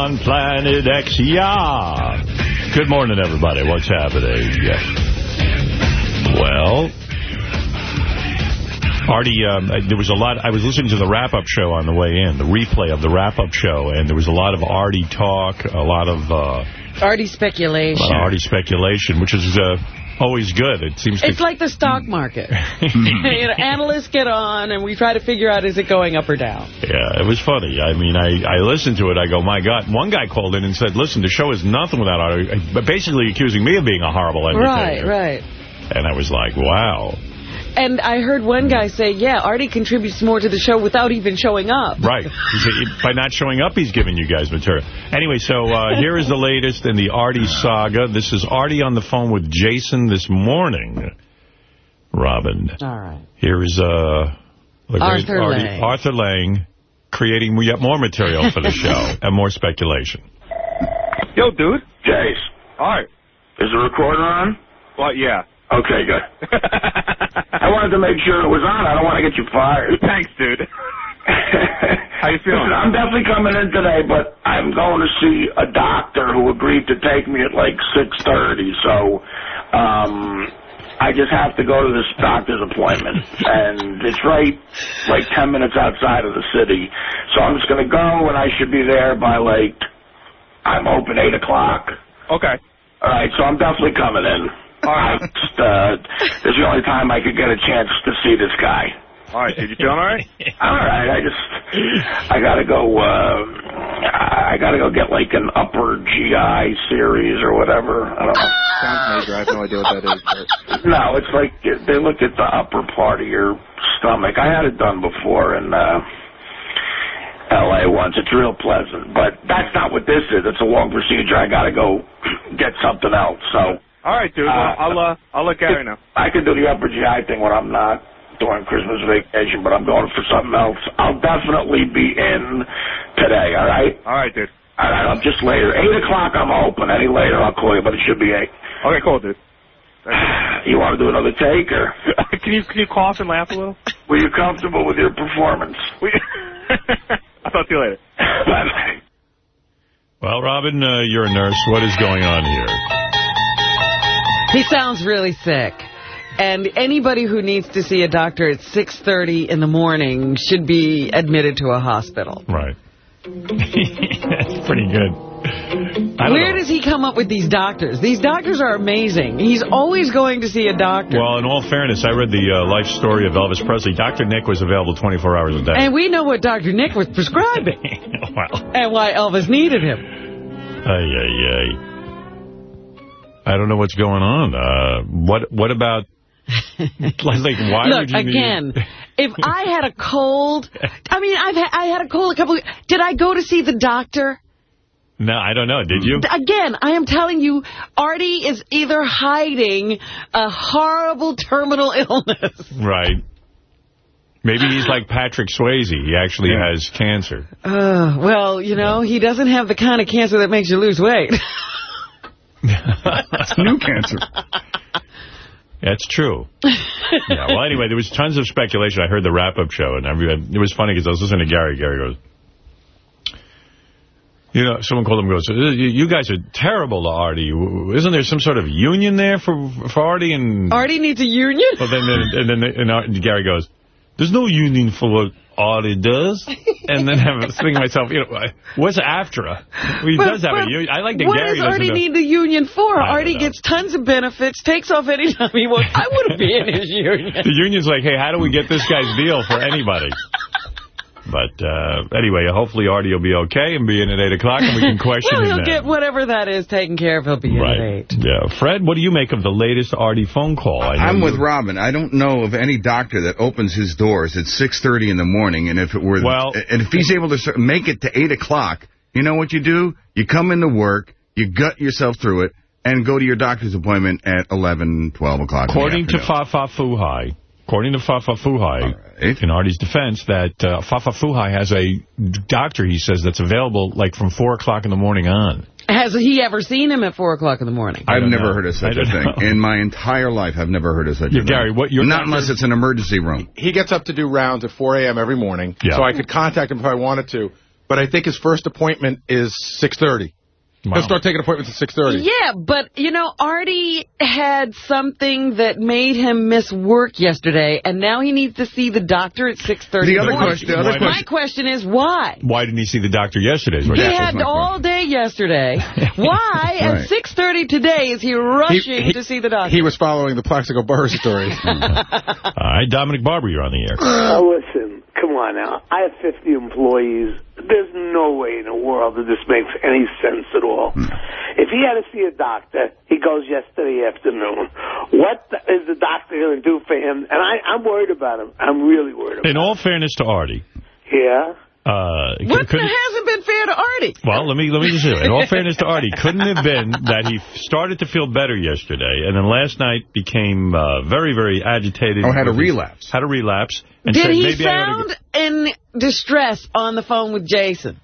on Planet X. Yeah. Good morning, everybody. What's happening? Well, Artie, um, there was a lot. I was listening to the wrap-up show on the way in, the replay of the wrap-up show, and there was a lot of Artie talk, a lot of... Uh, Artie speculation. Artie speculation, which is uh, always good. It seems It's like the stock market. you know, analysts get on, and we try to figure out, is it going up or down? Yeah, it was funny. I mean, I, I listened to it. I go, my God. One guy called in and said, listen, the show is nothing without audio. But basically accusing me of being a horrible entertainer. Right, right. And I was like, wow. And I heard one guy say, yeah, Artie contributes more to the show without even showing up. Right. By not showing up, he's giving you guys material. Anyway, so uh, here is the latest in the Artie saga. This is Artie on the phone with Jason this morning. Robin. All right. Here is uh, Arthur Artie, Lange. Arthur Lange creating yet more material for the show and more speculation. Yo, dude. Jace, All right. is the recorder on? Well, yeah. Okay, good. I wanted to make sure it was on. I don't want to get you fired. Thanks, dude. How you feeling? Listen, I'm definitely coming in today, but I'm going to see a doctor who agreed to take me at like 6.30, so um, I just have to go to this doctor's appointment, and it's right like 10 minutes outside of the city. So I'm just going to go, and I should be there by like, I'm open 8 o'clock. Okay. All right, so I'm definitely coming in. All right. Uh, this is the only time I could get a chance to see this guy. All right, Did You feeling all right? All right, I just, I gotta go, uh, I gotta go get like an upper GI series or whatever. I don't know. Sounds major. I have no idea what that is. But... No, it's like they look at the upper part of your stomach. I had it done before in uh, L.A. once. It's real pleasant, but that's not what this is. It's a long procedure. I gotta go get something else. So All right, dude. Well, Uh, I'll uh, I'll look at it now. I could do the upper GI thing when I'm not during Christmas vacation, but I'm going for something else. I'll definitely be in today. All right. All right, dude. All right, I'm just later. 8 o'clock, I'm open. Any later, I'll call you, but it should be 8. Okay, cool, dude. You want to do another take, or can you can you cough and laugh a little? were you comfortable with your performance? I'll talk to you later. Bye-bye. Well, Robin, uh, you're a nurse. What is going on here? He sounds really sick. And anybody who needs to see a doctor at 6.30 in the morning should be admitted to a hospital. Right. That's pretty good. Where know. does he come up with these doctors? These doctors are amazing. He's always going to see a doctor. Well, in all fairness, I read the uh, life story of Elvis Presley. Dr. Nick was available 24 hours a day. and we know what Dr. Nick was prescribing well, and why Elvis needed him. ay, ay, ay. I don't know what's going on. Uh, what What about, like, why Look, again, need... if I had a cold, I mean, I've had, I had a cold a couple of, did I go to see the doctor? No, I don't know. Did you? Again, I am telling you, Artie is either hiding a horrible terminal illness. Right. Maybe he's like Patrick Swayze. He actually has cancer. Uh, well, you know, he doesn't have the kind of cancer that makes you lose weight. It's new cancer. That's true. yeah. Well, anyway, there was tons of speculation. I heard the wrap-up show, and everyone, it was funny because I was listening to Gary. Gary goes, you know, someone called him and goes, uh, "You you guys are terrible to Artie. Isn't there some sort of union there for for Artie? And Artie needs a union? well, then, then and then and Ar- and Gary goes, there's no union for Artie does. And then I'm thinking to myself, you know, what's AFTRA? He But- does have a union. I like that What Gary does Artie need the union for? Artie know. gets tons of benefits, takes off anytime he wants. I wouldn't be in his union. The union's like, hey, how do we get this guy's deal for anybody? But uh, anyway, hopefully Artie will be okay and be in at 8 o'clock and we can question Well, him he'll then. get whatever that is taken care of. He'll be in Right. at 8. Yeah. Fred, what do you make of the latest Artie phone call? I I'm you- with Robin. I don't know of any doctor that opens his doors at 6.30 in the morning, and if it were, Well- and if he's able to make it to 8 o'clock, you know what you do? You come into work, you gut yourself through it, and go to your doctor's appointment at 11, 12 o'clock. According to afternoon. Fafa Fuhai, according to Fafa Fuhai, right. in Artie's defense, that uh, Fafa Fuhai has a doctor, he says, that's available like from 4 o'clock in the morning on. Has he ever seen him at 4 o'clock in the morning? I I've never know. heard of such a thing. know. In my entire life, I've never heard of such Yeah, a thing. Gary, what your Not doctor- unless it's an emergency room. he gets up to do rounds at 4 a.m. every morning, Yeah. so I could contact him if I wanted to. but I think his first appointment is 6.30. Wow. He'll start taking appointments at 6.30. Yeah, but, you know, Artie had something that made him miss work yesterday, and now he needs to see the doctor at 6.30 The other question, the other Why? My question. question is, why? Why didn't he see the doctor yesterday? He had all day yesterday. Why, Right. at 6.30 today, is he rushing he- to see the doctor? He was following the Plaxico Burr story. All right, Dominic Barber, you're on the air. Now listen, come on now. I have 50 employees. There's no way in the world that this makes any sense at all. Hmm. If he had to see a doctor, he goes yesterday afternoon. What the, is the doctor going to do for him? And I, I'm worried about him. I'm really worried about him. In all fairness to Artie. Yeah. Uh, What could- hasn't been fair to Artie? Well, let me let me just say, in all fairness to Artie, couldn't have been that he started to feel better yesterday, and then last night became uh, very, very agitated. Oh, had a with his- relapse. Had a relapse. And Did said, he maybe sound in distress on the phone with Jason?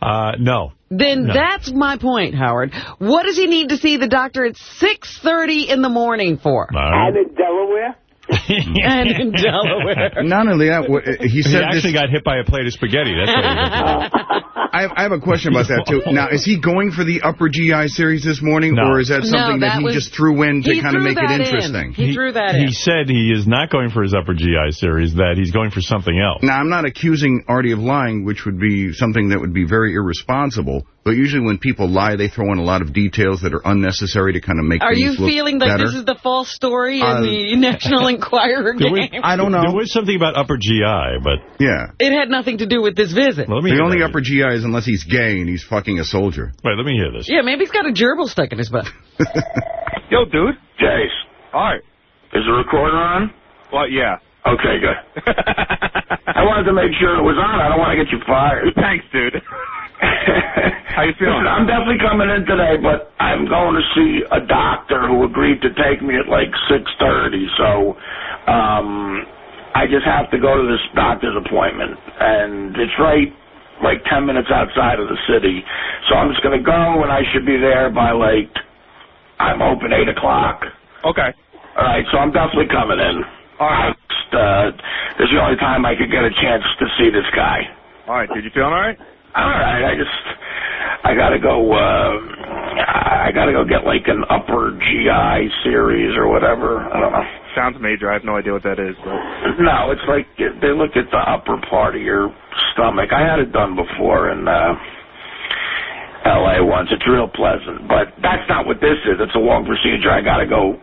Uh, no. Then No. that's my point, Howard. What does he need to see the doctor at 6.30 in the morning for? All right. And in Delaware? And in Delaware. Not only that, what- he He said actually this, got hit by a plate of spaghetti. That's what he. I, have, I have a question about that, too. Now, is he going for the upper GI series this morning, No. or is that No, something that, that he was- just threw in to He kind of make it that in. interesting? He threw that He in. said he is not going for his upper GI series, that he's going for something else. Now, I'm not accusing Artie of lying, which would be something that would be very irresponsible. But usually when people lie, they throw in a lot of details that are unnecessary to kind of make Are you things look feeling like better. this is the false story in Uh, the National Enquirer There was- I don't know. There was something about upper GI, but yeah. It had nothing to do with this visit. well, let me The only that. upper GI is unless he's gay and he's fucking a soldier. Wait, let me hear this. Yeah, maybe he's got a gerbil stuck in his butt. Yo, dude. Jace, All right. is the recorder on? Well, yeah. Okay, good. I wanted to make sure it was on. I don't want to get you fired. Thanks, dude. How you feeling? I'm definitely coming in today, but I'm going to see a doctor who agreed to take me at like 6.30, so um, I just have to go to this doctor's appointment, and it's right like 10 minutes outside of the city, so I'm just going to go, and I should be there by like, I'm open 8 o'clock. Okay. All right, so I'm definitely coming in. All right. Just, uh, this is the only time I could get a chance to see this guy. All right, did You feeling all right? All right, I just I gotta go. uh I gotta go get like an upper GI series or whatever. I don't know. Sounds major. I have no idea what that is. But... No, it's like they look at the upper part of your stomach. I had it done before in uh L.A. once. It's real pleasant, but that's not what this is. It's a long procedure. I gotta go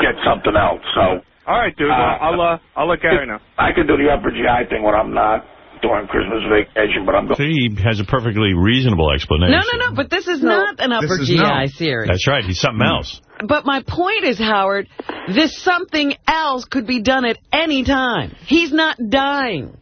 get something else. So All right, dude. Well, Uh, I'll uh, I'll let Gary know. I can do the upper GI thing when I'm not during Christmas vacation, but I'm going. See, he has a perfectly reasonable explanation. No, no, no, but this is not an upper is GI no. series. That's right. He's something else. But my point is, Howard, this something else could be done at any time. He's not dying.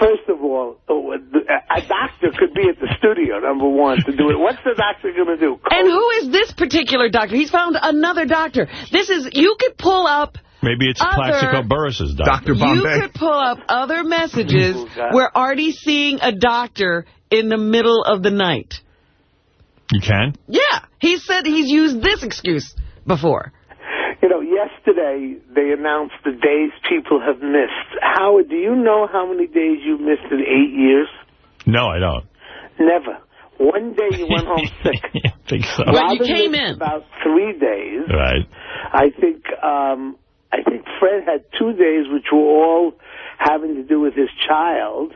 First of all, oh, a doctor could be at the studio, number one, to do it. What's the doctor going to do? And who is this particular doctor? He's found another doctor. This is, you could pull up, Maybe it's Other- Plaxico Burress's doctor. Dr. you could pull up other messages God. where Artie's seeing a doctor in the middle of the night. You can? Yeah, he said he's used this excuse before. You know, yesterday they announced the days people have missed. Howard, do you know how many days you've missed in eight years? No, I don't. Never. One day you went home sick. I think so. Well, you came in. About three days. Right. I think um, I think Fred had two days, which were all having to do with his child.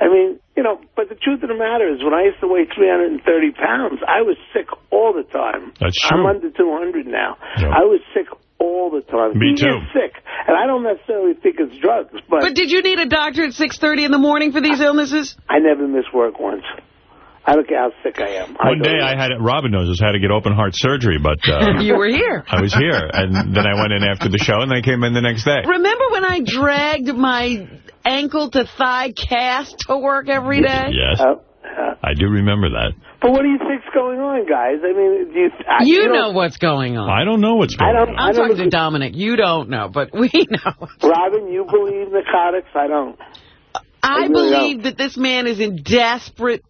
I mean, you know, but the truth of the matter is, when I used to weigh 330 pounds, I was sick all the time. That's true. I'm under 200 now. Yep. I was sick all the time. Me He too. is sick, and I don't necessarily think it's drugs, but, But did you need a doctor at 6.30 in the morning for these illnesses? I never miss work once. I don't care how sick I am. One go day to I work. had, Robin knows this, had to get open heart surgery, but uh, You were here. I was here. And then I went in after the show, and then I came in the next day. Remember when I dragged my ankle to thigh cast to work every day? Yes, Uh, uh, I do remember that. but what do you think's going on, guys? I mean, do you? I, You don't- know what's going on. I don't know what's going I don't- on. I'm I don't talking to Dominic. You don't know, but we know. Robin, you believe narcotics? I don't. I really believe that this man is in desperate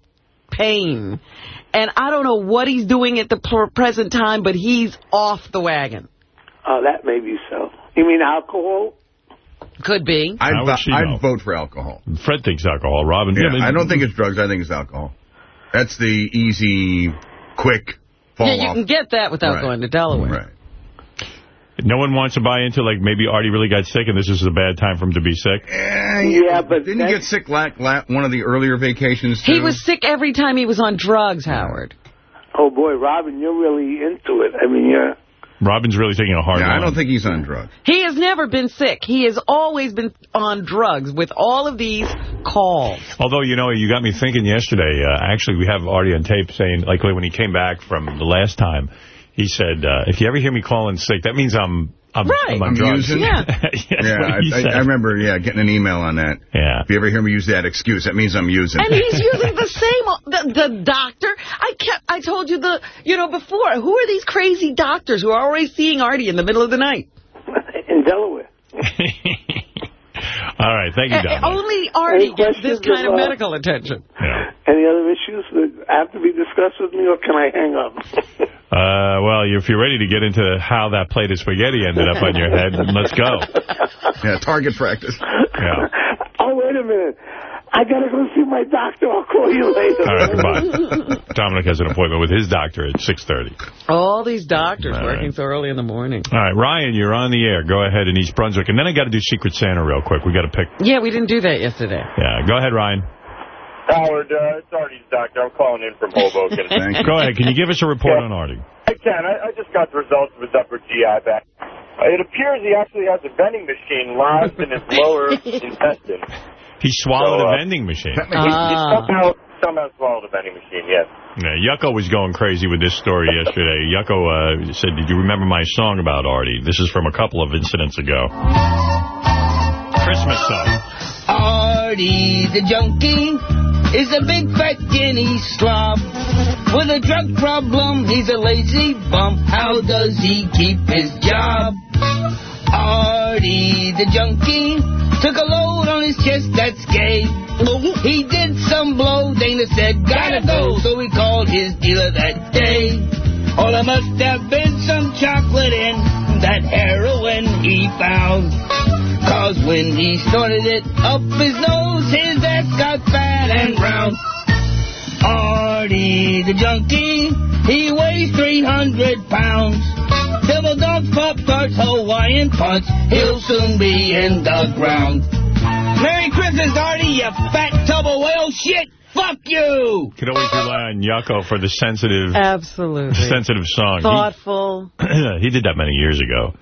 pain. And I don't know what he's doing at the present time, but he's off the wagon. Oh, that may be so. You mean alcohol? Could be. I'd, How would vo- she know? I'd vote for alcohol. Fred thinks alcohol, Robin. Yeah, but- I don't think it's drugs. I think it's alcohol. That's the easy, quick fall Yeah, you off. can get that without Right. going to Delaware. Right. No one wants to buy into, like, maybe Artie really got sick and this is a bad time for him to be sick. Eh, Yeah, but didn't you that's- get sick la- la- one of the earlier vacations? Too? He was sick every time he was on drugs, Howard. Oh, boy, Robin, you're really into it. I mean, you're... Robin's really taking a hard Yeah, I don't think he's on drugs. He has never been sick. He has always been on drugs with all of these calls. Although, you know, you got me thinking yesterday. Uh, actually, we have Artie on tape saying, like, when he came back from the last time, he said, uh, if you ever hear me calling sick, that means I'm I'm, Right. I'm I'm using- Yeah. Yeah, I. I, I remember. Yeah, getting an email on that. Yeah. If you ever hear me use that excuse, that means I'm using. And he's using the same, the, the doctor. I kept, I told you the, you know, before, who are these crazy doctors who are always seeing Artie in the middle of the night? in Delaware. All right. Thank you, Dominic. only Artie gets this kind of medical attention. Yeah. Any other issues that have to be discussed with me, or can I hang up? Uh, well, if you're ready to get into how that plate of spaghetti ended up on your head, let's go. yeah, target practice. Yeah. oh, wait a minute. I got to go see my doctor. I'll call you later. All right, goodbye. Dominic has an appointment with his doctor at 6.30. All these doctors All working right. so early in the morning. All right, Ryan, you're on the air. Go ahead in East Brunswick. And then I got to do Secret Santa real quick. We got to pick. Yeah, we didn't do that yesterday. Yeah, go ahead, Ryan. Howard, uh, it's Artie's doctor. I'm calling in from Hoboken. Thank. Go ahead. Can you give us a report on Artie? I can. I, I just got the results of his upper GI back. Uh, it appears he actually has a vending machine lodged in his lower intestine. He swallowed So, uh, a vending machine. He, he Ah. somehow, somehow swallowed a vending machine, yes. Yeah, Yucko was going crazy with this story yesterday. Yucko uh, said, did you remember my song about Artie? This is from a couple of incidents ago. Christmas song. Artie the junkie is a big fat guinea slob. With a drug problem, he's a lazy bum. How does he keep his job? Artie the junkie took a load on his chest, that's gay. Oh, he did some blow, Dana said, gotta go. So he called his dealer that day. Oh, there must have been some chocolate in that heroin he found. Cause when he snorted it up his nose, his ass got fat and round. Artie the junkie, he weighs 300 pounds. Devil dogs, pop tarts, Hawaiian punch, he'll soon be in the ground. Merry Christmas, Artie, you fat tub of whale shit! Fuck you! Could always rely on Yucko for the sensitive, Absolutely. sensitive song. He- Thoughtful. he did that many years ago.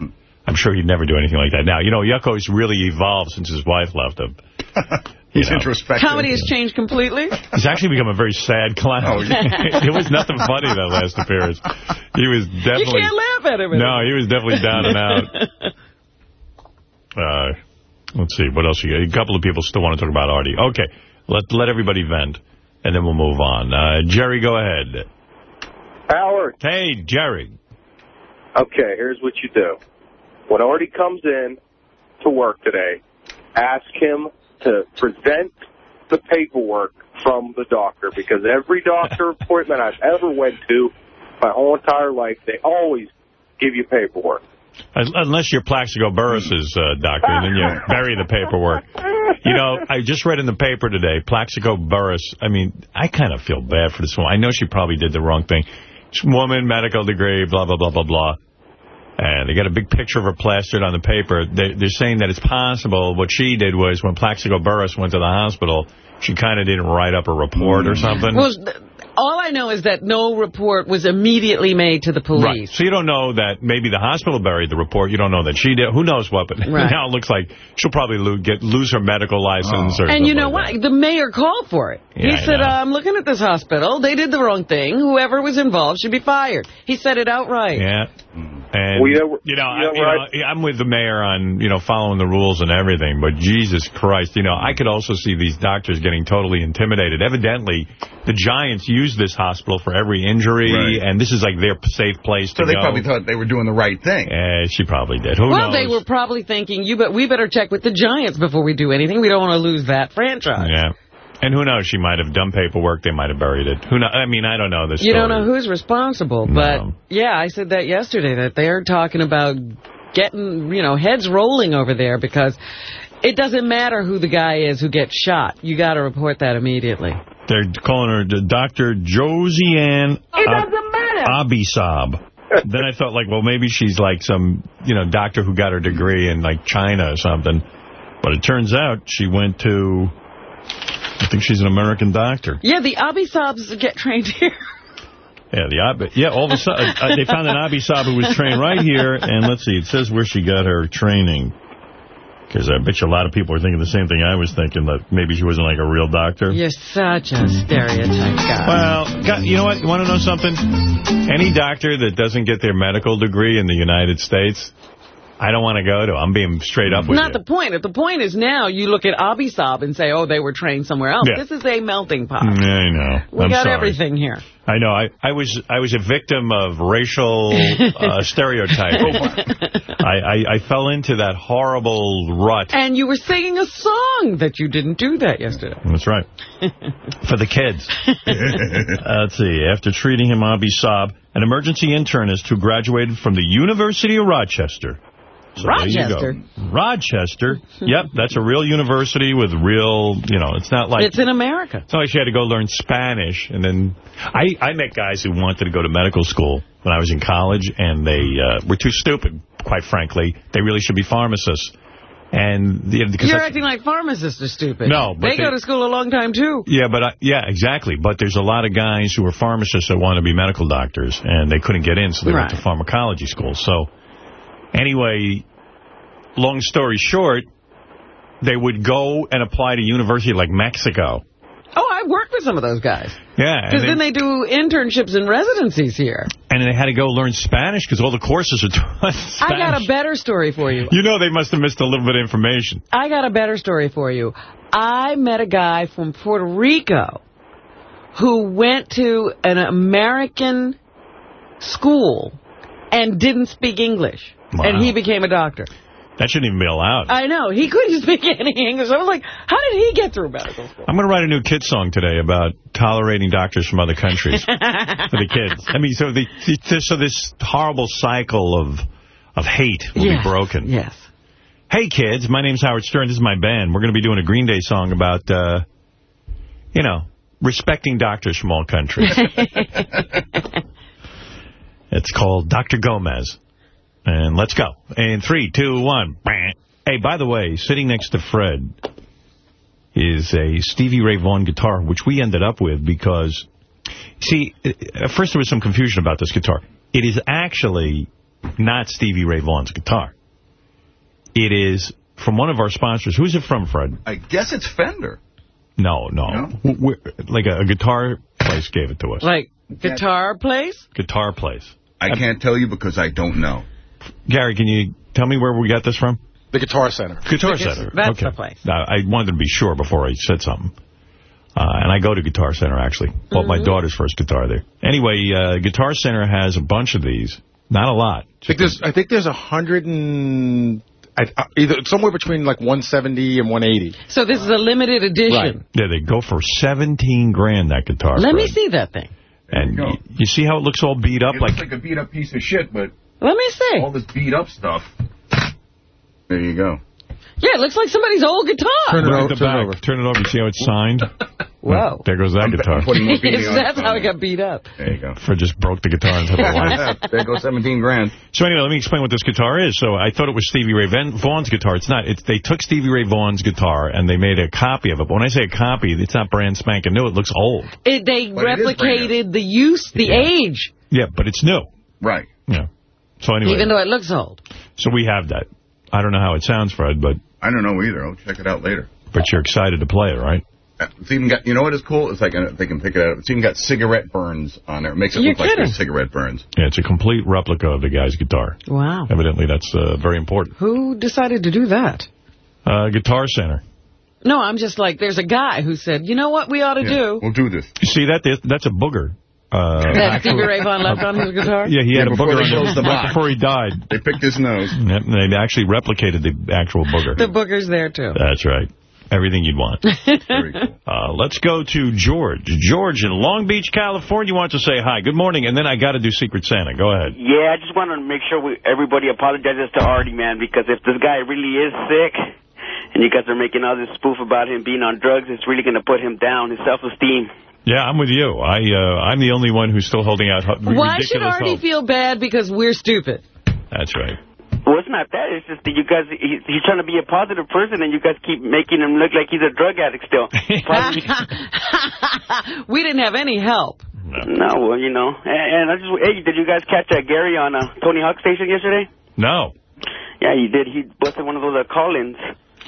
I'm sure he'd never do anything like that now. You know, Yucko's really evolved since his wife left him. He's know. introspective. Comedy has changed completely. He's actually become a very sad clown. Oh, yeah. it was nothing funny that last appearance. He was definitely... You definitely... can't laugh at him. No, he was definitely down and out. Uh, let's see, what else you got? A couple of people still want to talk about Artie. Okay, let let everybody vent, and then we'll move on. Uh, Jerry, go ahead. Howard, Hey, Jerry. okay, here's what you do. When Artie comes in to work today, ask him to present the paperwork from the doctor because every doctor appointment I've ever went to my whole entire life, they always give you paperwork. Unless you're Plaxico Burress's uh, doctor, and then you bury the paperwork. You know, I just read in the paper today, Plaxico Burress, I mean, I kind of feel bad for this woman. I know she probably did the wrong thing. Woman, medical degree, blah, blah, blah, blah, blah. And they got a big picture of her plastered on the paper. They, they're saying that it's possible what she did was when Plaxico Burress went to the hospital, she kind of didn't write up a report or something. Well, all I know is that no report was immediately made to the police. Right. police. So you don't know that maybe the hospital buried the report. You don't know that she did. Who knows what? But Right. now it looks like she'll probably lo get lose her medical license. Oh. or And you know like what? The mayor called for it. Yeah, I he said, uh, I'm looking at this hospital. They did the wrong thing. Whoever was involved should be fired. He said it outright. Yeah. And, Well, you know- you know, I, you know you what? know, I'm with the mayor on, you know, following the rules and everything, but Jesus Christ, you know, I could also see these doctors getting totally intimidated. Evidently, the Giants use this hospital for every injury, Right. and this is like their safe place to go. So they go. probably thought they were doing the right thing. Eh, she probably did. Who Well, knows? they were probably thinking, you but we better check with the Giants before we do anything. We don't want to lose that franchise. Yeah. And who knows? She might have done paperwork. They might have buried it. Who know? I mean, I don't know this You story. don't know who's responsible, but No. yeah, I said that yesterday that they're talking about getting, you know, heads rolling over there because It doesn't matter who the guy is who gets shot. You got to report that immediately. They're calling her d- Dr. Josiane It doesn't matter. Abi Saab. then I thought, like, well, maybe she's like some, you know, doctor who got her degree in, like, China or something. But it turns out she went to, I think she's an American doctor. Yeah, the Abi Saabs get trained here. Yeah, the yeah. All of a sudden, uh, they found an Abi Saab who was trained right here, and let's see, it says where she got her training. Because I bet you a lot of people are thinking the same thing I was thinking, that maybe she wasn't like a real doctor. You're such a stereotype guy. Well, you know what? You want to know something? Any doctor that doesn't get their medical degree in the United States, I don't want to go to. I'm being straight up with Not you. the point. The point is now you look at Abi Saab and say, oh, they were trained somewhere else. Yeah. This is a melting pot. Yeah, I know. We I'm got sorry. everything here. I know. I, I was I was a victim of racial uh, stereotype. I, I, I fell into that horrible rut. And you were singing a song that you didn't do that yesterday. That's right. For the kids. Uh, let's see. After treating him, Abi Saab, an emergency internist who graduated from the University of Rochester. So Rochester? Rochester. Yep, that's a real university with real, you know, it's not like... it's in America. It's not like she had to go learn Spanish. And then I, I met guys who wanted to go to medical school when I was in college, and they uh, were too stupid, quite frankly. They really should be pharmacists. And the, You're acting like pharmacists are stupid. No, but They, they- go to school a long time, too. yeah, but I, yeah, exactly. But there's a lot of guys who are pharmacists that want to be medical doctors, and they couldn't get in, so they went to pharmacology school. So, anyway, long story short, they would go and apply to university like Mexico. Oh, I worked with some of those guys. Yeah, Because then they do internships and residencies here. and they had to go learn Spanish because all the courses are taught in Spanish. I got a better story for you. You know they must have missed a little bit of information. I got a better story for you. I met a guy from Puerto Rico who went to an American school and didn't speak English. Wow. And he became a doctor. That shouldn't even be allowed. I know. He couldn't speak any English. I was like, how did he get through medical school? I'm going to write a new kid song today about tolerating doctors from other countries for the kids. I mean, so the, so this horrible cycle of of hate will Yes, be broken. Yes. Hey, kids, my name's Howard Stern. This is my band. We're going to be doing a Green Day song about, uh, you know, respecting doctors from all countries. it's called Dr. Gomez. And let's go. In three, two, one. Hey, by the way, sitting next to Fred is a Stevie Ray Vaughan guitar, which we ended up with because, see, at first there was some confusion about this guitar. It is actually not Stevie Ray Vaughan's guitar. It is from one of our sponsors. Who's it from, Fred? I guess it's Fender. No, no. No? W- w- Like a, a guitar place gave it to us. Like guitar place? Guitar place. I can't tell you because I don't know. Gary, can you tell me where we got this from? The Guitar Center. Guitar Because Center. that's okay. the place. Now, I wanted to be sure before I said something. Uh, and I go to Guitar Center, actually. Bought my Mm-hmm. daughter's first guitar there. Anyway, uh, Guitar Center has a bunch of these. Not a lot. I think there's, I think there's a hundred and I, uh, either somewhere between like 170 and 180. So this is a limited edition. Yeah, they go for 17 grand, that guitar. Let me see that thing. And you you see how it looks all beat up? It Like, looks like a beat up piece of shit, but Let me see. all this beat up stuff. There you go. Yeah, it looks like somebody's old guitar. Turn it look over, at the turn it over. Turn it over. You see how it's signed? Whoa. There goes that I'm guitar. putting more beating on That's how it got beat up. There you go. Fred just broke the guitar into the light. there goes 17 grand. So anyway, let me explain what this guitar is. So I thought it was Stevie Ray Vaughan's guitar. It's not. It's, they took Stevie Ray Vaughan's guitar and they made a copy of it. But when I say a copy, it's not brand spanking new. It looks old. It, they But it is brand replicated the use, the Yeah. age, Yeah, but it's new. Right. Yeah. So anyway, even though it looks old. so we have that. I don't know how it sounds, Fred, but I don't know either. I'll check it out later. but you're excited to play it, right? Uh, It's even got, you know what is cool? It's like, uh, they can pick it out. It's even got cigarette burns on there. It makes it You're look like kidding. there's cigarette burns. Yeah, it's a complete replica of the guy's guitar. Wow. Evidently, that's uh, very important. Who decided to do that? Uh, Guitar Center. No, I'm just like, there's a guy who said, you know what we ought to Yeah, do? We'll do this. You see that? That's a booger. Uh, That Stevie Ray Vaughan left on his guitar? yeah, he had a booger on his the right before he died. They picked his nose. And They actually replicated the actual booger. The booger's there, too. That's right. Everything you'd want. Very cool. Uh, let's go to George. George in Long Beach, California wants to say hi. Good morning, and then I got to do Secret Santa. Go ahead. Yeah, I just want to make sure we, everybody apologizes to Artie, man, because if this guy really is sick and you guys are making all this spoof about him being on drugs, it's really going to put him down, his self-esteem. Yeah, I'm with you. I, uh, I'm the only one who's still holding out Why should ridiculous Artie hope. feel bad because we're stupid? That's right. Well, it's not that. It's just that you guys, he, he's trying to be a positive person, and you guys keep making him look like he's a drug addict still. we didn't have any help. no, well, you know. And, and I just, hey, did you guys catch uh, Gary on uh, Tony Hawk Station yesterday? No. Yeah, he did. He busted one of those uh, call-ins.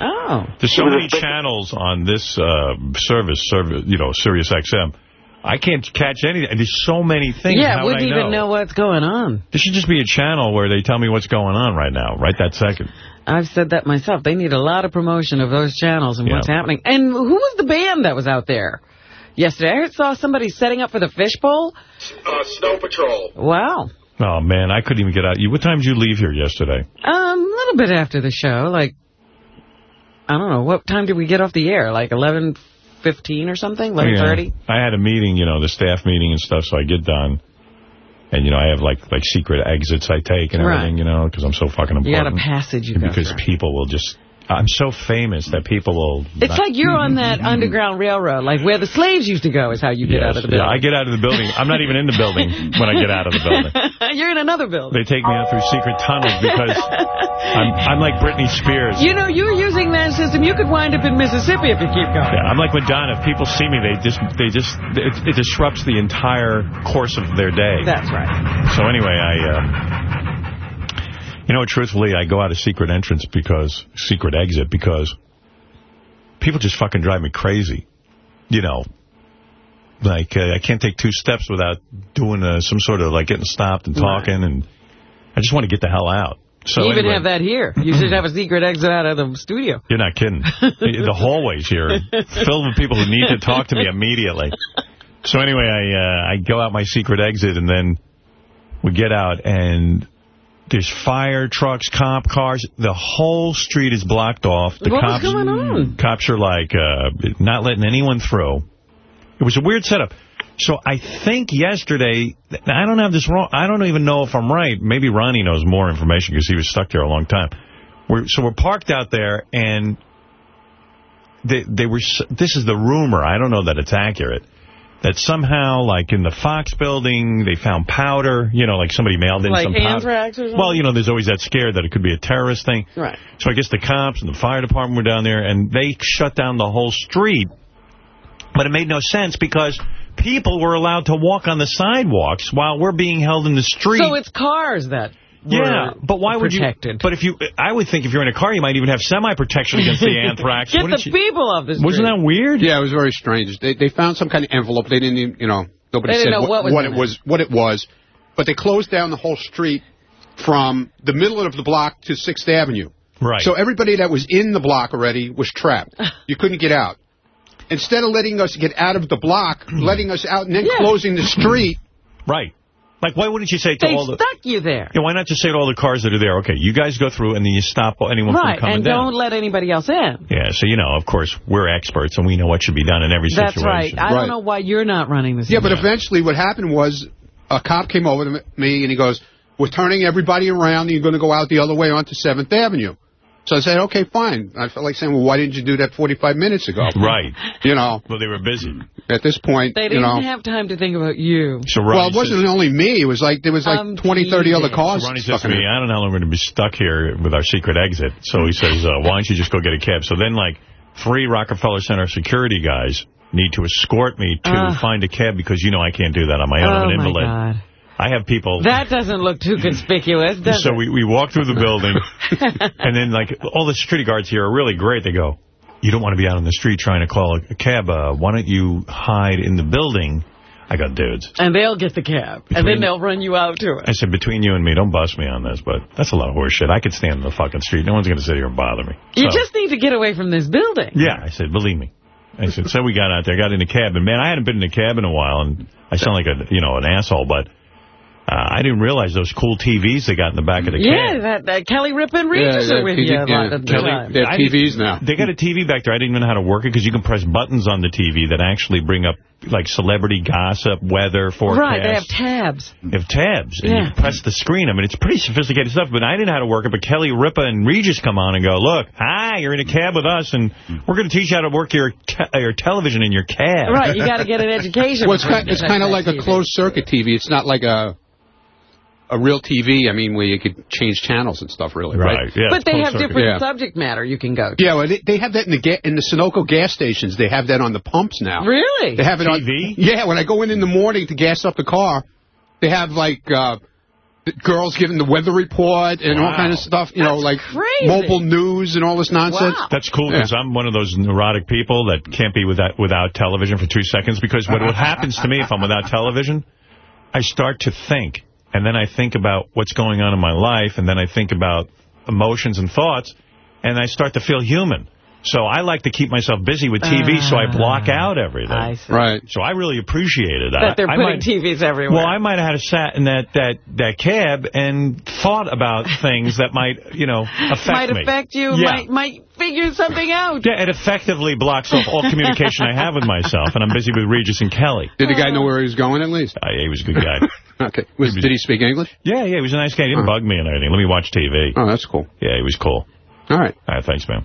Oh. There's so many channels on this uh, service, service, you know, Sirius XM. I can't catch anything. There's so many things. yeah, How would wouldn't I even know what's going on. There should just be a channel where they tell me what's going on right now, right that second. I've said that myself. They need a lot of promotion of those channels and Yeah. what's happening. And who was the band that was out there yesterday? I heard, saw somebody setting up for the fishbowl. Uh, Snow Patrol. Wow. Oh, man, I couldn't even get out. You, what time did you leave here yesterday? Um, a little bit after the show, like, I don't know, what time did we get off the air? Like 11.15 or something? 11.30? Yeah. I had a meeting, you know, the staff meeting and stuff, so I get done. And, you know, I have, like, like secret exits I take and Right. everything, you know, because I'm so fucking important. You got a passage you Because through. people will just... I'm so famous that people will... It's like you're on that Underground Railroad, like where the slaves used to go is how you get out of the building. Yeah. I get out of the building. I'm not even in the building when I get out of the building. you're in another building. They take me out through secret tunnels because I'm, I'm like Britney Spears. You know, you're using that system. You could wind up in Mississippi if you keep going. Yeah, I'm like Madonna. If people see me, they just, they just, it, it disrupts the entire course of their day. That's right. So anyway, I, uh, you know, truthfully, I go out a secret entrance because, secret exit because people just fucking drive me crazy. You know, like uh, I can't take two steps without doing uh, some sort of like getting stopped and talking, and I just want to get the hell out. So you even anyway, have that here. You should have a secret exit out of the studio. You're not kidding. the hallways here are filled with people who need to talk to me immediately. So anyway, I uh, I go out my secret exit, and then we get out, and there's fire trucks, cop cars. The whole street is blocked off. The what cops, was going on? Cops are like uh, not letting anyone through. It was a weird setup. So I think yesterday, I don't have this wrong. I don't even know if I'm right. Maybe Ronnie knows more information because he was stuck there a long time. We're, so we're parked out there, and they they were. This is the rumor. I don't know that it's accurate. That somehow, like in the Fox building, they found powder. You know, like somebody mailed in Like some powder. anthrax or something? Well, you know, there's always that scare that it could be a terrorist thing. Right. So I guess the cops and the fire department were down there, and they shut down the whole street. But it made no sense because people were allowed to walk on the sidewalks while we're being held in the street. So it's cars that yeah, were but why would protected. you? But if you, I would think if you're in a car, you might even have semi-protection against the anthrax. Get wouldn't the you? people off this. Wasn't that weird? Yeah, it was very strange. They they found some kind of envelope. They didn't, even, you know, nobody said know what was in it it. was. What it was, but they closed down the whole street from the middle of the block to Sixth Avenue. Right. So everybody that was in the block already was trapped. You couldn't get out. Instead of letting us get out of the block, letting us out and then Yeah. closing the street. Right. Like, why wouldn't you say to They all the... stuck you there. Yeah, why not just say to all the cars that are there, okay, you guys go through and then you stop anyone Right, from coming down. Right, and don't let anybody else in. Yeah, so, you know, of course, we're experts and we know what should be done in every That's situation. That's right. I Right. don't know why you're not running this. Yeah, but eventually what happened was a cop came over to me and he goes, we're turning everybody around and you're going to go out the other way onto 7th Avenue. So I said, okay, fine. I felt like saying, well, why didn't you do that 45 minutes ago? Right. You know, Well, they were busy. at this point, They didn't know. have time to think about you. So well, it wasn't says, only me. It was like, there was like I'm 20, 30 other teasing. cars. so Ronnie says to me. I don't know how long we're going to be stuck here with our secret exit. So he says, uh, why don't you just go get a cab? So then, like, three Rockefeller Center security guys need to escort me to Ah. find a cab because, you know, I can't do that on my own. I'm oh, an my invalid. I have people... That doesn't look too conspicuous, does So it? we, we walk through the building, and then, like, all the security guards here are really great. They go, you don't want to be out on the street trying to call a, cab. Uh, why don't you hide in the building? I got dudes. And they'll get the cab. and then they'll run you out to it. I said, between you and me, don't bust me on this, but that's a lot of horse shit. I could stand in the fucking street. No one's going to sit here and bother me. You So- just need to get away from this building. Yeah, I said, believe me. I said, so we got out there, got in a cab, and man, I hadn't been in a cab in a while, and I sound like a, you know, an asshole, but uh, I didn't realize those cool TVs they got in the back of the Yeah, cab. that, that Kelly Rip and Regis Yeah, are with that you TV a lot of the Kelly- time. They have TVs now. They got a TV back there. I didn't even know how to work it because you can press buttons on the TV that actually bring up like celebrity gossip, weather, forecast. Right, they have tabs. They have tabs, and Yeah. you press the screen. I mean, it's pretty sophisticated stuff, but I didn't know how to work it. But Kelly Ripa and Regis come on and go, look, hi, you're in a cab with us, and we're going to teach you how to work your te your television in your cab. Right, you got to get an education. Well, it's kind, it's kind of that like a closed circuit TV. It's not like a a real TV. I mean, where you could change channels and stuff, really. Right. Right, yeah. But they have different Yeah. subject matter you can go to. Yeah, well, they, they have that in the ga- in the Sunoco gas stations. They have that on the pumps now. Really? They have it on TV? Yeah, when I go in in the morning to gas up the car, they have like uh, the girls giving the weather report and all kind of stuff. You know, like crazy. mobile news and all this nonsense. Wow. That's cool because I'm one of those neurotic people that can't be without without television for two seconds. Because what, what happens to me if I'm without television, I start to think, and then I think about what's going on in my life, and then I think about emotions and thoughts, and I start to feel human. So I like to keep myself busy with TV, so I block out everything. I see. Right. So I really appreciated that. That they're I putting might- TVs everywhere. Well, I might have had a sat in that, that, that cab and thought about things that might, you know, affect might me. affect you, Yeah. might might figure something out. Yeah, it effectively blocks off all communication I have with myself, and I'm busy with Regis and Kelly. Did the guy know where he was going at least? Uh, yeah, he was a good guy. Okay. Was, did he speak English? yeah, yeah, he was a nice guy. He didn't bug me and everything. Let me watch TV. Oh, that's cool. Yeah, he was cool. All right. All right, thanks, man.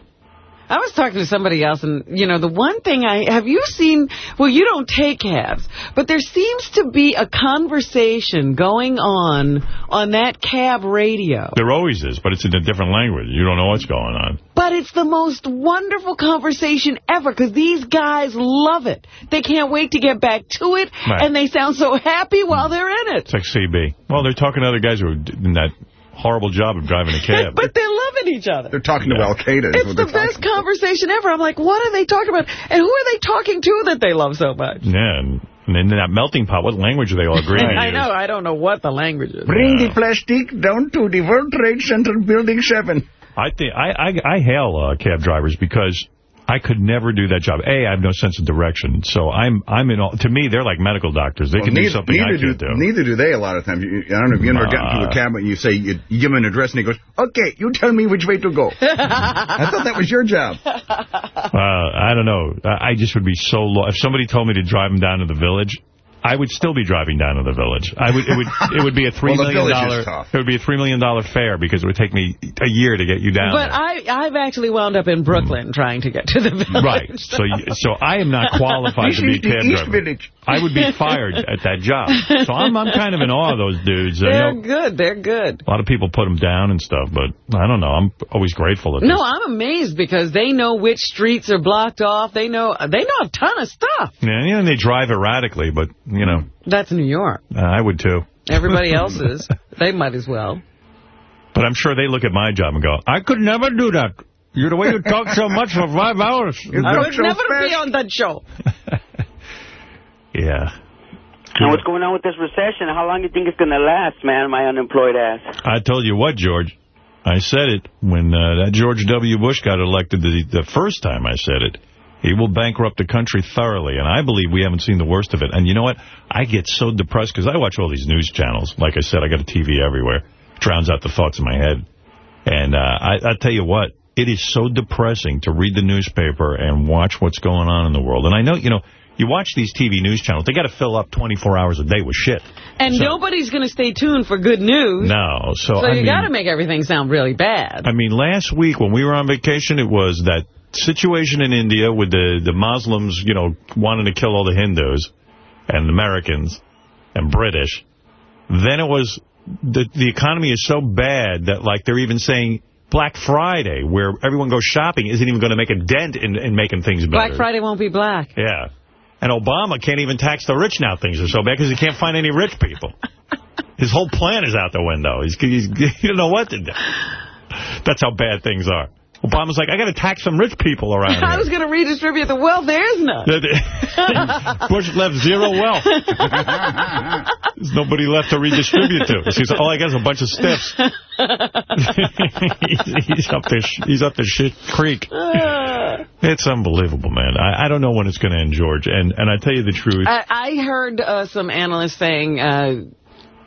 I was talking to somebody else, and, you know, the one thing I... Have you seen... Well, you don't take cabs, but there seems to be a conversation going on on that cab radio. There always is, but it's in a different language. You don't know what's going on. But it's the most wonderful conversation ever, because these guys love it. They can't wait to get back to it, Right. and they sound so happy while they're in it. It's like CB. Well, they're talking to other guys who are in that horrible job of driving a cab. But they're loving each other. They're talking Yeah. to Al-Qaeda. It's the best talking conversation ever. I'm like, what are they talking about? And who are they talking to that they love so much? yeah, and, and in that melting pot, what language are they all agreeing to I know. I don't know what the language is. Bring the plastic down to the World Trade Center Building 7. I think I I, I hail uh, cab drivers because I could never do that job. A, I have no sense of direction, so I'm I'm in all. To me, they're like medical doctors. They Well, can do neither, something I neither can't do, do. Neither do they a lot of times. You, I don't know if you ever get into a Nah. cab and you say, you, you give him an address and he goes, okay, you tell me which way to go. I thought that was your job. Uh, I don't know. I I just would be so low. If somebody told me to drive them down to the village, I would still be driving down to the village. I would. It would. It would be a three Well, million village is dollar. tough. It would be a three million dollar fare because it would take me a year to get you down. But there. I, I've actually wound up in Brooklyn mm. trying to get to the village. Right. So you- so I am not qualified to be a is cab East driver. Village. I would be fired at that job. So I'm I'm kind of in awe of those dudes. Uh, They're know good. They're good. a lot of people put them down and stuff, but I don't know. I'm always grateful that No, this- I'm amazed because they know which streets are blocked off. They know they know a ton of stuff. Yeah, you know, they drive erratically, but, you know, That's New York. uh, I would too. Everybody else is. They might as well. But I'm sure they look at my job and go, I could never do that. You're the way you talk so much for five hours. I would never be on that show. Yeah. And what's going on with this recession? How long do you think it's going to last, man, my unemployed ass? I told you what, George. I said it when uh, that George W. Bush got elected the, the first time I said it. He will bankrupt the country thoroughly, and I believe we haven't seen the worst of it. And you know what? I get so depressed because I watch all these news channels. Like I said, I got a TV everywhere. Drowns out the thoughts in my head. And uh, I, I tell you what, it is so depressing to read the newspaper and watch what's going on in the world. And I know, you know, you watch these TV news channels, they got to fill up 24 hours a day with shit. And So- nobody's going to stay tuned for good news. No, so, So I you got to make everything sound really bad. I mean, last week when we were on vacation, it was that situation in India with the, the Muslims, you know, wanting to kill all the Hindus and Americans and British. Then it was the, the economy is so bad that, like, they're even saying Black Friday, where everyone goes shopping, isn't even going to make a dent in, in making things better. Black Friday won't be black. Yeah. And Obama can't even tax the rich now things are so bad because he can't find any rich people. His whole plan is out the window. He's, he's He don't know what to do. That's how bad things are. Obama's like, I got to tax some rich people around I was going to redistribute the wealth. There's none. Bush left zero wealth. There's nobody left to redistribute to. He says, all I got is a bunch of stiffs. he's, he's up the he's up the shit creek. It's unbelievable, man. I, I don't know when it's going to end, George. And and I tell you the truth. I, I heard uh, some analysts saying uh,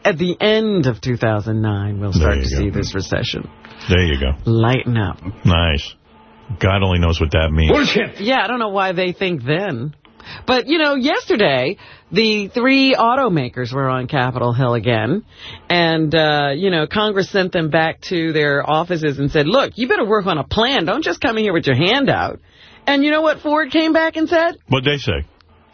at the end of 2009 we'll start to go. see this recession. There you go. Lighten up. Nice. God only knows what that means. Yeah, I don't know why they think then. But, you know, yesterday, the three automakers were on Capitol Hill again. And, uh, you know, Congress sent them back to their offices and said, look, you better work on a plan. Don't just come in here with your hand out. And you know what Ford came back and said? What'd they say?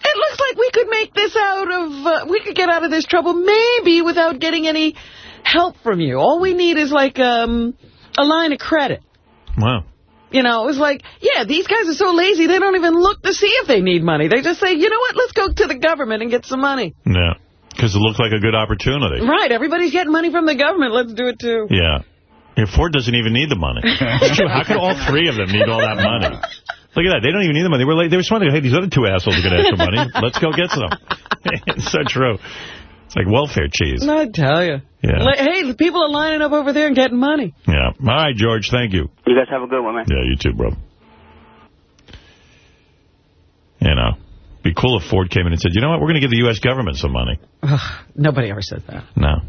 It looks like we could make this out of, uh, we could get out of this trouble maybe without getting any help from you. All we need is like um, a line of credit. Wow. You know, it was like, yeah, these guys are so lazy, they don't even look to see if they need money. They just say, you know what, let's go to the government and get some money. Yeah. Because it looked like a good opportunity. Right, everybody's getting money from the government. Let's do it, too. Yeah. yeah Ford doesn't even need the money. How could all three of them need all that money? Look at that. They don't even need the money. They were like, they were smart. Hey, these other two assholes are going to ask for money. Let's go get some. it's so true. It's like welfare cheese. I tell you. Yeah. Hey, the people are lining up over there and getting money. Yeah. All right, George. Thank you. You guys have a good one, man. Yeah, you too, bro. You uh, know, be cool if Ford came in and said, you know what, we're going to give the U.S. government some money. Nobody ever said that. No.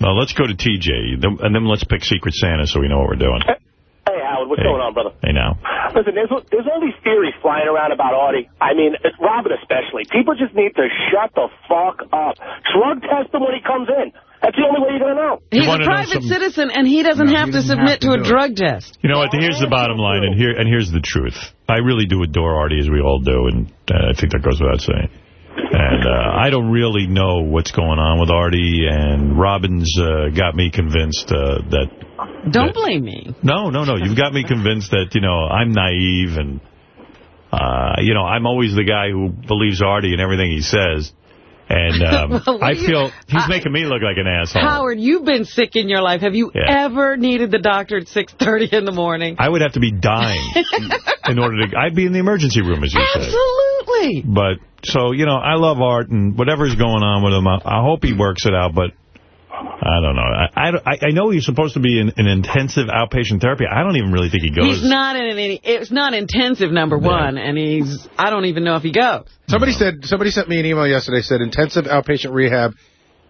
Well, let's go to TJ, and then let's pick Secret Santa so we know what we're doing. Hey, Howard, what's Hey. going on, brother? Hey, now. Listen, there's, there's all these theories flying around about Artie. I mean, Robin especially. People just need to shut the fuck up. Drug test him when he comes in. That's the only way you're going to know. He's a private citizen, and he doesn't have to submit to, a drug test. You know what? Here's the bottom line, and here and here's the truth. I really do adore Artie, as we all do, and uh, I think that goes without saying. And uh, I don't really know what's going on with Artie, and Robin's uh, got me convinced uh, that... Don't blame me. No, no, no. You've got me convinced that, you know, I'm naive, and, uh, you know, I'm always the guy who believes Artie and everything he says. And um, Well, I you- feel he's making me look like an asshole. Howard, you've been sick in your life. Have you Yeah. ever needed the doctor at 6.30 in the morning? I would have to be dying in order to... I'd be in the emergency room, as you say. Absolutely. But, so, you know, I love Art, and whatever's going on with him, I, I hope he works it out, but I don't know. I, I, I know he's supposed to be in, in intensive outpatient therapy. I don't even really think he goes. He's not in any, it's not intensive, number one, and he's, I don't even know if he goes. Somebody said somebody sent me an email yesterday said intensive outpatient rehab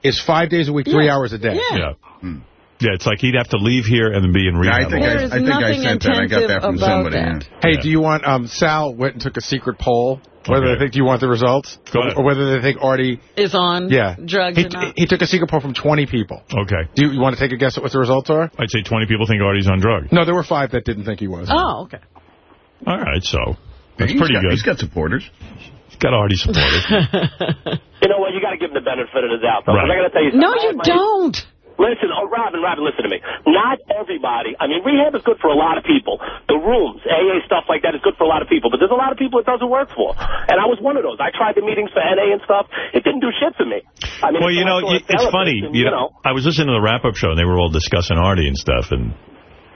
is five days a week, three hours a day. Yeah. Yeah, hmm. It's like he'd have to leave here and then be in rehab. I think I, I think I sent that. I got that from somebody. yeah. Hey, do you want um, Sal went and took a secret poll whether Okay. they think do you want the results Go ahead. or whether they think Artie Is on yeah drugs he, or not. he took a secret poll from 20 people. Okay. Do you, you want to take a guess at what the results are? I'd say 20 people think Artie's on drugs. No, there were five that didn't think he was. Oh, okay. All right, so that's He's pretty got- good. He's got supporters. He's got Artie supporters. You know what? You got to give him the benefit of the doubt, though. 'cause Right. I got to tell you something. No, you don't. Listen, oh, Robin, Robin, listen to me. Not everybody. I mean, rehab is good for a lot of people. The rooms, AA stuff like that is good for a lot of people. But there's a lot of people it doesn't work for. And I was one of those. I tried the meetings for NA and stuff. It didn't do shit for me. I mean, well, you know, saw a y- it's funny. and, You know, I was listening to the wrap-up show, and they were all discussing Artie and stuff, and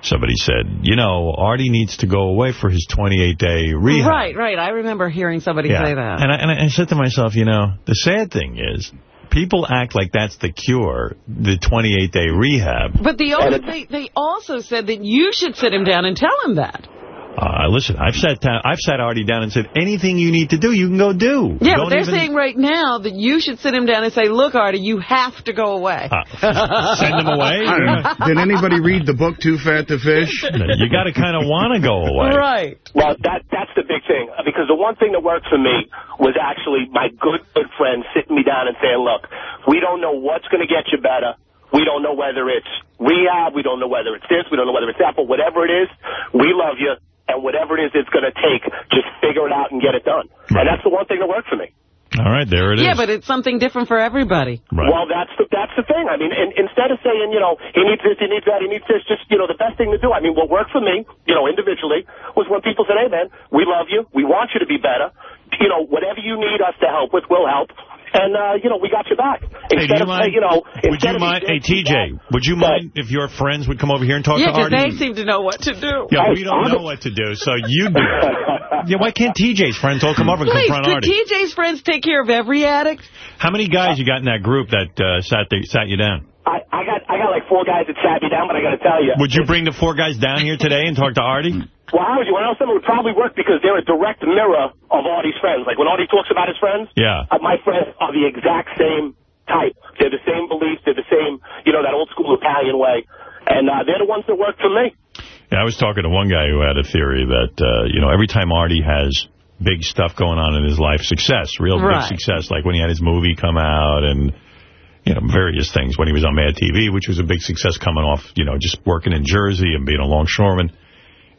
somebody said, you know, Artie needs to go away for his 28-day rehab. Right, right. I remember hearing somebody Yeah. say that. And I, and I said to myself, you know, the sad thing is, people act like that's the cure, the 28-day rehab. But the also, they, they also said that you should sit him down and tell him that. Uh, listen, I've sat down, I've sat Artie down and said, anything you need to do, you can go do. Yeah, Don't but they're even- saying right now that you should sit him down and say, look, Artie, you have to go away. Send him away? I don't know. Did anybody read the book Too Fat to Fish? You got to kind of want to go away. Right. Well, that that's the big thing. Because the one thing that worked for me was actually my good, good friend sitting me down and saying, look, we don't know what's going to get you better. We don't know whether it's rehab. We don't know whether it's this. We don't know whether it's that. But whatever it is, we love you. And whatever it is it's going to take, just figure it out and get it done. And that's the one thing that worked for me. All right, there it is. Yeah, but it's something different for everybody. Right. Well, that's the that's the thing. I mean, in, instead of saying, you know, he needs this, he needs that, he needs this, just you know, the best thing to do. I mean, what worked for me, you know, individually, was when people said, "Hey, man, we love you, we want you to be better. You know, whatever you need us to help with, we'll help." And uh, you know, we got your back. Hey, do you Instead of, mind? you know, would you mind? Hey, this, TJ, would you mind if your friends would come over here and talk Yeah, to because Artie? they seem to know what to do. Yeah, we don't know what to do, so you do it. Yeah, why can't TJ's friends all come over and Please, confront could Artie? TJ's friends take care of every addict? How many guys you got in that group that uh, sat there, sat you down? I, I got I got like four guys that sat me down, but I got to tell you, Would you bring the four guys down here today and talk to Artie? Well, how would you? When I was saying it would probably work because they're a direct mirror of Artie's friends. Like when Artie talks about his friends, Yeah. uh, my friends are the exact same type. They're the same beliefs. They're the same, you know, that old school Italian way. And uh, they're the ones that work for me. Yeah, I was talking to one guy who had a theory that, uh, you know, every time Artie has big stuff going on in his life. Success, real Right. big success, like when he had his movie come out and, you know, various things. When he was on Mad TV, which was a big success coming off, you know, just working in Jersey and being a longshoreman.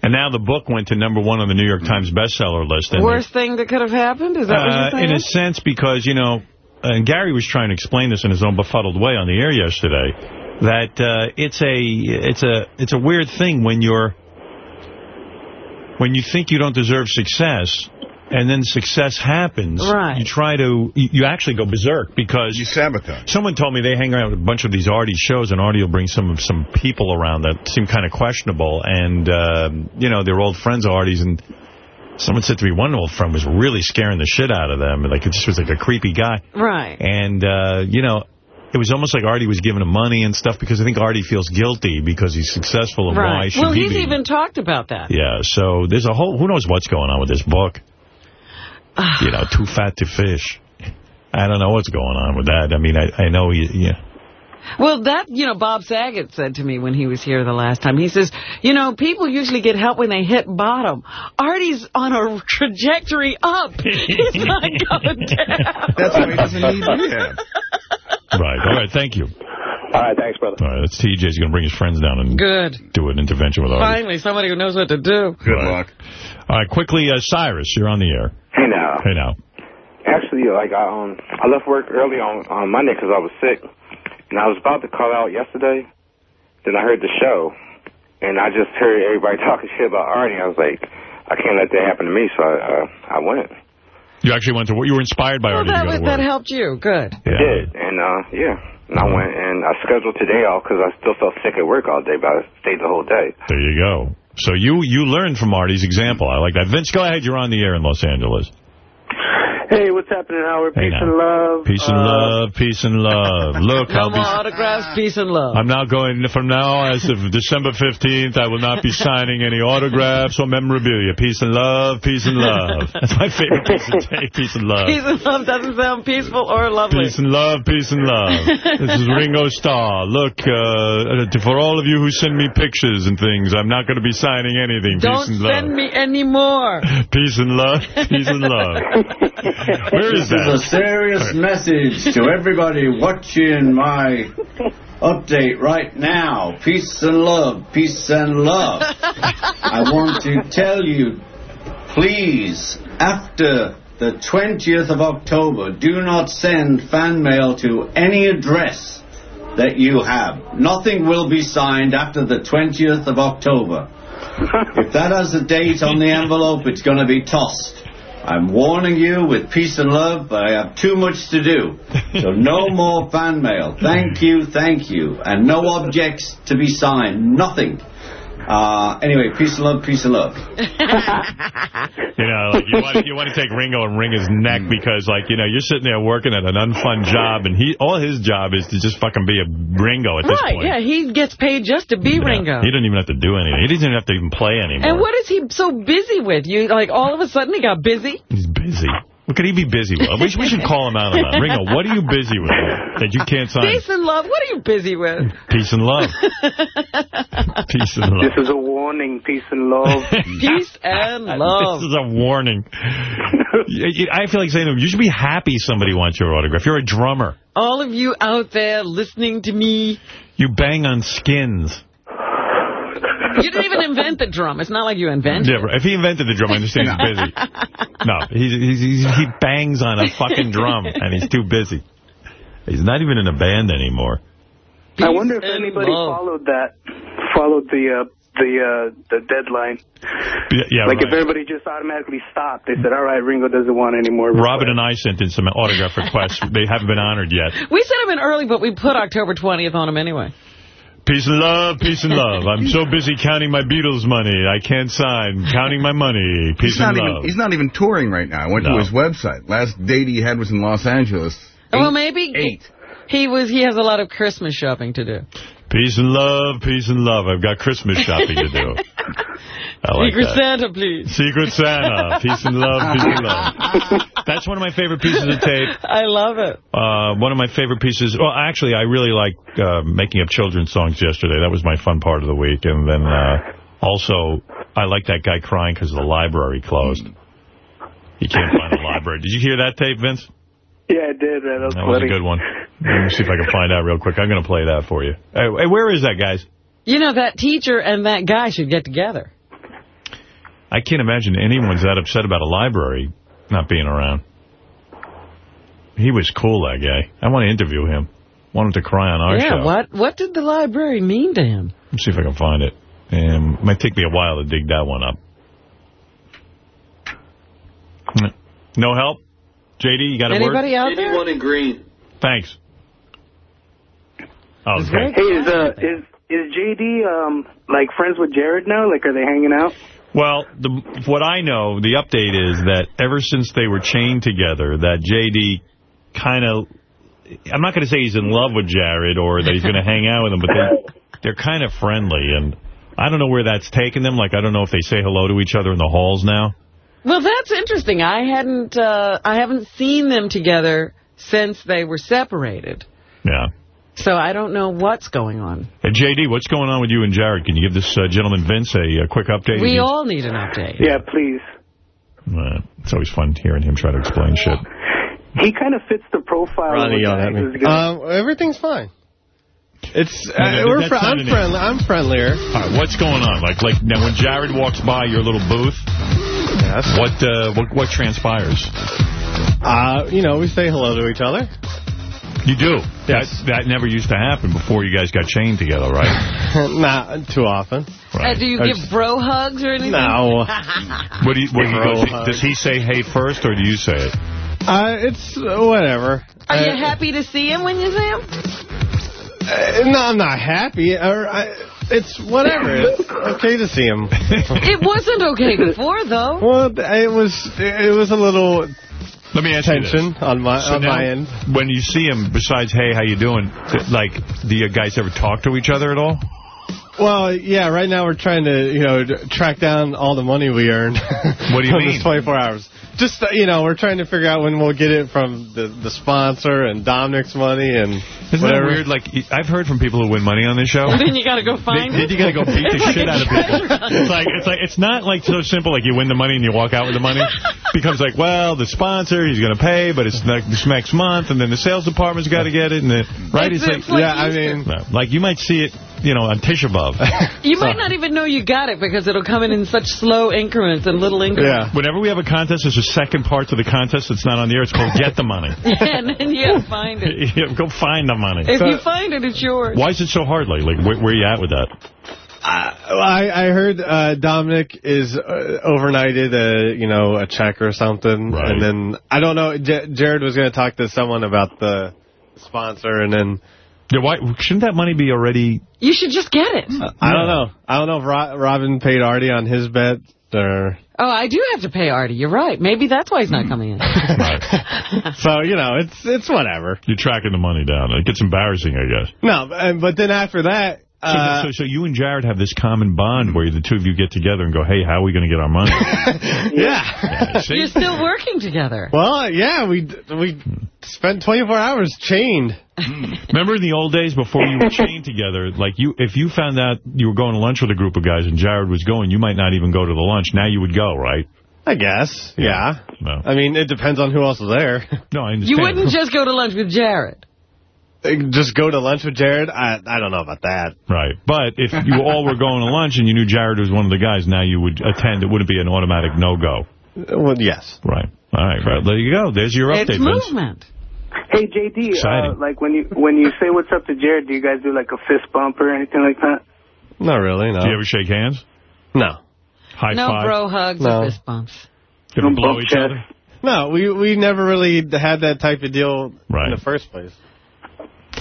And now the book went to number one on the New York Times bestseller list. Worst thing that could have happened? Is that what uh, you're saying? in a sense, because, you know, and Gary was trying to explain this in his own befuddled way on the air yesterday, that uh, it's a it's a it's a weird thing when you're when you think you don't deserve success, and then success happens. Right. You try to you, you actually go berserk because you sabotage. Someone told me they hang around with a bunch of these Artie shows, and Artie will bring some some people around that seem kind of questionable, and uh, you know they're old friends of Artie's, and someone said to me one old friend was really scaring the shit out of them, like it just was like a creepy guy, Right. and uh, you know. It was almost like Artie was giving him money and stuff because I think Artie feels guilty because he's successful and why Right. should Well, he he's be? even talked about that. Yeah, so there's a whole, who knows what's going on with this book. you know, too fat to fish. I don't know what's going on with that. I mean, I, I know, you, yeah. Well, that, you know, Bob Saget said to me when he was here the last time. He says, you know, people usually get help when they hit bottom. Artie's on a trajectory up. He's not going down. That's why he doesn't need rehab. Right. All right, thank you. All right, thanks, brother. All right, that's TJ. He's going to bring his friends down and Good. do an intervention with Artie. Finally, somebody who knows what to do. Good luck. All right, quickly, uh, Cyrus, you're on the air. Hey now. Hey now. Actually, like I um I left work early on on Monday because I was sick, and I was about to call out yesterday. Then I heard the show, and I just heard everybody talking shit about Artie. I was like, I can't let that happen to me, so I uh, I went. You actually went to work. You were inspired by Well, Artie that, to go was- to that helped you. Good. Yeah. Did and uh yeah, and I went and I scheduled today off because I still felt sick at work all day, but I stayed the whole day. There you go. So you you learned from Artie's example. I like that. Vince, go ahead. You're on the air in Los Angeles. Hey, what's happening, Howard? Peace now. and love. Peace and Uh, love, peace and love. Look, No I'll be... more autographs, peace and love. I'm now going, from now as of December 15th, I will not be signing any autographs or memorabilia. Peace and love, peace and love. That's my favorite piece of tape, peace and love. Peace and love doesn't sound peaceful or lovely. Peace and love, peace and love. this is Ringo Starr. Look, uh, for all of you who send me pictures and things, I'm not going to be signing anything. Don't peace and love. send me any more. Peace and love, peace and love. Where is This is a serious message to everybody watching my update right now. Peace and love, peace and love. I want to tell you, please, after the 20th of October, do not send fan mail to any address that you have. Nothing will be signed after the 20th of October. If that has a date on the envelope, it's going to be tossed. I'm warning you with peace and love, but I have too much to do. So no more fan mail. Thank you, thank you. And no objects to be signed. Nothing. Uh, anyway, peace and love, peace and love. You know, like you want you want to take Ringo and wring his neck because, like, you know, you're sitting there working at an unfun job, and he all his job is to just fucking be a Ringo at this Right, point. yeah, he gets paid just to be Ringo. He doesn't even have to do anything. He doesn't even have to even play anymore. And what is he so busy with? You like all of a sudden he got busy? He's busy. What could he be busy with? We should, we should call him out on that. Ringo, what are you busy with that you can't sign? Peace and love. What are you busy with? Peace and love. Peace and love. This is a warning. Peace and love. Peace and love. This is a warning. You- you- I feel like saying to him, you should be happy somebody wants your autograph. You're a drummer. All of you out there listening to me, You bang on skins. You didn't even invent the drum. It's not like you invented Yeah, right. if he invented the drum, I understand he's busy. No, he's, he's, he's, he bangs on a fucking drum, and he's too busy. He's not even in a band anymore. I wonder if anybody love. followed that, followed the uh, the uh, the deadline. Yeah, yeah like right. if everybody just automatically stopped, they said, "All right, Ringo doesn't want any more." Robin and I sent in some autograph requests. They haven't been honored yet. We sent them in early, but we put October 20th on them anyway. Peace and love, peace and love. I'm so busy counting my Beatles money. I can't sign. Counting my money. Peace He's not, and even, love. he's not even touring right now. I went No. to his website. Last date he had was in Los Angeles. well, maybe eight. he was. He has a lot of Christmas shopping to do. Peace and love, peace and love. I've got Christmas shopping to do. Like Secret that. Santa, please. Secret Santa. Peace and love, peace and love. That's one of my favorite pieces of tape. I love it. Uh, one of my favorite pieces. Well, actually, I really like uh, making up children's songs yesterday. That was my fun part of the week. And then uh, also, I like that guy crying because the library closed. You can't find the library. Did you hear that tape, Vince? Yeah, I did, man. That was, That was a good one. Let me see if I can find out real quick. I'm going to play that for you. Hey, hey, where is that, guys? You know, that teacher and that guy should get together. I can't imagine anyone's that upset about a library not being around. He was cool, that guy. I want to interview him. Want him to cry on our yeah, show. what what did the library mean to him? Let's see if I can find it. Um, might take me a while to dig that one up. No help? JD, you got a word? Anybody out there? One in green. Thanks. Oh, okay. Hey, is uh is is JD um like friends with Jared now? Like, are they hanging out? Well, the, what I know, the update is that ever since they were chained together, that JD kind of, I'm not going to say he's in love with Jared or that he's going to hang out with him, but they, they're kind of friendly. And I don't know where that's taken them. Like, I don't know if they say hello to each other in the halls now. Well, that's interesting. I hadn't uh, I haven't seen them together since they were separated. Yeah. So I don't know what's going on. Hey, JD, what's going on with you and Jared? Can you give this uh, gentleman Vince a, a quick update? We all need an update. Yeah, please. Uh, it's always fun hearing him try to explain shit. He kind of fits the profile. Ronnie of a yelled guy at me. who's Um, everything's fine. It's No, no, uh, we're that's fri- not I'm an friendly. I'm friendlier. All right, what's going on? Like, like now when Jared walks by your little booth, yes. what, uh, what, what transpires? Uh, you know, we say hello to each other. You do. Yes. That, that never used to happen before you guys got chained together, right? Not too often. Uh, do you I give bro hugs or anything? No. What do you, what do you go, hug. does he say hey first, or do you say it? Uh, it's uh, whatever. Are you Uh, happy to see him when you see him? Uh, no, I'm not happy. Or I, it's whatever. It's okay to see him. It wasn't okay before, though. Well, it was it was a little Let me ask you tension this. on my So on now, my end. when you see him, besides hey, how you doing? Like, do you guys ever talk to each other at all? Well, yeah. Right now we're trying to you know track down all the money we earned. What do you from mean? 24 hours. Just uh, you know, we're trying to figure out when we'll get it from the the sponsor and Dominic's money and Isn't whatever. that weird? Like, I've heard from people who win money on this show. And then you got to go find Then him. you got to go beat the like shit out of people. It's like it's like it's not like so simple. Like you win the money and you walk out with the money. becomes like, well, the sponsor he's going to pay, but it's like this next month, and then the sales department's got to get it, and the, right? It's- it's like yeah, I mean, like you might see it, you know, on Tisha B'av. You might not even know you got it because it'll come in in such slow increments and little increments. yeah. Whenever we have a contest, there's a second part to the contest that's not on the air. It's called Get the Money. yeah, and then you got to find it. Yeah, Go find the money. If you find it, it's yours. Why is it so hard? Like, like where, where you at with that? I, I heard uh, Dominic is uh, overnighted a you know a check or something, Right. and then I don't know. J- Jared was going to talk to someone about the sponsor, and then Yeah, why shouldn't that money be already? You should just get it. I don't know. I don't know if Ro- Robin paid Artie on his bet or Oh, I do have to pay Artie. You're right. Maybe that's why he's not coming in. so. You know, it's it's whatever. You're tracking the money down. It gets embarrassing, I guess. No, but then after that. So, Uh, so, so you and Jared have this common bond where the two of you get together and go, hey, how are we going to get our money? yeah. Yeah, see? You're still working together. Well, yeah, we we spent 24 hours chained. Remember in the old days before you were chained together, like you, if you found out you were going to lunch with a group of guys and Jared was going, you might not even go to the lunch. Now you would go, right? I guess. Yeah. No, I mean, it depends on who else is there. no I understand. You wouldn't just go to lunch with Jared. Just go to lunch with Jared? I I don't know about that. Right. But if you all were going to lunch and you knew Jared was one of the guys, now you would attend. It wouldn't be an automatic no-go. Well, yes. Right. All right. Right. There you go. There's your It's update, Vince. movement. Hey JD, Exciting. uh, like when you when you say what's up to Jared, do you guys do like a fist bump or anything like that? Not really, no. Do you ever shake hands? No. High no five? bro hugs No. or fist bumps. You ever No blow each chest. other? No, we we never really had that type of deal Right. in the first place.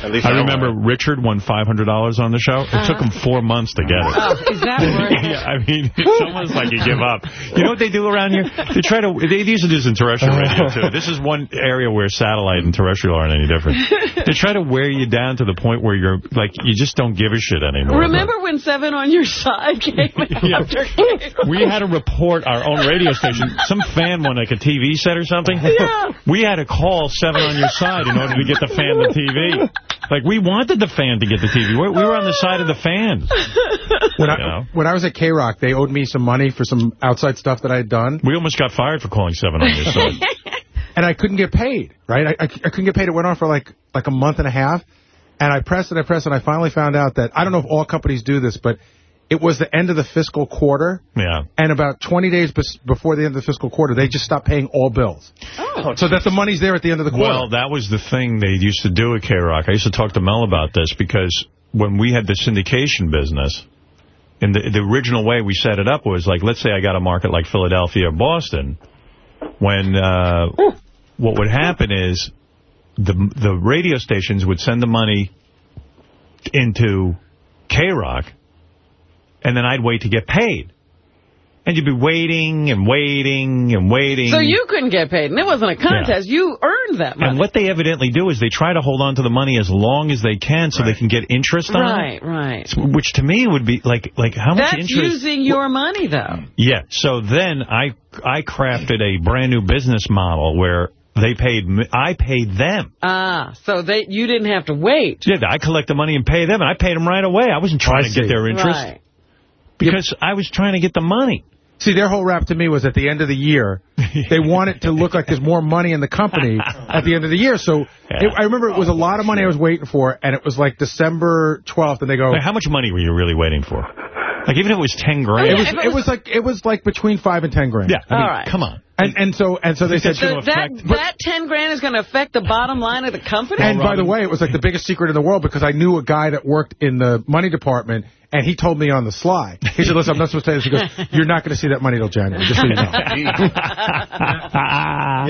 At least I remember want Richard won $500 on the show. It uh-huh. took him four months to get it. Oh, is that worth it? yeah, I mean, it's almost like you give up. You know what they do around here? They try to. They used to do this in terrestrial oh, radio too. This is one area where satellite and terrestrial aren't any different. They try to wear you down to the point where you're like you just don't give a shit anymore. Remember when Seven on Your Side came Yeah. after cable? We had to report our own radio station. Some fan won like a TV set or something. Yeah. We had to call Seven on Your Side in order to get the fan the TV. Like, we wanted the fan to get the TV. We, we were on the side of the fans. When I, You know? when I was at K-Rock, they owed me some money for some outside stuff that I had done. We almost got fired for calling 7 on your side. and I couldn't get paid, right? I, I, I couldn't get paid. It went on for like like a month and a half. And I pressed and I pressed, and I finally found out that, I don't know if all companies do this, but it was the end of the fiscal quarter. Yeah. And about 20 days bes- before the end of the fiscal quarter, they just stopped paying all bills. Oh. So that the money's there at the end of the quarter. Well, that was the thing they used to do at K-Rock. I used to talk to Mel about this because when we had the syndication business, in the, the original way we set it up was like, let's say I got a market like Philadelphia or Boston, when uh, what would happen is the the radio stations would send the money into K-Rock, and then I'd wait to get paid. And you'd be waiting and waiting and waiting. So you couldn't get paid, and it wasn't a contest. You earned that money. And what they evidently do is they try to hold on to the money as long as they can so they can get interest on Right, it. right. Right. Which to me would be like, like how much interest... That's using your money, though. Yeah. So then I I crafted a brand new business model where they paid me, I paid them. Ah, so they you didn't have to wait. Yeah, I collect the money and pay them, and I paid them right away. I wasn't trying I to get their interest Right. Because I was trying to get the money. See, their whole rap to me was at the end of the year, they want it to look like there's more money in the company at the end of the year. So it, I remember it was a lot of money I was waiting for, and it was like December 12th, and they go... Like, how much money were you really waiting for? Like even if it was ten grand. It was, it was like it was like between five and ten grand. Yeah, I mean, All right. come on. And and so and so they said So that that ten grand is going to affect the bottom line of the company. And by the way, it was like the biggest secret in the world because I knew a guy that worked in the money department, and he told me on the sly. He said, listen, I'm not supposed to say this. He goes, you're not going to see that money till January, just so you know.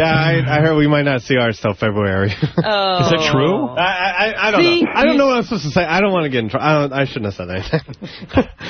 yeah, I, I heard we might not see ours till February. Oh. Is that true? I, I, I don't See, know. I don't know what I'm supposed to say. I don't want to get in trouble. I, I shouldn't have said anything.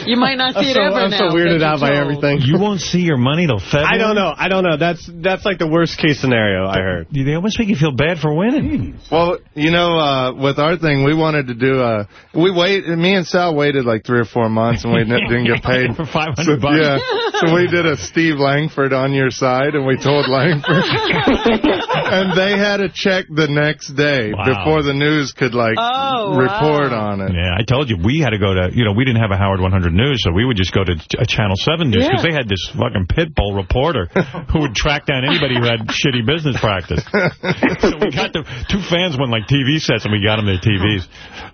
You might not see I'm it so, ever I'm now. so weirded out by everything. You won't see your money till February? I don't know. I don't know. That's that's like the worst case scenario I heard. They almost make you feel bad for winning. Well, you know, uh, with our thing, we wanted to do, uh, we wait, me and Sal waited like three or four months and we didn't get paid. For 500 So, bucks. Yeah. So we did a Steve Langford on your side and we told Langford. and they had a check the next day Wow. before the news could like Oh, report wow. on it. Yeah, I told you, we had to go to, you know, we didn't have a Howard 100 News, so we would just go to Ch- uh, Channel 7 News, because Yeah. they had this fucking pit bull reporter who would track down anybody who had shitty business practice. so we got the, two fans won like TV sets, and we got them their TVs.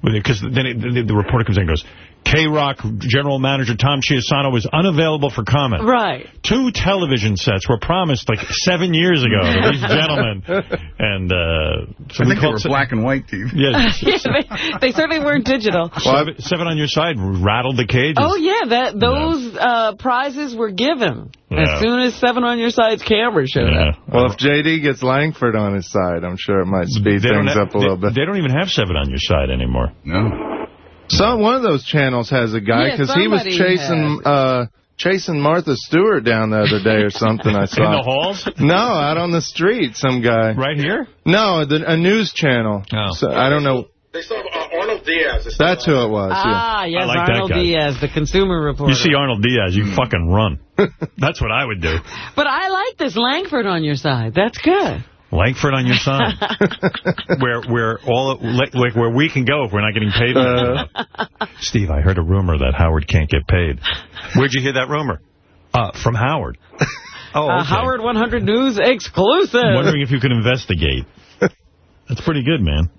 Because then it, the, the reporter comes in and goes, K-Rock General Manager Tom Chiusano was unavailable for comment. Right. Two television sets were promised like seven years ago to these gentlemen. And uh, so I we think they were black and white TV. Yeah, yeah, they, they certainly weren't digital. Seven, seven on your side rattled the cages. Oh, yeah, that those uh, prizes were given Yeah. as soon as Seven on Your Side's camera showed up. Well, if JD gets Langford on his side, I'm sure it might speed They things have, up a little bit. they don't even have seven on your side anymore. No. Some one of those channels has a guy Yeah, because he was chasing uh chasing Martha Stewart down the other day or something. I saw In the halls? No, out on the street, some guy. Right here? No, the, a news channel. Oh. So, I don't know. They saw uh, Arnold Diaz. That's who it was. Ah, yes, I like that Arnold guy. Diaz, the consumer reporter. You see Arnold Diaz, you fucking run. That's what I would do. But I like this Langford on your side. That's good. Langford on your side. where where all like, like where we can go if we're not getting paid. Uh. Steve, I heard a rumor that Howard can't get paid. Where'd you hear that rumor? Uh, from Howard. Oh, Uh. Howard 100 News exclusive. I'm wondering if you could investigate. That's pretty good, man.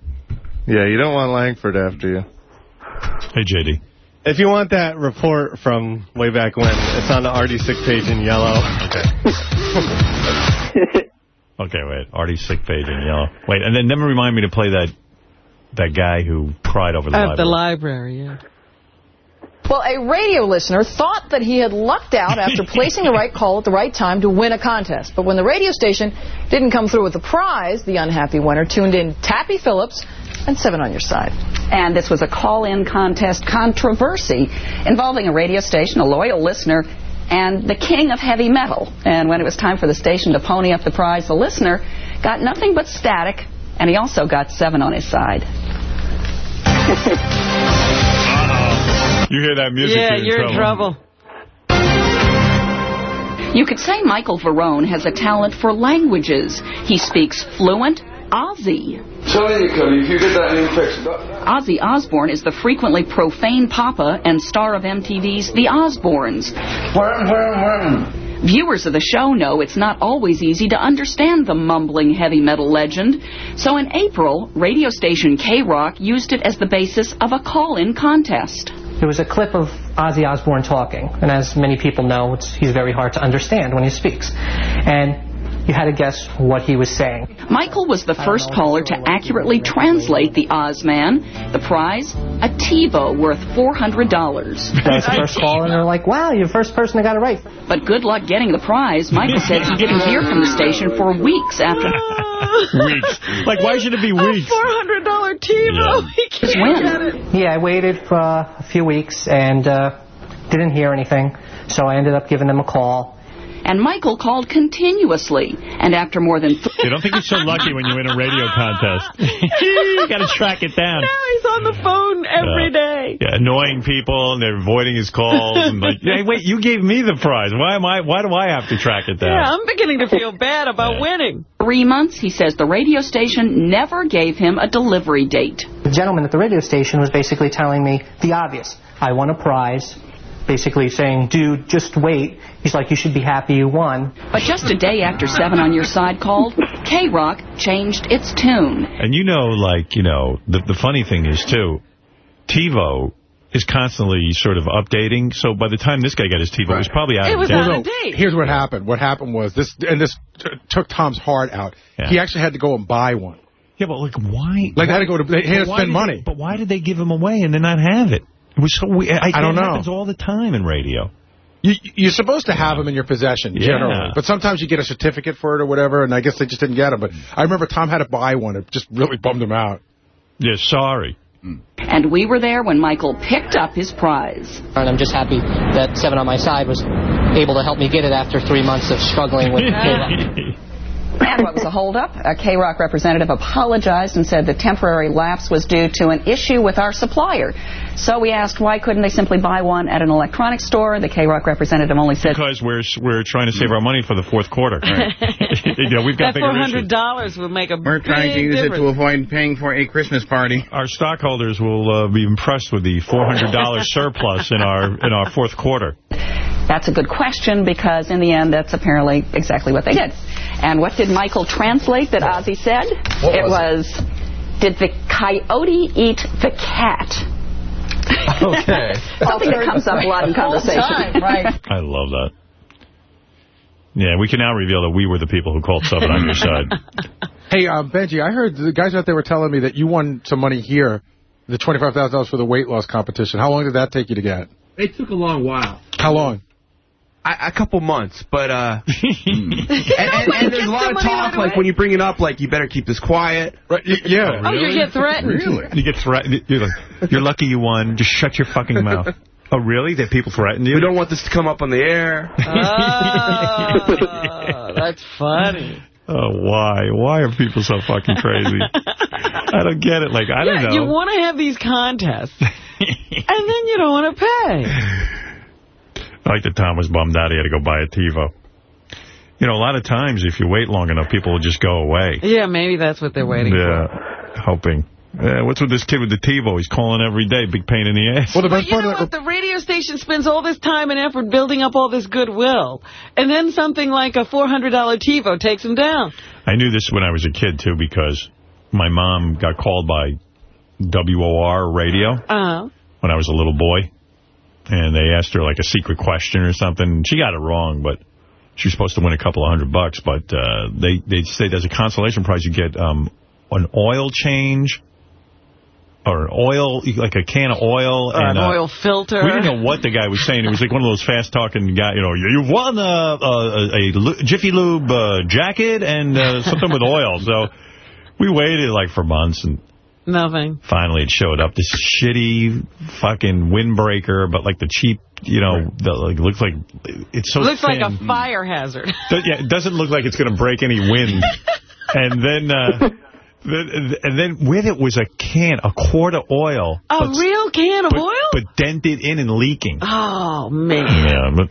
Yeah, you don't want Langford after you. Hey, JD. If you want that report from way back when, it's on the RD6 page in yellow. Okay. Okay, wait. Artie's sick page in yellow. Wait, and then never remind me to play that that guy who cried over the At the library. library, yeah. Well, a radio listener thought that he had lucked out after placing the right call at the right time to win a contest. But when the radio station didn't come through with the prize, the unhappy winner tuned in Tappy Phillips and Seven on Your Side. And this was a call-in contest controversy involving a radio station, a loyal listener, and the king of heavy metal. And when it was time for the station to pony up the prize, the listener got nothing but static, and he also got seven on his side. You hear that music, Yeah, you're, you're in trouble. You could say Michael Verone has a talent for languages. He speaks fluent, Ozzy. Telling you, Cody, if you get that name fixed. Ozzy Osbourne is the frequently profane papa and star of MTV's The Osbournes. Viewers of the show know it's not always easy to understand the mumbling heavy metal legend. So in April, radio station K-Rock used it as the basis of a call-in contest. There was a clip of Ozzy Osbourne talking, and as many people know, it's, he's very hard to understand when he speaks. And you had to guess what he was saying. Michael was the first caller to accurately translate the Ozman. The prize? A TiVo worth $400. That was the first caller, and they're like, wow, you're the first person that got it right. But good luck getting the prize. Michael said he didn't hear from the station for weeks after. weeks. Like, why should it be weeks? $400 TiVo. He can't When? get it. Yeah, I waited for uh, a few weeks and uh, didn't hear anything, so I ended up giving them a call. And Michael called continuously. And after more than... Th- You don't think you're so lucky when you win a radio contest. you got to track it down. Now he's on the phone every uh, day. Yeah, annoying people, and they're avoiding his calls. And like, hey, wait, you gave me the prize. Why am I? Why do I have to track it down? Yeah, I'm beginning to feel bad about winning. Three months, he says the radio station never gave him a delivery date. The gentleman at the radio station was basically telling me the obvious. I won a prize. Basically saying, dude, just wait. He's like, you should be happy you won. But just a day after Seven on Your Side called, K-Rock changed its tune. And you know, like, you know, the, the funny thing is, too, TiVo is constantly sort of updating. So by the time this guy got his TiVo, it was probably out It of was date. out of date. here's what happened. What happened was this, and this t- took Tom's heart out. Yeah. He actually had to go and buy one. Yeah, but like, why? Like, they had to go to, they had to spend did money. they- but why did they give him away and then not have it? It was so weird. I, I don't it know. happens all the time in radio. You, you're supposed to have them in your possession, Yeah. generally. But sometimes you get a certificate for it or whatever, and I guess they just didn't get them. But I remember Tom had to buy one. It just really bummed him out. Yeah, sorry. And we were there when Michael picked up his prize. And I'm just happy that Seven on my side was able to help me get it after three months of struggling with And what was a holdup? A K-Rock representative apologized and said the temporary lapse was due to an issue with our supplier. So we asked why couldn't they simply buy one at an electronics store. The K-Rock representative only said Because we're we're trying to save our money for the fourth quarter. you know, we've got That $400 would make a We're trying to big use it to avoid paying for a Christmas party. Our stockholders will uh, be impressed with the $400 surplus in our in our fourth quarter. That's a good question because in the end, that's apparently exactly what they did. And what did Michael translate that Ozzy said? What it was was, did the coyote eat the cat? Okay. Something that comes up a lot in conversation. right. I love that. Yeah, we can now reveal that we were the people who called Seven on your side. Hey, um, Benji, I heard the guys out there were telling me that you won some money here, the $25,000 for the weight loss competition. How long did that take you to get? It took a long while. How long? I, a couple months, but uh, and, and, and there's a lot of talk like away. when you bring it up, like you better keep this quiet. Right? Yeah. Oh, you get threatened. Really? You get threatened. You're, like, you're lucky you won. Just shut your fucking mouth. Oh, really? That people threatened you? We don't want this to come up on the air. Oh, that's funny. Oh, why? Why are people so fucking crazy? I don't get it. Like, I yeah, don't know. you want to have these contests, and then you don't want to pay. I like that Tom was bummed out he had to go buy a TiVo. You know, a lot of times, if you wait long enough, people will just go away. Yeah, maybe that's what they're waiting for. Yeah, hoping. Yeah, what's with this kid with the TiVo? He's calling every day. Big pain in the ass. Well, the best you part know of what? that... The radio station spends all this time and effort building up all this goodwill. And then something like a $400 TiVo takes them down. I knew this when I was a kid, too, because my mom got called by WOR radio Uh-huh. when I was a little boy. And they asked her, like, a secret question or something. She got it wrong, but she was supposed to win a couple of hundred bucks. But uh, they, they say there's a consolation prize. You get um, an oil change or oil, like a can of oil. Or and an uh, oil filter. We didn't know what the guy was saying. It was like one of those fast-talking guys, you know, you've won a, a, a, Jiffy Lube uh, jacket and uh, something with oil. So we waited like for months, and Nothing. finally it showed up. This shitty fucking windbreaker, but like the cheap, you know, the, like looks like it's so it Looks like a fire hazard. Th- yeah, it doesn't look like it's going to break any wind. and then, uh, then, and then with it was a can, a quart of oil. A but, real can of but, oil? But dented in and leaking. Oh, man. Yeah, but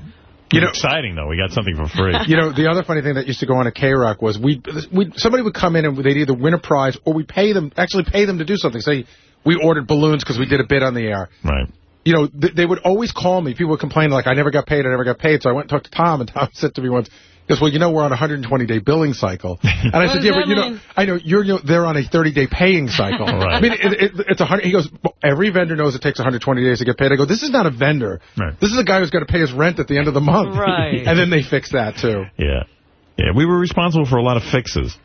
You know, exciting though. We got something for free. You know, the other funny thing that used to go on at K-Rock was we, we somebody would come in and they'd either win a prize or we pay them, actually pay them to do something. Say we ordered balloons because we did a bid on the air. Right. You know, th they would always call me. People would complain like, I never got paid, I never got paid. So I went and talked to Tom, and Tom said to me once, goes, well, you know, we're on a 120-day billing cycle. And I said, yeah, that but you know. I know you're you know, they're on a 30-day paying cycle. Right. I mean, it, it, it's a hundred. He goes, well, every vendor knows it takes 120 days to get paid. I go, this is not a vendor. Right. This is a guy who's got to pay his rent at the end of the month. Right. and then they fix that too. Yeah. Yeah, we were responsible for a lot of fixes.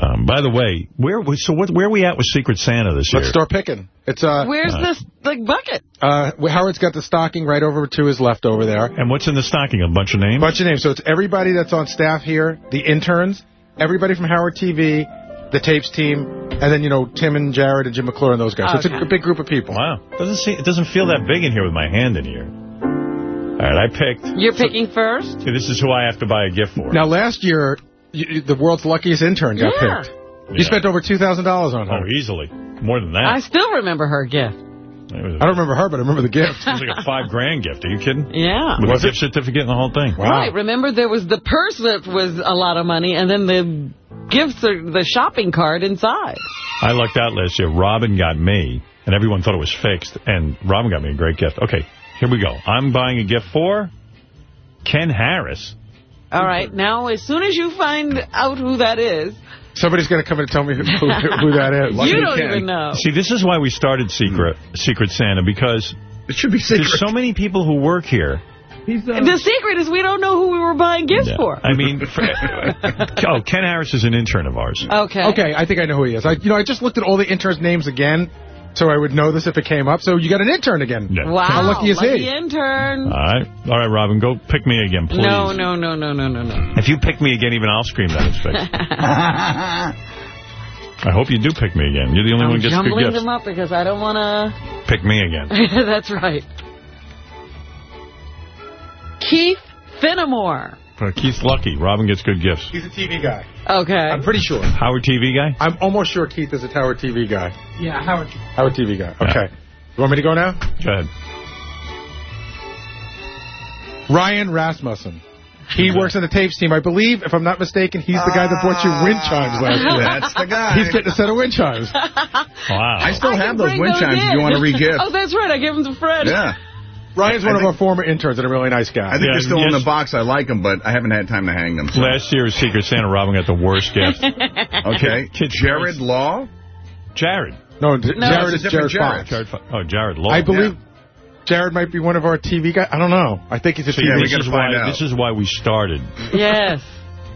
Um, by the way, where so what, where are we at with Secret Santa this year? Let's start picking. It's uh, Where's Uh, this like bucket? uh, Howard's got the stocking right over to his left over there. And what's in the stocking? A bunch of names? Bunch of names. So it's everybody that's on staff here, the interns, everybody from Howard TV, the tapes team, and then, you know, Tim and Jared and Jim McClure and those guys. So it's Okay. a, a big group of people. Wow. Doesn't see, it doesn't feel that big in here with my hand in here. All right, I picked. You're picking first? See, this is who I have to buy a gift for. Now, last year, you, the world's luckiest intern got Yeah. picked. Yeah. You spent over $2,000 on her. Oh, easily. More than that. I still remember her gift. I don't remember her, but I remember the gift. it was like a five grand gift. Are you kidding? Yeah. With Was a it? gift certificate and the whole thing. Wow. Right. Remember, there was the purse that was a lot of money, and then the gifts are the shopping cart inside. I lucked out last year. Robin got me, and everyone thought it was fixed, and Robin got me a great gift. Okay, here we go. I'm buying a gift for Ken Harris. All right. Now, as soon as you find out who that is, Somebody's going to come in and tell me who, who, who that is. you don't even know. See, this is why we started Secret Secret Santa, because It should be secret. there's so many people who work here. Uh, the secret is we don't know who we were buying gifts Yeah. for. I mean, for, oh, Ken Harris is an intern of ours. Okay. Okay, I think I know who he is. I, you know, I just looked at all the interns' names again, so I would know this if it came up. So you got an intern again. Yeah. Wow. How lucky is lucky he? intern. All right, all right, Robin, go pick me again, please. No, no, no, no, no, no, no. If you pick me again, even I'll scream that it's fixed. I hope you do pick me again. You're the only one I'm who gets good jumbling them up because I don't want to... Pick me again. That's right. Keith Finnemore. Uh, Keith's lucky. Robin gets good gifts. He's a TV guy. Okay. I'm pretty sure. Howard TV guy? I'm almost sure Keith is a Howard TV guy. Yeah, Howard. Howard TV guy. Okay. You want me to go now? Go ahead. Ryan Rasmussen. He works on the tapes team. I believe, if I'm not mistaken, he's the guy that brought you wind chimes last year. That's the guy. He's getting a set of wind chimes. Wow. I still I have those wind those chimes if you want to re-gift. Oh, that's right. I gave them to Fred. Yeah. Ryan's one I of our former interns and a really nice guy. I think Yeah, they're still in the box. I like them, but I haven't had time to hang them. So. Last year's Secret Santa, Robin got the worst gift. Okay. Kid Jared Price. Law? Jared. no, No, Jared is a Jared Jared. Fox. Jared. Oh, Jared Law. I believe Jared might be one of our TV guys. I don't know. I think he's a See, TV we this is why this is why we started Yes.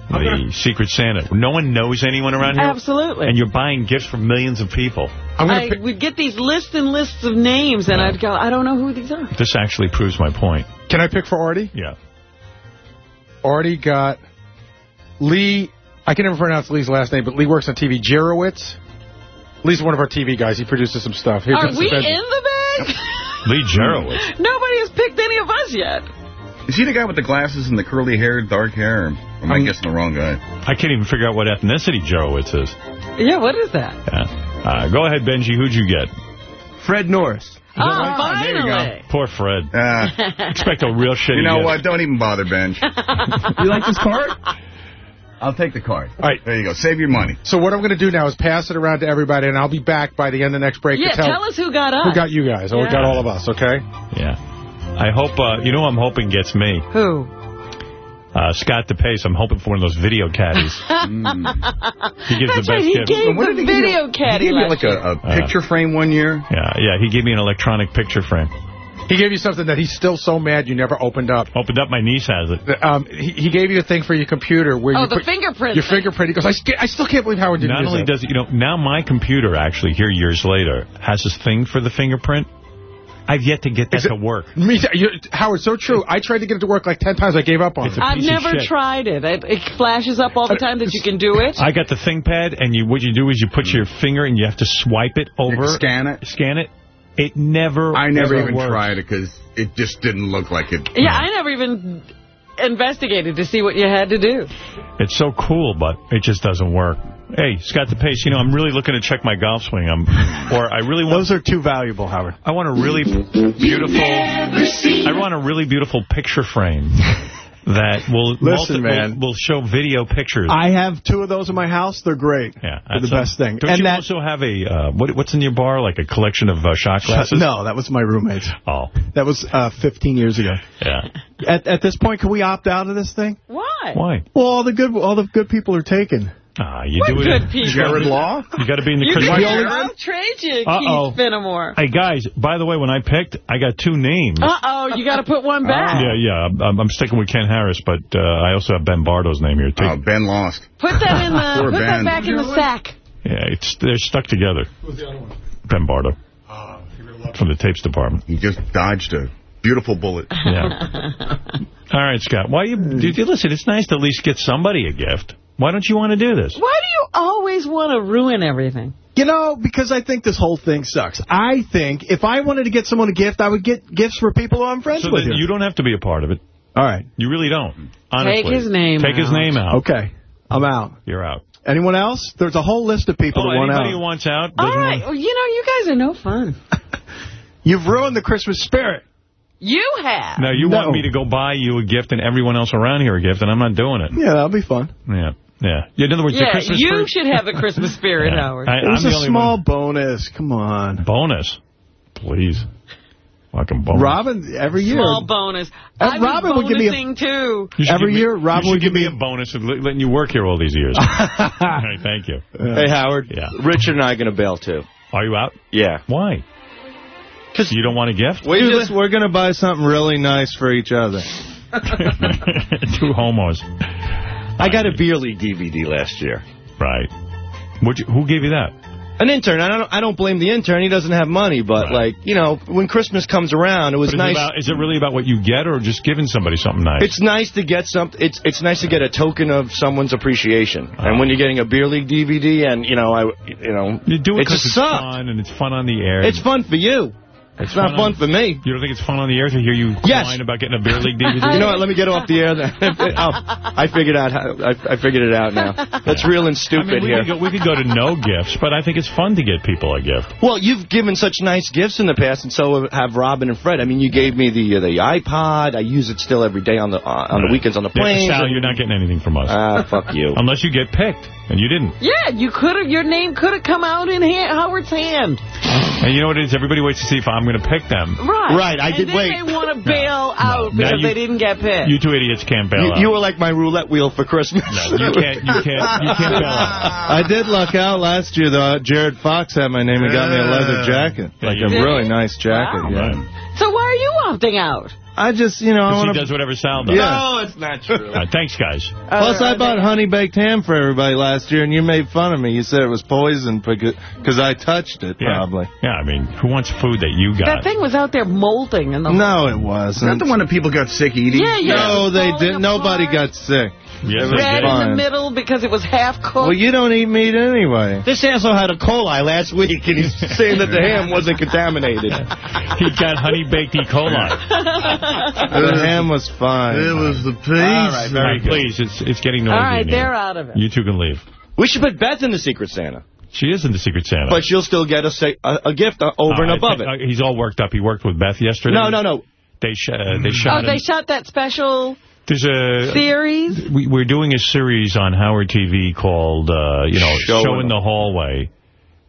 The Secret Santa. No one knows anyone around here. Absolutely. And you're buying gifts for millions of people. I'm gonna I pick, would get these lists and lists of names, and Yeah. I'd go, I don't know who these are. This actually proves my point. Can I pick for Artie? Yeah. Artie got Lee. I can never pronounce Lee's last name, but Lee works on TV. Jarowitz. Lee's one of our TV guys. He produces some stuff. Here, Are we is in the bag? Lee Jarowitz. Nobody has picked any of us yet. Is he the guy with the glasses and the curly hair, dark hair? Or am I Um, guessing the wrong guy? I can't even figure out what ethnicity Jarowitz is. Yeah, what is that? Yeah. Uh, go ahead, Benji. Who'd you get? Fred Norris. Oh, There you go. finally. Poor Fred. Uh, Expect a real shitty you know gift. what? Don't even bother, Benj. You like this card? I'll take the card. All right. There you go. Save your money. So what I'm going to do now is pass it around to everybody, and I'll be back by the end of the next break Yeah, to tell, tell us who got us. who got you guys, or Yeah. got all of us, okay? Yeah. I hope, uh, you know who I'm hoping gets me? Who? Uh, Scott DePace. I'm hoping for one of those video caddies. He gives That's the right, best he gift. gave What the did he give video caddy He gave you last like a, a picture frame one year. Yeah, yeah. He gave me an electronic picture frame. He gave you something that he's still so mad you never opened up. Opened up, my niece has it. Um, he, he gave you a thing for your computer where Oh, you the put fingerprint your thing. fingerprint. He goes, I, st I still can't believe Howard didn't Not use only that. does it, you know, now my computer actually, here years later, has this thing for the fingerprint. I've yet to get that Is it- to work. Me, too. you, Howard, so true. I tried to get it to work like 10 times. I gave up on It's it. I've never tried it. it. It flashes up all the time that you can do it. I got the ThinkPad, and you what you do is you put your finger and you have to swipe it over. Scan it. Scan it. It never. I never even works. tried it because it just didn't look like it. Yeah, I never even investigated to see what you had to do. It's so cool, but it just doesn't work. Hey, Scott DePace, you know, I'm really looking to check my golf swing. I'm, or I really want... Those are too valuable, Howard. I want a really beautiful... I want a really beautiful picture frame that will... Listen, multi- man. Will, will show video pictures. I have two of those in my house. They're great. yeah, They're the that's a- best thing. Don't and you that, also have a... Uh, what, what's in your bar? Like a collection of uh, shot glasses? No, that was my roommate's. Oh. That was uh, 15 years ago. Yeah. At, at this point, can we opt out of this thing? Why? Why? Well, all the good all the good people are taken. Ah, you What do it. good in- people? Jared Law? You got to be in the You Christmas... can I'll trade you, Uh-oh. Keith Fenimore. Hey, guys, by the way, when I picked, I got two names. Uh-oh, you got to put one back. Yeah, yeah. I'm, I'm sticking with Ken Harris, but uh, I also have Ben Bardo's name here, too. Oh, Ben lost. Put that in the, put Ben. that back in the sack. Yeah, it's they're stuck together. Who's the other one? Ben Bardo. From the tapes department. He just dodged a beautiful bullet. Yeah. All right, Scott. Why you, dude, you listen, it's nice to at least get somebody a gift. Why don't you want to do this? Why do you always want to ruin everything? You know, because I think this whole thing sucks. I think if I wanted to get someone a gift, I would get gifts for people who I'm friends So with. then you don't have to be a part of it. All right. You really don't. Honestly. Take his name Take his name out. Okay. I'm out. You're out. Anyone else? There's a whole list of people Oh, that want anybody out. who wants out? All want- well, you know, you guys are no fun. You've ruined the Christmas spirit. You have. No, you No. want me to go buy you a gift and everyone else around here a gift, and I'm not doing it. Yeah, that'll be fun. Yeah, yeah. yeah in other words, the Yeah, Christmas you spirit- should have the Christmas spirit, Yeah. Howard. I- It was I'm the a only small one- bonus. Come on. bonus. Please. Fucking bonus. Robin, every year. Small bonus. Uh, I was Robin would give me a- bonusing, too. Every give me- year, Robin would give give me me- a bonus of letting you work here all these years. all right, thank you. Hey, Howard. Yeah. Richard and I are going to bail, too. Are you out? Yeah. Why? Because you don't want a gift? We just, We're going to buy something really nice for each other. Two homos. I got a beer league DVD last year. Right. You, who gave you that? An intern. I don't. I don't blame the intern. He doesn't have money, but like you know, when Christmas comes around, it was is, nice. it about, is it really about what you get or just giving somebody something nice? It's nice to get something. It's it's nice to get a token of someone's appreciation. And when you're getting a beer league DVD, and you know, I you know, you do it because just it's fun and it's fun on the air. It's fun for you. It's, not fun on- for me. You don't think it's fun on the air to hear you Yes. whine about getting a beer league DVD? You know what? Let me get off the air. Then. oh, I figured out. How, I, I figured it out now. That's real and I stupid mean, we here. could, go, we could go to no gifts, but I think it's fun to get people a gift. Well, you've given such nice gifts in the past, and so have Robin and Fred. I mean, you gave me the uh, the iPod. I use it still every day on the uh, on the weekends on the Yeah, plane. Sal, you're not getting anything from us. Ah, fuck you. Unless you get picked, and you didn't. Yeah, you could have. Your name could have come out in ha Howard's hand. And you know what it is? Everybody waits to see if I'm going to pick them. Right. Right, I and did then wait. they want to bail out Now because you- they didn't get picked. You two idiots can't bail You, out. you were like my roulette wheel for Christmas. No, you can't. You can't. You can't bail out. I did luck out last year, though. Jared Fox had my name and got me a leather jacket. Yeah, Like a did? really nice jacket, Wow. yeah. so why are you opting out? I just, you know, I Because he does whatever Sal does. Yeah. No, it's not true. All right, thanks, guys. Uh, Plus, I bought honey baked ham for everybody last year, and you made fun of me. You said it was poison because I touched it, Yeah. probably. Yeah, I mean, who wants food that you got? That thing was out there molting in the. No, it wasn't. Not the one that people got sick eating? Yeah, yeah. No, they didn't. Nobody got sick. Yes, It was Red did. in the middle because it was half cooked. Well, you don't eat meat anyway. This asshole had a coli last week, and he's saying that the ham wasn't contaminated. He got honey baked E. coli. The ham was fine. It was the piece. All right, very right, please, it's it's getting noisy. All right, they're out of it. You two can leave. We should put Beth in the Secret Santa, She is in the Secret Santa. but she'll still get a, a, a gift uh, over and Uh, I above it. uh, He's all worked up. He worked with Beth yesterday. No, no, no. They, sh uh, they Oh, shot they shot that special There's a... series. We, we're doing a series on Howard TV called, uh, you know, Show Show, in in the Hallway.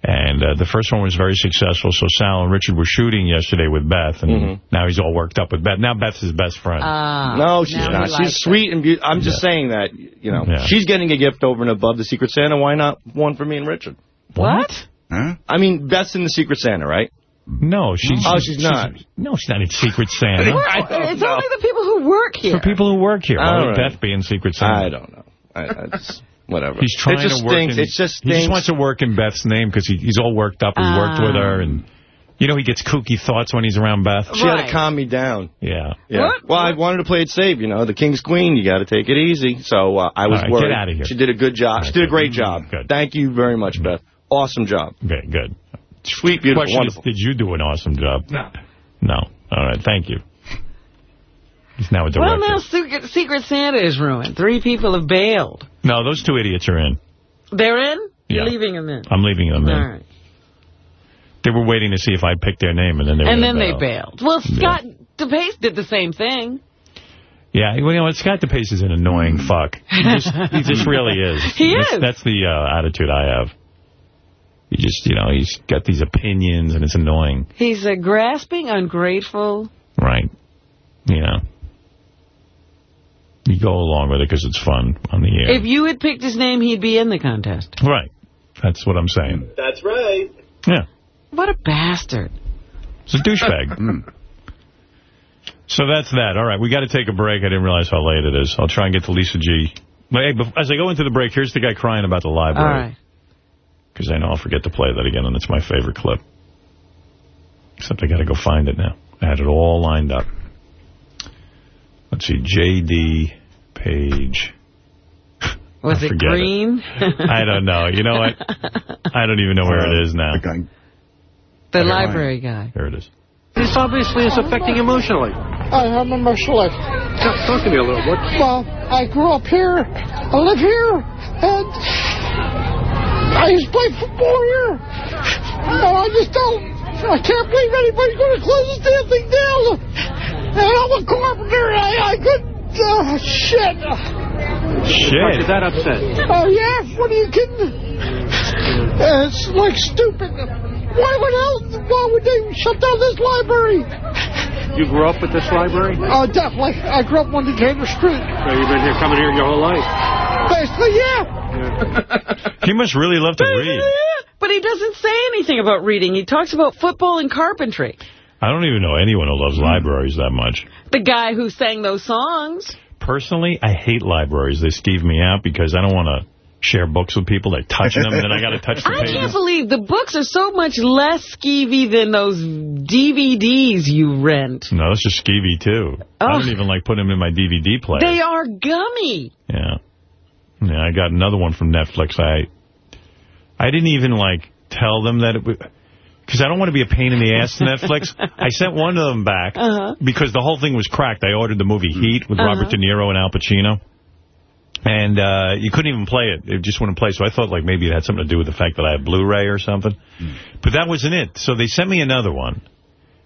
And uh, the first one was very successful, so Sal and Richard were shooting yesterday with Beth, and Mhm. now he's all worked up with Beth. Now Beth's his best friend. Ah, No, she's not. likes She's it. sweet and beautiful. I'm just saying that, you know, Yeah. she's getting a gift over and above the Secret Santa. Why not one for me and Richard? What? Huh? I mean, Beth's in the Secret Santa, right? No, she's... Oh, she's not. No, she's not in Secret Santa. Well, I don't it's know. only the people who work here. For people who work here. Why would right. Beth be in Secret Santa? I don't know. I, I just, whatever. He's trying to work stinks. in, It just He just wants to work in Beth's name because he, he's all worked up. He worked with her, and you know he gets kooky thoughts when he's around Beth. she had to calm me down. Yeah. Yeah. What? Well, I wanted to play it safe. You know, the king's queen. You got to take it easy. So uh, I was worried. get worried. outta here. She did a good job. She did a great job. Good. Thank you very much, Beth. Awesome job. Okay, good. Sweet, beautiful, Question wonderful. is, did you do an awesome job? No. No. All right, thank you. He's now a Well, now Secret, Secret Santa is ruined. Three people have bailed. no, those two idiots are in. They're in? You're Yeah. leaving them in. I'm leaving them in. All right. They were waiting to see if I'd pick their name, and then they And gonna then they bailed. Well, Scott DePace did the same thing. Yeah, well, you know what? Scott DePace is an annoying fuck. He just, he just really is. He that's, is. That's the uh, attitude I have. He just, you know, he's got these opinions, and it's annoying. He's a grasping, ungrateful. Right. You know. You go along with it because it's fun on the air. If you had picked his name, he'd be in the contest. Right. That's what I'm saying. That's right. Yeah. What a bastard. It's a douchebag. Mm. so that's that. All right, we got to take a break. I didn't realize how late it is. I'll try and get to Lisa G. But, hey, as I go into the break, here's the guy crying about the All library. right. Because I know I'll forget to play that again, and it's my favorite clip. Except I got to go find it now. I had it all lined up. Let's see, J.D. Page. Was I it forget green? I don't know. You know what? I don't even know where it is now. The library guy. There it is. This obviously is affecting emotionally. I am emotionally. Talk, talk to me a little. What? Well, I grew up here. I live here. And I used to play football here. No, I just don't. I can't believe anybody's going to close this damn thing down. And I'm a carpenter. I, I couldn't. Uh, shit. Shit. Is that upset? Oh, yeah? What are you kidding? Uh, it's like stupid. Why would hell? Why would they shut down this library? You grew up with this library? Oh, definitely. I grew up on Decatur Street. So you've been here, coming here your whole life? Basically, yeah. He must really love to read. But he doesn't say anything about reading. He talks about football and carpentry. I don't even know anyone who loves libraries that much. The guy who sang those songs. Personally, I hate libraries. They skeeve me out because I don't want to share books with people. They're touching them, and then I got to touch the I can't believe the books are so much less skeevy than those DVDs you rent. No, that's just skeevy, too. I Oh. don't even like putting them in my DVD player. They are gummy. Yeah. Yeah, I got another one from Netflix. I I didn't even, like, tell them that it was... Because I don't want to be a pain in the ass to Netflix. I sent one of them back Uh-huh. because the whole thing was cracked. I ordered the movie Heat with Robert Uh-huh. De Niro and Al Pacino. And uh, you couldn't even play it. It just wouldn't play. So I thought like maybe it had something to do with the fact that I had Blu-ray or something. But that wasn't it. So they sent me another one.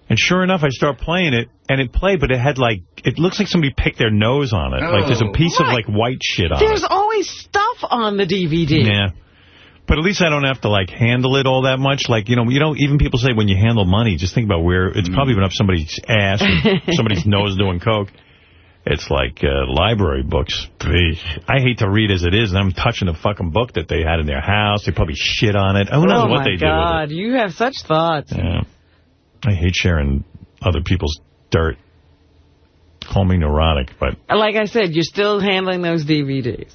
And sure enough, I start playing it, and it played, but it had like, it looks like somebody picked their nose on it. Like there's a piece of like white shit on There's it. always stuff on the DVD. Yeah. But at least I don't have to like handle it all that much. Like, you know, you know, even people say when you handle money, just think about where it's probably been up somebody's ass or somebody's nose doing coke. It's like uh, library books. I hate to read as it is, and I'm touching a fucking book that they had in their house. They probably shit on it. Who knows oh, what my they God. You have such thoughts. do with it. Yeah. I hate sharing other people's dirt. Call me neurotic, but Like I said, you're still handling those DVDs.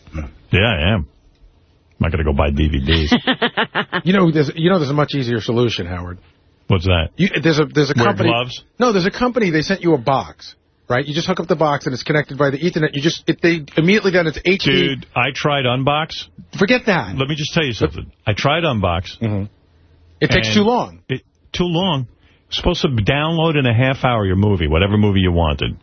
yeah, I am. I'm not going to go buy DVDs. You know, there's you know there's a much easier solution, Howard. What's that? You, there's a there's a Wear company. gloves? No, there's a company. They sent you a box, right? You just hook up the box and it's connected by the Ethernet. You just it, they immediately then it's HD. Dude, I tried Unbox. Forget that. Let me just tell you something. I tried Unbox. Mm-hmm. It takes too long. It, too long. Supposed to download in a half hour your movie, whatever movie you wanted.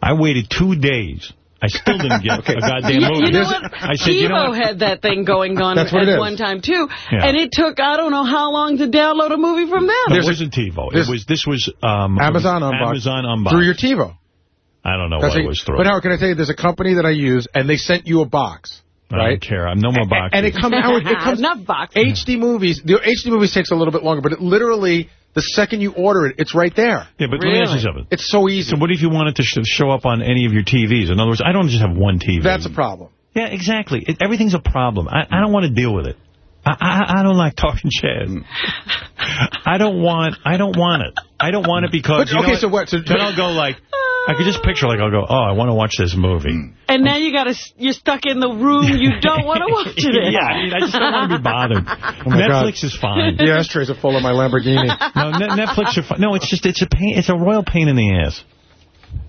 I waited two days. I still didn't get a goddamn You, movie. you know what? I said, TiVo you know what? had that thing going on That's at one time, too. Yeah. And it took, I don't know how long to download a movie from them. No, it wasn't TiVo. It was this was um, Amazon Unbox. Amazon Unbox. Through your TiVo. I don't know That's what how it was through. But Howard, can I tell you, there's a company that I use, and they sent you a box, I don't care. I'm no more boxes. And it comes Howard, it comes Enough boxes. HD movies. The HD movies takes a little bit longer, but it literally the second you order it, it's right there. Yeah, but let me ask you something. It's so easy. So what if you wanted to sh show up on any of your TVs? In other words, I don't just have one TV. That's a problem. Yeah, exactly. It, everything's a problem. I, I don't want to deal with it. I, I, I don't like talking shit. Mm. I don't want. I don't want it. I don't want it mm. because. But, you know okay, so what? So, then I'll go like. I could just picture like I'll go. Oh, I want to watch this movie. Mm. And now you got to, you're stuck in the room you don't want to watch it in. yeah, I, mean, I just don't want to be bothered. Oh Netflix God. is fine. The ashtrays are full of my Lamborghini. No, Net- Netflix are fine. No, it's just it's a pain. It's a royal pain in the ass.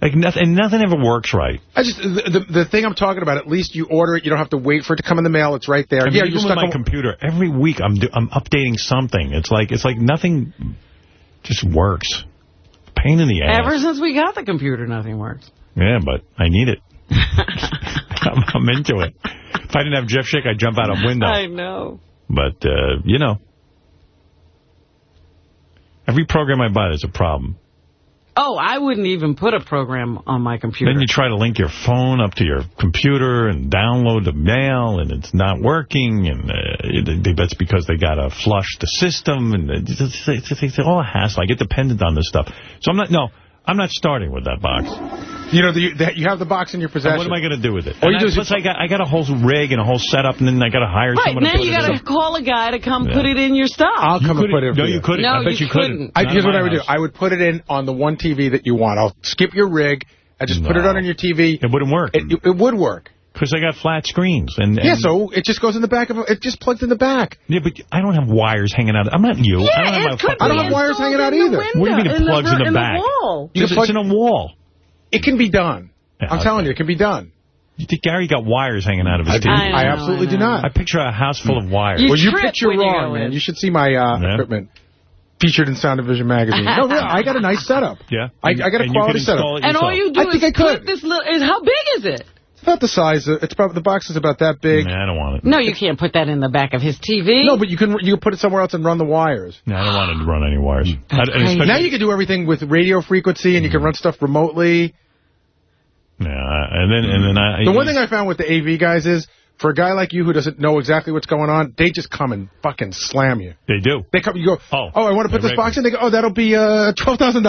Like nothing, and nothing ever works right. I just the, the the thing I'm talking about. At least you order it. You don't have to wait for it to come in the mail. It's right there. I mean, yeah, even you're with stuck my on- computer, every week I'm do, I'm updating something. It's like it's like nothing just works. Pain in the ass. Ever since we got the computer, nothing works. Yeah, but I need it. I'm, I'm into it. if I didn't have Jeff Schick, I'd jump out a window. I know. But, uh, you know. Every program I buy, there's a problem. Oh, I wouldn't even put a program on my computer. Then you try to link your phone up to your computer and download the mail, and it's not working, and uh, that's because they got to flush the system, and it's, it's, it's, it's all a hassle. I get dependent on this stuff. So I'm not, no, I'm not starting with that box. You know, the, the, you have the box in your possession. And what am I going to do with it? All you And do I, is plus, I got I got a whole rig and a whole setup, and then I got to hire Right, someone now to put you it got in. to call a guy to come Yeah. put it in your stuff. I'll come and put it in No, for you couldn't. No, I bet you you couldn't. I, Not here's what I would do. I would put it in on the one TV that you want. I'll skip your rig. I just put it on on your TV. It wouldn't work. It, it, it would work. Because I got flat screens. and, and Yeah, so it just goes in the back of it. just plugs in the back. Yeah, but I don't have wires hanging out. I'm not you. Yeah, I don't have it my could fucking- I don't have wires hanging out either. What do you mean it in the plugs ver- in the in the back? wall. You Because can it's in a wall. It can be done. Yeah, I'm okay. telling you, it can be done. You think Gary got wires hanging out of his I, I I absolutely I do not. I picture a house full of wires. You well, you picture wrong, man. You should see my uh, Yeah. equipment featured in Sound and Vision magazine. no, really, I got a nice setup. yeah? I, I got a And quality setup. And all you do I think is I could. put this little... Is, how big is it? It's about the size. Of, it's about the box is about that big. Nah, I don't want it. No, you can't put that in the back of his TV. No, but you can you can put it somewhere else and run the wires. No, I don't want to run any wires. I- crazy. Now you can do everything with radio frequency, and you can mm-hmm. run stuff remotely. Yeah, and then and then I. The one thing I found with the AV guys is, for a guy like you who doesn't know exactly what's going on, they just come and fucking slam you. they do. They come, you go, Oh, oh, I want to put this box in. They go, oh, that'll be uh, $12,000.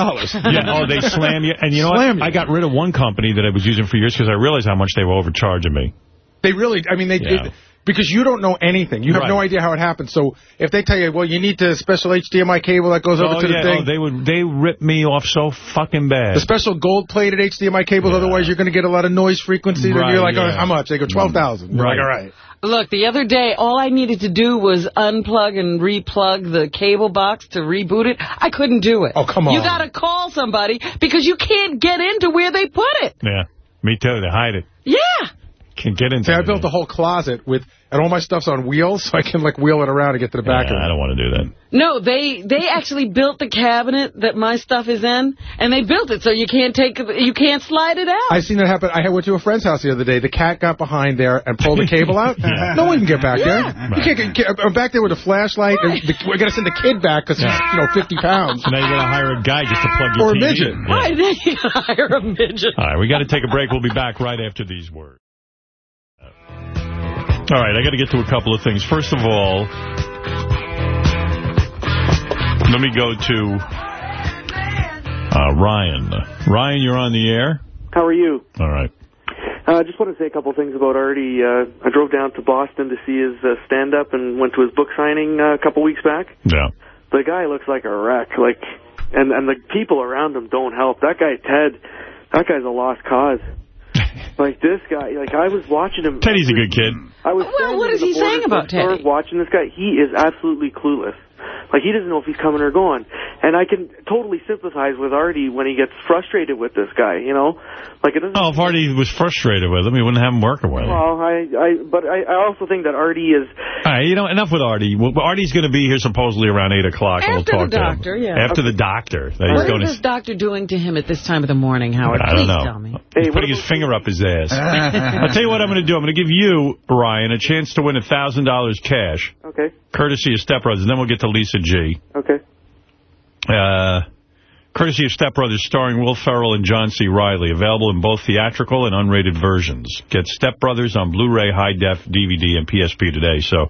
Yeah, oh, they slam you. And you know Slam what? you. I got rid of one company that I was using for years because I realized how much they were overcharging me. They really, I mean, they Yeah. it, because you don't know anything. You have Right. no idea how it happens. So if they tell you, well, you need the special HDMI cable that goes over oh, to yeah, the thing, oh, they would they ripped me off so fucking bad. the special gold-plated HDMI cables, Yeah. otherwise you're going to get a lot of noise frequency. Right, and you're like, yeah. oh, how much? They go, 12000 You're Right. like, all right. Look, the other day, all I needed to do was unplug and replug the cable box to reboot it. I couldn't do it. Oh, come on. You got to call somebody because you can't get into where they put it. yeah, me too. They hide it. Yeah. Can't get into See, I built a whole closet with, and all my stuff's on wheels, so I can like wheel it around to get to the back Yeah, of I don't want to do that. No, they they actually built the cabinet that my stuff is in, and they built it so you can't take you can't slide it out. I've seen that happen. I went to a friend's house the other day. The cat got behind there and pulled the cable out. Yeah. No one can get back there. Yeah. You can't get, I'm back there with a flashlight. and the, we're going to send the kid back because Yeah. he's, you know, 50 pounds. So now you got to hire a guy just to plug your Or a TV midget. in. Yeah. Right, then you can hire a midget. All right, we got to take a break. We'll be back right after these words. All right, I got to get to a couple of things. First of all, let me go to uh, Ryan. Ryan, you're on the air. How are you? All right. I uh, just want to say a couple things about Artie. Uh, I drove down to Boston to see his uh, stand-up and went to his book signing uh, a couple weeks back. Yeah. The guy looks like a wreck. Like, and and the people around him don't help. That guy Ted, that guy's a lost cause. like this guy, like I was watching him. Teddy's a good kid. I was Well, standing what in is the he saying about bookstore Teddy? Watching this guy, he is absolutely clueless. Like he doesn't know if he's coming or going. And I can totally sympathize with Artie when he gets frustrated with this guy. You know, like it doesn't. Oh, if Artie was frustrated with him, he wouldn't have him working with him. Well, I, I, but I, I also think that Artie is. All right, you know, enough with Artie. Well, Artie's going to be here supposedly around 8 o'clock. and we'll After talk the to doctor, him. yeah. After the doctor. That he's What going is to, this doctor doing to him at this time of the morning, Howard? I Please don't know. tell me. He's putting his finger up his ass. I'll tell you what I'm going to do. I'm going to give you, Ryan, a chance to win a $1,000 cash, Okay. courtesy of Step Brothers, and then we'll get to Lisa G. Okay. Uh, courtesy of Step Brothers, starring Will Ferrell and John C. Reilly, available in both theatrical and unrated versions. Get Step Brothers on Blu-ray, high def, DVD, and PSP today. So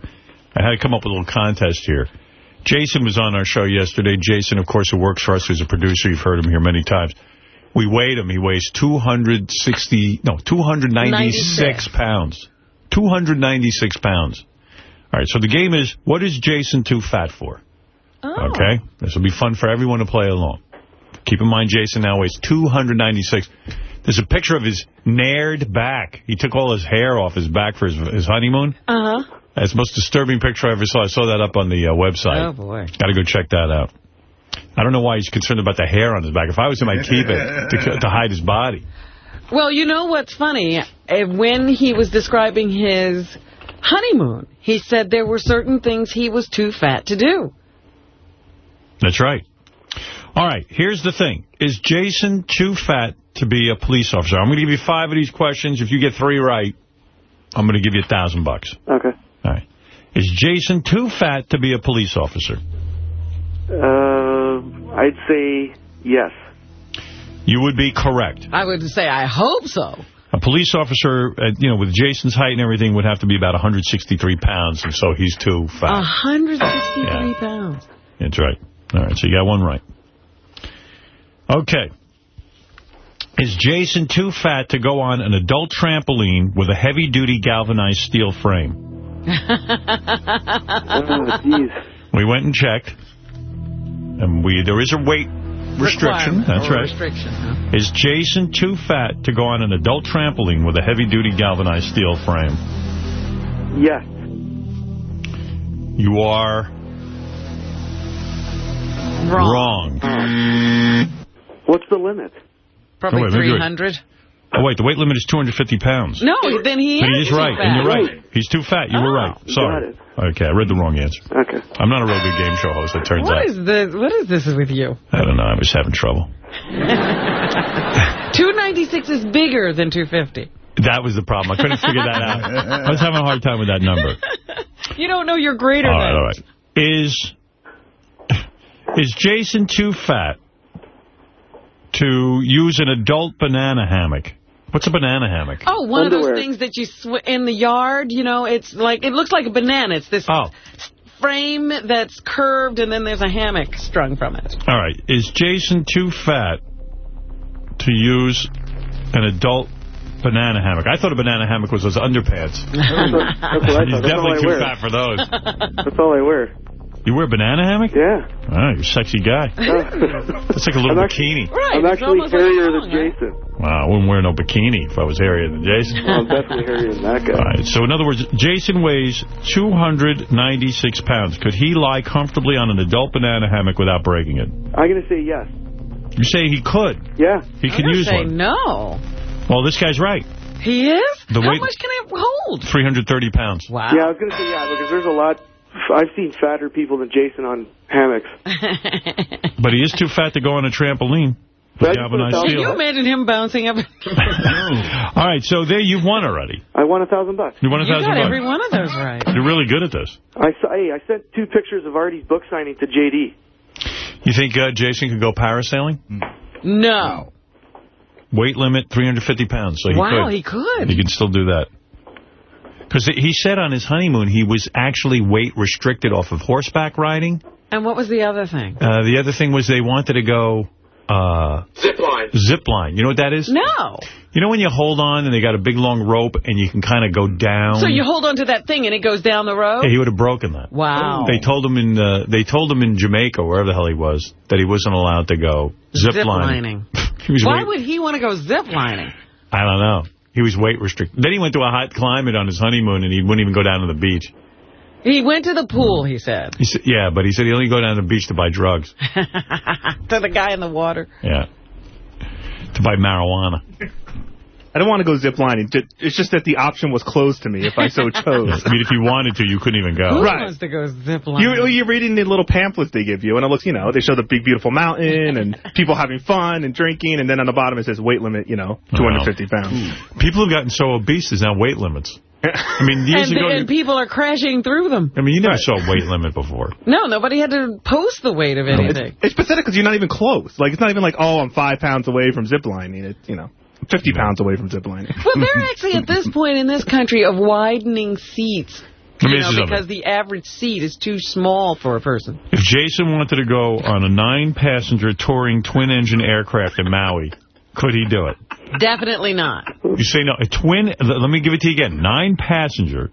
I had to come up with a little contest here. Jason was on our show yesterday. Jason, of course, who works for us as a producer. You've heard him here many times. We weighed him. He weighs 260, no, 296 96. pounds. 296 pounds. All right, so the game is, what is Jason too fat for? Oh. Okay? This will be fun for everyone to play along. Keep in mind, Jason now weighs 296. There's a picture of his nared back. He took all his hair off his back for his, his honeymoon. Uh-huh. That's the most disturbing picture I ever saw. I saw that up on the uh, website. Oh, boy. Got to go check that out. I don't know why he's concerned about the hair on his back. If I was him, I'd keep it to, to hide his body. Well, you know what's funny? Eh, When he was describing his honeymoon, he said there were certain things he was too fat to do. That's right. All right, here's the thing. Is Jason too fat to be a police officer? I'm going to give you five of these questions. If you get three right, I'm going to give you a thousand bucks. Okay. All right. Is Jason too fat to be a police officer? Uh, I'd say yes. You would be correct. I would say I hope so. A police officer, uh, you know, with Jason's height and everything, would have to be about 163 pounds, and so he's too fat. 163 pounds. That's right. All right, so you got one right. Okay. Is Jason too fat to go on an adult trampoline with a heavy-duty galvanized steel frame? We went and checked, and we there is a weight restriction. That's right. Restriction, huh? Is Jason too fat to go on an adult trampoline with a heavy-duty galvanized steel frame? Yes. You are wrong. What's the limit? Probably Oh, wait, 300. Oh, wait, the weight limit is 250 pounds. No, then he But is he is too right, fat. and you're right. He's too fat. You were Oh, right. Sorry. Okay, I read the wrong answer. Okay. I'm not a real good game show host, it turns What out. is this? What is this with you? I don't know. I was having trouble. 296 is bigger than 250. That was the problem. I couldn't figure that out. I was having a hard time with that number. You don't know you're greater All than. right, all right. Is is Jason too fat to use an adult banana hammock? What's a banana hammock? Oh, one of those things that you sw in the yard, you know, it's like, it looks like a banana. It's this Oh. frame that's curved and then there's a hammock strung from it. All right. Is Jason too fat to use an adult banana hammock? I thought a banana hammock was those underpants. That's what, that's what I He's thought. That's all definitely I too wear. fat for those. That's all I wear. You wear a banana hammock? Yeah. Oh, you're a sexy guy. That's like a little I'm bikini. Right, I'm actually almost like hairier than? Jason. Wow, I wouldn't wear no bikini if I was hairier than Jason. Well, I'm definitely hairier than that guy. All right, so in other words, Jason weighs 296 pounds. Could he lie comfortably on an adult banana hammock without breaking it? I'm going to say yes. You say he could. Yeah. He I'm can gonna use say one. no. Well, this guy's right. He is? The How weight- much can it hold? 330 pounds. Wow. Yeah, I was going to say yeah, because there's a lot. I've seen fatter people than Jason on hammocks. But he is too fat to go on a trampoline. With galvanized Can you imagine him bouncing up? All right, so there you've won already. I won a thousand bucks. You won a you thousand got bucks. every one of those right. You're really good at this. I saw, hey, I sent two pictures of Artie's book signing to JD. You think uh, Jason could go parasailing? No. Weight limit 350 pounds. So he wow, could. he could. He can still do that. Because he said on his honeymoon he was actually weight restricted off of horseback riding. And what was the other thing? Uh, the other thing was they wanted to go uh, Zip line. zip line. You know what that is? No. You know when you hold on and they got a big long rope and you can kind of go down? So you hold on to that thing and it goes down the road? Yeah, he would have broken that. Wow. They told him in uh, they told him in Jamaica, wherever the hell he was, that he wasn't allowed to go zip, Zip lining. lining. Why weight, would he want to go zip lining? I don't know. He was weight restricted. Then he went to a hot climate on his honeymoon and he wouldn't even go down to the beach. He went to the pool, he said. He said, yeah, but he said he only go down to the beach to buy drugs. to the guy in the water. Yeah. To buy marijuana. I don't want to go zip lining. It's just that the option was closed to me if I so chose. I mean, if you wanted to, you couldn't even go. Who Right. wants to go zip lining? You, you're reading the little pamphlets they give you, and it looks, you know, they show the big, beautiful mountain and people having fun and drinking, and then on the bottom it says weight limit, you know, 250 pounds. Hmm. People have gotten so obese, there's now weight limits. I mean, years and, ago, and people are crashing through them. I mean, you never saw a weight limit before. No, nobody had to post the weight of anything. It's pathetic because you're not even close. Like, it's not even like, oh, I'm five pounds away from zip lining. It's, you know, 50 pounds away from zip lining. But they're actually at this point in this country of widening seats. Let me You know, because something. the average seat is too small for a person. If Jason wanted to go on a nine-passenger touring twin-engine aircraft in Maui, could he do it? Definitely not. You say no. A twin, let me give it to you again. Nine-passenger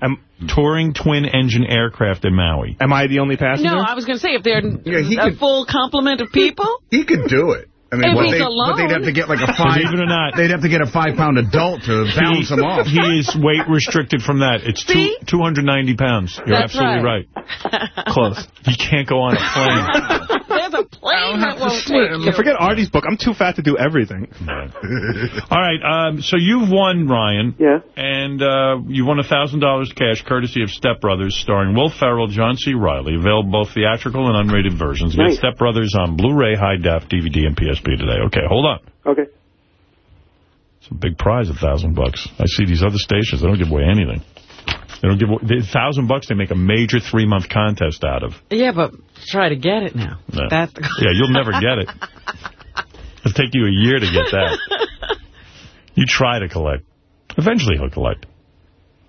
touring twin-engine aircraft in Maui. Am I the only passenger? No, I was going to say, if they're he a could- full complement of people, He could do it. I mean, If but, they, alone. but they'd have to get like a five. Believe it or not. They'd have to get a five-pound adult to bounce him off. He is weight restricted from that. It's two, 290 pounds. You're That's absolutely right. Close. He can't go on a plane. there's a plane that won't take you. Forget Artie's book. I'm too fat to do everything. All right, um, so you've won, Ryan. Yeah. And uh, you won $1,000 cash courtesy of Step Brothers, starring Will Ferrell, John C. Reilly. Available both theatrical and unrated versions. Nice. Get Step Brothers on Blu-ray, high def, DVD, and PSP today. Okay, hold on. Okay. It's a big prize, a thousand bucks. I see these other stations, they don't give away anything. They don't give away a thousand bucks. They make a major three month contest out of. Yeah, but try to get it now. Yeah. That's yeah, you'll never get it. It'll take you a year to get that. You try to collect. Eventually he'll collect.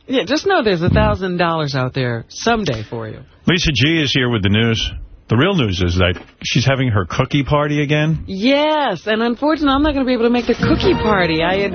Yeah, just know there's a thousand dollars out there someday for you. Lisa G is here with the news. The real news is that she's having her cookie party again. Yes, and unfortunately, I'm not going to be able to make the cookie party. I had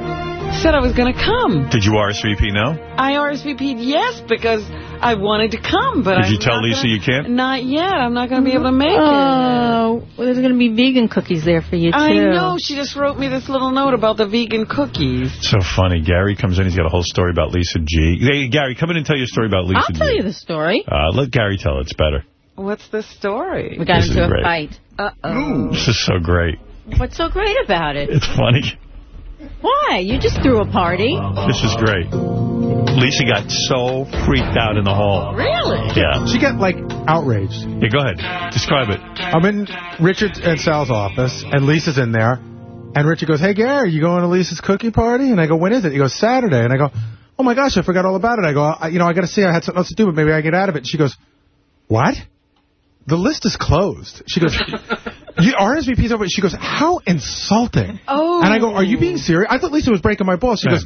said I was going to come. Did you RSVP now? I RSVP'd yes because I wanted to come, but Did I'm you tell Lisa gonna- you can't? Not yet. I'm not going to be able to make it. Oh, there's going to be vegan cookies there for you, too. I know. She just wrote me this little note about the vegan cookies. So funny. Gary comes in. He's got a whole story about Lisa G. Hey, Gary, come in and tell your story about Lisa I'll G. tell you the story. Uh, let Gary tell it. It's better. What's the story? We got This into a great. fight. Uh-oh. This is so great. What's so great about it? It's funny. Why? You just threw a party. This is great. Lisa got so freaked out in the hall. Really? Yeah. She got, like, outraged. Yeah, go ahead. Describe it. I'm in Richard and Sal's office, and Lisa's in there. And Richard goes, hey, Gary, you going to Lisa's cookie party? And I go, when is it? He goes, Saturday. And I go, oh, my gosh, I forgot all about it. I go, I, you know, I got to see. I had something else to do, but maybe I get out of it. And she goes, what? The list is closed. She goes, you, RSVP's over. She goes, how insulting. Oh. And I go, are you being serious? I thought Lisa was breaking my balls. She goes,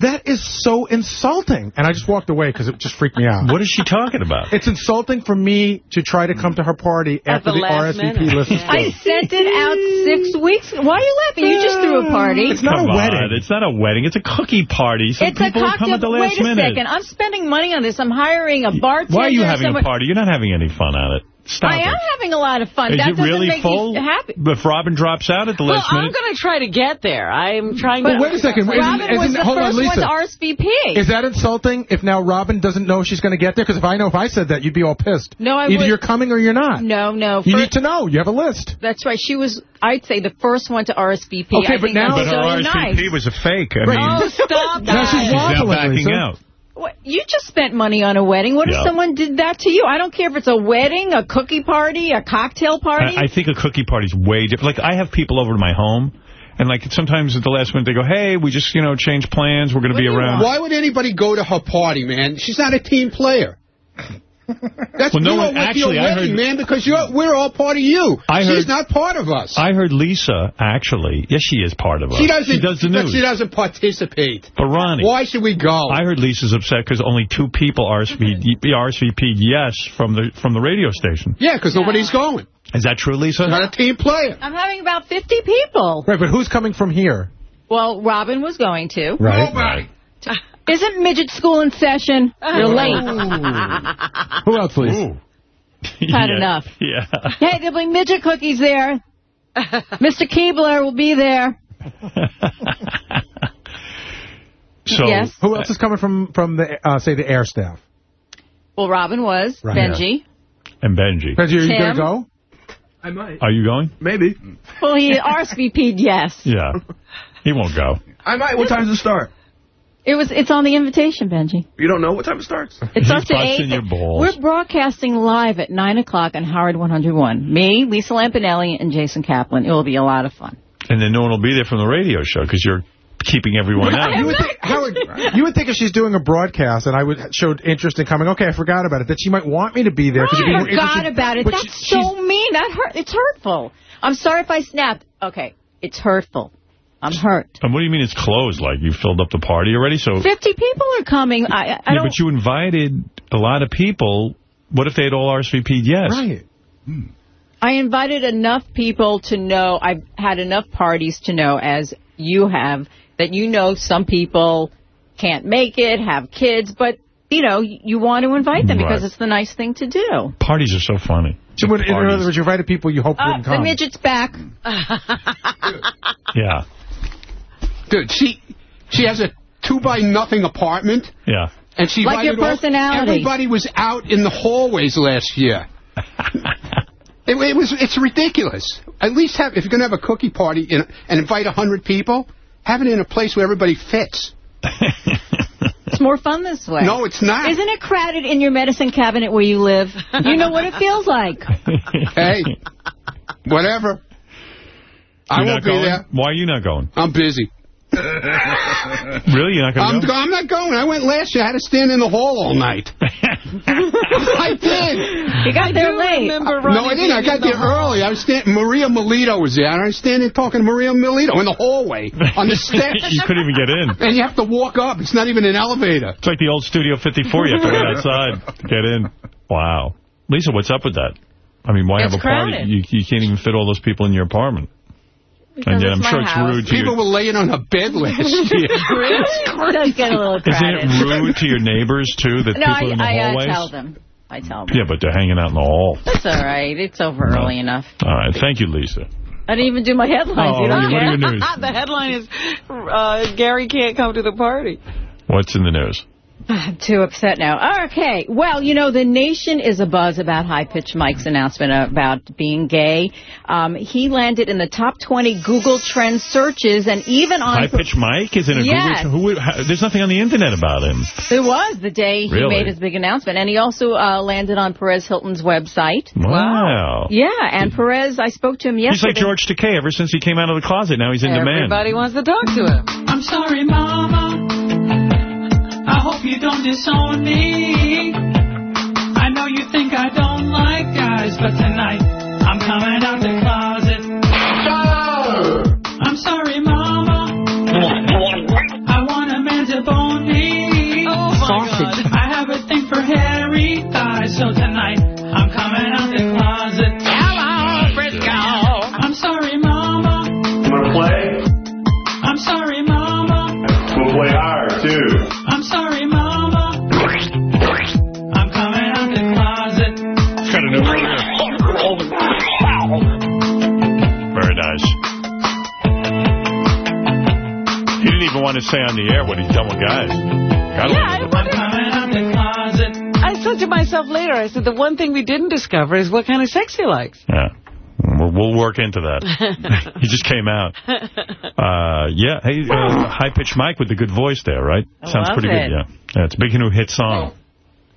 that is so insulting. And I just walked away because it just freaked me out. What is she talking about? It's insulting for me to try to come to her party after the the, last RSVP minute. list is I closed. sent it out six weeks. Why are you laughing? You just threw a party. It's not Come on, It's not a wedding. It's a cookie party. Some It's a people will come at the last Wait a minute. second. I'm spending money on this. I'm hiring a bartender. Why are you having someone- a party? You're not having any fun on it. Stop I it. am having a lot of fun. Is that it doesn't really make full? me happy. If Robin drops out at the Well, last I'm going to try to get there. I'm trying But to... wait a second. Isn't- Robin was isn't- the hold on, first one Lisa. to RSVP. Is that insulting if now Robin doesn't know she's going to get there? Because if I know if I said that, you'd be all pissed. No, I Either would- you're coming or you're not. No, no. You Fir- need to know. You have a list. That's right. She was, I'd say, the first one to RSVP. Okay, I but think now- that's But her so RSVP nice. was a fake. I Right. mean, Oh, stop Now she's that. she's now waffling, backing Lisa. out. What, you just spent money on a wedding. What Yeah. if someone did that to you? I don't care if it's a wedding, a cookie party, a cocktail party. I, I think a cookie party's way different. Like, I have people over to my home, and, like, sometimes at the last minute they go, hey, we just, you know, changed plans. We're going to be around. Why would anybody go to her party, man? She's not a team player. That's Well, no one- with actually, your I wedding, heard- man, because you're we're all part of you. I She's heard- not part of us. I heard Lisa, actually, yes, she is part of us. she doesn't. She does the news. She doesn't participate. But Ronnie, Why should we go? I heard Lisa's upset because only two people RSVP'd, RSVP'd yes from the from the radio station. Yeah, because nobody's going. Is that true, Lisa? Not a team player. I'm having about 50 people. Right, but who's coming from here? Well, Robin was going to. Right. Nobody. Isn't midget school in session? You're late. Who else, please? Had Yeah, enough. Yeah. Hey, there'll be midget cookies there. Mr. Keebler will be there. So, Yes. Who else is coming from, from the, uh, say, the air staff? Well, Robin was. Right. Benji. And Benji. Benji, are you going to go? I might. Are you going? Maybe. Well, he RSVP'd yes. Yeah. He won't go. I might. What time does it start? It was. It's on the invitation, Benji. You don't know what time it starts? It starts at 8. your balls. We're broadcasting live at 9 o'clock on Howard 101. Me, Lisa Lampanelli, and Jason Kaplan. It will be a lot of fun. And then no one will be there from the radio show because you're keeping everyone out. You would, think, Howard, you would think if she's doing a broadcast and I would showed interest in coming, okay, I forgot about it, that she might want me to be there. you'd be I forgot about it. That's she- so mean. That hurt. It's hurtful. I'm sorry if I snapped. Okay, it's hurtful. I'm hurt. And what do you mean it's closed? Like you filled up the party already? So 50 people are coming. I, I yeah, don't. but you invited a lot of people. What if they had all RSVP'd yes? Right. Hmm. I invited enough people to know. I've had enough parties to know, as you have, that you know some people can't make it, have kids, but you know you want to invite them because it's the nice thing to do. Parties are so funny. So when, in other words, you invited people you hope Uh, wouldn't the come. midget's back. Yeah. Dude, she she has a two by nothing apartment, Yeah. and she Like your invited all- personality. everybody was out in the hallways last year. it, it was it's ridiculous. At least have if you're gonna have a cookie party in, and invite a hundred people, have it in a place where everybody fits. It's more fun this way. No, it's not. Isn't it crowded in your medicine cabinet where you live? You know what it feels like. Hey, whatever. I You're won't not be going? there. Why are you not going? I'm busy. Really? You're not going I'm, to go? I'm not going. I went last year. I had to stand in the hall all night. I did. You got there late. No, I didn't. I got there early. I was standing. Maria Milito was there, and I was standing talking to Maria Milito in the hallway on the steps. you couldn't even get in. And you have to walk up. It's not even an elevator. It's like the old Studio 54. You have to wait outside to get in. Wow. Lisa, what's up with that? I mean, why It's have a party? You, you can't even fit all those people in your apartment. And yet I'm my sure it's rude to People your... were laying on a bed last year. It does get a little crowded. Isn't it rude to your neighbors, too, that No, people I, in the I hallways? tell them. I tell them. Yeah, but they're hanging out in the hall. That's all right. It's over early enough. All right. Thank you, Lisa. I didn't even do my headlines. Oh, you don't what are your news? the headline is uh, Gary can't come to the party. What's in the news? I'm too upset now. Okay. Well, you know, the nation is abuzz about High Pitch Mike's announcement about being gay. Um, he landed in the top 20 Google Trend searches and even on... High Pitch Mike is in a Yes. Google... Who, how, there's nothing on the Internet about him. It was the day he Really? made his big announcement. And he also uh, landed on Perez Hilton's website. Wow. Yeah, and Perez, I spoke to him yesterday. He's like George Takei. Ever since he came out of the closet, now he's in demand. Everybody wants to talk to him. I'm sorry, Mama. I hope you don't disown me. I know you think I don't like guys, but tonight I'm coming out the closet. I'm sorry, Mama. I want a man to bone me. Oh, Sausage. I have a even want to say on the air what he's done with guys. Gotta Yeah, I'm coming out the closet. I said to myself later, I said, the one thing we didn't discover is what kind of sex he likes. Yeah. We'll, we'll work into that. he just came out. Uh, yeah. Hey, uh, high-pitched Mike with the good voice there, right? I Sounds pretty it. good, yeah. Yeah, it's a big new hit song.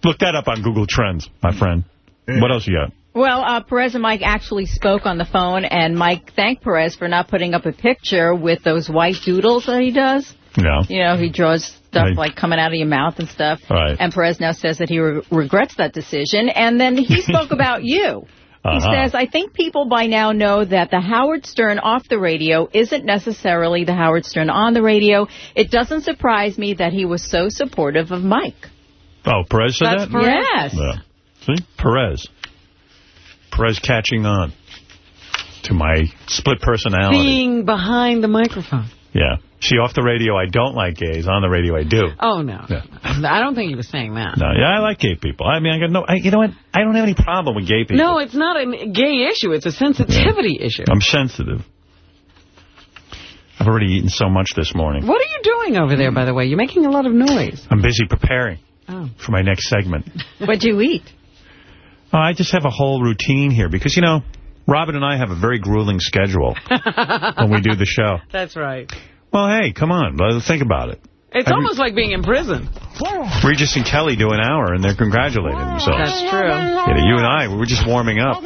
Look that up on Google Trends, my friend. What else you got? Well, uh, Perez and Mike actually spoke on the phone, and Mike thanked Perez for not putting up a picture with those white doodles that he does. Yeah. You know, he draws stuff Right. like coming out of your mouth and stuff. Right. And Perez now says that he re- regrets that decision. And then he spoke about you. He Uh-huh. says, I think people by now know that the Howard Stern off the radio isn't necessarily the Howard Stern on the radio. It doesn't surprise me that he was so supportive of Mike. Oh, Perez said That's that? Perez. Yes. Yeah. See? Perez. Perez catching on to my split personality. Being behind the microphone. Yeah. See, off the radio, I don't like gays. On the radio, I do. Oh, no. Yeah. I don't think he was saying that. No, yeah, I like gay people. I mean, I got no, I, you know what? I don't have any problem with gay people. No, it's not a gay issue. It's a sensitivity issue. I'm sensitive. I've already eaten so much this morning. What are you doing over there, by the way? You're making a lot of noise. I'm busy preparing Oh. for my next segment. What'd you eat? Oh, I just have a whole routine here because, you know, Robin and I have a very grueling schedule when we do the show. That's right. Well, hey, come on. Think about it. It's Every- almost like being in prison. Regis and Kelly do an hour, and they're congratulating themselves. That's true. You, know, you and I, we're just warming up.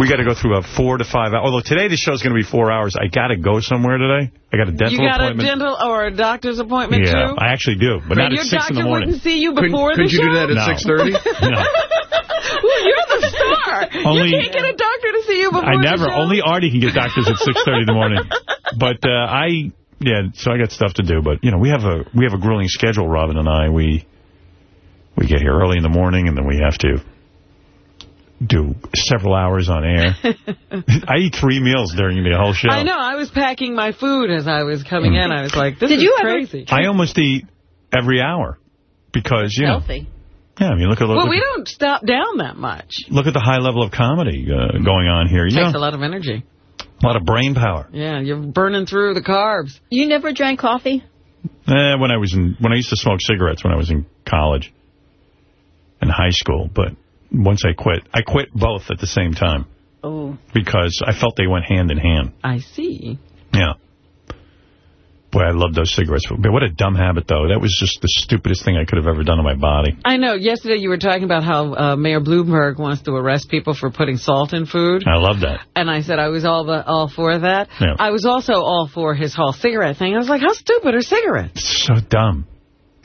We got to go through a four to five hours. Although today the show's going to be four hours. I got to go somewhere today. I got a dental appointment. You got a appointment. dental or a doctor's appointment, yeah, too? I actually do, but not your at 6 in doctor the morning. wouldn't see you before the show? Could you do that No. no. Well, you're the star. Only- you can't get a doctor to see you before I the never. show. Only Artie can get doctors at 6.30 in the morning. But uh, I, yeah, so I got stuff to do. But, you know, we have a we have a grueling schedule, Robin and I. We we get here early in the morning, and then we have to do several hours on air. I eat three meals during the whole show. I know. I was packing my food as I was coming in. I was like, this Did is you ever- crazy. I almost eat every hour because, you know. Yeah, I mean, look at look, well, we don't stop down that much. look at the high level of comedy uh, going on here. You Takes know, a lot of energy. A lot of brain power. Yeah, you're burning through the carbs. You never drank coffee? Eh, when I was in, when I used to smoke cigarettes when I was in college and high school, but once I quit, I quit both at the same time Oh. because I felt they went hand in hand. I see. Yeah. Boy, I love those cigarettes. But what a dumb habit, though. That was just the stupidest thing I could have ever done to my body. I know. Yesterday you were talking about how uh, Mayor Bloomberg wants to arrest people for putting salt in food. I love that. And I said I was all the, all for that. Yeah. I was also all for his whole cigarette thing. I was like, how stupid are cigarettes? It's so dumb.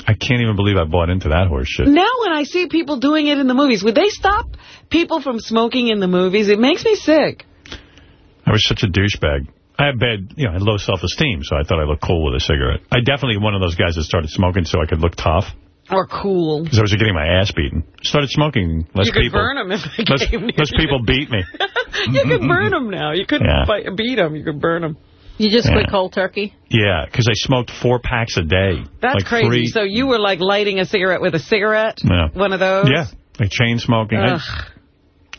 I can't even believe I bought into that horse shit. Now when I see people doing it in the movies, would they stop people from smoking in the movies? It makes me sick. I was such a douchebag. I had bad, you know, I had low self-esteem, so I thought I looked cool with a cigarette. I definitely one of those guys that started smoking so I could look tough. Or cool. Because I was getting my ass beaten. Started smoking. Less you could people. burn them if they less, came near less people beat me. you could burn them now. You couldn't Yeah. fight, beat them. You could burn them. You just Yeah. quit cold turkey? Yeah, because I smoked four packs a day. That's like crazy. Three, So you were like lighting a cigarette with a cigarette? Yeah. One of those? Yeah, like chain smoking. I- Ugh.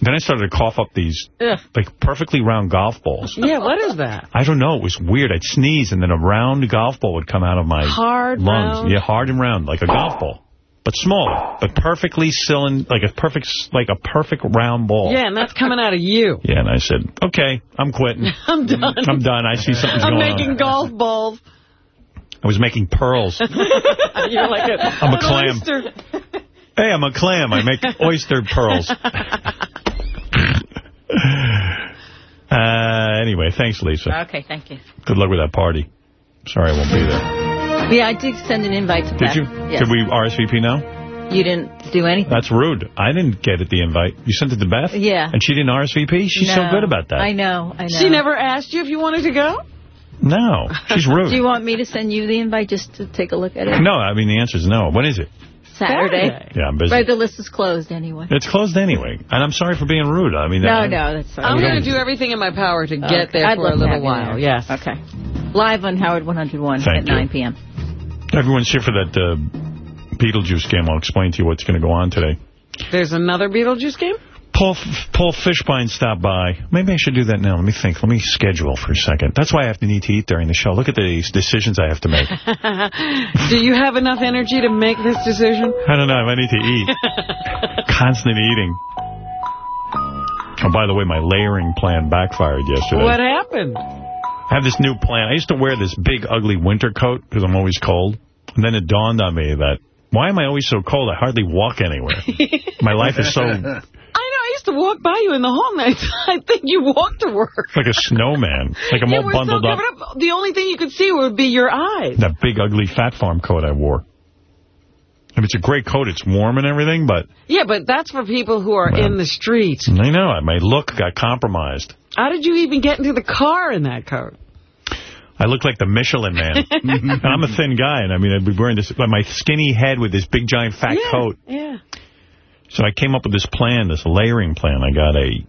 Then I started to cough up these Ugh. like perfectly round golf balls. Yeah, what is that? I don't know. It was weird. I'd sneeze, and then a round golf ball would come out of my Hard, lungs. round? Yeah, hard and round, like a golf ball, but smaller, but perfectly cylind, like a perfect, like a perfect round ball. Yeah, and that's coming out of you. Yeah, and I said, okay, I'm quitting. I'm done. I'm done. I see something's I'm going making on. golf balls. I was making pearls. You're like a, I'm a clam. oyster. Hey, I'm a clam. I make oyster pearls. Uh, anyway, thanks, Lisa. Okay, thank you. Good luck with that party. Sorry I won't be there. Yeah, I did send an invite to Did Beth. you? Yes. Did we RSVP now? You didn't do anything? That's rude. I didn't get it, the invite. You sent it to Beth? Yeah. And she didn't RSVP? She's so good about that. I know, I know. She never asked you if you wanted to go? No, she's rude. Do you want me to send you the invite just to take a look at it? No, I mean, the answer is no. When is it? Saturday. Yeah, I'm busy. Right, the list is closed anyway. It's closed anyway. And I'm sorry for being rude. I mean, No, I- no, that's fine. I'm going to do everything in my power to get Okay. there I'd for love a little while. there. Yes. Okay. Live on Howard 101 Thank at you. 9 p.m. Everyone's here for that uh, Beetlejuice game. I'll explain to you what's going to go on today. There's another Beetlejuice game? Paul Paul Fishbein stopped by. Maybe I should do that now. Let me think. Let me schedule for a second. That's why I have to need to eat during the show. Look at the decisions I have to make. Do you have enough energy to make this decision? I don't know. I need to eat. Constant eating. Oh, by the way, my layering plan backfired yesterday. What happened? I have this new plan. I used to wear this big, ugly winter coat because I'm always cold. And then it dawned on me that, why am I always so cold? I hardly walk anywhere. My life is so I know. I used to walk by you in the hall. I think you walk to work. like a snowman. Like I'm you all bundled up. up. The only thing you could see would be your eyes. That big, ugly Phat Farm coat I wore. I mean, it's a great coat. It's warm and everything, but Yeah, but that's for people who are in the street. I know. I my look got compromised. How did you even get into the car in that coat? I look like the Michelin man. and I'm a thin guy, and I mean, I'd be wearing this, like my skinny head with this big, giant, fat yeah, coat. Yeah. So I came up with this plan, this layering plan. I got a,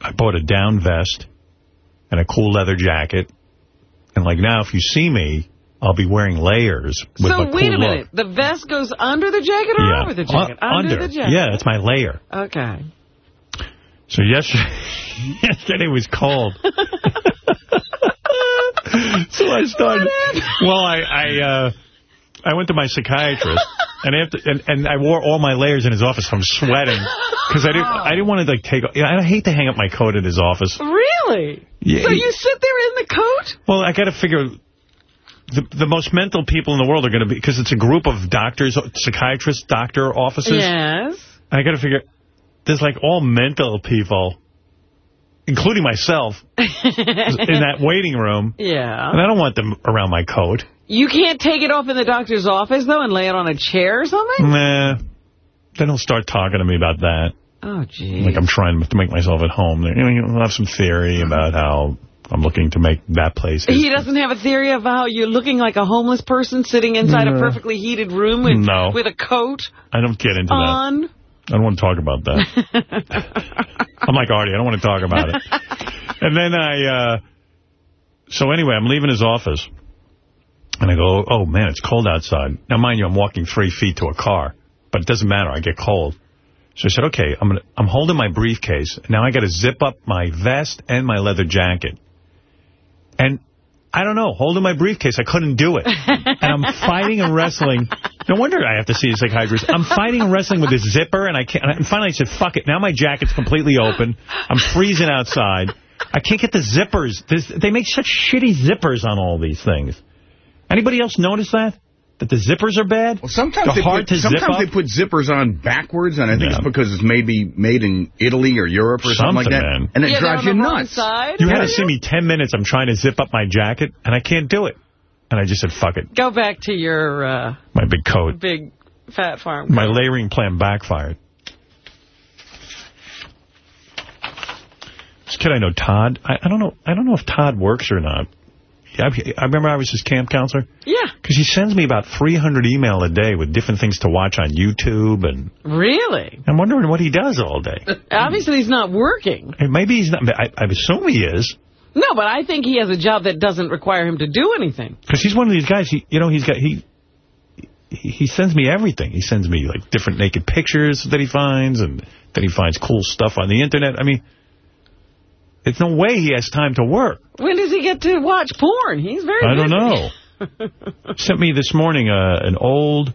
I bought a down vest and a cool leather jacket. And like now, if you see me, I'll be wearing layers with so a cool wait a look. minute. The vest goes under the jacket or yeah. over the jacket? Uh, under, under. the jacket. Yeah, that's my layer. Okay. So yesterday, yesterday was cold. so I started. Well, I I, uh, I went to my psychiatrist, and after and, and I wore all my layers in his office. I'm sweating because I didn't I didn't want to like take. You know, I hate to hang up my coat in his office. Really? Yeah. So you sit there in the coat? Well, I got to figure. The, the most mental people in the world are going to be, because it's a group of doctors, psychiatrists, doctor offices. Yes. I got to figure, there's like all mental people, including myself, in that waiting room. Yeah. And I don't want them around my coat. You can't take it off in the doctor's office, though, and lay it on a chair or something? Nah. Then they'll start talking to me about that. Oh, gee. Like I'm trying to make myself at home. You know, you'll have some theory about how I'm looking to make that place. He doesn't have a theory of how you're looking like a homeless person sitting inside a perfectly heated room with, No. with a coat I don't get into that. I don't want to talk about that. I'm like Artie. I don't want to talk about it. And then I, uh, so anyway, I'm leaving his office. And I go, oh, man, it's cold outside. Now, mind you, I'm walking three feet to a car. But it doesn't matter. I get cold. So I said, okay, I'm gonna, I'm holding my briefcase. Now I got to zip up my vest and my leather jacket. And I don't know, holding my briefcase, I couldn't do it. And I'm fighting and wrestling. No wonder I have to see a psychiatrist. I'm fighting and wrestling with this zipper, and I can't. And finally, I said, "Fuck it." Now my jacket's completely open. I'm freezing outside. I can't get the zippers. There's, they make such shitty zippers on all these things. Anybody else notice that? That the zippers are bad? Well, sometimes They're they hard put, to sometimes up? they put zippers on backwards, and I think Yeah. it's because it's maybe made in Italy or Europe or something, like that. man. And it Yeah, drives you on the wrong nuts. side. You had to see me 10 minutes. I'm trying to zip up my jacket, and I can't do it. And I just said, fuck it. Go back to your uh, My big coat. big Phat Farm. My layering plan backfired. This kid I know, Todd. I, I don't know. I don't know if Todd works or not. I, I remember I was his camp counselor. Yeah. Because he sends me about 300 email a day with different things to watch on YouTube, and Really? I'm wondering what he does all day. Uh, obviously, he's not working. Maybe he's not. I, I assume he is. No, but I think he has a job that doesn't require him to do anything. Because he's one of these guys, he, you know, he's got, he, he he sends me everything. He sends me, like, different naked pictures that he finds, and then he finds cool stuff on the Internet. I mean, there's no way he has time to work. When does he get to watch porn? He's very I don't know. Sent me this morning uh, an old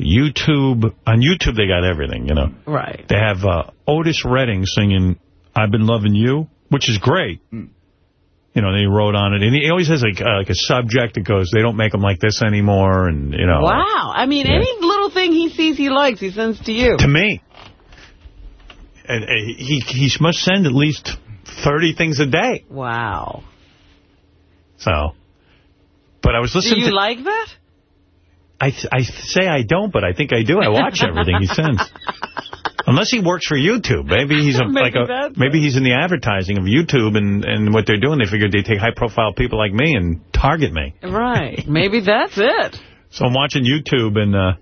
YouTube, on YouTube they got everything, you know. Right. They have uh, Otis Redding singing I've Been Loving You, which is great. You know, they wrote on it. And he always has like, uh, like a subject that goes, they don't make them like this anymore. And, you know. Wow. I mean, Yeah. any little thing he sees he likes, he sends to you. To me. And uh, he, he must send at least 30 things a day. Wow. So. But I was listening. Do you to... like that? I, I say I don't, but I think I do. I watch everything he sends. Unless he works for YouTube. Maybe he's a, Maybe like a, maybe he's in the advertising of YouTube and, and what they're doing. They figured they take high-profile people like me and target me. Right. Maybe that's it. So I'm watching YouTube and uh,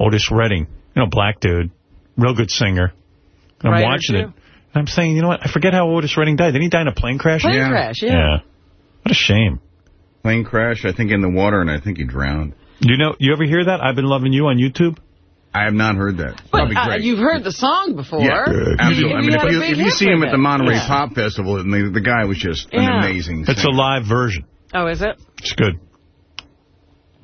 Otis Redding, you know, black dude, real good singer. And I'm Writer, watching it. And I'm saying, you know what? I forget how Otis Redding died. Didn't he die in a plane crash? Plane Yeah. crash, yeah. Yeah. What a shame. Plane crash, I think, in the water, and I think he drowned. You know, you ever hear that? I've been loving you on YouTube. I have not heard that. But Probably uh, you've heard the song before. Yeah, absolutely. I mean, if you, if you see him with at the. Monterey Yeah. Pop Festival, I mean, the guy was just an Yeah. amazing It's a live version. Oh, is it? It's good.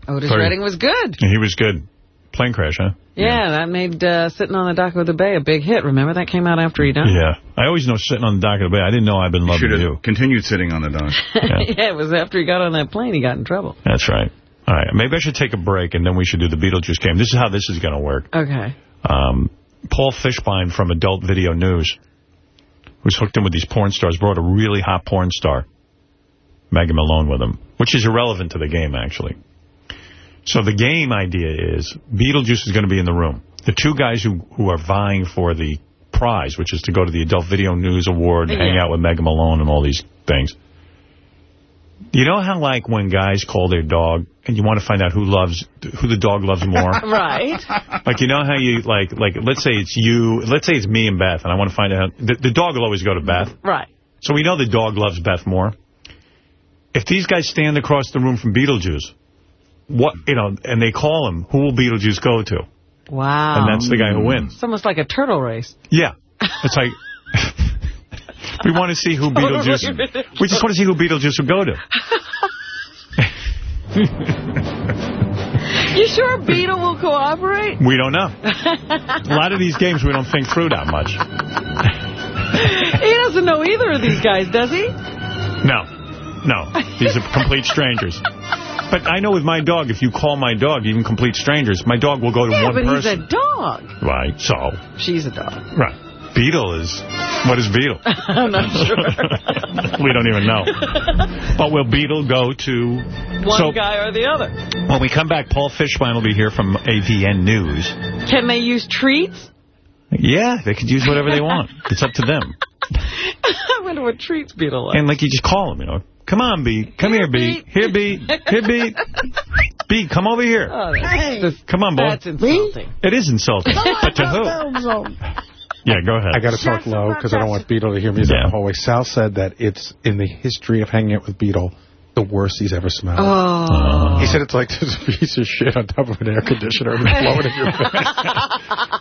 Otis Sorry. Redding was good. He was good. Plane crash, huh? Yeah, that made uh, Sitting on the Dock of the Bay a big hit. Remember, that came out after he died? Yeah. I always know sitting on the dock of the bay. I didn't know I've been loving Should have you. continued sitting on the dock. yeah, it was after he got on that plane he got in trouble. That's right. All right. Maybe I should take a break, and then we should do the Beetlejuice game. This is how this is going to work. Okay. Um, Paul Fishbein from Adult Video News, who's hooked in with these porn stars, brought a really hot porn star, Megan Malone, with him, which is irrelevant to the game, actually. So the game idea is Beetlejuice is going to be in the room. The two guys who, who are vying for the prize, which is to go to the Adult Video News Award and hang out with Megan Malone and all these things. You know how, like, when guys call their dog and you want to find out who loves, who the dog loves more? right. Like, you know how you, like, like let's say it's you, let's say it's me and Beth, and I want to find out, the, the dog will always go to Beth. Right. So we know the dog loves Beth more. If these guys stand across the room from Beetlejuice, what, you know, and they call him, who will Beetlejuice go to? Wow. And that's the guy who wins. It's almost like a turtle race. Yeah. It's like, we want to see who Beetlejuice, we just want to see who Beetlejuice will go to. You sure Beetle will cooperate? We don't know. A lot of these games we don't think through that much. he doesn't know either of these guys, does he? No. No. These are complete strangers. But I know with my dog, if you call my dog, even complete strangers, my dog will go to yeah, one but person. he's a dog. Right. So, She's a dog. right. Beetle is, what is Beetle? I'm not sure. we don't even know. But will Beetle go to... One so, guy or the other. when we come back, Paul Fishbein will be here from AVN News. Can they use treats? Yeah, they could use whatever they want. It's up to them. I wonder what treats Beetle like. And like you just call them, you know. Come on, Beat. Come here, Beat. Here, Beat. Here, Beat. Beat, come over here. Oh, that's, Come on, boy. that's insulting. It is insulting. but to who? Yeah, go ahead. I got to talk low because I don't want Beetle to hear me down the hallway. Sal said that it's in the history of hanging out with Beetle the worst he's ever smelled. Oh. He said it's like there's a piece of shit on top of an air conditioner and blowing in your face.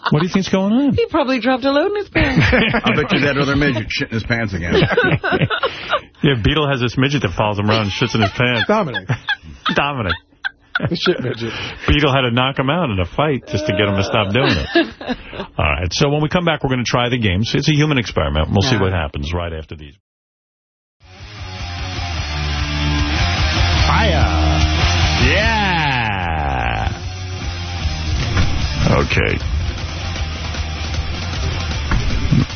What do you think's going on? He probably dropped a load in his pants. I bet you that other midget shit in his pants again. Yeah, Beetle has this midget that follows him around and shits in his pants. Dominic. Dominic. The shit midget. Beetle had to knock him out in a fight just to get him to stop doing it. All right, so when we come back, we're going to try the game. So it's a human experiment. We'll see what happens right after these. Fire. Yeah. Okay.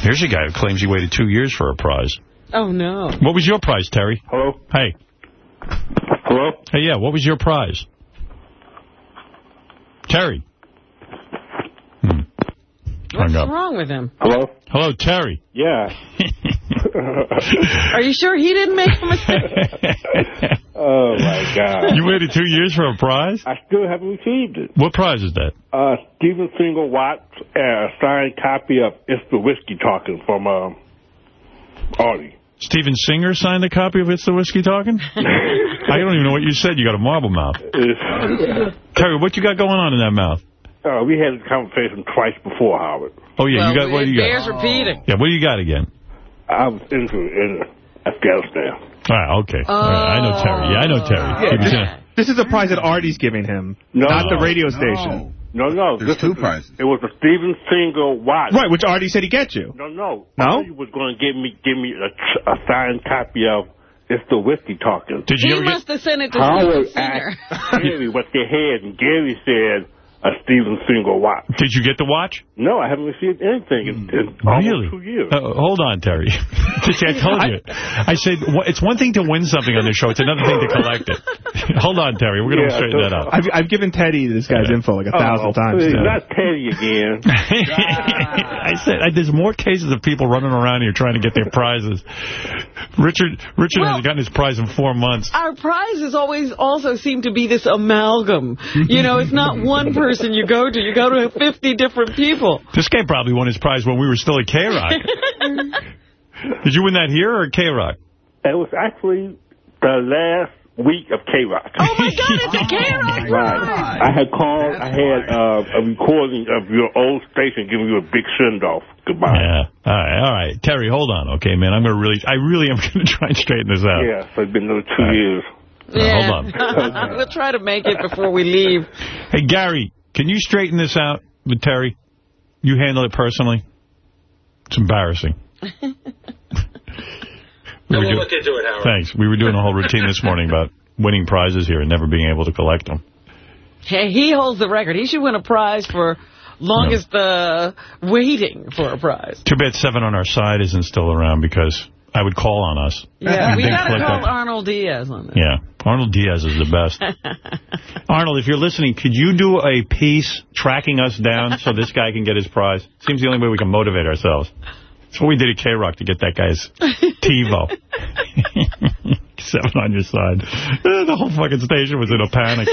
Here's a guy who claims he waited two years for a prize. Oh, no. What was your prize, Terry? Hello? Hey. Hello? Hey, yeah, what was your prize? Terry. Hmm. What's Hung up. wrong with him? Hello? Hello, Terry. Yeah. Are you sure he didn't make a mistake? oh, my God. You waited two years for a prize? I still haven't received it. What prize is that? Uh, Steven Singer Watts, uh, a signed copy of It's the Whiskey Talking from um, Artie. Steven Singer signed a copy of It's the Whiskey Talking? I don't even know what you said. You got a marble mouth. Terry, what you got going on in that mouth? Uh, we had a conversation twice before, Howard. Oh, yeah, you got, what do you bears got? repeating. Yeah, what do you got again? I was into in Afghanistan. All right, okay. All right, I know Terry. Yeah, I know Terry. Yeah, He this, this is a prize that Artie's giving him, No, not the radio station. No, no. There's two is- prizes. It was a Steven Singer Watts. Right, which Artie said he get you. No, no. No? Artie was going to give me give me a, a signed copy of It's the Whiskey Talking. Did you He must have sent it to Howard Steven Singer. asked Gary what they had, and Gary said a Steven Singer watch. Did you get the watch? No, I haven't received anything in, in almost two years. Uh, hold on, Terry. See, I told you. I said, wh- it's one thing to win something on this show. It's another thing to collect it. hold on, Terry. We're going to Yeah, straighten that out. I've, I've given Teddy this guy's info like a thousand Oh, times. please, too. Not Teddy again. I said, I, there's more cases of people running around here trying to get their prizes. Richard Richard hasn't gotten his prize in four months. Our prizes always also seem to be this amalgam. You know, it's not one person you go to. You go to 50 different people. This guy probably won his prize when we were still at K-Rock. Did you win that here or at K-Rock? It was actually the last week of K-Rock. Oh, my God, it's a K-Rock Right. I had called, I had uh, a recording of your old station giving you a big send-off. Goodbye. Yeah. All right, all right. Terry, hold on, okay, man. I'm going to really, I really am going to try and straighten this out. Yeah, so it's been another two years. Uh, hold on. we'll try to make it before we leave. Hey, Gary, can you straighten this out with Terry? You handle it personally? It's embarrassing. We No, we'll look into it, Howard. Thanks. We were doing a whole routine this morning about winning prizes here and never being able to collect them. Hey, he holds the record. He should win a prize for longest uh, waiting for a prize. Too bad Seven on our side isn't still around because I would call on us. Yeah, we got to call. Arnold Diaz on this. Yeah, Arnold Diaz is the best. Arnold, if you're listening, could you do a piece tracking us down so this guy can get his prize? Seems the only way we can motivate ourselves. That's what we did at K-Rock to get that guy's TiVo. Seven on your side. Uh, The whole fucking station was in a panic.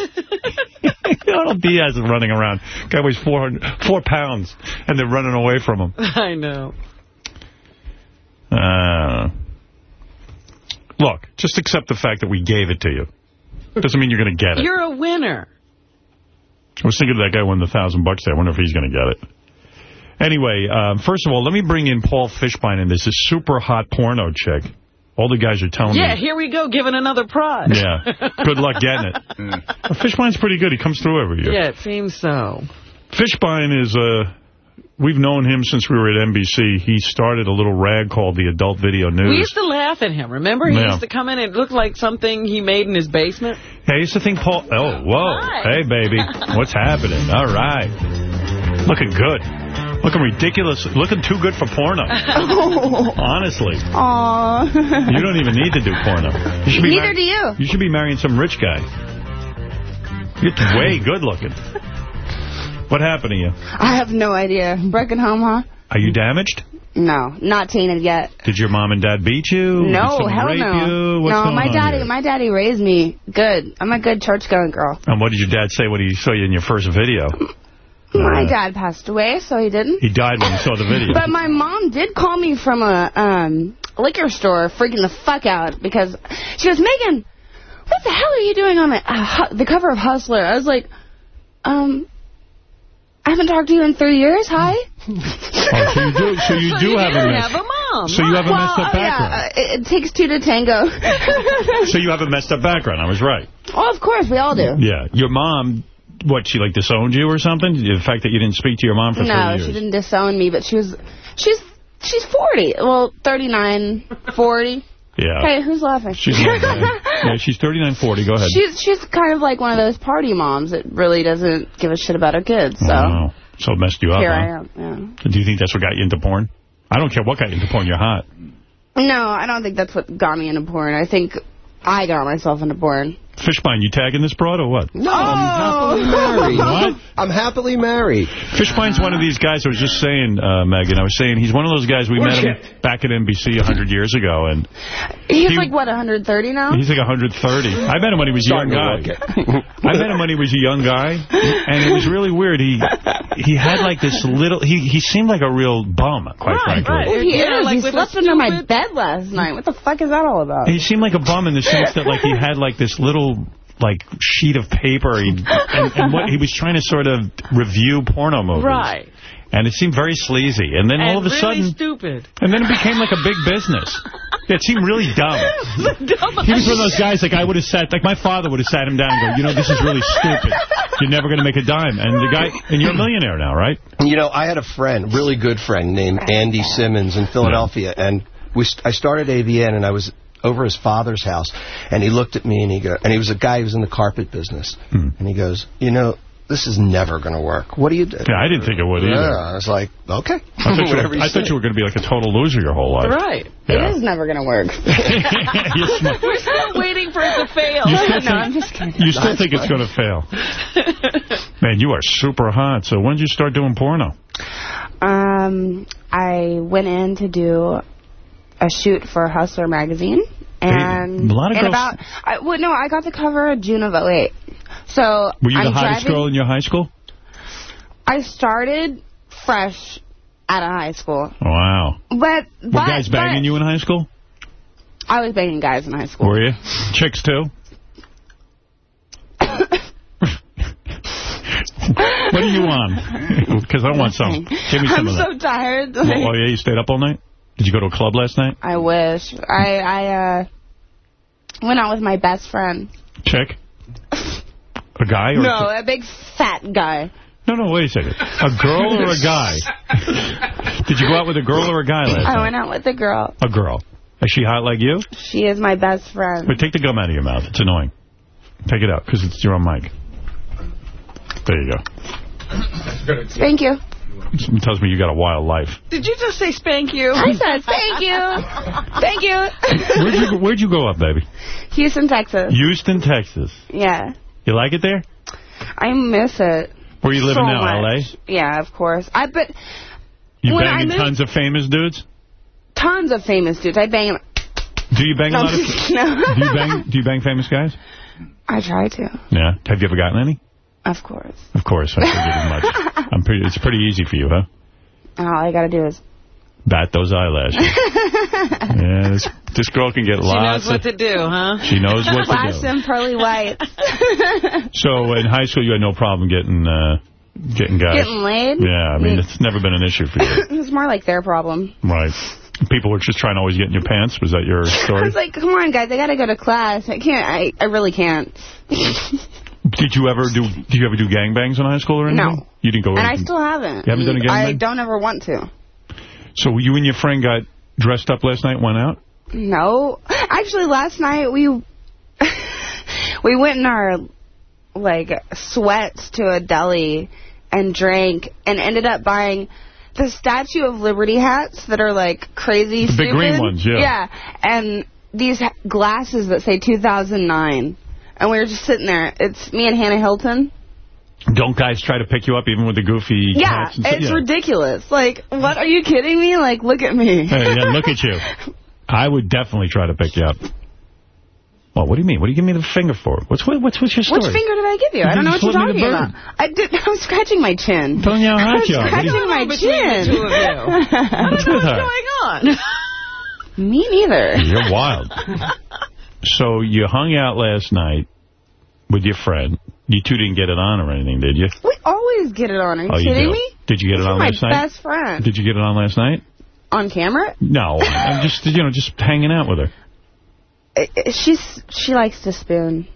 Arnold Diaz is running around. Guy weighs 400, four pounds, and they're running away from him. I know. Uh, look, just accept the fact that we gave it to you. Doesn't mean you're going to get it. You're a winner. I was thinking of that guy won the thousand bucks there. I wonder if he's going to get it. Anyway, um, first of all, let me bring in Paul Fishbein and this is super hot porno chick. All the guys are telling Yeah, me. here we go, giving another prize. Yeah. Good luck getting it. Uh, Fishbein's pretty good. He comes through every year. Yeah, it seems so. Fishbein is, uh, we've known him since we were at NBC. He started a little rag called the Adult Video News. We used to laugh at him. Remember? He Yeah. used to come in and it looked like something he made in his basement. Yeah, I used to think Paul... Oh, whoa. Hey, baby. What's happening? All right. Looking good. Looking ridiculous. Looking too good for porno. Honestly. Aww. You don't even need to do porno. You should be Neither do you. You should be marrying some rich guy. You're way good looking. What happened to you? I have no idea. Broken home, huh? Are you damaged? No, not tainted yet. Did your mom and dad beat you? No, hell no. You? What's no, going my on daddy, here? my daddy raised me good. I'm a good church-going girl. And what did your dad say when he saw you in your first video? My dad passed away, so he didn't. He died when he saw the video. But my mom did call me from a um, liquor store, freaking the fuck out, because she goes, Megan, what the hell are you doing on the, uh, the cover of Hustler? I was like, um, I haven't talked to you in three years. Hi. Oh, so you do, so you So do you have a have a mom. So you have a well, messed up oh, background. Yeah, uh, it, takes two to tango. So you have a messed up background. I was right. oh, of course, we all do. Yeah. Your mom, what, she like disowned you or something? The fact that you didn't speak to your mom for No, three years. she didn't disown me, but she was, she's, she's 40. Well, 39, 40. Yeah. Hey, who's laughing? She's. Yeah, she's 39, 40. Go ahead. She's she's kind of like one of those party moms that really doesn't give a shit about her kids. So Wow. So it messed you up, here huh? I am. Yeah. Do you think that's what got you into porn? I don't care what got you into porn. You're hot. No, I don't think that's what got me into porn. I think I got myself into porn. Fishbein, you tagging this broad or what? No, I'm happily married. What? I'm happily married. Fishbein's one of these guys, I was just saying, uh, Megan, I was saying, he's one of those guys, we met him back at NBC 100 years ago, and He's He- like, what, 130 now? he's like 130. I met him when he was a young guy. I met him when he was a young guy, and it was really weird. He he had like this little, he, he seemed like a real bum, quite frankly. He You know, is. like he with a slept under my bed last night. What the fuck is that all about? He seemed like a bum in the sense that like he had like this little like sheet of paper he, and, and what he was trying to sort of review porno movies. Right. And it seemed very sleazy. And then all of a really sudden, stupid. and then it became like a big business. Yeah, it seemed really dumb. He was one of those guys, like I would have sat, like my father would have sat him down and go, you know, this is really stupid. You're never going to make a dime. And the guy, and you're a millionaire now, right? You know, I had a friend, really good friend, named Andy Simmons in Philadelphia, and we st I started AVN, and I was over his father's house, and he looked at me, and he go, and he was a guy who was in the carpet business, and he goes, you know, this is never going to work. What do you do? Yeah, I didn't think it would either. Yeah, I was like, okay. I thought you were, you I thought you were going to be like a total loser your whole life. Right. Yeah. It is never going to work. You're smart. We're still waiting for it to fail. You still no, think- I'm just kidding. You still think it's going to fail. Man, you are super hot. So when did you start doing porno? Um, I went in to do a shoot for Hustler magazine, and a lot of girls- about I, well, no, I got the cover June of 08. So Were you I'm the hottest driving, girl in your high school? I started fresh out of high school, Wow. but Were guys banging but you in high school? I was banging guys in high school. Were you? Chicks too? what are you on? Because I want some. Give me some I'm of that. so tired. Well, oh, yeah, you stayed up all night? Did you go to a club last night? I wish I I uh went out with my best friend. Chick? A guy? Or No, a big fat guy. No, no, wait a second. A girl or a guy? Did you go out with a girl or a guy last I night? I went out with a girl. A girl. Is she hot like you? She is my best friend. Wait, take the gum out of your mouth. It's annoying. Take it out, because it's your own mic. There you go. Thank you. Someone tells me you got a wild life. Did you just say spank you? I said thank you. Thank you. Where'd you, where'd you go up, baby? Houston, Texas. Houston, Texas. Yeah. You like it there? I miss it. Where you living so now, much. L.A.? Yeah, of course. I but You When I banging moved- tons of famous dudes? tons of famous dudes. I bang. Do you bang No, a lot of... no. Do you bang, do you bang famous guys? I try to. Yeah. Have you ever gotten any? Of course. Of course. I figured as much. I'm pretty, it's pretty easy for you, huh? All I gotta do is. Bat those eyelashes. yeah, this, this girl can get She lots knows what of... to do, huh? She knows what to Flash do. them pearly whites. So in high school, you had no problem getting uh, getting guys. Getting laid? Yeah, I mean, it's never been an issue for you. it's more like their problem. right. People were just trying to always get in your pants. Was that your story? I was like, come on, guys, I gotta go to class. I can't. I, I really can't. Did you ever do Did you ever do gangbangs in high school or anything? No. You didn't go. and I still haven't. You haven't done a I gangbang? I don't ever want to. So you and your friend got dressed up last night, went out. No. Actually, last night we we went in our like sweats to a deli and drank and ended up buying the Statue of Liberty hats that are like crazy The big stupid. green ones, yeah. Yeah, and these glasses that say 2009. And we were just sitting there. It's me and Hannah Hilton. Don't guys try to pick you up even with the goofy Yeah, hats and it's Yeah. ridiculous. Like, what? Are you kidding me? Like, look at me. Hey, yeah, look at you. I would definitely try to pick you up. Well, what do you mean? What do you give me the finger for? What's what, what's what's your story? Which finger did I give you? You I don't know what you're flipped me the talking about. I did. I was scratching my chin. Telling you how I hot was you are. What do scratching my chin. the two of you? What's with going on? Me neither. You're wild. So you hung out last night with your friend. You two didn't get it on or anything, did you? We always get it on. Are you oh, kidding do. me? Did you get it on last night? my best friend. Did you get it on last night? On camera? No, I'm just you know just hanging out with her. She's she likes to spoon.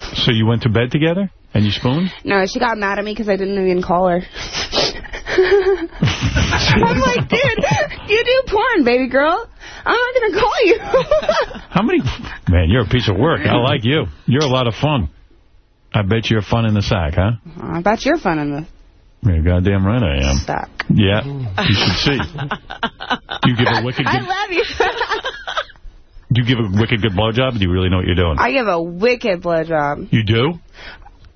So you went to bed together and you spooned? No, she got mad at me because I didn't even call her. I'm like, dude, you do porn, baby girl. I'm not going to call you. How many... Man, you're a piece of work. I like you. You're a lot of fun. I bet you're fun in the sack, huh? I bet you're fun in the You're goddamn right I am. sack. Yeah, you should see. You give a wicked I good, love you. Do you give a wicked good blowjob? Do you really know what you're doing? I give a wicked blowjob. You do?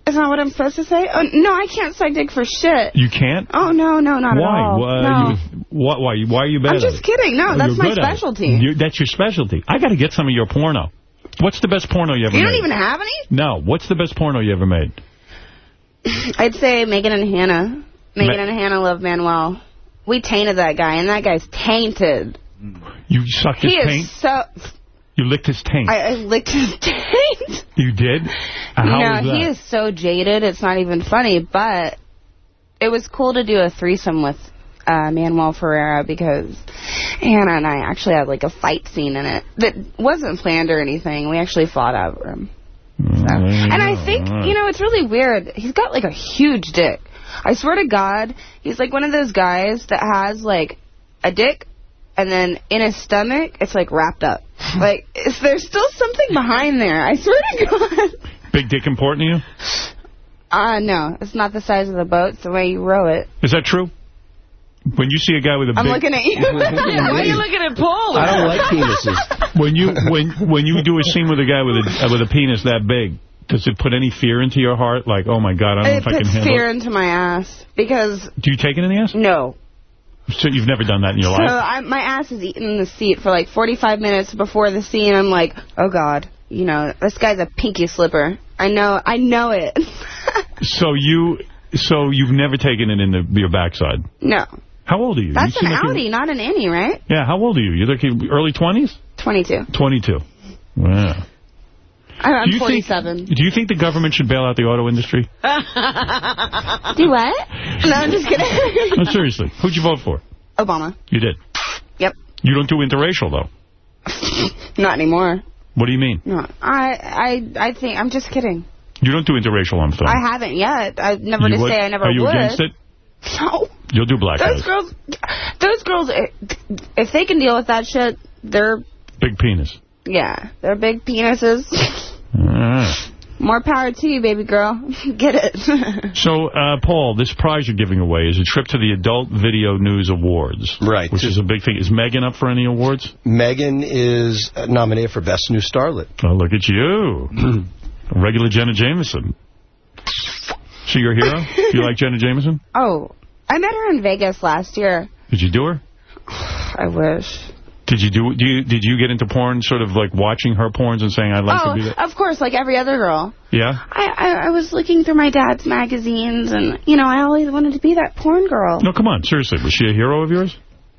Is that what I'm supposed to say? Oh, no, I can't suck dick for shit. You can't? Oh, no, no, not why? at all. Why, no. you, why, why? Why are you bad I'm just kidding. No, Oh, that's my good at it. specialty. You- that's your specialty. I got to get some of your porno. What's the best porno you ever You made? don't even have any? No. What's the best porno you ever made? I'd say Megan and Hannah. Megan Ma- and Hannah love Manuel. We tainted that guy, and that guy's tainted. You sucked his He taint? is so... You licked his taint? I, I licked his taint. you did? How no, he is so jaded, it's not even funny, but it was cool to do a threesome with uh, Manuel Ferreira because Hannah and I actually had like a fight scene in it that wasn't planned or anything. We actually fought over him. And I think, you know, it's really weird. He's got like a huge dick. I swear to God, he's like one of those guys that has like a dick and then in his stomach, it's like wrapped up. like, is there still something behind there? I swear to God. Big dick important to you? Uh, no, it's not the size of the boat. It's the way you row it. Is that true? When you see a guy with a I'm big... looking at you. Why are you looking at Paul? I don't like penises. When you when when you do a scene with a guy with a uh, with a penis that big, does it put any fear into your heart? Like, oh my God, I don't know if I can puts handle fear it. puts fear into my ass because Do you take it in the ass? no. So you've never done that in your So life? I, my ass is eating the seat for like 45 minutes before the scene. I'm like, oh God, you know, this guy's a pinky slipper. I know, I know it. So you so you've never taken it in the, your backside? no, How old are you? that's you an like you're- not an innie, right? Yeah, how old are you? You're like early 20s? 22. 22. Wow. I'm Do you think- 47. Do you think the government should bail out the auto industry? Do what? No, I'm just kidding. no, seriously. Who'd you vote for? Obama. You did. Yep. You don't do interracial, though. Not anymore. What do you mean? No, I, I, I think I'm just kidding. You don't do interracial on film. I haven't yet. I never You to would? say I never Are you would. against it? No. You'll do black Those eyes. girls, those girls, if they can deal with that shit, they're, Big penis. Yeah, they're big penises. Ah. More power to you, baby girl. Get it. So, uh, Paul, this prize you're giving away is a trip to the Adult Video News Awards. Right. Which is a big thing. Is Megan up for any awards? Megan is uh, nominated for Best New Starlet. Oh, look at you. regular Jenna Jameson. So you're a hero? you like Jenna Jameson? oh, I met her in Vegas last year. Did you do her? I wish. Did you do? do you, did you get into porn, sort of like watching her porns and saying, "I'd like oh, to be that"? of course, like every other girl. Yeah. I, I I was looking through my dad's magazines, and you know, I always wanted to be that porn girl. No, come on, seriously. Was she a hero of yours?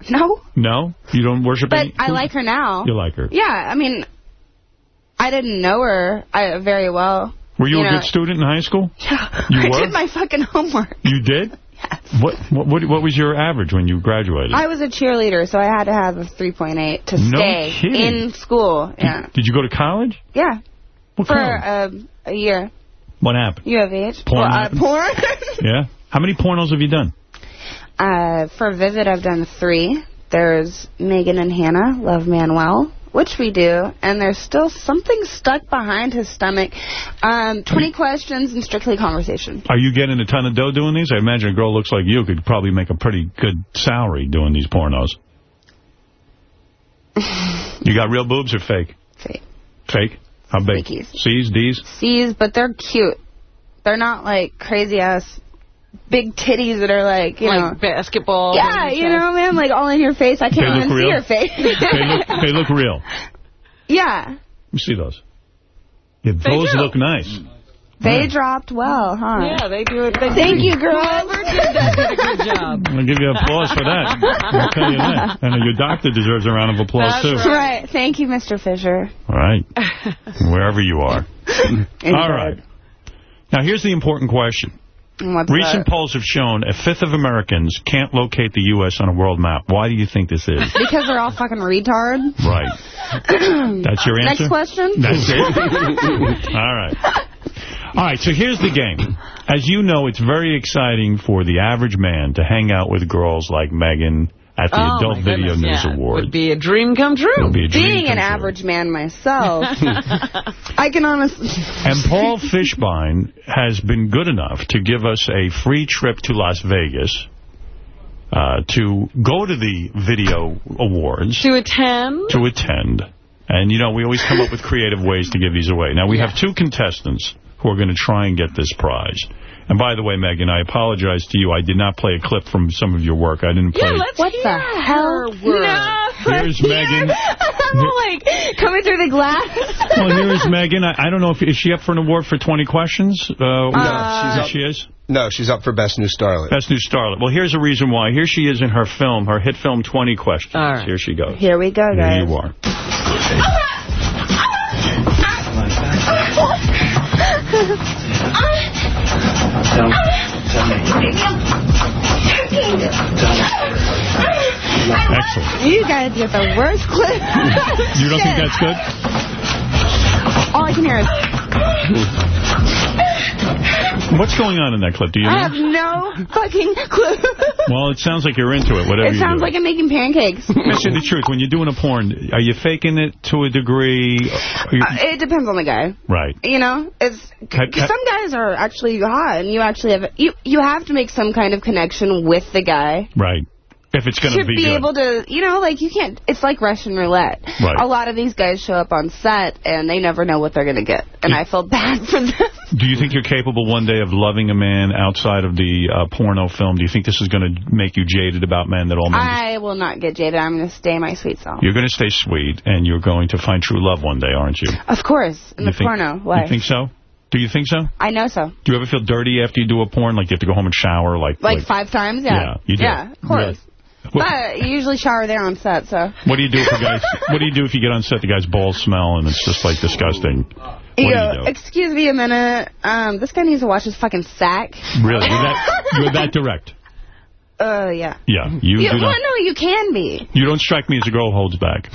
No, No, you don't worship. but any? I like her now. You like her? Yeah, I mean, I didn't know her I, very well. Were you, a know, good student in high school? You I were? did my fucking homework. You did? What, what what what was your average when you graduated? I was a cheerleader, so I had to have a 3.8 to No stay kidding. in school. Yeah, Did you go to college? yeah, What for college? um, a year. What happened? U of H. Porn Well, uh, porn. Yeah. How many pornos have you done? uh, for Vivid, I've done three. There's Megan and Hannah, Love Manuel, which we do, and there's still something stuck behind his stomach. Um, 20 questions and strictly conversation. Are you getting a ton of dough doing these? I imagine a girl looks like you could probably make a pretty good salary doing these pornos. you got real boobs or fake? Fake. Fake? How big? Fakies. C's, D's? C's, but they're cute. They're not like crazy ass big titties that are like, you like know. basketball. Yeah, and you stuff. know, man, like all in your face. I can't look even see your face. they look they look real. yeah, Let me see those. Yeah, those do. look nice. they dropped well, huh? Yeah, they do it. They Thank do. you, girl. Whoever did that did a good job. I'll give you applause for that. I'll tell you that. And your doctor deserves a round of applause, too. That's too. right. Thank you, Mr. Fisher. All right. Wherever you are. All right. Now, here's the important question. Mm, what's Recent polls have shown a fifth of Americans can't locate the U.S. on a world map. Why do you think this is? Because they're all fucking retard. Right. That's your answer? Next question. That's it? All right. All right, so here's the game. As you know, it's very exciting for the average man to hang out with girls like Megan at the Oh, Adult Video goodness, News yeah. Awards. Would be a dream come true. Be a dream Being come an true. average man myself, I can honestly... And Paul Fishbein has been good enough to give us a free trip to Las Vegas uh, to go to the Video Awards. To attend? To attend. And, you know, we always come up with creative ways to give these away. Now, we have two contestants who are going to try and get this prize. And by the way, Megan, I apologize to you. I did not play a clip from some of your work. I didn't play. Yeah, let's what the hell? No. Here's Megan. I'm like coming through the glass. Well, here is Megan. I, I don't know if is she up for an award for 20 questions. Uh, No, she's up. She is. No, she's up for Best New Starlet. Best new starlet. Well, here's a reason why. Here she is in her film, her hit film, 20 Questions. All right. Here she goes. Here we go, There guys. you are. Excellent. You guys get the worst clip. You don't think that's good? All I can hear is, What's going on in that clip? Do you I have no fucking clue. Well, it sounds like you're into it, whatever it sounds like I'm making pancakes. Answer the truth. When you're doing a porn, are you faking it to a degree? You- Uh, it depends on the guy. right. You know, it's Ca- ca- some guys are actually hot, and you actually have you you have to make some kind of connection with the guy Right. If it's going to be, be good. able to, you know, like you can't. It's like Russian roulette. Right. A lot of these guys show up on set and they never know what they're going to get, and I feel bad for them. Do you think you're capable one day of loving a man outside of the uh, porno film? Do you think this is going to make you jaded about men that all men I will not get jaded. I'm going to stay my sweet self. You're going to stay sweet, and you're going to find true love one day, aren't you? Of course, in You the think- porno. Why? You think so? Do you think so? I know so. Do you ever feel dirty after you do a porn? Like you have to go home and shower? Like, Like five times, yeah. Yeah, you do. Yeah, of course. Really? But you usually shower there on set, so. what do you do if guys? What do you do if you get on set? The guy's balls smell, and it's just like disgusting. You you go, excuse me a minute. Um, this guy needs to wash his fucking sack. Really? You're that, you're that direct? Uh, yeah. Yeah. You You- do well, no, you can be. You don't strike me as a girl who holds back.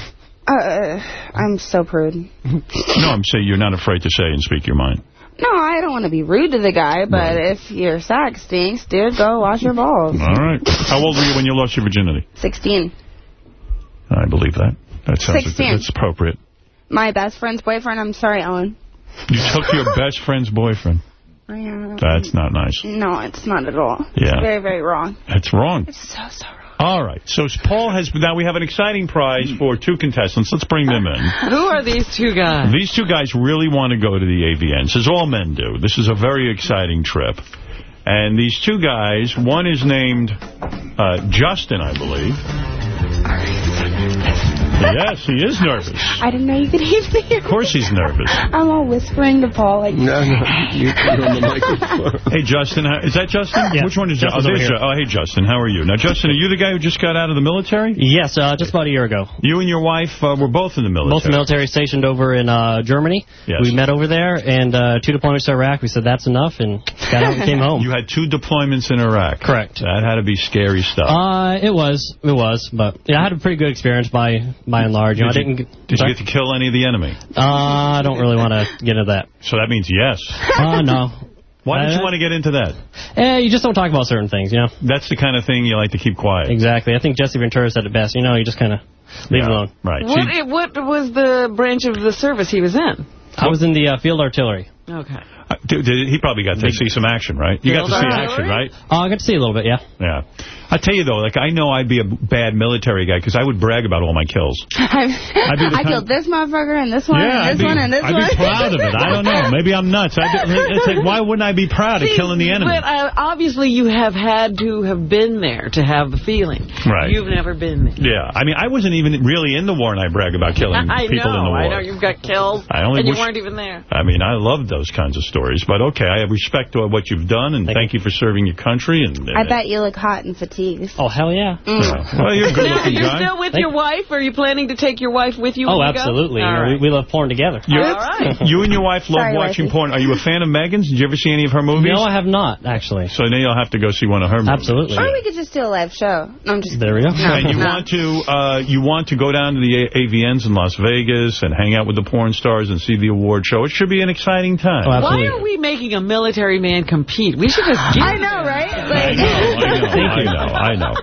Uh, I'm so prude. No, I'm saying you're not afraid to say and speak your mind. No, I don't want to be rude to the guy, but if your sack stinks, dude, go wash your balls. All right. How old were you when you lost your virginity? 16. I believe that. That sounds like 16. that's appropriate. My best friend's boyfriend, I'm sorry, Ellen. You took your best friend's boyfriend. Yeah. That's not nice. No, it's not at all. Yeah. It's very, very wrong. That's wrong. It's so, so wrong. All right. So Paul has now we have an exciting prize for two contestants. Let's bring them in. Who are these two guys? These two guys really want to go to the AVNs, as all men do. This is a very exciting trip. And these two guys, one is named uh, Justin, I believe. Yes, he is nervous. I didn't know you could even hear Of course he's nervous. I'm all whispering to Paul like... No, no, you put on the microphone. Hey, Justin. how- Is that Justin? Yeah. Which one is Justin? Justin's Oh, over there's here. Ju- oh, hey, Justin. How are you? Now, Justin, are you the guy who just got out of the military? Yes, uh, just about a year ago. You and your wife uh, were both in the military. Both military stationed over in uh, Germany. Yes. We met over there, and uh, two deployments to Iraq. We said that's enough, and got out and came home. You had two deployments in Iraq. Correct. That had to be scary stuff. Uh, it was, it was, but yeah, I had a pretty good experience by by and large. You know, I Did didn't. you- get- Did you get to kill any of the enemy? Uh, I don't really want to get into that. So that means yes. Uh, no. Why don't you Uh, want to get into that? Eh, you just don't talk about certain things, you know. That's the kind of thing you like to keep quiet. Exactly. I think Jesse Ventura said it best. You know, you just kind of leave Yeah, it alone. Right. What, what was the branch of the service he was in? I was in the uh, field artillery. Okay. Did- did- he probably got to see some action, right? You got to see action, right? Uh, I got to see a little bit, yeah. Yeah. I tell you, though, like, I know I'd be a bad military guy because I would brag about all my kills. I, be the I kind- killed this motherfucker and this one yeah, and I'd this be, one and this I'd one. be proud of it. I don't know. Maybe I'm nuts. I'd be, it's like, why wouldn't I be proud of killing the enemy? But uh, obviously you have had to have been there to have the feeling. Right. You've never been there. Yeah, I mean, I wasn't even really in the war, and I brag about killing I people know, in the war. I know I know. you've got killed, I only and you weren't even there. I mean, I love those kinds of stories, but okay, I have respect to what you've done, and thank, you for serving your country. And I bet you look hot and fatigued. Oh, hell yeah. Yeah. Well, you're a good-looking you're guy. still with Thank your wife? Are you planning to take your wife with you Oh, when absolutely. You All right. we, we love porn together. You're- All right. You and your wife love Sorry, watching wifey. porn. Are you a fan of Megan's? Did you ever see any of her movies? No, I have not, actually. So now you'll have to go see one of her movies. Absolutely. Or we could just do a live show. No, I'm just There we go. And you No. want to uh, you want to go down to the A- AVNs in Las Vegas and hang out with the porn stars and see the award show. It should be an exciting time. Oh, Why absolutely. Are we making a military man compete? We should just give I know, right? I Like, know, I know, I know, I know.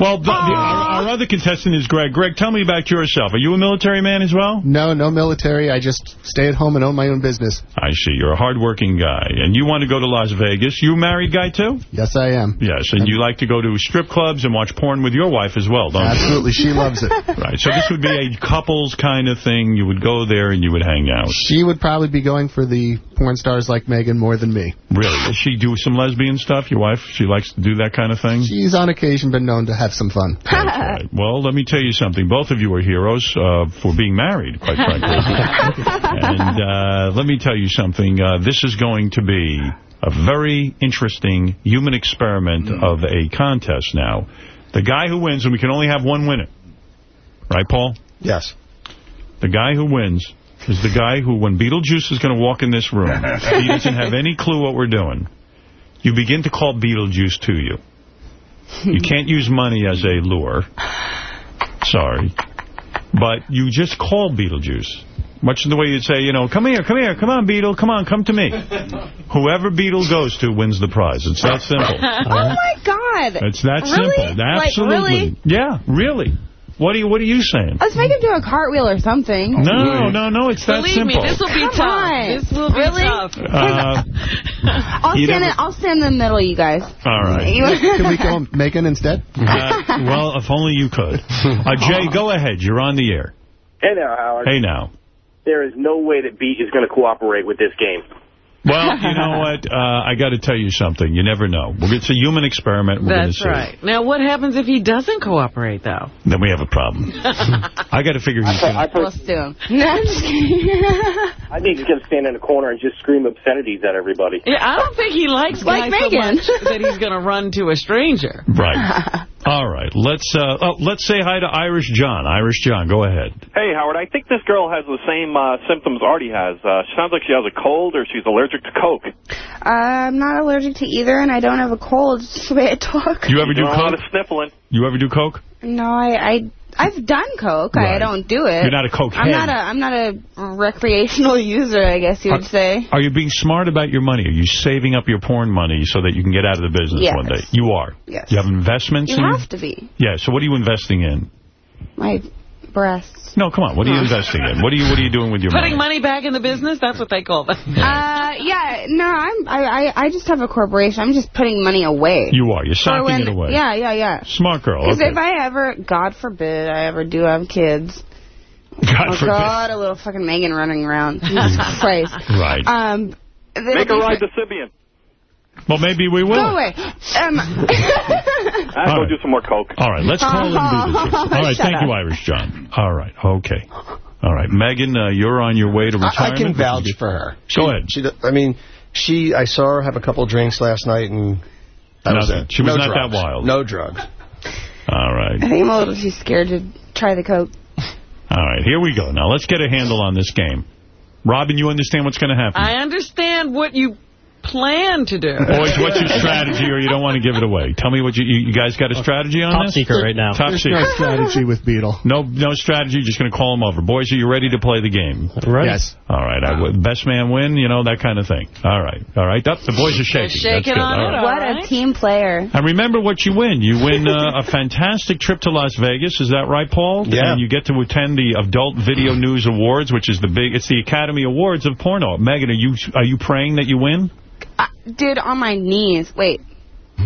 Well, the, the, our, our other contestant is Greg. Greg, tell me about yourself. Are you a military man as well? No, no military. I just stay at home and own my own business. I see. You're a hardworking guy. And you want to go to Las Vegas. You a married guy, too? Yes, I am. Yes, and you like to go to strip clubs and watch porn with your wife as well, don't you? Absolutely. She loves it. Right. So this would be a couples kind of thing. You would go there and you would hang out. She would probably be going for the porn stars like Megan more than me. Really? Does she do some lesbian stuff, your wife? She likes to do that kind of thing? She's on occasion been known to have some fun. That's right. Well, let me tell you something. Both of you are heroes uh, for being married, quite frankly. and uh, let me tell you something. Uh, this is going to be a very interesting human experiment of a contest now. The guy who wins, and we can only have one winner. Right, Paul? Yes. The guy who wins is the guy who, when Beetlejuice is going to walk in this room, he doesn't have any clue what we're doing. You begin to call Beetlejuice to you. You can't use money as a lure. Sorry. But you just call Beetlejuice. Much in the way you'd say, you know, come here, come here, come on, Beetle, come on, come to me. Whoever Beetle goes to wins the prize. It's that simple. Oh, my God. It's that Really? simple. Like, Absolutely. really? Yeah, really. What are you What are you saying? Let's make him do a cartwheel or something. No, no, no. It's that Believe me, this will be Come tough. on. This will be really? tough. Uh, I'll stand. never- in, I'll stand in the middle, you guys. all right. Can we go Megan instead? Uh, well, if only you could. Uh, Jay, go ahead. You're on the air. Hey there, Howard. Hey now. There is no way that Beat is going to cooperate with this game. Well, you know what? Uh, I got to tell you something. You never know. It's a human experiment. We're That's see. right. Now, what happens if he doesn't cooperate, though? Then we have a problem. I got to figure he's going to... Let's do him. No, I'm just kidding. I think he's going to stand in a corner and just scream obscenities at everybody. Yeah, I don't think he likes Like guys so much that he's going to run to a stranger. Right. All right. Let's uh, oh, let's say hi to Irish John. Irish John, go ahead. Hey, Howard, I think this girl has the same uh, symptoms Artie has. Uh, she sounds like she has a cold or she's allergic to Coke. I'm not allergic to either, and I don't have a cold. It's just the way I talk. You ever do Doing a lot coke? of sniffling. You ever do coke? No, I, I I've done coke. I don't do it. You're not a cokehead. I'm not a I'm not a recreational user. I guess you would say. Are you being smart about your money? Are you saving up your porn money so that you can get out of the business Yes. one day? You are. Yes. You have investments? You in have to be. Yeah. So what are you investing in? My breasts. No, come on. What are you investing in? What are you What are you doing with your Putting money? Putting money back in the business? That's what they call that. Uh, yeah, no, I'm, I, I, I just have a corporation. I'm just putting money away. You are. You're socking when- it away. Yeah, yeah, yeah. Smart girl. Because Okay. if I ever, God forbid, I ever do have kids. God oh, forbid. God, a little fucking Megan running around. Jesus Christ. Right. Um, Make her be ride for- the Sybian. Well, maybe we will. Go away. Um, I'll All go right. do some more Coke. All right, let's call him Beetlejuice. All right, Shut thank up. you, Irish John. All right, okay. All right, Megan, uh, you're on your way to I, retirement. I can vouch for her. Go ahead. She, I mean, she. I saw her have a couple of drinks last night, and that was Nothing. it. She was no not that wild. No drugs. All right. I think I'm a little too scared to try the coke. All right, here we go. Now, let's get a handle on this game. Robin, you understand what's going to happen? I understand what you plan to do. Boys, what's your strategy, or you don't want to give it away? Tell me what you, you you guys got a strategy on Top this? secret right now. Top There's secret. no strategy with Beetle. No, no strategy. Just going to call him over. Boys, are you ready to play the game? Right. Yes. All right. I, best man win. You know that kind of thing. All right. All right. Up. The boys are shaking. They're shaking That's good. on All it. right. What a team player. And remember what you win. You win uh, a fantastic trip to Las Vegas. Is that right, Paul? Yeah. And you get to attend the Adult Video News Awards, which is the big. It's the Academy Awards of porno. Megan, are you are you praying that you win? Uh, dude, on my knees. Wait,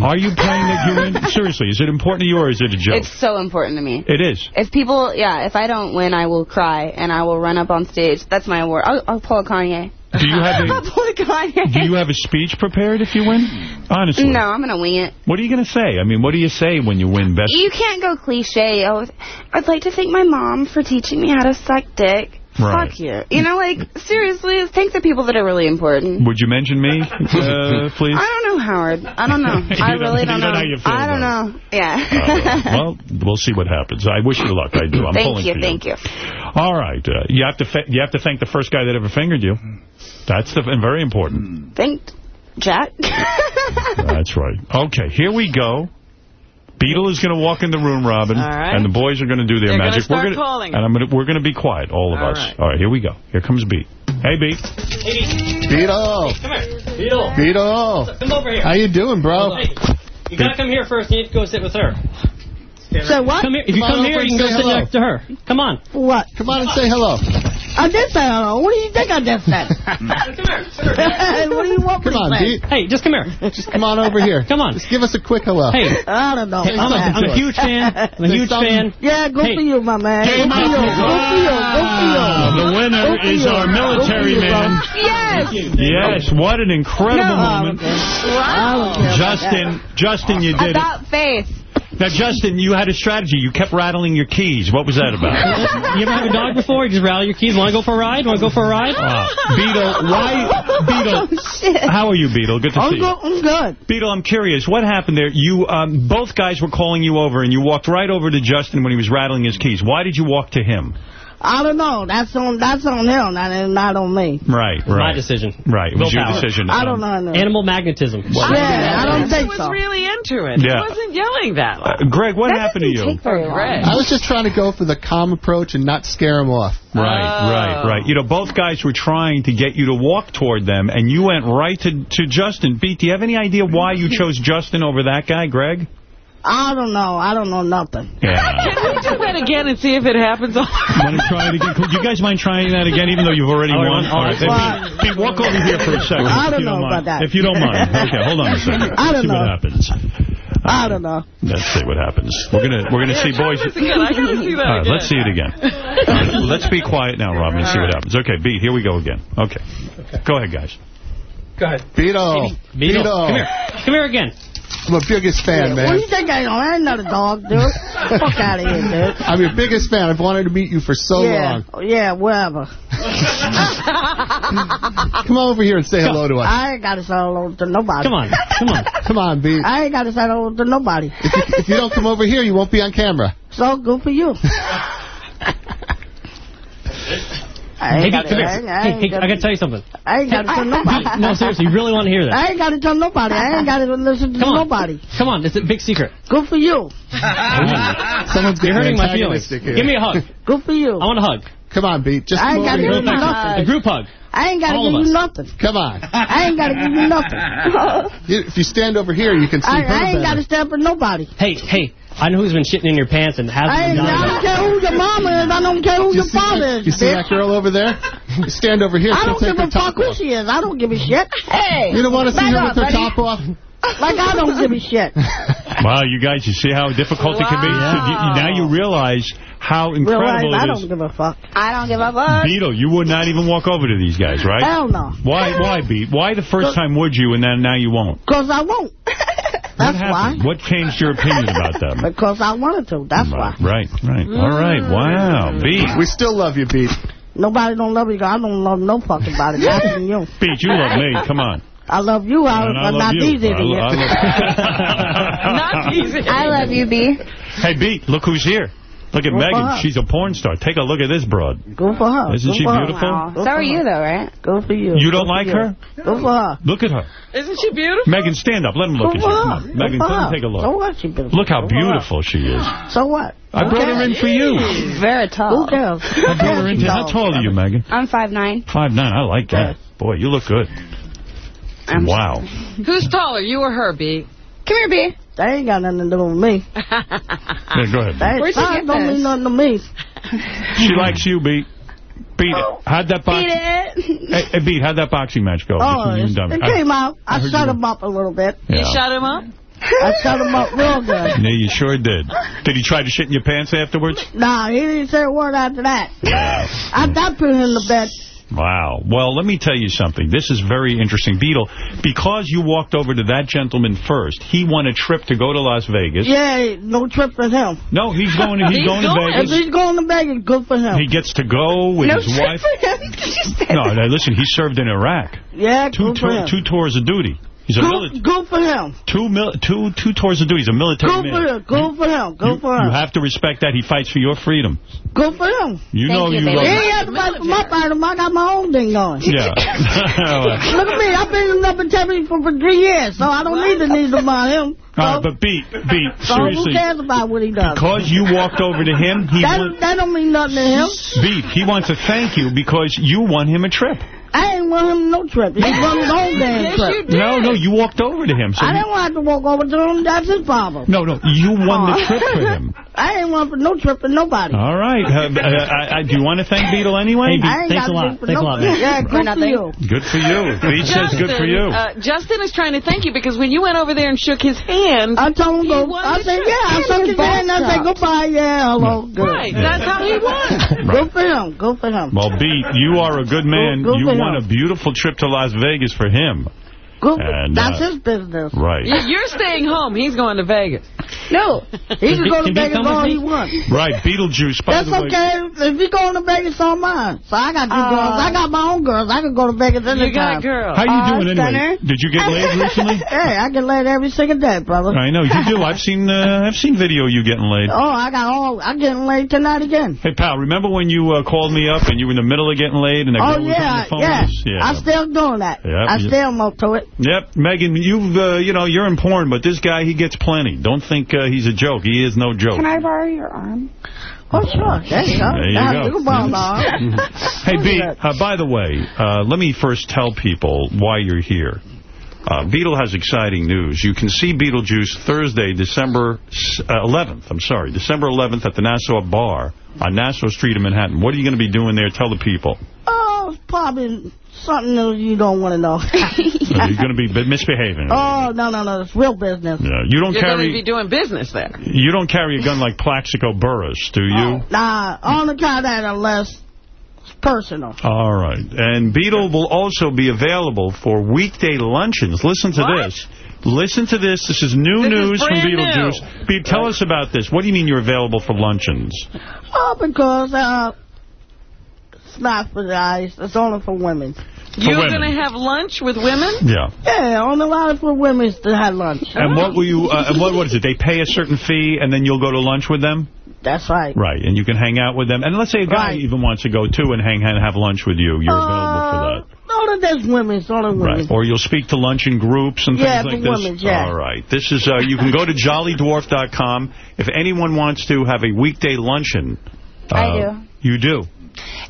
Are you playing that you win? Seriously, is it important to you or is it a joke? it's so important to me. It is. If people, yeah, if I don't win, I will cry and I will run up on stage. That's my award. I'll, I'll pull a Kanye. Do you have I'll a pull a Kanye. Do you have a speech prepared if you win? Honestly. No, I'm gonna wing it. What are you going to say? I mean, what do you say when you win best? You can't go cliche. Oh, I'd like to thank my mom for teaching me how to suck dick. Right. Fuck you. You know, like, seriously, thank the people that are really important. Would you mention me, uh, please? I don't know, Howard. I don't know. I don't- really don't don't know. you feel I don't about know. Yeah. Uh, well, we'll see what happens. I wish you luck. I do. I'm thank pulling you, for thank you. All right. Uh, you have to fa- you have to thank the first guy that ever fingered you. That's the, and very important. Thank Jack. That's right. Okay, here we go. Beetle is going to walk in the room, Robin, All right. and the boys are going to do their They're gonna magic. start we're gonna, calling. and I'm gonna, we're going to be quiet, all of All us. right. All right, here we go. Here comes Beat. Hey, Beat. Beetle. Come here. Beetle. Beetle. Come over here. How you doing, bro? Hey, you gotta come here first. You need to go sit with her. Say what? Come here. If you Come on come here, you can go say sit hello. next to her. Come on. What? Come on and say hello. I did say hello. What do you think I just said? what do you want me Come on, to say? Hey, just come here. Just come on over here. Come on. Just give us a quick hello. Hey, I don't know. hey, I'm, a, I'm a huge fan. I'm a huge fan. Yeah, go Hey. for you, my man. Game Go for you. Go for you. Go ah. for you. The winner is our military man. Yes. Yes, what an incredible No, moment. I don't care about Justin, Justin, you did it. About faith. Now, Justin, you had a strategy. You kept rattling your keys. What was that about? You ever have a dog before? You just rattle your keys. Want to go for a ride? Want to go for a ride? Uh, Beetle, why, Beetle, Oh, shit. how are you, Beetle? Good to I'm see you. I'm good. Beetle, I'm curious. What happened there? You, um, both guys were calling you over, and you walked right over to Justin when he was rattling his keys. Why did you walk to him? I don't know. That's on that's on him, not, not on me. Right, right. My decision. Right, it was your Willpower. decision. I don't know. Animal magnetism. Yeah, I don't think He was really into it. Yeah. He wasn't yelling that loud. Uh, Greg, what happened to you? Greg. I was just trying to go for the calm approach and not scare him off. Right, right, right. You know, both guys were trying to get you to walk toward them, and you went right to, to Justin. Beat, do you have any idea why you chose Justin over that guy, Greg? I don't know. I don't know nothing. Yeah. Can we do that again and see if it happens? Want to try it again? Could you guys mind trying that again, even though you've already All won? right, All right, well- then, Pete, Pete, walk over here for a second. I if don't you know mind. about that. If you don't mind. Okay, hold on a second. I don't see what know. happens. I don't know. Let's see what happens. We're gonna we're gonna see boys. Again. I gotta see that All right, again. let's see it again. All right, let's be quiet now, Robin, and see what happens. Okay, Beat, here we go again. Okay. Go ahead, guys. Go ahead. Beetle. Beetle. Come here. Come here again. I'm a biggest fan, man. What do you think I am? I ain't not a dog, dude. Fuck out of here, dude. I'm your biggest fan. I've wanted to meet you for so yeah, long. yeah, whatever. Come over here and say hello to us. I ain't got to say hello to nobody. Come on. Come on. Come on, B. I ain't got to say hello to nobody. If you, if you don't come over here, you won't be on camera. So good for you. I Hey, ain't Beat, got come here. I Hey, hey, gotta- I got to tell you something. I ain't got to tell nobody. No, seriously, you really want to hear this. I ain't got to tell nobody. I ain't got to listen to Come on. nobody. Come on, it's a big secret. Good for you. Someone's You're getting hurting my feelings. antagonistic here. Give me a hug. Good for you. I want a hug. Come on, Beat. Just I ain't gotta give you A nothing. group hug. I ain't got to give you nothing. Come on. I ain't got to give you nothing. If you stand over here, you can see I, I ain't got to stand for nobody. Hey, hey, I know who's been shitting in your pants and hasn't I, ain't, I don't care who your mama is. I don't care who You your father that, is. you see that girl over there? Stand over here. I don't give a fuck who off. she is. I don't give a shit. Hey. You don't want to see her up, with her buddy. top off? Like I don't give a shit. Wow, you guys, you see how difficult it can be? So you, you- now you realize how Realize incredible I don't give a fuck. I don't give a fuck. Beetle, you would not even walk over to these guys, right? Hell no. Why, why, Beat? Why the first time would you and then now you won't? Because I won't. What That's happened? why. What changed your opinion about them? Because I wanted to. That's mm, why. Right, right. All right, mm. wow. Beat. We still love you, Beat. Nobody don't love you. I don't love no fucking body. Not even you. Beat, you love me. Come on. I love you, I, And I but love not you. these I idiots. lo- I Not easy. I love you, B. Hey, Beat, look who's here. Look at Go Megan. She's a porn star. Take a look at this broad. Go for her. Isn't Go she for her. beautiful? Go for her. though, right? Go for you. You don't for like you. her? Go for her. Look at her. Isn't she beautiful? Megan, stand up. Let him look Go at you. Come her. on. Go Megan, for come her. take a So look. what? She beautiful. Look how Go beautiful she is. So what? I brought her in for you. She's Very tall. Who cares? I brought her in. to- How tall are you, Megan? I'm five nine. Five nine. I like that. Boy, you look good. Wow. Who's taller, you or her, B? Come here, B. That ain't got nothing to do with me. Yeah, go ahead. That Where'd you size get don't this? mean nothing to me. She likes you, Beat. Beat. How'd that box? Beat it. Hey, hey, Beat. How'd that boxing match go? Oh, between it, and Dominic? it came out. I, I shut you- him up a little bit. Yeah. You shut him up? I shut him up real good. Yeah, you sure did. Did he try to shit in your pants afterwards? Nah, he didn't say a word after that. I, I put him in the bed. Wow. Well, let me tell you something. This is very interesting. Beetle, because you walked over to that gentleman first, he won a trip to go to Las Vegas. Yeah, no trip for him. No, he's going to, he's He's going to. Vegas. If he's going to Vegas, good for him. He gets to go with no his trip wife. for him. Did you No, no, listen, he served in Iraq. Yeah, Two, good for him. two tours of duty. He's a military. Good, good for him. Two, mil two, two tours of duty. He's a military Good for man. him. Good for him. Good for him. You have to respect that. He fights for your freedom. Good for him. You know you, He love ain't have to fight for my freedom. I got my own thing going. Yeah. Look at me. I've been in the military for, for three years, so I don't need to need about him. Uh, All right, but beat, beat, So who cares about what he does? Because you walked over to him, he that, that don't mean nothing to him. beat. He wants to thank you because you won him a trip. I ain't ain't want him no trip. He run his own damn trip. No, no, you walked over to him. So I you- didn't want to walk over to him. That's his problem. no, no, you won the trip for him. I ain't want for no trip for nobody. All right. Uh, uh, I, I, do you want to thank Beetle anyway? I ain't got to a lot, nobody. Yeah, good for you. Good for you. Beach says good for you. Uh, Justin is trying to thank you because when you went over there and shook his hand, I told him go. I said, yeah, I shook his hand. I said, goodbye, yeah, hello, good. Right, that's how he won. Good for him. Good for him. Well, Beat, you are a good man. Good- good you a beautiful trip to Las Vegas for him. Good. And, That's uh, his business. Right. You- You're staying home. He's going to Vegas. No, he can go to Can Vegas all he wants. Right, Beetlejuice. By That's the way, okay. If he going to Vegas on mine. So I got two Uh, girls. I got my own girls. I can go to Vegas anytime. You got girls. How you Uh, doing anyway? stunner. Did you get laid recently? hey, I get laid every single day, brother. I know you do. I've seen uh, I've seen video of you getting laid. Oh, I got all. I'm getting laid tonight again. Hey pal, remember when you uh, called me up and you were in the middle of getting laid and a Oh girl was on yeah, the phone? yeah. yeah. I'm still doing that. Yep, I you- still mo to it. Yep, Megan, you've uh, you know you're in porn, but this guy he gets plenty. Don't think uh, he's a joke. He is no joke. Can I borrow your arm? Oh sure, there you go. There you Now, go. can borrow my arm. Hey, B, uh, by the way, uh, let me first tell people why you're here. Uh, Beetle has exciting news. You can see Beetlejuice Thursday, December uh, 11th. I'm sorry, December 11th at the Nassau Bar on Nassau Street in Manhattan. What are you going to be doing there? Tell the people. Oh, it's probably something that you don't want to know. Are you going to be misbehaving? oh no no no, it's real business. Yeah, you don't You're going to carry be doing business there. you don't carry a gun like Plaxico Burress, do you? Nah, I only try that unless it's personal. All right. And Beetle will also be available for weekday luncheons. Listen to What? this. Listen to this. This is new This is news from brand Beetlejuice. Beat, tell us about this. What do you mean you're available for luncheons? Oh, because uh, it's not for guys. It's only for women. You're going to have lunch with women? Yeah. Yeah, only allowed for women to have lunch. And what will you? Uh, and what what is it? They pay a certain fee, and then you'll go to lunch with them. That's right. Right, and you can hang out with them. And let's say a guy Right. even wants to go too and hang and have lunch with you. You're available for that. Only there's women. It's only women. Right. Or you'll speak to lunch in groups and Yeah, things like for this. women, yeah. All right. This is, uh, you can go to jollydwarf.com. If anyone wants to have a weekday luncheon. Uh, I do. You do.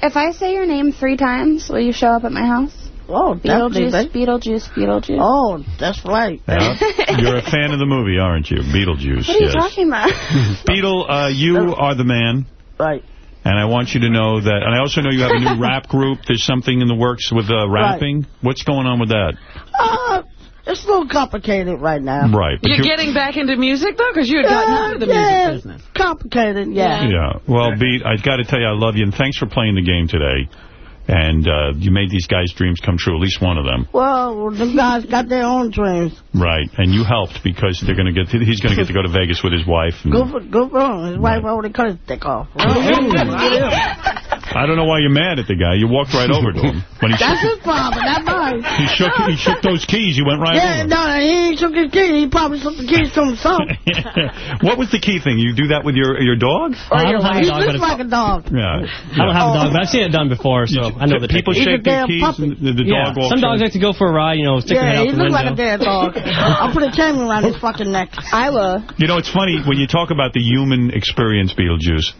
If I say your name three times, will you show up at my house? Oh, Beetlejuice, definitely. Beetlejuice, Beetlejuice. Oh, that's right. Yeah. You're a fan of the movie, aren't you? Beetlejuice. What are you yes. talking about? Beetle, uh, you are the man. Right. And I want you to know that, and I also know you have a new rap group. There's something in the works with uh, rapping. What's going on with that? Uh, it's a little complicated right now. Right. You're you- getting back into music, though? Because you had gotten out of the yeah, music business. complicated, yeah. Yeah. Well, Beat, I've got to tell you, I love you, and thanks for playing the game today. And uh, you made these guys' dreams come true, at least one of them. Well, the guys got their own dreams. Right. And you helped because they're going to get. To, he's going to get to go to Vegas with his wife. And Good for, go for him. His wife already cut his dick off. I don't know why you're mad at the guy. You walked right over to him when he That's shook, his problem, not mine. he shook. He shook those keys. You went right Yeah, over. no, he shook his key. He probably took the keys to himself. what was the key thing? You do that with your your dog? Or I don't have a wife. He dog, but looks like a dog. Yeah. I don't have a dog, but I've seen it done before, so I know the People shake their keys and the, the yeah, dog walks some dogs like to go for a ride, you know, stick their Yeah, head he out the looks like a dead dog. I'll put a chain around his fucking neck. I will. You know, it's funny when you talk about the human experience, Beetlejuice.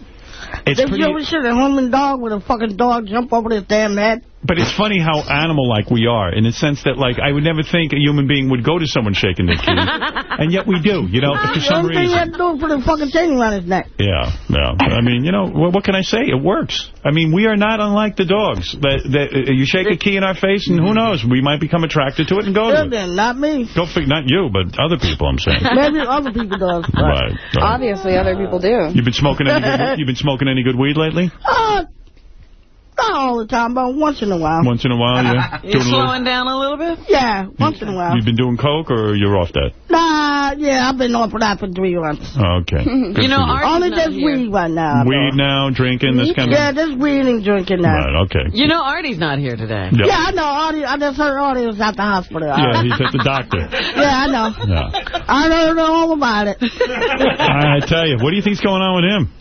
It's If pretty, you ever see a human dog with a fucking dog jump over his damn head, but it's funny how animal-like we are in the sense that, like, I would never think a human being would go to someone shaking their keys, and yet we do. You know, for some only thing you reason. have to do is put a fucking chain around his neck. Yeah, yeah. I mean, you know, what, what can I say? It works. I mean, we are not unlike the dogs. That, that uh, you shake a key in our face, and who knows? We might become attracted to it and go Yeah, to it. not me. Go figure. Not you, but other people. I'm saying. Maybe other people does. but- Right. right. Obviously, other people do. You've been smoking any good, you've been smoking any good weed lately? Uh, not all the time, but once in a while. Once in a while, yeah. You're Doing little- slowing down a little bit? Yeah, once in a while. You've been doing coke, or you're off that? Nah, yeah, I've been off that for three months. Oh, okay. You know, for Artie's Only not just here. weed right now. Weed now, drinking, this kind Yeah, of. just weed and drinking now. Right. Okay. You know, Artie's not here today. Yeah. Yeah, I know. Artie, I just heard Artie was at the hospital. Yeah, he's at the doctor. Yeah, I know. Yeah. I know all about it. I tell you, what do you think's going on with him?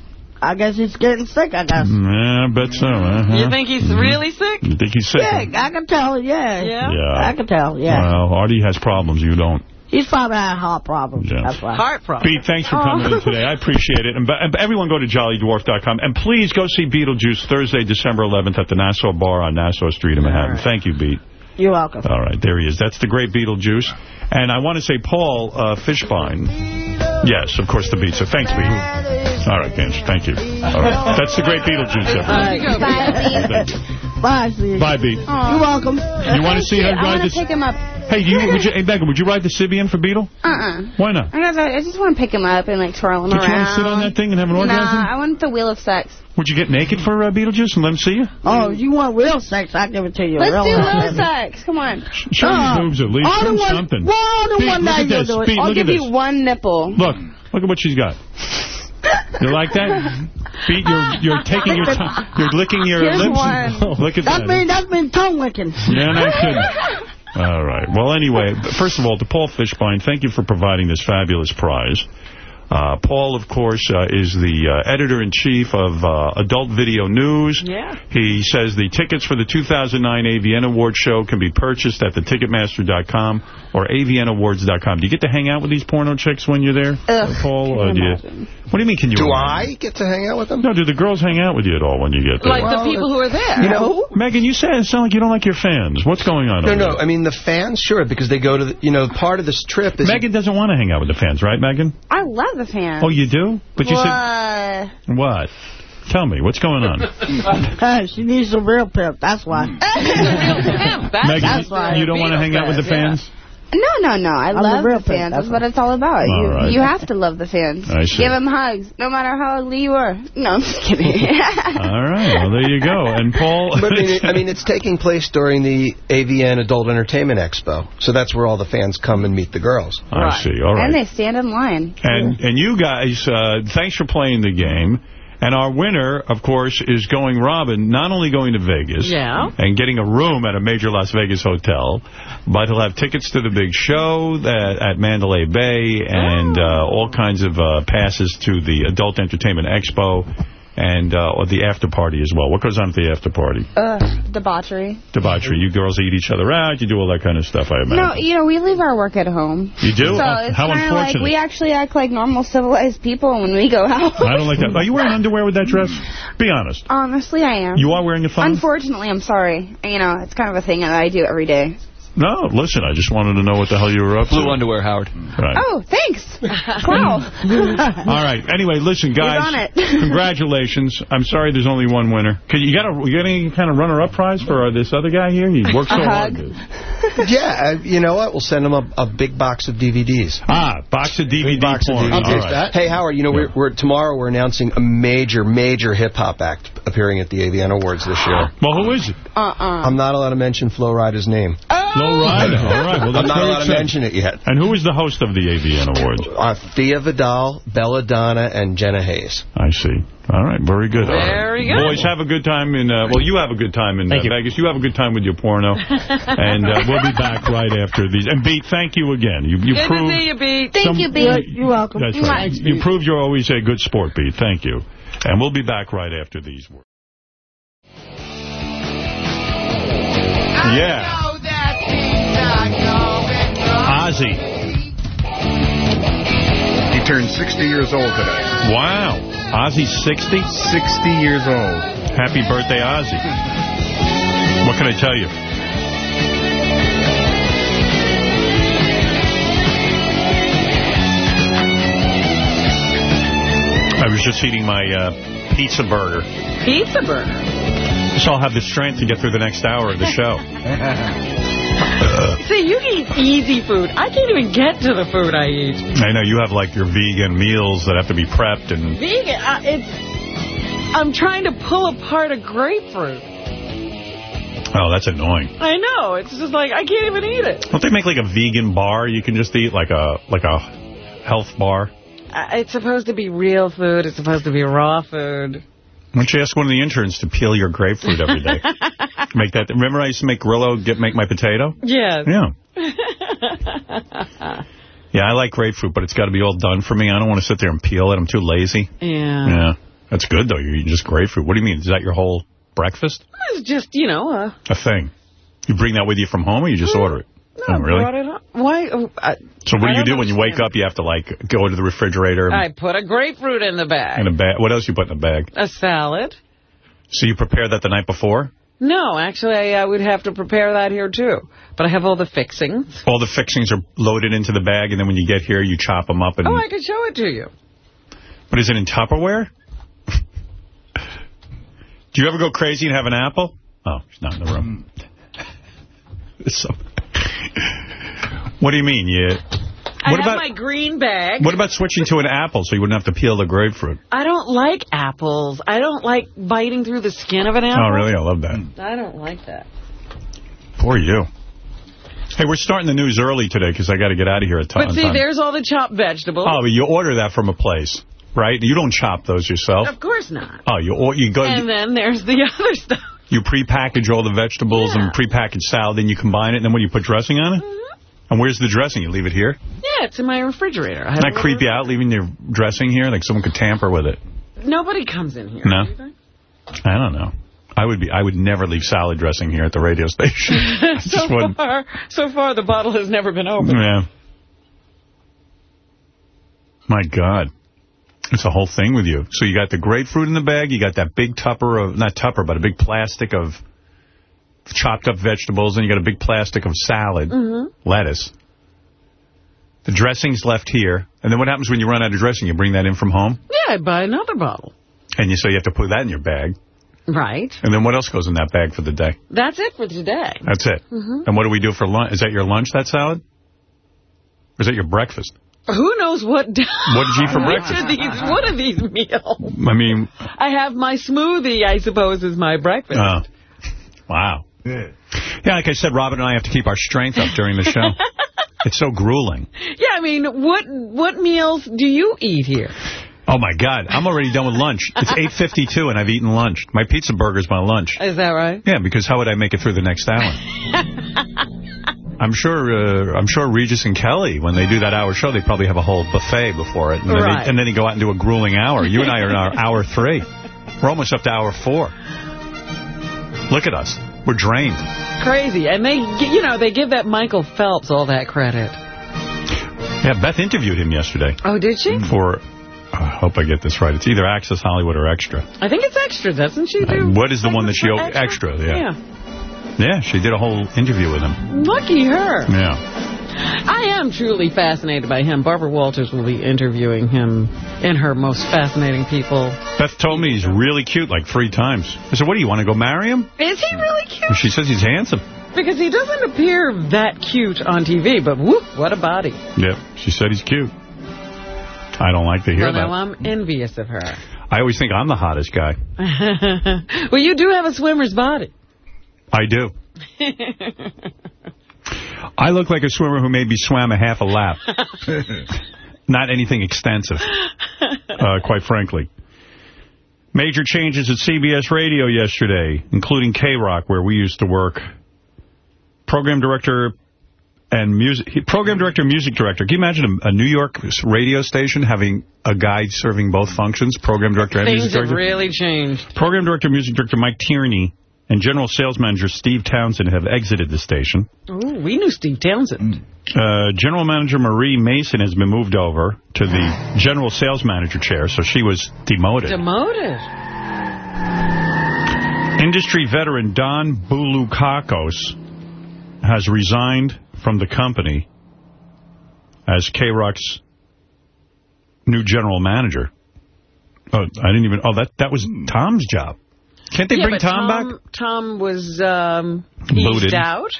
I guess he's getting sick, I guess. Yeah, I bet so. Uh-huh. You think he's really sick? You think he's sick? Yeah, I can tell, yeah. Yeah? Yeah. I can tell, yeah. Well, Artie has problems. You don't. He's probably had heart problems. Yeah. That's why. Heart problem. Pete, thanks for coming in today. I appreciate it. And, and everyone go to jollydwarf.com. And please go see Beetlejuice Thursday, December 11th at the Nassau Bar on Nassau Street in Manhattan. Thank you, Beat. You're welcome. All right, there he is. That's the great Beetlejuice. And I want to say Paul uh, Fishbein. Yes, of course, the beat. So thanks, Beat. All right, Gans. Thank you. All right. That's the great Beetlejuice, everyone. Thank you. Bye, Steve. Bye, Beat. You're welcome. You want to see her I ride want to this? pick him up. Hey, do you, would you, hey, Megan, would you ride the Sybian for Beetle? Uh-uh. Why not? I I I just want to pick him up and, like, twirl him Don't you around. want to sit on that thing and have an orgasm? Nah, I want the wheel of sex. Would you get naked for uh, Beetlejuice and let him see you? Oh, you want real sex? I'll give it to you. Let's real do sex. wheel sex. Come on. Show Uh, your boobs at least. all Show the one- something. well, all the Pete, one look that at you'll do it. Pete, I'll give you one nipple. Look. Look at what she's got. You like that? Beat, you're you're taking your time. You're licking your Here's lips. one. Look at That's that. been, that's been tongue licking. Yeah, no kidding. All right. Well, anyway, first of all, to Paul Fishbein, thank you for providing this fabulous prize. Uh, Paul, of course, uh, is the uh, editor-in-chief of uh, Adult Video News. Yeah. He says the tickets for the 2009 AVN Award show can be purchased at theticketmaster.com or avnawards.com. Do you get to hang out with these porno chicks when you're there, Ugh, Paul? Can Or you do you, imagine? what do you mean, can you? Do imagine? I get to hang out with them? No, do the girls hang out with you at all when you get there? Like the people who are there. You know, Megan, you sound, sound like you don't like your fans. What's going on no, over no. there? I mean, the fans, sure, because they go to, the, you know, part of this trip is... Megan doesn't want to hang out with the fans, right, Megan? I love the fans. Oh, you do? But you what? said... What? Tell me, what's going on? Hey, she needs a real pimp. That's why. Megan, That's why. you don't want to hang out with the fans? No, no, no. I I'm a love real the fans. that's That's what it's all about. All you right. you have to love the fans. I see. Give them hugs, no matter how ugly you are. No, I'm just kidding. All right, well, there you go. And Paul... But, I, mean, I mean, it's taking place during the AVN Adult Entertainment Expo. So that's where all the fans come and meet the girls. I see, all right. And they stand in line. And and you guys, uh, thanks for playing the game. And our winner, of course, is going Robin, not only going to Vegas Yeah. and getting a room at a major Las Vegas hotel, but he'll have tickets to the big show that, at Mandalay Bay and uh, all kinds of uh, passes to the Adult Entertainment Expo and uh, or the after party as well. What goes on at the after party? Ugh, debauchery. Debauchery. You girls eat each other out. You do all that kind of stuff, I imagine. No, you know, we leave our work at home. You do? So Oh, it's how of like unfortunate. we actually act like normal civilized people when we go out. I don't like that. Are you wearing underwear with that dress? Be honest. Honestly, I am. You are wearing a thong? Unfortunately, I'm sorry. You know, it's kind of a thing that I do every day. No, listen, I just wanted to know what the hell you were up to. Blue underwear, Howard. Right. Oh, thanks. wow. All right. Anyway, listen, guys. on it. congratulations. I'm sorry there's only one winner. Can you got a you got any kind of runner-up prize for uh, this other guy here? He works so A hard. yeah, uh, you know what? We'll send him a, a big box of DVDs. Ah, box of DVD box of porn. DVDs. All right. Hey, Howard, you know, we're, we're tomorrow we're announcing a major, major hip-hop act appearing at the AVN Awards this year. Well, who is it? Uh-uh. I'm not allowed to mention Flo Rida's name. Low Rider. All right. Well, I'm not very allowed to mention it yet. And who is the host of the AVN Awards? Uh, Thea Vidal, Belladonna, and Jenna Haze. I see. All right, very good. All right. Very good. Boys, have a good time in, uh, well, you have a good time in uh, Thank you. Vegas. You have a good time with your porno. and uh, we'll be back right after these. And, Beat, thank you again. You, you Good to proved... see you, Beat. Thank Some- you, B. You're welcome. That's right. You proved you're always a good sport, Beat. Thank you. And we'll be back right after these words. Yeah. Ozzy. He turned 60 years old today. Wow. Ozzy's 60? 60 years old. Happy birthday, Ozzy. What can I tell you? I was just eating my uh, pizza burger. Pizza burger. So I'll have the strength to get through the next hour of the show. See, you eat easy food. I can't even get to the food I eat. I know you have like your vegan meals that have to be prepped and Vegan, uh, it's... I'm trying to pull apart a grapefruit. oh that's annoying. I know. It's just like, I can't even eat it. Don't they make like a vegan bar you can just eat like a like a health bar? Uh, It's supposed to be real food. It's supposed to be raw food. Why don't you ask one of the interns to peel your grapefruit every day? make that. Remember I used to make Grillo get make my potato? Yes. Yeah. Yeah, I like grapefruit, but it's got to be all done for me. I don't want to sit there and peel it. I'm too lazy. yeah. Yeah. That's good, though. You're eating just grapefruit. What do you mean? Is that your whole breakfast? It's just, you know, uh, A thing. You bring that with you from home or you just order it? No, Oh, really? brought it up. Why? uh, I, So what I do you don't when you wake up? You have to, like, go to the refrigerator I put a grapefruit in the bag. in a bag. What else you put in a bag? A salad. So you prepare that the night before? No, actually, I would have to prepare that here, too. But I have all the fixings. All the fixings are loaded into the bag, and then when you get here, you chop them up. And Oh, I could show it to you. But is it in Tupperware? do you ever go crazy and have an apple? Oh, she's not in the room. What do you mean? You... I What have about my green bag. what about switching to an apple so you wouldn't have to peel the grapefruit? I don't like apples. I don't like biting through the skin of an apple. Oh, really? I love that. I don't like that. Poor you. Hey, we're starting the news early today because I got to get out of here at time. But see, there's all the chopped vegetables. Oh, but you order that from a place, right? You don't chop those yourself. Of course not. Oh, you or you go. And then there's the other stuff. You prepackage all the vegetables and prepackaged salad, then you combine it, and then what, you put dressing on it? Mm-hmm. And where's the dressing? You leave it here? Yeah, it's in my refrigerator. I Doesn't that creep you out, leaving your dressing here? Like someone could tamper with it. Nobody comes in here. No? I don't know. I would be. I would never leave salad dressing here at the radio station. So just far, so far, the bottle has never been opened. Yeah. My God. It's a whole thing with you. So you got the grapefruit in the bag. You got that big tupper of, not tupper, but a big plastic of chopped up vegetables. And you got a big plastic of salad, Mhm. lettuce. The dressing's left here. And then what happens when you run out of dressing? You bring that in from home? Yeah, I buy another bottle. And you so you have to put that in your bag. Right. And then what else goes in that bag for the day? That's it for today. That's it. Mhm. And what do we do for lunch? Is that your lunch, that salad? Or is that your breakfast? Who knows what... What did you eat for breakfast? of these, what are these meals? I mean, I have my smoothie, I suppose, is my breakfast. Oh. Wow. Yeah, like I said, Robin and I have to keep our strength up during the show. it's so grueling. Yeah, I mean, what what meals do you eat here? Oh, my God. I'm already done with lunch. It's 8.52 and I've eaten lunch. My pizza burger's my lunch. Is that right? Yeah, because how would I make it through the next hour? I'm sure uh, I'm sure Regis and Kelly, when they do that hour show, they probably have a whole buffet before it. And, then, Right. they, and then they go out and do a grueling hour. You and I are in our hour three. We're almost up to hour four. Look at us. We're drained. Crazy. And they, you know, they give that Michael Phelps all that credit. Yeah, Beth interviewed him yesterday. Oh, did she? For, I hope I get this right. It's either Access Hollywood or Extra. I think it's extra, doesn't she do? What is the one that she... o- Extra, yeah. Yeah. Yeah, she did a whole interview with him. Lucky her. Yeah. I am truly fascinated by him. Barbara Walters will be interviewing him in her most fascinating people. Beth told me he's really cute like three times. I said, what do you want to go marry him? Is he really cute? She says he's handsome. Because he doesn't appear that cute on TV, but whoop, what a body. Yep, she said he's cute. I don't like to hear So that. now I'm envious of her. I always think I'm the hottest guy. well, you do have a swimmer's body. I do. I look like a swimmer who maybe swam a half a lap. Not anything extensive, uh, quite frankly. Major changes at CBS Radio yesterday, including K-Rock, where we used to work. Program director and music program director, music director. Can you imagine a, a New York radio station having a guy serving both functions, program director and Things music have director? really changed. Program director, music director Mike Tierney and general sales manager Steve Townsend have exited the station. Ooh, we knew Steve Townsend. Uh, general manager Marie Mason has been moved over to the general sales manager chair, so she was demoted. Demoted. Industry veteran Don Bouloukos has resigned from the company as K-Rock's new general manager. Oh, I didn't even... Oh, that, that was Tom's job. Can't they yeah, bring but Tom, back? Tom, Tom was um, Booted. eased out.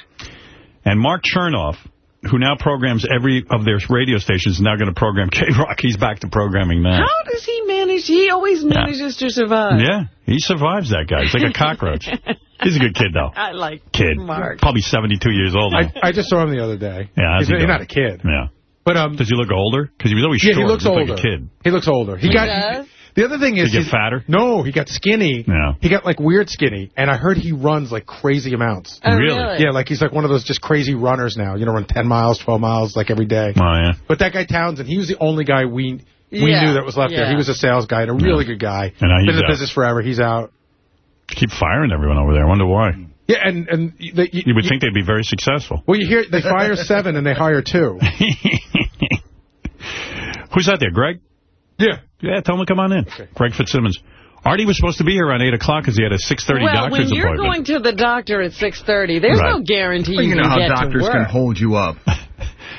And Mark Chernoff, who now programs every of their radio stations, is now going to program K-Rock. He's back to programming now. How does he manage? He always manages to survive. Yeah, he survives that guy. He's like a cockroach. He's a good kid, though. I like Kid. Mark. Probably 72 years old. I, I just saw him the other day. Yeah, he's, he he's not a kid. Yeah. But um, Does he look older? Because he was always yeah, short. he looks looked older. like a kid. He looks older. He, He got does? The other thing Did is he get he's- fatter? No, he got skinny. Yeah. He got like weird skinny, and I heard he runs like crazy amounts. Oh, Really? really? Yeah, like he's like one of those just crazy runners now. You know, run 10 miles, 12 miles like every day. Oh, yeah. But that guy Townsend, he was the only guy we we Yeah, knew that was left there. He was a sales guy and a really good guy. And now Been he's in the business forever. He's out. Keep firing everyone over there. I wonder why. Yeah, and and they, you, You would think they'd be very successful. well, you hear they fire seven and they hire two. Who's out there, Greg? Yeah. Yeah, tell him to come on in. Greg Fitzsimmons. Artie was supposed to be here around 8 o'clock because he had a 6.30 well, doctor's when you're appointment. going to the doctor at 6.30, there's Right. no guarantee Well, you, you know how doctors can hold you up.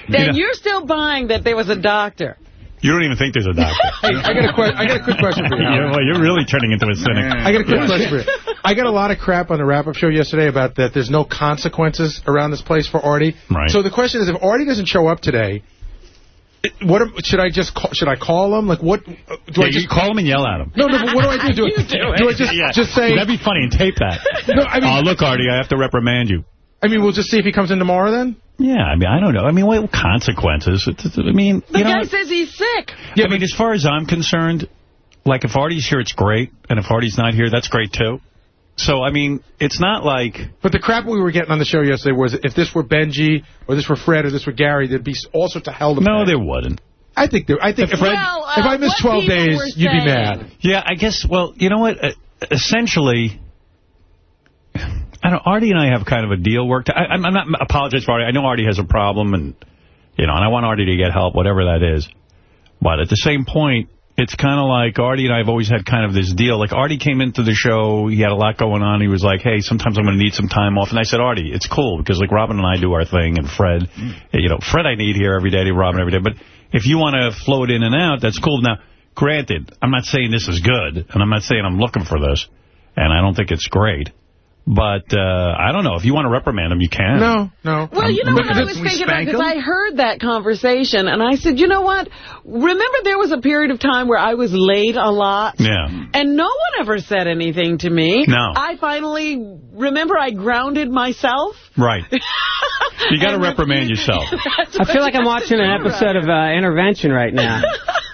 Then you're still buying that there was a doctor. You don't even think there's a doctor. Hey, I got a got a quick question for you. you're, well, you're really turning into a cynic. I got a quick question for you. I got a lot of crap on the wrap-up show yesterday about that there's no consequences around this place for Artie. Right. So the question is, if Artie doesn't show up today, it- what am- should I just call, should I call him? Like what? Do Yeah, I you just call him and yell at him. No, no. But what do I do? Do, You do do I just Yeah. just say? That'd be funny, and tape that. No, I mean- oh, look, Artie, I have to reprimand you. I mean, we'll just see if he comes in tomorrow then. Yeah, I mean, I don't know. I mean, what consequences? It's- it's- I mean, The you know, guy what? says he's sick. Yeah, I mean, as far as I'm concerned, like, if Artie's here, it's great. And if Artie's not here, that's great, too. So, I mean, it's not like... But the crap we were getting on the show yesterday was if this were Benji or this were Fred or this were Gary, there'd be all sorts of hell to No, pay. there wouldn't. I think there. I think if, Well, I, if uh, I miss 12 days, you'd be mad. Yeah, I guess, well, you know what? Uh, essentially, I don't, Artie and I have kind of a deal worked. I, I'm I'm not apologize for Artie. I know Artie has a problem, and you know, and I want Artie to get help, whatever that is. But at the same point, it's kind of like Artie and I have always had kind of this deal. Like, Artie came into the show, he had a lot going on. He was like, hey, sometimes I'm going to need some time off. And I said, Artie, it's cool, because, like, Robin and I do our thing, and Fred, mm. you know, Fred I need here every day, to Robin every day. But if you want to float in and out, that's cool. Now, granted, I'm not saying this is good, and I'm not saying I'm looking for this, and I don't think it's great. But, uh, I don't know. If you want to reprimand him, you can. No, no. Well, you know But what I was thinking about? Because? I heard that conversation, and I said, you know what? Remember there was a period of time where I was late a lot? Yeah. And no one ever said anything to me. No. I finally, remember I grounded myself? Right. You got to reprimand yourself. I feel like I'm watching an episode of uh, Intervention right now.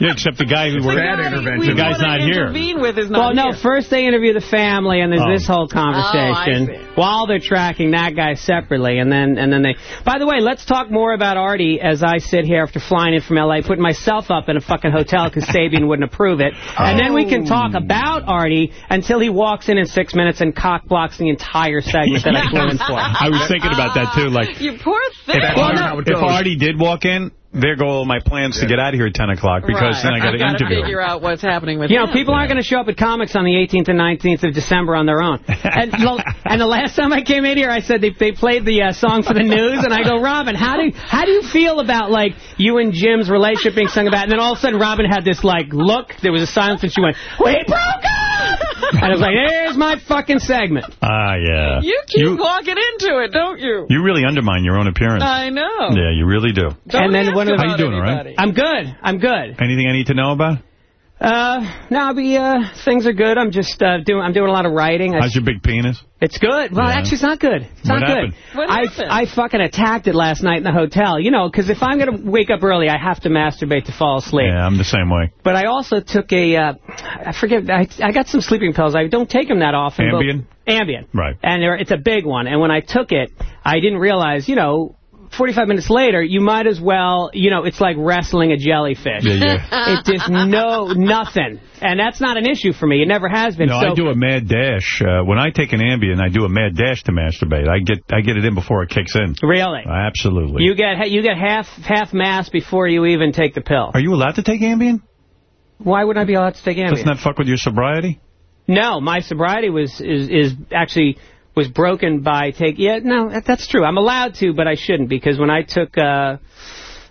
Yeah, except the guy who... The guy we The guy's not here. intervene with is Well, not no, here. first they interview the family, and there's Oh. this whole conversation Oh, I while they're tracking that guy separately, and then and then they. By the way, let's talk more about Artie as I sit here after flying in from L.A., putting myself up in a fucking hotel because Sabian wouldn't approve it, and then we can talk oh. about Artie until he walks in in six minutes and cock blocks the entire segment that I flew in for. I was thinking about that, too. Like, You poor thing. if, Artie, if Artie did walk in, there go all my plans to get out of here at 10 o'clock because Right. then I got to I've gotta interview him. figure out what's happening with You know, him. people aren't going to show up at comics on the 18th and 19th of December on their own. And, and the last time I came in here, I said they, they played the uh, song for the news, and I go, Robin, how do how do you feel about like you and Jim's relationship being sung about? And then all of a sudden, Robin had this like look. There was a silence, and she went, "We broke up." And I was like, "There's my fucking segment." Ah, yeah. You keep walking into it, don't you? You really undermine your own appearance. I know. Yeah, you really do. Don't and then ask one of the, How you doing, right? I'm good. I'm good. Anything I need to know about? Uh, no, I'll uh, things are good. I'm just uh, doing. I'm doing a lot of writing. I How's your big penis? It's good. Well, Yeah. actually, it's not good. It's What not happened? good. What I, happened? I fucking attacked it last night in the hotel. You know, because if I'm going to wake up early, I have to masturbate to fall asleep. Yeah, I'm the same way. But I also took a, uh, I forget, I, I got some sleeping pills. I don't take them that often. but- Ambien? Ambien. Right. And they're, it's a big one. And when I took it, I didn't realize, you know, 45 minutes later, you might as well, you know, it's like wrestling a jellyfish. Yeah, yeah. It just, no, nothing. And that's not an issue for me. It never has been. No, so, I do a mad dash. Uh, when I take an Ambien, I do a mad dash to masturbate. I get I get it in before it kicks in. Really? Absolutely. You get you get half half mass before you even take the pill. Are you allowed to take Ambien? Why wouldn't I be allowed to take Ambien? Doesn't that fuck with your sobriety? No, my sobriety was is is actually was broken by take. Yeah, no, that, that's true. I'm allowed to, but I shouldn't because when I took uh,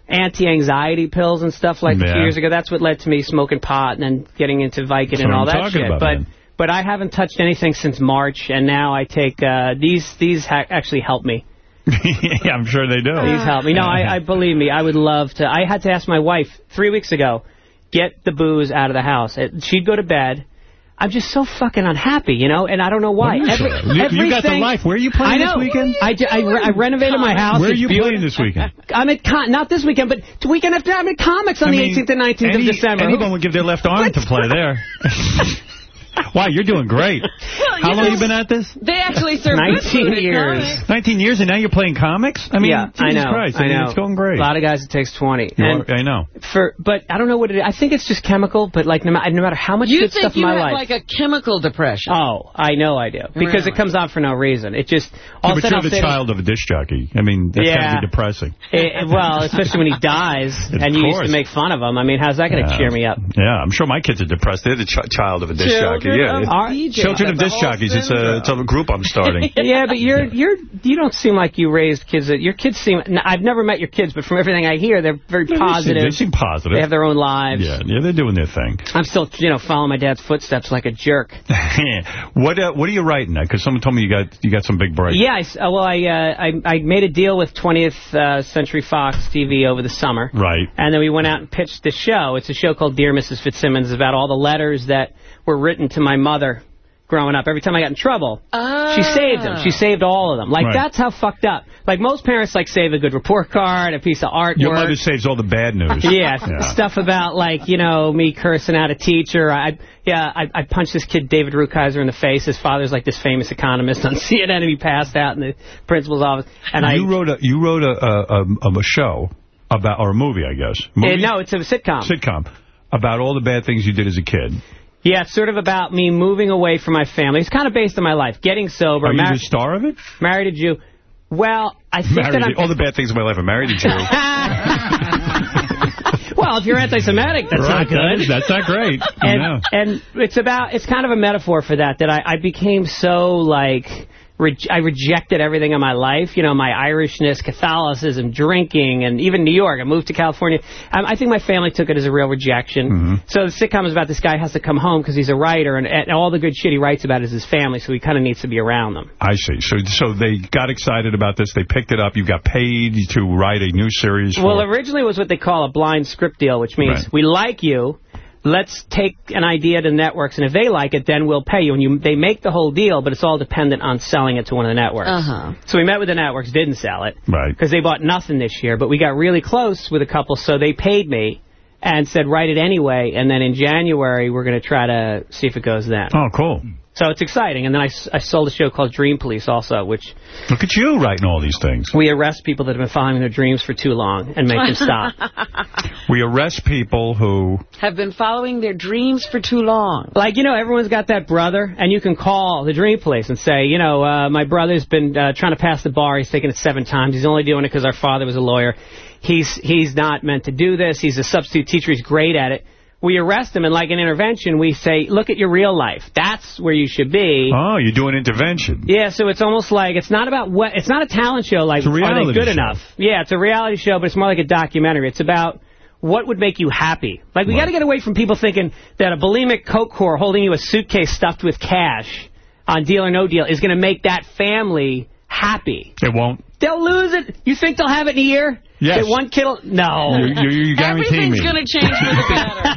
anti-anxiety pills and stuff like a Yeah. few years ago, that's what led to me smoking pot and then getting into Vicodin That's and all that shit. about, but man. but I haven't touched anything since March, and now I take uh, these. These ha actually help me. yeah, I'm sure they do. Please help me. No, I, I believe me. I would love to. I had to ask my wife three weeks ago, get the booze out of the house. It- She'd go to bed. I'm just so fucking unhappy, you know, and I don't know why. It? You- you got the life. Where are you playing I this weekend? I, I, re- I renovated my house. Where are you playing this weekend? I'm at con- not this weekend, but the weekend after. I'm at comics on I the 18th and 19th any- of December. Anyone would give their left arm to play there. Wow, you're doing great. How long know, you been at this? They actually serve 19 food years. 19 years, and now you're playing comics? I mean, yeah, I Jesus know. Christ, I know. It's going great. A lot of guys, it takes 20. And are- I know. for, but I don't know what it is. I think it's just chemical, but like no, no matter how much You good stuff in my life. you my have like a chemical depression? Oh, I know I do. Because Really? it comes out for no reason. It just... All Yeah, of a but you're the say to- child of a disc jockey. I mean, that's got Yeah. to be depressing. Eh, well, especially when he dies, Of and you used to make fun of him. I mean, how's that going to Yeah. cheer me up? Yeah, I'm sure my kids are depressed. They're the ch child of a disc jockey. Children Yeah, of yeah. Children of The disc jockeys. It's a it's a group I'm starting. yeah, but you're you're you don't seem like you raised kids. That your kids seem. n- I've never met your kids, but from everything I hear, they're very Yeah, they seem- positive. they seem positive. They have their own lives. Yeah, yeah, they're doing their thing. I'm still, you know, following my dad's footsteps like a jerk. what uh, what are you writing? Because someone told me you got you got some big break. Yeah, I s uh, well, I, uh, I I made a deal with 20th uh, Century Fox TV over the summer. Right. And then we went out and pitched the show. It's a show called Dear Mrs. Fitzsimmons. About all the letters that were written to my mother growing up. Every time I got in trouble, she saved them. She saved all of them. Like, Right. that's how fucked up. Like, most parents, like, save a good report card, a piece of artwork. Your mother saves all the bad news. Yeah, stuff about like you know me cursing out a teacher. I yeah, I, I punched this kid David Rukeyser in the face. His father's like this famous economist on CNN, and he passed out in the principal's office. And I you wrote a you wrote a a, a, a show about or a movie, I guess. Uh, no, it's a sitcom. sitcom about all the bad things you did as a kid. Yeah, it's sort of about me moving away from my family. It's kind of based on my life, getting sober. Are you the star of it? Married a Jew. Well, I think Married that I'm. all the bad things in my life. I married a Jew. well, if you're anti-Semitic, that's Right, not good. That's not great. and No. and it's about it's kind of a metaphor for that that I, I became so like re I rejected everything in my life you know my Irishness Catholicism drinking and even New York I moved to California um, I think my family took it as a real rejection Mm-hmm. so the sitcom is about this guy has to come home because he's a writer and, and all the good shit he writes about is his family so he kind of needs to be around them I see. So so they got excited about this. They picked it up. You got paid to write a new series. Well, originally it was what they call a blind script deal, which means Right. we like you. Let's take an idea to the networks, and if they like it, then we'll pay you. And you, they make the whole deal, but it's all dependent on selling it to one of the networks. Uh-huh. So we met with the networks, didn't sell it. Right. Because they bought nothing this year, but we got really close with a couple, so they paid me and said write it anyway, and then in January we're going to try to see if it goes then. Oh, cool. So it's exciting. And then I, I sold a show called Dream Police also, which Look at you writing all these things. we arrest people that have been following their dreams for too long and make them stop. We arrest people who... Have been following their dreams for too long. Like, you know, everyone's got that brother, and you can call the dream police and say, you know, uh, my brother's been uh, trying to pass the bar. He's taken it seven times. He's only doing it because our father was a lawyer. He's he's not meant to do this. He's a substitute teacher. He's great at it. We arrest them, and like an intervention, we say, look at your real life. That's where you should be. Oh, you're doing intervention. Yeah, so it's almost like it's not about what it's not a talent show like It's a are they good show. enough? Yeah, it's a reality show, but it's more like a documentary. It's about what would make you happy. Like we got to get away from people thinking that a bulimic coke whore holding you a suitcase stuffed with cash on Deal or No Deal is going to make that family happy. It won't. They'll lose it. You think they'll have it in a year? Yes. That one kid will... No. You, you, you guarantee Everything's me. going to change for the better.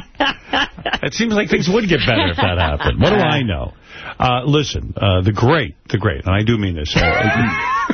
It seems like things would get better if that happened. What do I know? Uh, listen, uh, the great, the great, and I do mean this, uh,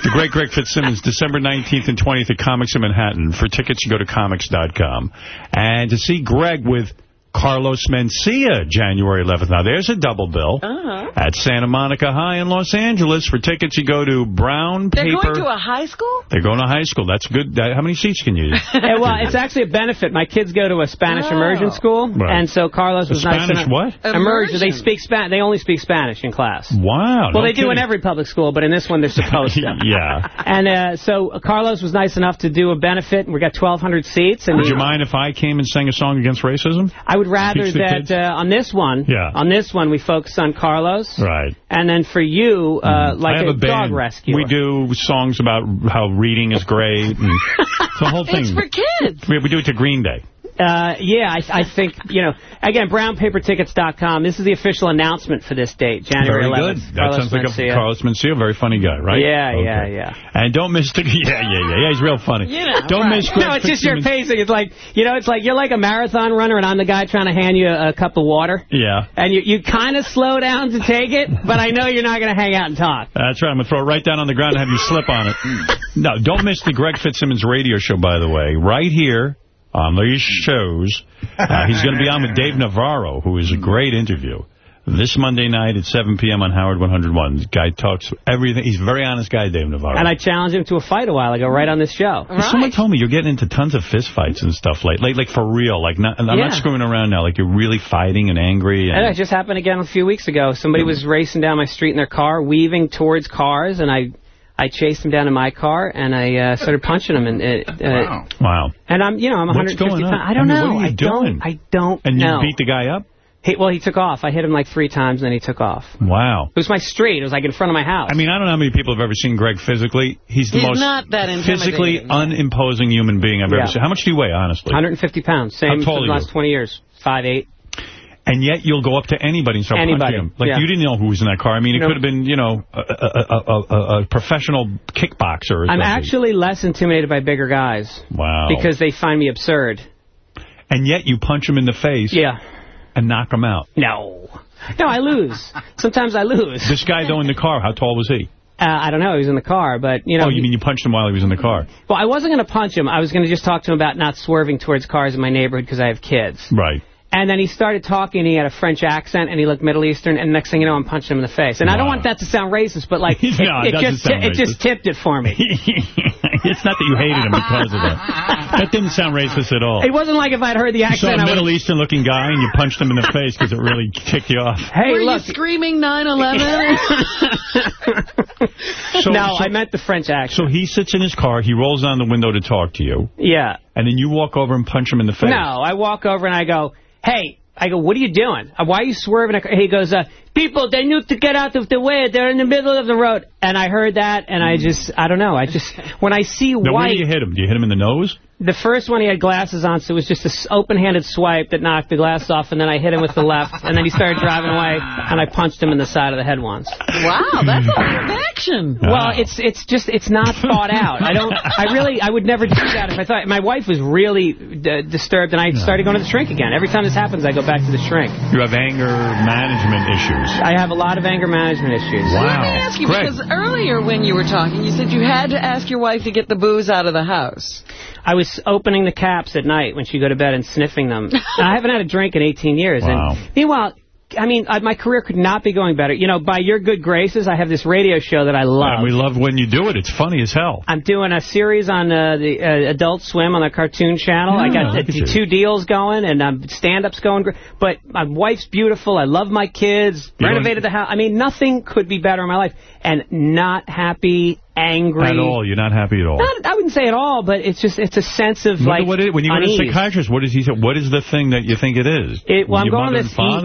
the great Greg Fitzsimmons, December 19th and 20th at Comics in Manhattan. For tickets, you go to comics.com. And to see Greg with Carlos Mencia, January 11th. Now, there's a double bill Uh-huh. at Santa Monica High in Los Angeles. For tickets, you go to Brown They're Paper. going to a high school? They're going to high school. That's good. How many seats can you use? Yeah, well, it's actually a benefit. My kids go to a Spanish Oh. immersion school, Right. and so Carlos A was nice Spanish enough. what? Immersion. They speak Spanish. They only speak Spanish in class. Wow. Well, no they do in kidding. every public school, but in this one they're supposed to. yeah. And uh, so uh, Carlos was nice enough to do a benefit, and we got 1,200 seats. And Would you mind if I came and sang a song against racism? I would rather that uh, on this one, Yeah. on this one we focus on Carlos, Right. and then for you, uh, like a, a, dog rescue. We do songs about how reading is great. And it's the whole thing. It's for kids. We, we do it to Green Day. Uh, yeah, I, I think, you know, again, brownpapertickets.com. This is the official announcement for this date, January Very 11th. good. That Carlos sounds like Mencia. a Carlos Mencia, very funny guy, right? Yeah, Okay. yeah, yeah. And don't miss the... Yeah, yeah, yeah. Yeah, he's real funny. You know, don't right. miss Greg No, it's just your pacing. It's like, you know, it's like you're like a marathon runner and I'm the guy trying to hand you a, a cup of water. Yeah. And you, you kind of slow down to take it, but I know you're not going to hang out and talk. That's right. I'm going to throw it right down on the ground and have you slip on it. No, don't miss the Greg Fitzsimmons radio show, by the way. Right here on these shows. Uh, he's going to be on with Dave Navarro, who is a great interview. This Monday night at 7 p.m. on Howard 101. The guy talks everything. He's a very honest guy, Dave Navarro. And I challenged him to a fight a while ago, right on this show. Someone told me you're getting into tons of fist fights and stuff like, like, like for real. Like, not, I'm Yeah. not screwing around now. Like, you're really fighting and angry. And And it just happened again a few weeks ago. Somebody was racing down my street in their car, weaving towards cars, and I I chased him down in my car, and I uh, started punching him. And it, uh, wow. And I'm, you know, I'm What's 150 going on? pounds. I don't I mean, know. what are you I don't. I don't know. And you beat the guy up? He, well, he took off. I hit him like three times, and then he took off. Wow. It was my street. It was like in front of my house. I mean, I don't know how many people have ever seen Greg physically. He's the He's most not that physically intimidating. unimposing human being I've Yeah. ever seen. How much do you weigh, honestly? 150 pounds. Same How tall for the last you? 20 years. Five eight. And yet you'll go up to anybody and start Anybody, punching him. Like, yeah. you didn't know who was in that car. I mean, it No. could have been, you know, a, a, a, a, professional kickboxer I'm something. actually less intimidated by bigger guys. Wow. Because they find me absurd. And yet you punch him in the face. Yeah. And knock him out. No. No, I lose. Sometimes I lose. This guy, though, in the car, how tall was he? Uh, I don't know. He was in the car, but, you know. oh, you mean you punched him while he was in the car? Well, I wasn't going to punch him. I was going to just talk to him about not swerving towards cars in my neighborhood because I have kids. Right. And then he started talking, he had a French accent, and he looked Middle Eastern, and next thing you know, I'm punching him in the face. And I don't want that to sound racist, but, like, it, No, it it just, sound it just tipped it for me. it's not that you hated him because of that. That didn't sound racist at all. It wasn't like if I'd heard the accent. You saw accent, a I Middle Eastern looking guy and you punched him in the face because it really kicked you off. Hey, Were look. you screaming 9-11? So- no, so- I meant the French accent. So he sits in his car, he rolls down the window to talk to you, Yeah. And then you walk over and punch him in the face. No, I walk over and I go, hey, I go, what are you doing? Uh, Why are you swerving? He goes, uh, people, they need to get out of the way. They're in the middle of the road. And I heard that, and I just, I don't know. I just, when I see Now, where white, do you hit him? Do you hit him in the nose? The first one he had glasses on, so it was just an open-handed swipe that knocked the glass off, and then I hit him with the left, and then he started driving away, and I punched him in the side of the head once. wow, that's a lot of hmm. action. Well, it's it's just it's not thought out. I don't. I really I would never do that if I thought. My wife was really d disturbed, and I started going to the shrink again. Every time this happens, I go back to the shrink. You have anger management issues. I have a lot of anger management issues. Let me ask you, because earlier when you were talking, you said you had to ask your wife to get the booze out of the house. I was opening the caps at night when she'd go to bed and sniffing them. I haven't had a drink in 18 years. Wow. And meanwhile, I mean, I, my career could not be going better. You know, by your good graces, I have this radio show that I love. And we love when you do it. It's funny as hell. I'm doing a series on uh, the uh, Adult Swim on the Cartoon Channel. I got you. two deals going, and um, stand-up's going great. But my wife's beautiful. I love my kids. You renovated the house. I mean, nothing could be better in my life. And not happy, angry. At all. You're not happy at all. Not, I wouldn't say at all, but it's just it's a sense of What- like what is- when you go to a psychiatrist, what does he say? What is the thing that you think it is? It, well, I'm going mother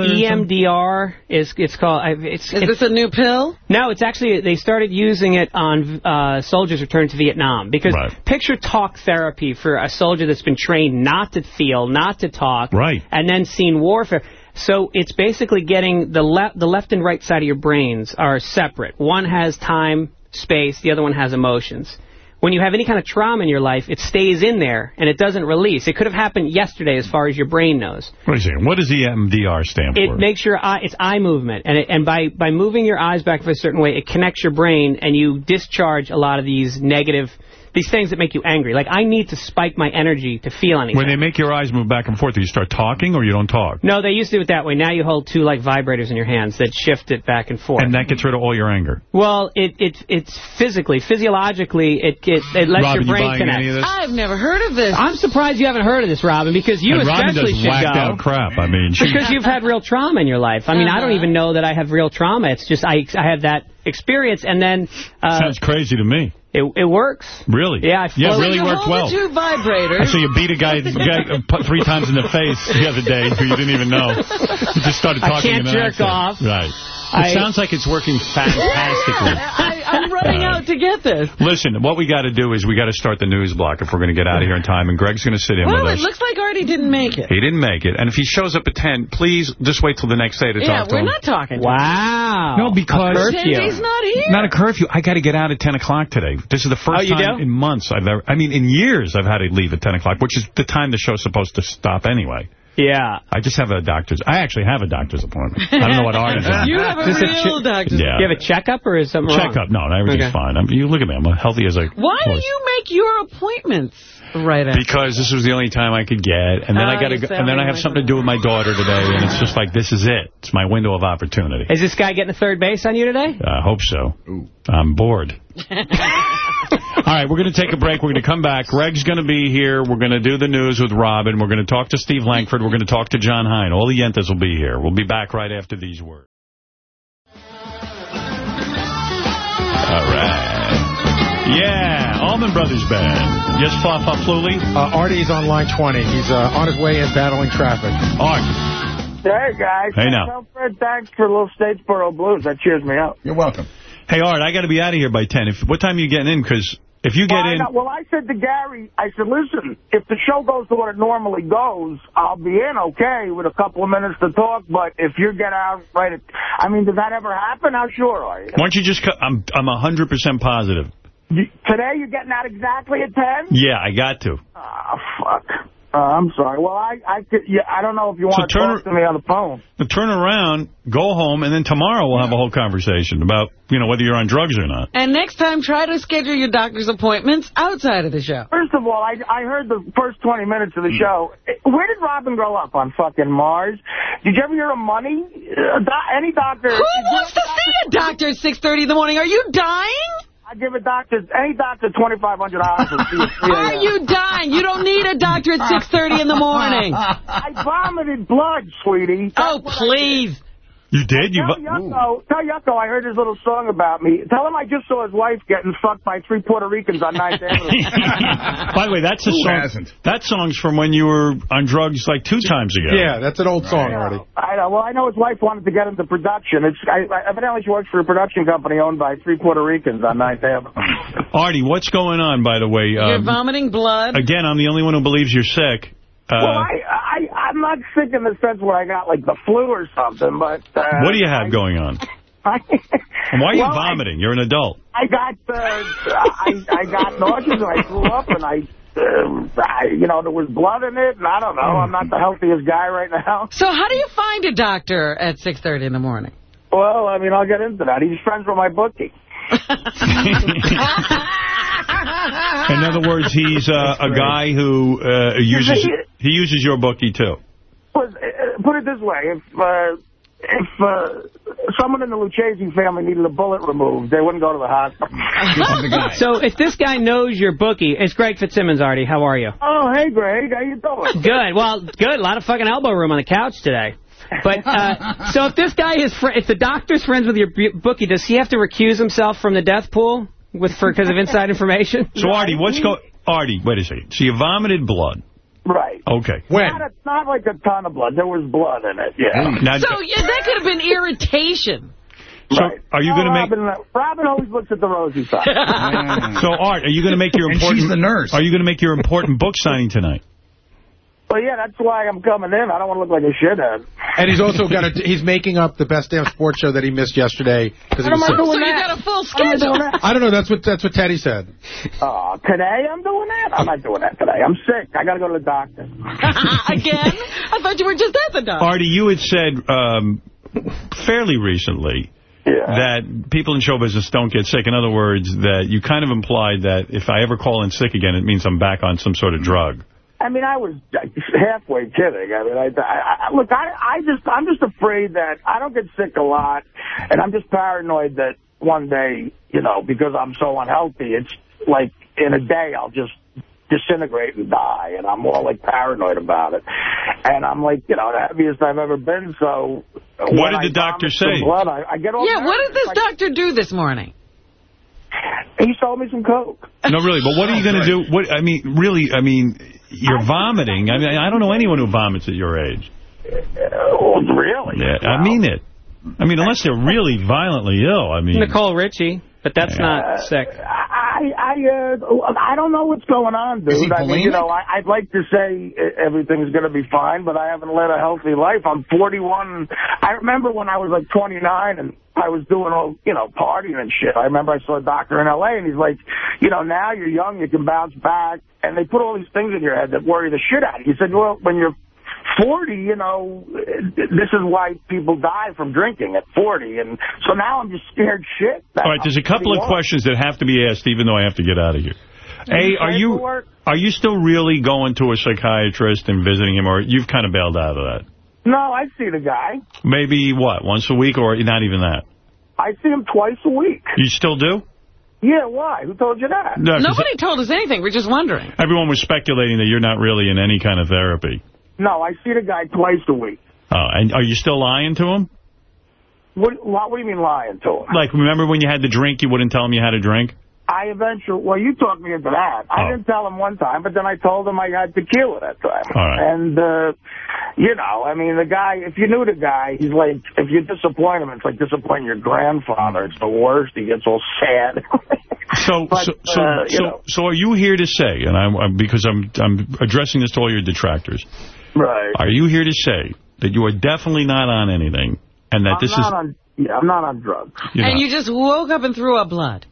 this and e? EMDR. Is it's called? It's, Is this a new pill? No, it's actually they started using it on uh, soldiers returned to Vietnam because picture talk therapy for a soldier that's been trained not to feel, not to talk, Right. and then seen warfare. So it's basically getting the left, the left and right side of your brains are separate. One has time, space. The other one has emotions. When you have any kind of trauma in your life, it stays in there and it doesn't release. It could have happened yesterday, as far as your brain knows. Second. What does EMDR stand It for? It makes your eye, it's eye movement, and it, and by by moving your eyes back a certain way, it connects your brain, and you discharge a lot of these negative, these things that make you angry. Like I need to spike my energy to feel anything. When they make your eyes move back and forth, do you start talking or you don't talk? no, they used to do it that way. Now you hold two like vibrators in your hands that shift it back and forth. And that gets rid of all your anger. well, it it it's physically, physiologically, it it, it lets Robin, your brain buying connect. any of this? I've never heard of this. I'm surprised you haven't heard of this, Robin, because you and Robin especially does should whacked go. out crap. I mean, she, Because you've had real trauma in your life. I mean, I don't even know that I have real trauma. It's just I I have that experience, and then uh, sounds crazy to me. It it works. Really? Yeah, I yeah, it really you worked hold well. the two vibrators. I saw you beat a guy, guy uh, three times in the face the other day who you didn't even know. You just started talking. I talking can't jerk off. Right. I- it sounds like it's working fantastically. I, I'm running Uh, out to get this. Listen, what we got to do is we got to start the news block if we're going to get out of here in time, and Greg's going to sit in Well, with it looks like Artie didn't make it. He didn't make it. And if he shows up at 10, please just wait till the next day to Yeah, talk to him. Yeah, we're him. not talking. to Wow. No, because... A him. He's not here. Not a curfew. I got to get out at 10 o'clock today. This is the first Oh, time do? in months I've ever... I mean, in years I've had to leave at 10 o'clock, which is the time the show's supposed to stop anyway. Yeah. I just have a doctor's. I actually have a doctor's appointment. I don't know what Artie's on. You have a Just a real chi- doctor. Yeah. Do you have a checkup or is something wrong? Checkup. No, everything's Okay. fine. I'm, you look at me. I'm healthy as a Why do you make your appointments right after? Because this was the only time I could get, and then I Ah, got to, go, and then I have something to do with my daughter today, and it's just like this is it. It's my window of opportunity. Is this guy getting a third base on you today? I hope so. I'm bored. All right, we're going to take a break. We're going to come back. Greg's going to be here. We're going to do the news with Robin. We're going to talk to Steve Langford. We're going to talk to John Hein. All the Yentas will be here. We'll be back right after these words. All right. Yeah, Allman Brothers Band. Yes, Fa Fa Fluli? Uh, Artie's on line 20. He's uh, on his way in battling traffic. Art. Hey, guys. Hey, now. Tell Fred thanks for Little Statesboro Blues. That cheers me up. You're welcome. Hey, Art, I got to be out of here by 10. If What time are you getting in? Because if you get well, in... know- well, I said to Gary, I said, listen, if the show goes to what it normally goes, I'll be in okay with a couple of minutes to talk, but if you get out right at... I mean, does that ever happen? How sure are you? Why don't you just... co- I'm I'm 100% positive. You- Today you're getting out exactly at 10? Yeah, I got to. Ah, fuck. Uh, I'm sorry. Well, I I could, yeah, I don't know if you So want to turn talk to me on the phone. But turn around, go home, and then tomorrow we'll have a whole conversation about, you know, whether you're on drugs or not. And next time, try to schedule your doctor's appointments outside of the show. First of all, I I heard the first 20 minutes of the show. Where did Robin grow up? On fucking Mars? Did you ever hear of money? Uh, do- any doctor... Who wants to see a doctor at 6.30 in the morning? Are you dying? I give a doctor, any doctor, $2,500 Are you dying? You don't need a doctor at 6.30 in the morning. I vomited blood, sweetie. Oh, please. You did? You Tell Yucko, tell Yucko I heard his little song about me. Tell him I just saw his wife getting fucked by three Puerto Ricans on 9th Avenue. By the way, that's a Who song. hasn't? That song's from when you were on drugs like two times ago. Yeah, that's an old song, I Artie. know. I know. Well, I know his wife wanted to get into production. It's I, I, evidently she works for a production company owned by three Puerto Ricans on 9th Avenue. Artie, what's going on, by the way? You're Um, vomiting blood. again, I'm the only one who believes you're sick. Uh, well, I, I, I'm not sick in the sense where I got like the flu or something, but uh, what do you have going on? I, And why are you Well, I- vomiting? You're an adult. I got uh, I, I got nauseous and I threw up and I, uh, I, you know, there was blood in it and I don't know. I'm not the healthiest guy right now. So how do you find a doctor at 6.30 in the morning? Well, I mean, I'll get into that. He's friends with my bookie. In other words, he's uh, a guy who uh, uses he uses your bookie too. Put, uh, it this way: if uh, if uh, someone in the Lucchese family needed a bullet removed, they wouldn't go to the hospital. So if this guy knows your bookie, it's Greg Fitzsimmons, Artie. How are you? Oh, hey, Greg, how you doing? Good. Well, good. A lot of fucking elbow room on the couch today. But uh, so if this guy is, fr if the doctor's friends with your bookie, does he have to recuse himself from the death pool with for because of inside information? So Artie, what's go? Artie, wait a second. So you vomited blood. Right. Okay. Not, a, not like a ton of blood. There was blood in it. Yeah. Mm. Now, So yeah, that could have been irritation. so are you going to make? Robin, Robin always looks at the rosy side. So Art, are you going to make your important... And important? she's the nurse. Are you going to make your important book signing tonight? Well, yeah, that's why I'm coming in. I don't want to look like a shithead. And he's also got a, he's making up the best damn sports show that he missed yesterday because he What was am I sick. doing So you got a full I schedule. I don't know. That's what that's what Teddy said. Oh, today I'm doing that? I'm not doing that today. I'm sick. I got to go to the doctor. Again? I thought you were just at the doctor. Artie, you had said um, fairly recently that people in show business don't get sick. In other words, that you kind of implied that if I ever call in sick again, it means I'm back on some sort of drug. I mean, I was halfway kidding. I mean, I, I, I look, I, I just, I'm just afraid that I don't get sick a lot, and I'm just paranoid that one day, you know, because I'm so unhealthy, it's like in a day I'll just disintegrate and die, and I'm more like paranoid about it. And I'm like, you know, the heaviest I've ever been. So What did I the doctor say? Blood, I, I get all Yeah, what did this Like, doctor do this morning? He sold me some coke. No, really, but what are you going to do? What I mean, really, I mean, you're vomiting. I mean, I don't know anyone who vomits at your age. Oh, really? Yeah, I mean it. I mean, unless they're really violently ill. I mean, Nicole Richie, but that's not uh, sick. I I uh, I don't know what's going on, dude. Is he I mean, you know, I, I'd like to say everything's going to be fine, but I haven't led a healthy life. I'm 41. I remember when I was like 29 and I was doing all, you know, partying and shit. I remember I saw a doctor in L.A. and he's like, you know, now you're young, you can bounce back. And they put all these things in your head that worry the shit out of you. He said, well, when you're 40, you know, this is why people die from drinking at 40. And so now I'm just scared shit. All right, there's a couple of questions that have to be asked, even though I have to get out of here. A, are you are you still really going to a psychiatrist and visiting him, or you've kind of bailed out of that? No, I see the guy. Maybe, what, once a week, or not even that? I see him twice a week. You still do? Yeah, why? Who told you that? No, 'cause Nobody told us anything. We're just wondering. Everyone was speculating that you're not really in any kind of therapy. No, I see the guy twice a week. Oh, and are you still lying to him? What, what, what do you mean lying to him? Like, remember when you had the drink, you wouldn't tell him you had a drink? I eventually, well, you talked me into that. I didn't tell him one time, but then I told him I had tequila that time. All right. And, uh, you know, I mean, the guy, if you knew the guy, he's like, if you disappoint him, it's like disappointing your grandfather. It's the worst. He gets all sad. So, But, so, so, uh, you so, know. so are you here to say, and I'm, I'm because I'm, I'm addressing this to all your detractors. Right. Are you here to say that you are definitely not on anything, and that I'm this not is? on, yeah, I'm not on drugs. You're and not. you just woke up and threw up blood.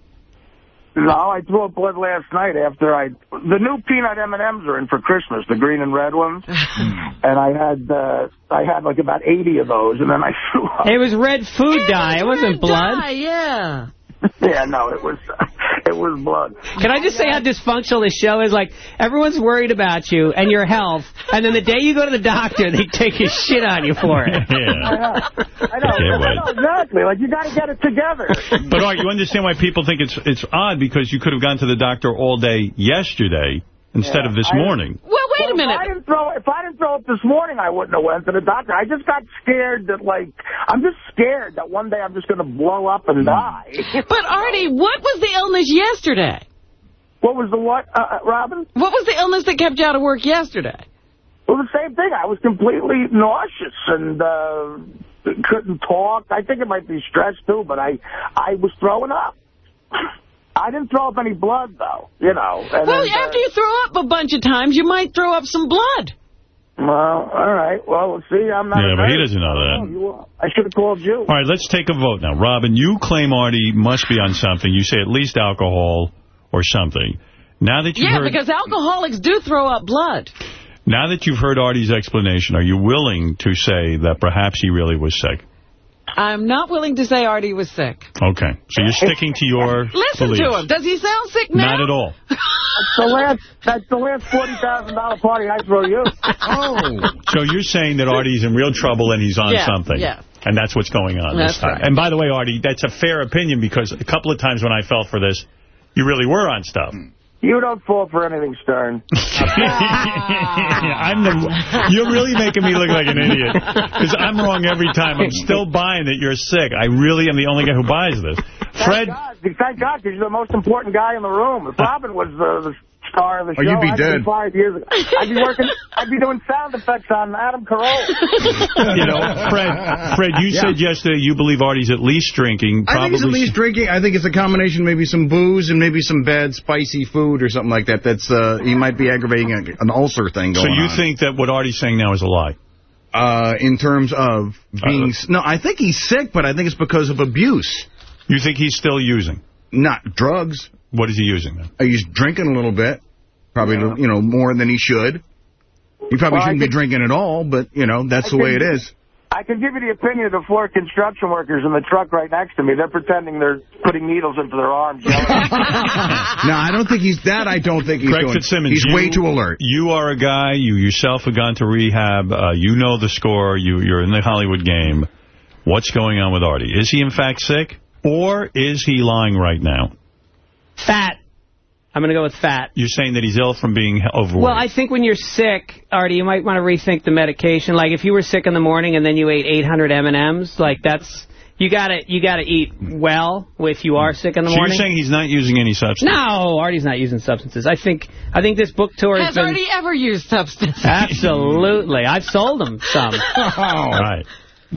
No, I threw up blood last night after I... The new peanut M&Ms are in for Christmas, the green and red ones. and I had uh, I had like about 80 of those, and then I threw up. It was red food dye. It wasn't blood. Dye, yeah. yeah, no, it was it was blood. Can I just say how dysfunctional this show is? Like, everyone's worried about you and your health, and then the day you go to the doctor, they take a shit on you for it. I know, I know, can't I know exactly. Like, you got to get it together. But all right, you understand why people think it's it's odd because you could have gone to the doctor all day yesterday instead Yeah, of this I- morning. Well, wait a minute. If I didn't throw if I didn't throw up this morning, I wouldn't have went to the doctor. I just got scared that like I'm just scared that one day I'm just going to blow up and die. But, Artie, what was the illness yesterday? What was the what, uh, uh, Robin? What was the illness that kept you out of work yesterday? Well, the same thing. I was completely nauseous and uh, couldn't talk. I think it might be stress too, but I I was throwing up. I didn't throw up any blood though, you know. And well, then, uh, after you throw up a bunch of times, you might throw up some blood. well, all right. Well, see, I'm not. Yeah, but he doesn't know that. Oh. I should have called you. All right, let's take a vote now. Robin, you claim Artie must be on something. You say at least alcohol or something. Now that you've Yeah, heard, because alcoholics do throw up blood. now that you've heard Artie's explanation, are you willing to say that perhaps he really was sick? I'm not willing to say Artie was sick. Okay, so you're sticking to your Listen beliefs. to him. Does he sound sick now? Not at all. That's the last. That's the last forty thousand dollar party I throw you. Oh. So you're saying that Artie's in real trouble and he's on Yeah, something. yeah. And that's what's going on this time. right. And by the way, Artie, that's a fair opinion because a couple of times when I fell for this, you really were on stuff. You don't fall for anything, Stern. I'm the, you're really making me look like an idiot. Because I'm wrong every time. I'm still buying that you're sick. I really am the only guy who buys this. Fred, Thank God, because you're the most important guy in the room. If Robin was the, the star of the Oh, show, you'd be I'd dead. five years ago. I'd be working. I'd be doing sound effects on Adam Carolla. you know, Fred, Fred, you Yeah. said yesterday you believe Artie's at least drinking. I think Probably at least drinking. I think it's a combination, maybe some booze and maybe some bad spicy food or something like that. That's uh, he might be aggravating a, an ulcer thing So you on. think that what Artie's saying now is a lie? Uh, in terms of being s no, I think he's sick, but I think it's because of abuse. You think he's still using? Not drugs. What is he using then? Uh, He's drinking a little bit, probably you know more than he should. He probably Well, shouldn't be drinking at all, but you know that's the I way it is. I can give you the opinion of the four construction workers in the truck right next to me. They're pretending they're putting needles into their arms. no, I don't think he's that. I don't think he's Greg doing. Fitzsimmons, he's you- way too alert. You are a guy, you yourself have gone to rehab, uh, you know the score, you, you're in the Hollywood game. What's going on with Artie? Is he in fact sick? Or is he lying right now? Fat. I'm going to go with fat. You're saying that he's ill from being overweight. Well, I think when you're sick, Artie, you might want to rethink the medication. Like, if you were sick in the morning and then you ate 800 M&Ms, like, that's... You gotta, you gotta eat well if you are sick in the so morning. you're saying he's not using any substance? No, Artie's not using substances. I think I think this book tour has, Has been... Artie ever used substance? Absolutely. I've sold him some. All right.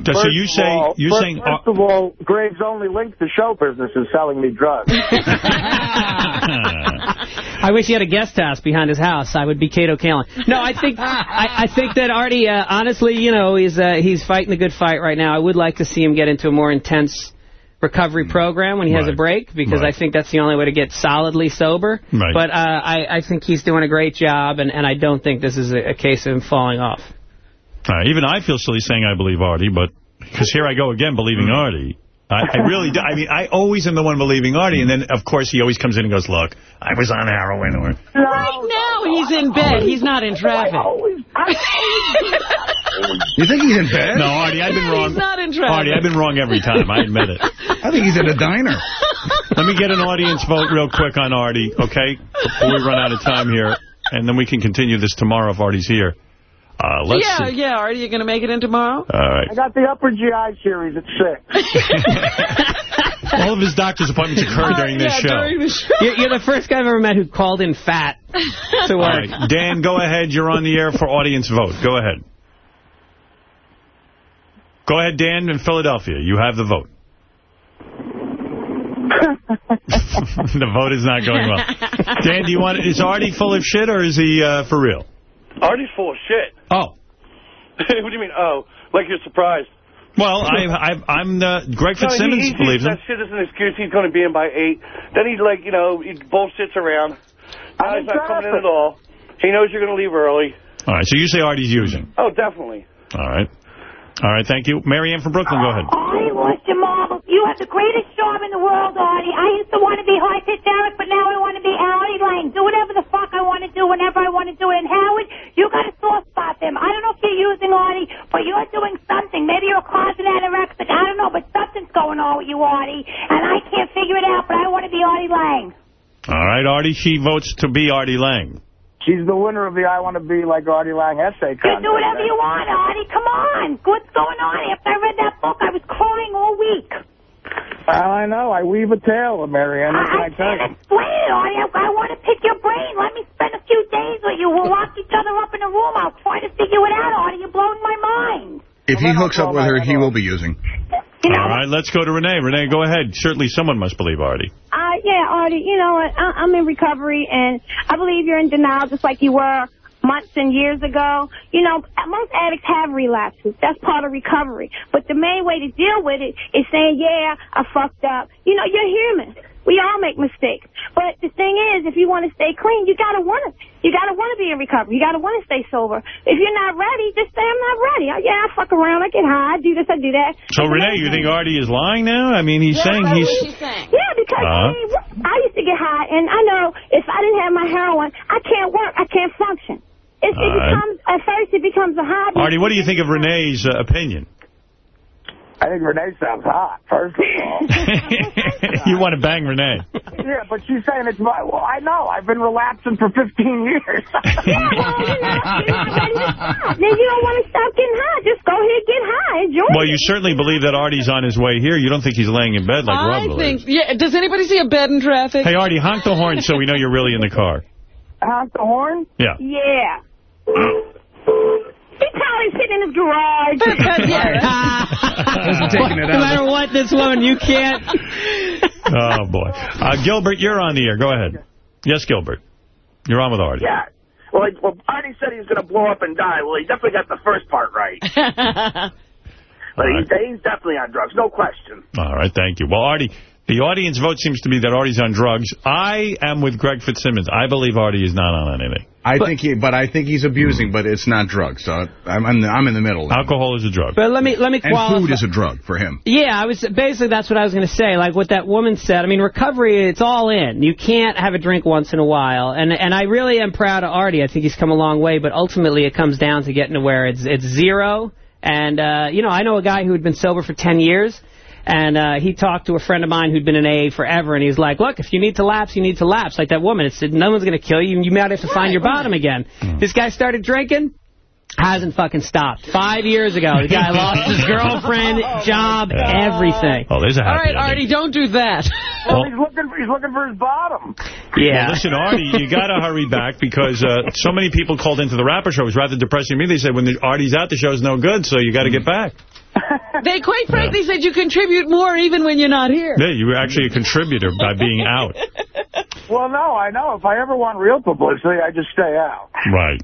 So you of say all- you're first, saying First of all, Graves' only link to show business is selling me drugs. I wish he had a guest house behind his house. I would be Kato Kaelin. No, I think I, I think that Artie, uh, honestly, you know, he's uh, he's fighting a good fight right now. I would like to see him get into a more intense recovery program when he has a break because Right. I think that's the only way to get solidly sober. Right. But uh, I, I think he's doing a great job, and, and I don't think this is a, a case of him falling off. Uh, even I feel silly saying I believe Artie, but because here I go again believing Artie. I, I really do. I mean, I always am the one believing Artie, and then, of course, he always comes in and goes, look, I was on heroin. Or, Right now he's in bed. He's not in traffic. You think he's in bed? no, Artie, I've been wrong. He's not in traffic. Artie, I've been wrong every time. I admit it. I think he's at a diner. Let me get an audience vote real quick on Artie, okay? Before we run out of time here. And then we can continue this tomorrow if Artie's here. Uh, let's yeah, see. yeah. Are you going to make it in tomorrow? All right. I got the upper GI series at 6. All of his doctor's appointments occur during this yeah, show. during the show. You're, you're the first guy I've ever met who called in fat to All work. right, Dan, go ahead. You're on the air for audience vote. Go ahead. Go ahead, Dan, in Philadelphia. You have the vote. the vote is not going well. Dan, do you want? Is Artie full of shit or is he uh, for real? Artie's full of shit. Oh. what do you mean, oh? Like you're surprised. Well, I, I, I'm the Greg No, Fitzsimmons he, he believes thinks him. that shit is an excuse. He's going to be in by 8. Then he's like, you know, he bullshits around. Now I'm he's not coming in at all. He knows you're going to leave early. All right, so you say Artie's using. Oh, definitely. All right. All right, thank you. Marianne from Brooklyn, go ahead. Artie lost your marbles. You have the greatest job in the world, Artie. I used to want to be high pitch Eric, but now I want to be Artie Lange. Do whatever the fuck I want to do whenever I want to do it. And Howard, you got a soft spot them. I don't know if you're using Artie, but you're doing something. Maybe you're a closet anorexic. I don't know, but something's going on with you, Artie. And I can't figure it out, but I want to be Artie Lange. All right, Artie, she votes to be Artie Lange. She's the winner of the I Want to Be Like Artie Lange essay contest. You contest. do whatever you want, Artie. Come on. What's going on? After I read that book, I was crying all week. Well, I know. I weave a tale, Marianne. What can I tell you? Explain it, Artie. I, I want to pick your brain. Let me spend a few days with you. We'll lock each other up in a room. I'll try to figure it out, Artie. You're blowing my mind. If he hooks up with her, he will be using. All right, let's go to Renee. Renee, go ahead. Certainly someone must believe Artie. Uh, yeah, Artie, you know what? I, I'm in recovery, and I believe you're in denial just like you were months and years ago. You know, most addicts have relapses. That's part of recovery. But the main way to deal with it is saying, yeah, I fucked up. You know, you're human. We all make mistakes. But the thing is, if you want to stay clean, you gotta want to. You gotta want to be in recovery. You gotta want to stay sober. If you're not ready, just say I'm not ready. I, yeah, I fuck around. I get high. I do this. I do that. So, Renee, you think Artie is lying now? I mean, he's saying he's... Saying. Yeah, because Uh-huh. I, mean, I used to get high, and I know if I didn't have my heroin, I can't work. I can't function. It, it All right. becomes at first it becomes a hobby. Artie, what do you think of Renee's uh, opinion? I think Renee sounds hot, first of all. you want to bang Renee. yeah, but she's saying it's my... Well, I know. I've been relapsing for 15 years. yeah, well, you're not, you're not ready to stop. Then you don't want to stop getting high. Just go ahead, get high, enjoy Well, it. you certainly believe that Artie's on his way here. You don't think he's laying in bed like I Rob think, yeah, does anybody see a bed in traffic? Hey, Artie, honk the horn so we know you're really in the car. Honk the horn? Yeah. Yeah. He's probably sitting in his garage. no matter what, this woman, you can't. Oh, boy. Uh, Gilbert, you're on the air. Go ahead. Yes, Gilbert. You're on with Artie. Yeah. Well, he- well, Artie said he was going to blow up and die. Well, he definitely got the first part right. But he's, he's definitely on drugs, no question. All right, thank you. Well, Artie, the audience vote seems to be that Artie's on drugs. I am with Greg Fitzsimmons. I believe Artie is not on anything. I think he, but I think he's abusing, but it's not drugs. So I'm, I'm, I'm in the middle. Alcohol is a drug. But let me let me And food is a drug for him. Yeah, I was basically that's what I was going to say. Like what that woman said. I mean, recovery, it's all in. You can't have a drink once in a while. And and I really am proud of Artie. I think he's come a long way. But ultimately, it comes down to getting to where it's it's zero. And uh, you know, I know a guy who had been sober for 10 years. And uh, he talked to a friend of mine who'd been in AA forever, and he's like, look, if you need to lapse, you need to lapse. Like that woman, it said, no one's going to kill you, and you might have to find your bottom again. This guy started drinking, hasn't fucking stopped. Five years ago, the guy lost his girlfriend, job, everything. Oh, there's a All happy right, Artie, don't do that. Well, he's looking for, he's looking for his bottom. Well, listen, Artie, you got to hurry back because uh, so many people called into the rapper show. It was rather depressing to me. They said when the Artie's out, the show's no good, so you got to get back. They quite frankly said you contribute more even when you're not here. Yeah, you're actually a contributor by being out. Well, no, I know. If I ever want real publicity, I just stay out. Right.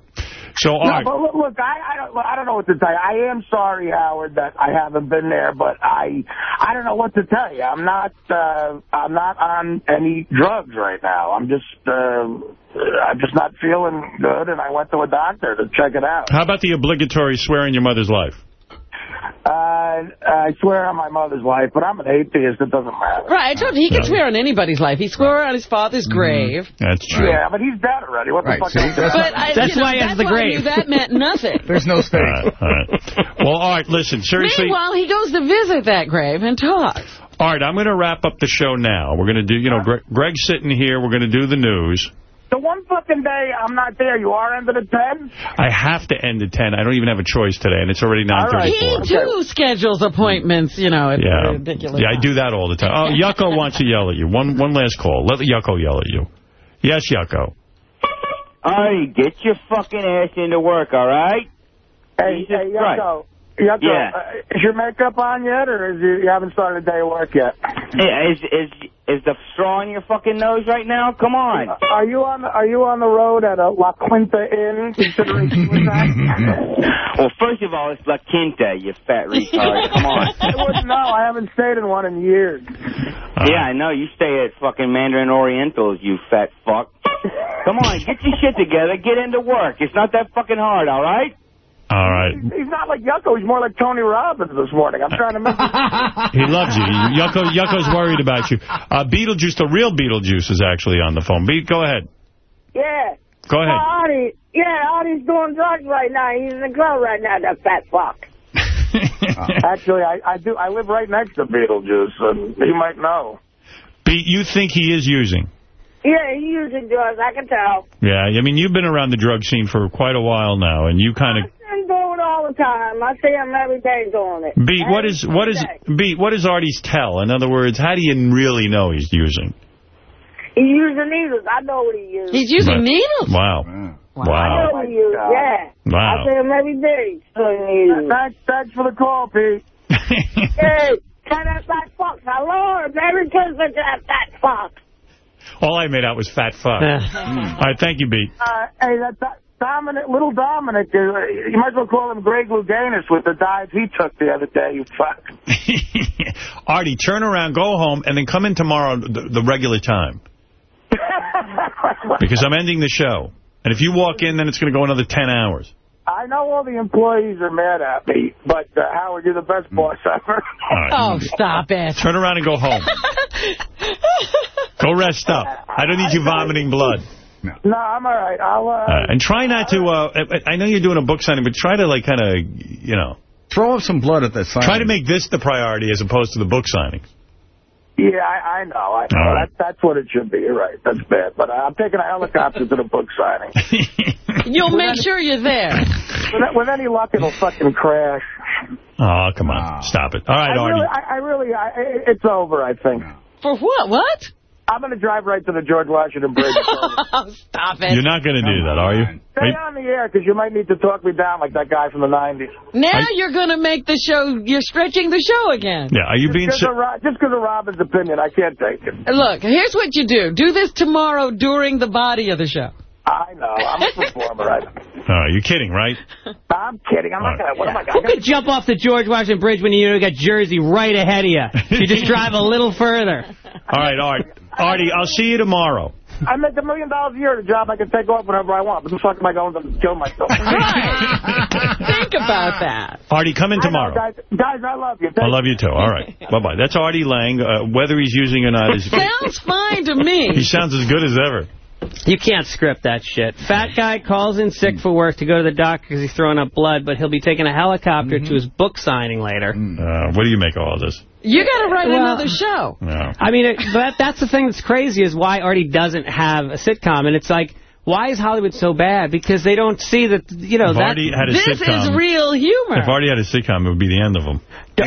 So, no, Art, but look, look I, I don't, I don't know what to tell you. I am sorry, Howard, that I haven't been there, but I, I don't know what to tell you. I'm not, uh, I'm not on any drugs right now. I'm just, uh, I'm just not feeling good, and I went to a doctor to check it out. How about the obligatory swear in your mother's life? Uh, I swear on my mother's life, but I'm an atheist. It doesn't matter. Right, I told you, he can swear on anybody's life. He swore on his father's grave. That's true. Yeah, but he's dead already. What Right, the fuck? see, is that's But I, That's you know, why he has that's the why grave. knew that meant nothing. There's no stake. All right, all right. Well, Art, listen, seriously. Meanwhile, he goes to visit that grave and talk. All right, I'm going to wrap up the show now. We're going to do, you know, Greg, Greg's sitting here. We're going to do the news. The one fucking day I'm not there, you are ended at 10? I have to end at 10. I don't even have a choice today, and it's already 9.34. He, too, schedules appointments, you know, at Yeah, ridiculous yeah, I do that all the time. Oh, Yucko wants to yell at you. One one last call. Let Yucko yell at you. Yes, Yucko. Artie, get your fucking ass into work, all right? Hey, Jesus hey, Yucko. Yucko, Yeah. uh, is your makeup on yet, or is you, you haven't started a day of work yet? Is is is the straw in your fucking nose right now? Come on. Are you on the, Are you on the road at a La Quinta Inn, considering with that? Well, first of all, it's La Quinta, you fat retard. Come on. I wouldn't know. I haven't stayed in one in years. Yeah, I know. You stay at fucking Mandarin Orientals, you fat fuck. Come on, get your shit together. Get into work. It's not that fucking hard, all right? All right. He's not like Yucko. He's more like Tony Robbins this morning. I'm trying to make He loves you. Yucko, Yucko's worried about you. Uh, Beetlejuice, the real Beetlejuice, is actually on the phone. Beat, go ahead. Yeah. Go ahead. Oh, Artie. Yeah, Artie's doing drugs right now. He's in the club right now, that fat fuck. Actually, I, I do. I live right next to Beetlejuice, and he might know. Beat, you think he is using? Yeah, he's using drugs, I can tell. Yeah, I mean, you've been around the drug scene for quite a while now, and you kind of... I'm all the time. I see him every day doing it. Beat, what is what is Beat? What is Artie's tell? In other words, how do you really know he's using? He's using needles. I know what he uses. He's using Right. needles? Wow. Wow. I know Wow. what he uses, yeah. Wow. I see him every day. doing needles. Thanks, thanks for the call, Pete. hey, tell that fat fuck. I love him. Every time to that fat fuck. All I made out was fat fuck. All right, thank you, Beat. Uh, hey, that, that Dominic, little Dominic, uh, you might as well call him Greg Louganis with the dive he took the other day, you fuck. Artie, turn around, go home, and then come in tomorrow the, the regular time. Because I'm ending the show. And if you walk in, then it's going to go another 10 hours. I know all the employees are mad at me, but uh, Howard, you're the best boss ever. All right. Oh, stop it. Turn around and go home. Go rest up. I don't need you vomiting blood. No, I'm all right. I'll, uh, Uh, and try not to, uh, I know you're doing a book signing, but try to, like, kind of, you know. Throw up some blood at that sign. Try to make this the priority as opposed to the book signing. yeah, I, I know. I know. All right. That, that's what it should be. You're right. That's bad. But uh, I'm taking a helicopter to the book signing. You'll make sure you're there. with, with any luck, it'll fucking crash. Oh, come on. Stop it. All right, I Artie. really, I, I really, I, it's over, I think. For what? What? I'm going to drive right to the George Washington Bridge. Oh, stop it. You're not going to do that, are you? Stay on the air, because you might need to talk me down like that guy from the 90s. Now you're going to make the show, you're stretching the show again. Yeah, are you being... Just because of, Ro- just 'cause of Robin's opinion, I can't take it. Look, here's what you do. Do this tomorrow during the body of the show. I know. I'm a performer. I know. Oh, you're kidding, right? I'm kidding. I'm not going to... What am I Who could jump off the George Washington Bridge when you got Jersey right ahead of you? You just drive a little further. All right, Art. Artie, I'll see you tomorrow. I make a million dollars a year at a job I can take off whenever I want. But the fuck am I going to kill myself? Think about that. Artie, come in I know, tomorrow. guys, guys, I love you. I love you, too. All right. Bye-bye. That's Artie Lange. Uh, whether he's using or not is... Sounds fine to me. He sounds as good as ever. You can't script that shit. Fat guy calls in sick for work to go to the doctor because he's throwing up blood, but he'll be taking a helicopter to his book signing later. Uh, what do you make of all this? You got to write Well- another show. No. I mean, it, but that's the thing that's crazy is why Artie doesn't have a sitcom. And it's like, why is Hollywood so bad? Because they don't see that, you know, that... Artie had a This sitcom, is real humor. If Artie had a sitcom, it would be the end of him.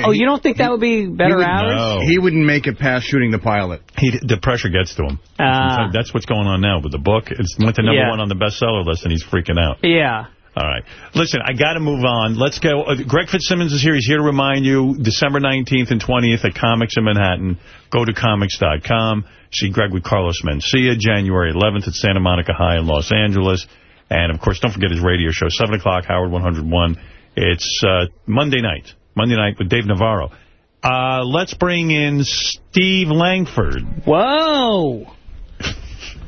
Oh, you don't think that would be better would- hours? No. He wouldn't make it past shooting the pilot. He, the pressure gets to him. Ah. That's what's going on now with the book. It's went to number Yeah. one on the bestseller list, and he's freaking out. Yeah. All right. Listen, I got to move on. Let's go. Uh, Greg Fitzsimmons is here. He's here to remind you, December 19th and 20th at Comics in Manhattan. Go to comics.com. See Greg with Carlos Mencia, January 11th at Santa Monica High in Los Angeles. And, of course, don't forget his radio show, 7 o'clock, Howard 101. It's uh, Monday night. Monday night with Dave Navarro. Uh, let's bring in Steve Langford. Whoa.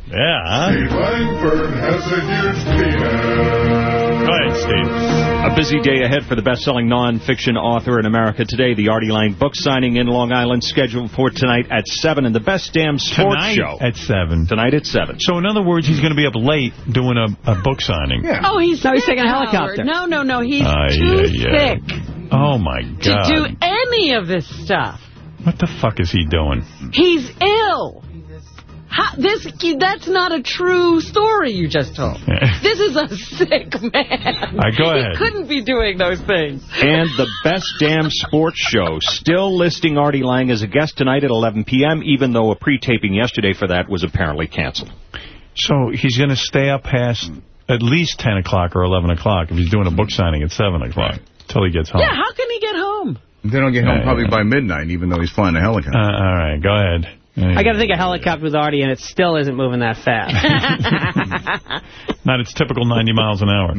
Yeah. Steve Langford has a huge penis. Go ahead, Steve. A busy day ahead for the best-selling non-fiction author in America today. The Artie Lange book signing in Long Island scheduled for tonight at 7 and the Best Damn Sports Tonight Show. at 7. Tonight at 7. So, in other words, he's going to be up late doing a, a book signing. Yeah. Oh, he's No, he's taking a helicopter. No, no, no. He's Ah, too yeah, yeah. sick Oh, my God. to do any of this stuff. What the fuck is he doing? He's ill. How, this That's not a true story you just told. this is a sick man. right, go ahead. He couldn't be doing those things. And the Best Damn Sports Show, still listing Artie Lange as a guest tonight at 11 p.m., even though a pre-taping yesterday for that was apparently canceled. So he's going to stay up past at least 10 o'clock or 11 o'clock if he's doing a book signing at 7 o'clock till he gets home. Yeah, how can he get home? They don't get home Yeah, probably yeah. by midnight, even though he's flying a helicopter. Uh, all right, go ahead. I got to think a helicopter with Artie, and it still isn't moving that fast. Not its typical 90 miles an hour.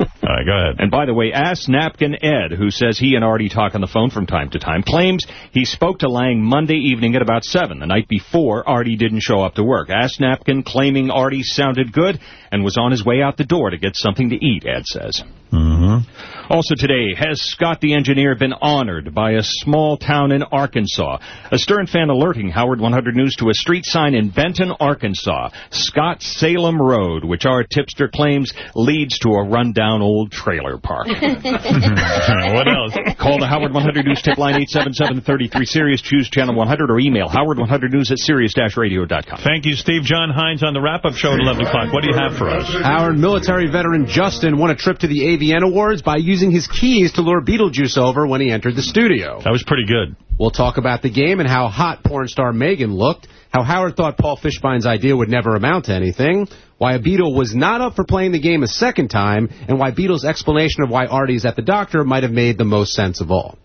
All right, go ahead. And by the way, Ass Napkin Ed, who says he and Artie talk on the phone from time to time, claims he spoke to Lange Monday evening at about 7, the night before Artie didn't show up to work. Ass Napkin claiming Artie sounded good and was on his way out the door to get something to eat, Ed says. Mm-hmm. Also today, has Scott the engineer been honored by a small town in Arkansas? A Stern fan alerting Howard 100 News to a street sign in Benton, Arkansas, Scott Salem Road, which our tipster claims leads to a rundown old trailer park. what else? Call the Howard 100 News tip line 877-33-SIRIUS, choose channel 100, or email howard100news at sirius-radio.com. Thank you, Steve. John Hein's on the wrap-up show at 11 o'clock. What do you have for us? Howard military veteran Justin won a trip to the AVN Awards by using his keys to lure Beetlejuice over when he entered the studio. That was pretty good. We'll talk about the game and how hot porn star Megan looked, how Howard thought Paul Fishbein's idea would never amount to anything, why a Beatle was not up for playing the game a second time, and why Beatle's explanation of why Artie's at the doctor might have made the most sense of all.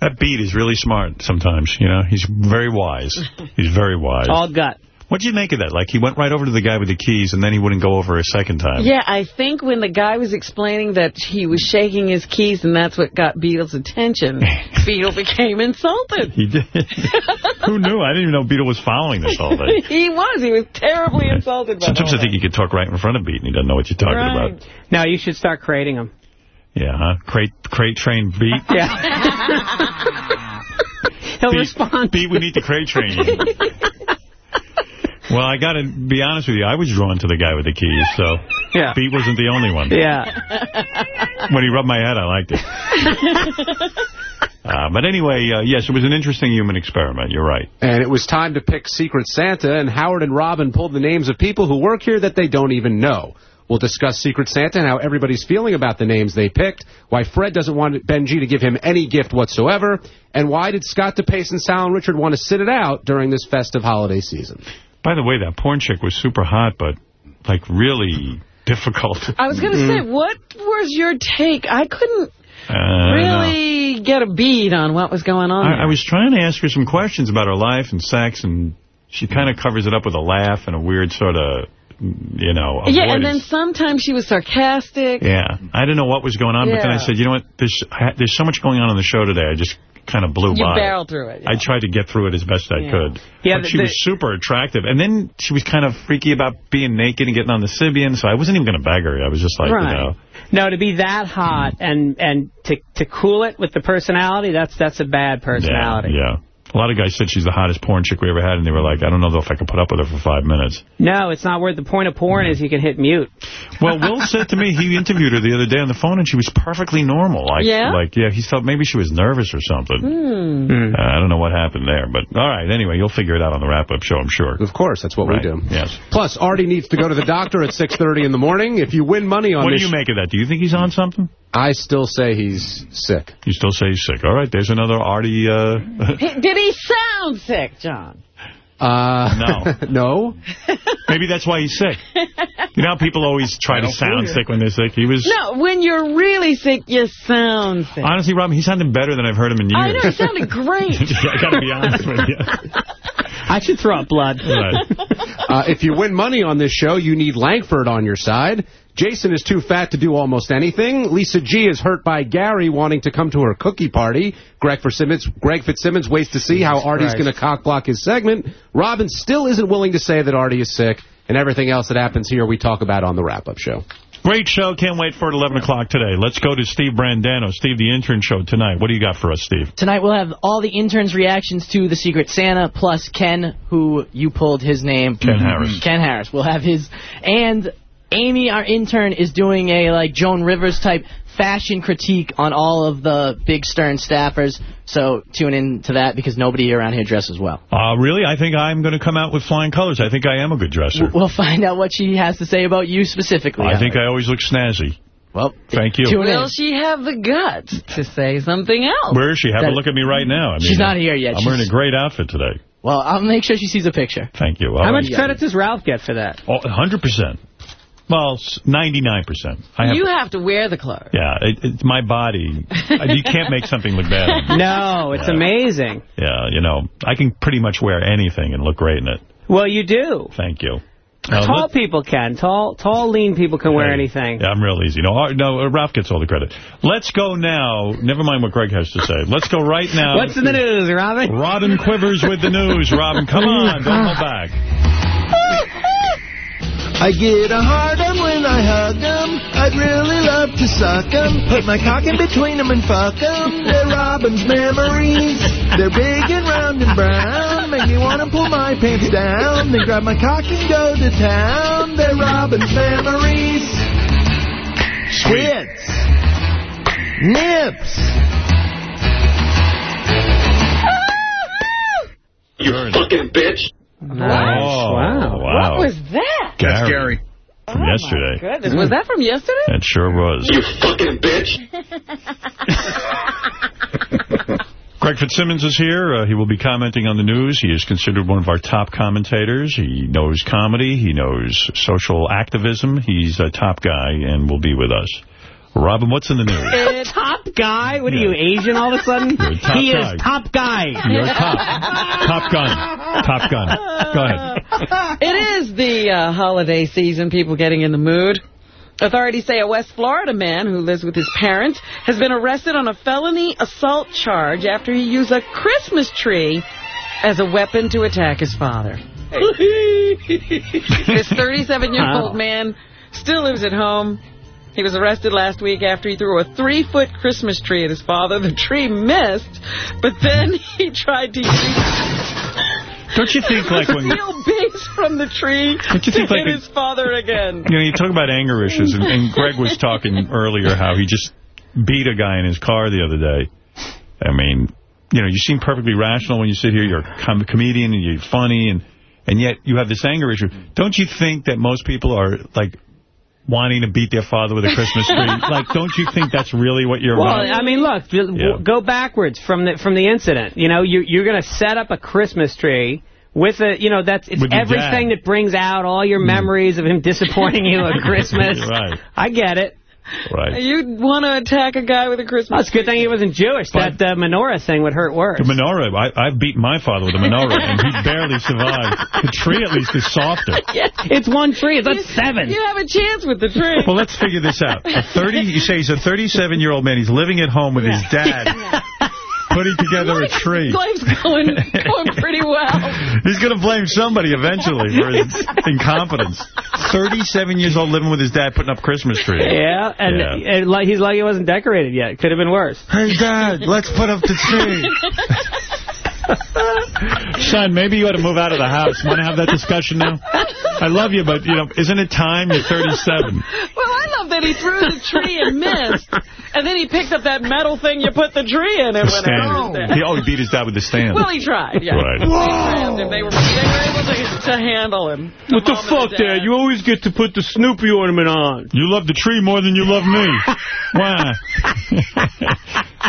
That beat is really smart sometimes, you know. He's very wise. He's very wise. All gut. What'd you make of that? Like, he went right over to the guy with the keys, and then he wouldn't go over a second time. Yeah, I think when the guy was explaining that he was shaking his keys and that's what got Beetle's attention, Beetle became insulted. He did. Who knew? I didn't even know Beetle was following this all day. he was. He was terribly insulted by Sometimes I think you could talk right in front of Beat, and he doesn't know what you're talking Right. about. Now you should start creating them. Yeah, huh? Crate, crate train Beat. Yeah. He'll Beat, respond. Beat, we need to crate train you. Well, I got to be honest with you. I was drawn to the guy with the keys, so Yeah. Beat wasn't the only one. Yeah. When he rubbed my head, I liked it. Uh, but anyway, uh, yes, it was an interesting human experiment. You're right. And it was time to pick Secret Santa, and Howard and Robin pulled the names of people who work here that they don't even know. We'll discuss Secret Santa and how everybody's feeling about the names they picked, why Fred doesn't want Benji to give him any gift whatsoever, and why did Scott DePace and Sal and Richard want to sit it out during this festive holiday season. By the way, that porn chick was super hot, but, like, really difficult. I was going to say, what was your take? I couldn't Uh, really get a bead on what was going on I, I was trying to ask her some questions about her life and sex, and she kind of covers it up with a laugh and a weird sort of, you know, yeah, and then sometimes she was sarcastic. Yeah, I didn't know what was going on, but then I said, you know what, there's, there's so much going on on the show today, I just kind of blew You by. barreled through it. I tried to get through it as best I Yeah. could. Yeah, but the- she was super attractive. And then she was kind of freaky about being naked and getting on the Sybian, so I wasn't even going to beg her. I was just like, Right. you know. No, to be that hot and and to to cool it with the personality, that's that's a bad personality. Yeah, yeah. A lot of guys said she's the hottest porn chick we ever had, and they were like, I don't know if I could put up with her for five minutes. No, it's not worth. The point of porn is you can hit mute. Well, Will said to me, he interviewed her the other day on the phone, and she was perfectly normal. Like, Yeah? Like, yeah, he thought maybe she was nervous or something. Hmm. Uh, I don't know what happened there, but all right. Anyway, you'll figure it out on the wrap-up show, I'm sure. Of course, that's what Right. we do. Yes. Plus, Artie needs to go to the doctor at 6.30 in the morning. If you win money on What do you make of that? Do you think he's on something? I still say he's sick. You still say he's sick. All right, there's another Artie. Uh, Did he sound sick, John? Uh, no. no. Maybe that's why he's sick. You know how people always try to sound sick when they're sick? He was... No, when you're really sick, you sound sick. Honestly, Robin, he sounded better than I've heard him in years. I know, it sounded great. I got to be honest with you. I should throw up blood. Uh, if you win money on this show, you need Langford on your side. Jason is too fat to do almost anything. Lisa G is hurt by Gary wanting to come to her cookie party. Greg Fitzsimmons, Greg Fitzsimmons waits to see how Artie's Christ. going to cockblock his segment. Robin still isn't willing to say that Artie is sick. And everything else that happens here, we talk about on the wrap-up show. Great show. Can't wait for it 11 o'clock today. Let's go to Steve Brandano. Steve, the intern show tonight. What do you got for us, Steve? Tonight we'll have all the interns' reactions to the Secret Santa, plus Ken, who you pulled his name. Ken Harris. Ken Harris. We'll have his, and Amy, our intern, is doing a like Joan Rivers type fashion critique on all of the big Stern staffers. So tune in to that because nobody around here dresses well. Uh, really? I think I'm going to come out with flying colors. I think I am a good dresser. We'll find out what she has to say about you specifically. I think I always look snazzy. Well, thank you. Will she have the guts to say something else? Where is she? Have a That- look at me right now. I mean, She's not here yet. I'm wearing a great outfit today. Well, I'll make sure she sees a picture. Thank you. How All much right. credit does Ralph get for that? Oh, 100%. Well, 99%. I have, you have to wear the clothes. yeah, it, it's my body. you can't make something look bad. No, it's Yeah. amazing. Yeah, you know, I can pretty much wear anything and look great in it. Well, you do. Thank you. Uh, Tall people can. Tall, tall, lean people can wear Hey, anything. Yeah, I'm real easy. No, uh, no, uh, Ralph gets all the credit. Let's go now. Never mind what Greg has to say. Let's go right now. What's in the news, Robin? Robin Quivers with the news. Robin, come on. Don't hold back. I get a hard on when I hug hug 'em. I'd really love to suck suck 'em. Put my cock in between between 'em and fuck fuck 'em. They're Robin's memories. They're big and round and brown. Make me want to pull my pants down. Then grab my cock and go to town. They're Robin's memories. Tits. Nips. You fucking bitch. Nice. Oh, wow. wow. What was that? Gary. Gary. From yesterday. Goodness, was that from yesterday? It sure was. You fucking bitch. Greg Fitzsimmons is here. Uh, he will be commenting on the news. He is considered one of our top commentators. He knows comedy. He knows social activism. He's a top guy and will be with us. Robin, what's in the news? top guy? What are you, Asian all of a sudden? You're top he guy. is top guy. You're top. top gun. Top gun. Go ahead. It is the uh, holiday season, people getting in the mood. Authorities say a West Florida man who lives with his parents has been arrested on a felony assault charge after he used a Christmas tree as a weapon to attack his father. This 37-year-old man still lives at home. He was arrested last week after he threw a three-foot Christmas tree at his father. The tree missed, but then he tried to use Don't you think, like, when... steel base from the tree Don't you to think, like, his father again. You know, you talk about anger issues, and, and Greg was talking earlier how he just beat a guy in his car the other day. I mean, you know, you seem perfectly rational when you sit here. You're a com comedian and you're funny, and and yet you have this anger issue. Don't you think that most people are, like, wanting to beat their father with a Christmas tree? like, don't you think that's really what you're Well, about? I mean, look, Yeah. go backwards from the from the incident. You know, you, you're going to set up a Christmas tree with a, you know, that's it's everything dad. that brings out all your mm. memories of him disappointing you at Christmas. Right. I get it. Right. You want to attack a guy with a Christmas Well, it's a good thing he wasn't Jewish. That uh, menorah thing would hurt worse. The menorah, I, I've beaten my father with a menorah, and he barely survived. The tree, at least, is softer. It's one tree. It's not seven. You have a chance with the tree. Well, let's figure this out. A 30, you say he's a 37-year-old man. He's living at home with his dad, putting together a tree. Life's going, going pretty well. He's going to blame somebody eventually for his incompetence. 37 years old, living with his dad, putting up Christmas trees. Yeah, and, Yeah. and like he's lucky it wasn't decorated yet. Could have been worse. Hey, Dad, let's put up the tree. Son, maybe you ought to move out of the house. Want to have that discussion now? I love you, but, you know, isn't it time? You're 37. Well, I love that he threw the tree and missed, and then he picked up that metal thing you put the tree in and The went out. stand. He, oh, he beat his dad with the stand. Well, he tried, yeah. Right. They. They were, they were able to, to handle him. What the fuck, the dad. Dad? You always get to put the Snoopy ornament on. You love the tree more than you love me. Why?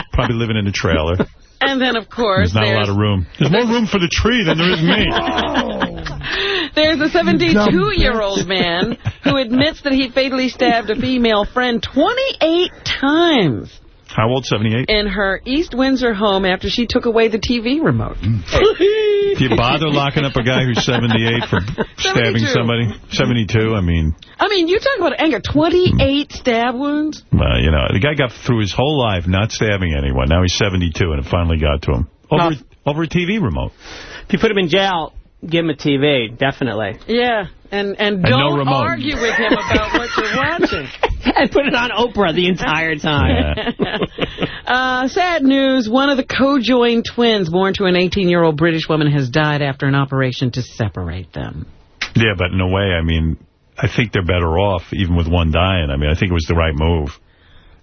Probably living in a trailer. And then, of course, There's not a lot of room. There's more room for the tree than there is me. there's a 72-year-old man who admits that he fatally stabbed a female friend 28 times. How old, 78? in her East Windsor home after she took away the TV remote. Do hmm. you bother locking up a guy who's 78 for stabbing 72. somebody? 72, I mean, I mean, you talk about anger. 28 stab wounds? well, you know, the guy got through his whole life not stabbing anyone. Now he's 72 and it finally got to him. Over, over a TV remote. If you put him in jail, give him a TV, definitely. Yeah, and, and no don't remote. argue with him about what you're watching. and put it on Oprah the entire time. Uh, sad news. One of the co-joined twins born to an 18-year-old British woman has died after an operation to separate them. Yeah, but in a way, I mean, I think they're better off even with one dying. I mean, I think it was the right move.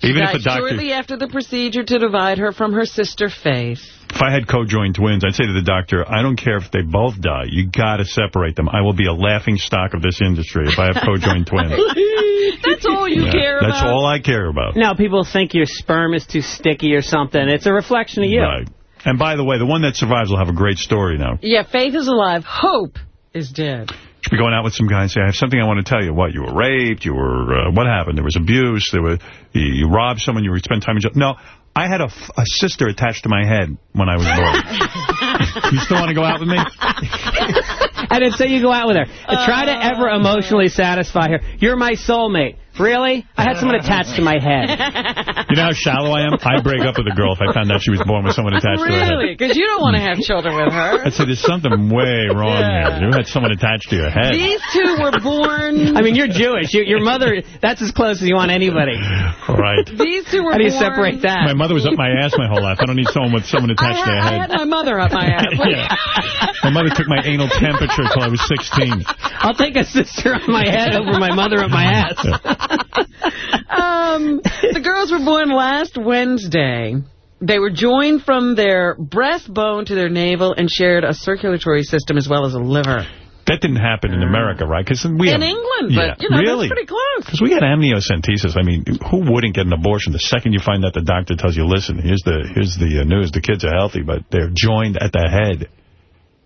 She Even if a doctor... shortly after the procedure to divide her from her sister Faith. If I had co-joined twins, I'd say to the doctor, I don't care if they both die. You got to separate them. I will be a laughing stock of this industry if I have co-joined twins. That's all you Yeah, care That's about. That's all I care about. Now, people think your sperm is too sticky or something. It's a reflection of you. Right. And by the way, the one that survives will have a great story now. Yeah, Faith is alive. Hope is dead. Should be going out with some guy and say, I have something I want to tell you. What, you were raped? You were, uh, what happened? There was abuse. There were, you, you robbed someone. You were spent time in jail. No, I had a, f- a sister attached to my head when I was born. you still want to go out with me? And then say you go out with her. And try to ever emotionally satisfy her. You're my soulmate. Really? I had someone attached to my head. You know how shallow I am? I'd break up with a girl if I found out she was born with someone attached to her head. Really? Because you don't want to have children with her. I'd say there's something way wrong Yeah. here. You had someone attached to your head. These two were born... I mean, you're Jewish. You, your mother, that's as close as you want anybody. Right. These two were How do you born- separate that? My mother was up my ass my whole life. I don't need someone with someone I attached to had, their I head. had my mother up my ass. Yeah. My mother took my anal temperature until I was 16. I'll take a sister on my head over my mother up my ass. Um, the girls were born last Wednesday. They were joined from their breastbone to their navel and shared a circulatory system as well as a liver. That didn't happen in America, right? Because we In have, England, yeah, but, you know, really? that's pretty close. Because we got amniocentesis. I mean, who wouldn't get an abortion the second you find out the doctor tells you, listen, here's the here's the uh, news. The kids are healthy, but they're joined at the head.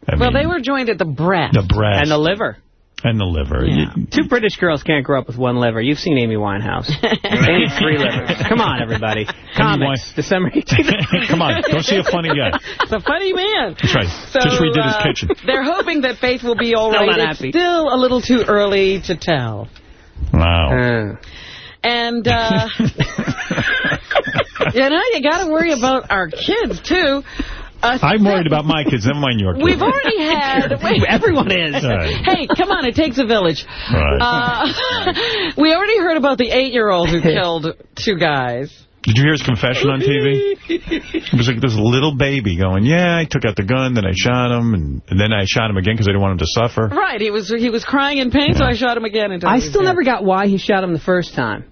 I well, mean, they were joined at the breast. the breast And the liver. And the liver. You- Two British girls can't grow up with one liver. You've seen Amy Winehouse. they need three livers. Come on, everybody. Comics, December 18th. Come on, don't see a funny guy. It's a funny man. That's right. So, Just redid his uh, kitchen. They're hoping that Faith will be all Still right. It's still a little too early to tell. Wow. And, uh, you know, you got to worry about our kids, too. Uh, I'm worried about my kids. Never mind your kids. We've already had... Wait, Everyone is. All right. Hey, come on, it takes a village. Right. Uh, we already heard about the eight-year-old who killed two guys. Did you hear his confession on TV? It was like this little baby going, yeah, I took out the gun, then I shot him, and, and then I shot him again because I didn't want him to suffer. Right, he was he was crying in pain, so I shot him again. Until I still dead. never got why he shot him the first time.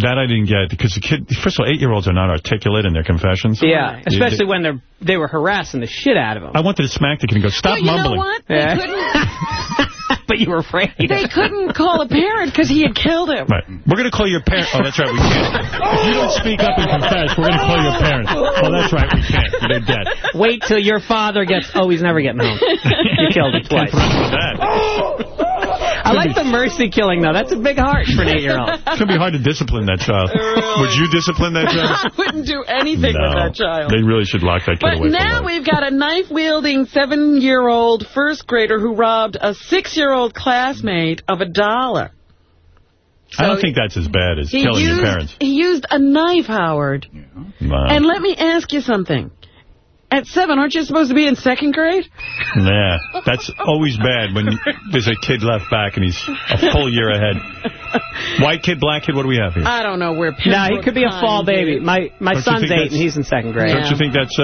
That I didn't get because the kid, first of all, eight-year-olds are not articulate in their confessions. Yeah, You- especially when they're they were harassing the shit out of him. I wanted to smack the kid and go, stop Well, you mumbling. know what? They Yeah. couldn't. but you were afraid. They couldn't call a parent because he had killed him. Right. We're going to call your parents. Oh, that's right, we can't. If you don't speak up and confess, we're going to call your parents. Oh. oh, that's right, we can't. They're dead. Wait till your father gets. Oh, he's never getting home. You killed him twice. Oh! I like the mercy killing though. That's a big heart for an eight-year-old. It's going to be hard to discipline that child. Would you discipline that child? I wouldn't do anything with that child. They really should lock that kid But away for now we've got a knife-wielding seven-year-old first grader who robbed a six-year-old classmate of a dollar. I don't think that's as bad as He killing used, your parents. he used a knife, Howard. Wow. And let me ask you something. At seven, aren't you supposed to be in second grade? Yeah, that's always bad when there's a kid left back and he's a full year ahead. White kid, black kid, what do we have here? I don't know where. No, he could be a fall baby. My my Don't son's eight and he's in second grade. Don't you think that's, uh,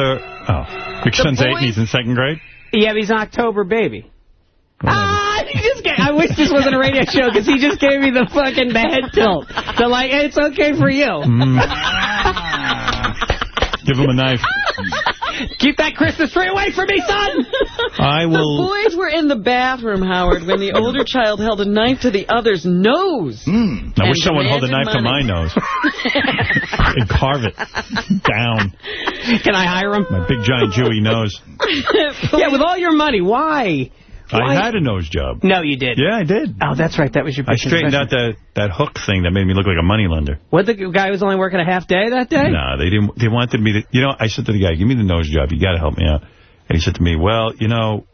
oh, your The son's eight and he's in second grade? Yeah, but he's an October baby. Ah, he just gave, I wish this wasn't a radio show because he just gave me the fucking the head tilt. So like, it's okay for you. Mm. Give him a knife. Keep that Christmas tree away from me, son. I The will. boys were in the bathroom, Howard, when the older child held a knife to the other's nose. I wish someone held a demanded knife to my nose and carve it down. Can I hire him? My big giant Jewy nose. yeah, with all your money, why? I had a nose job. No, you did. Yeah, I did. Oh, that's right. That was your I straightened out that, that hook thing that made me look like a moneylender. What, the guy was only working a half day that day? No, they didn't. They wanted me to. You know, I said to the guy, "Give me the nose job. You got to help me out." And he said to me, "Well, you know,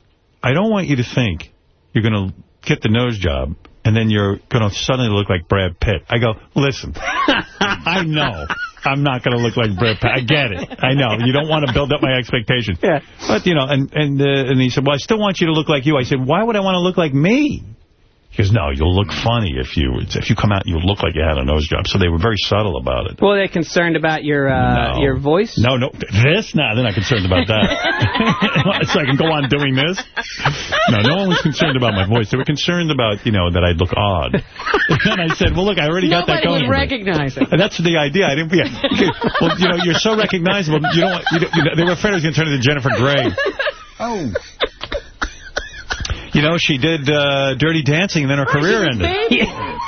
I don't want you to think you're going to get the nose job and then you're going to suddenly look like Brad Pitt." I go, "Listen, I know." I'm not going to look like Brad Pitt. I get it. I know. You don't want to build up my expectations. Yeah. But, you know, and and uh, and he said, well, I still want you to look like you. I said, why would I want to look like me? He goes, no, you'll look funny if you if you come out and you look like you had a nose job. So they were very subtle about it. Well, they're concerned about your uh, No. your voice? No, no. This? No, they're not concerned about that. so I can go on doing this? No, no one was concerned about my voice. They were concerned about, you know, that I'd look odd. And I said, well, look, I already got that Nobody going. would for recognize it. And that's the idea. I didn't. Yeah. Okay. Well, you know, you're so recognizable. You don't. You don't you know, they were afraid I was going to turn into Jennifer Grey. Oh. You know, she did uh, Dirty Dancing, and then her career ended.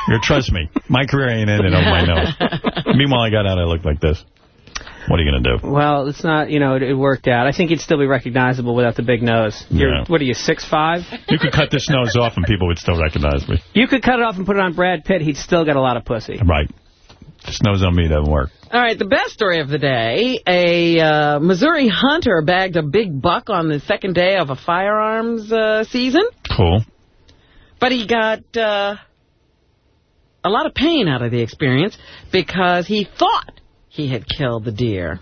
You're, trust me, my career ain't ended on my nose. Meanwhile, I got out. I looked like this. What are you going to do? Well, it's not, you know, it, it worked out. I think you'd still be recognizable without the big nose. You're, Yeah. what are you, six five? You could cut this nose off, and people would still recognize me. You could cut it off and put it on Brad Pitt. He'd still get a lot of pussy. Right. Nose on me doesn't work. All right, the best story of the day, a uh, Missouri hunter bagged a big buck on the second day of a firearms uh, season, Cool. but he got uh, a lot of pain out of the experience because he thought he had killed the deer.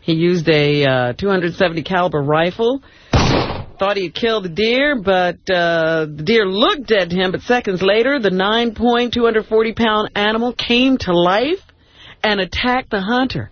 He used a uh, 270 caliber rifle, thought he had killed the deer, but uh, the deer looked dead to him, but seconds later, the 9-point, 240-pound animal came to life and attacked the hunter.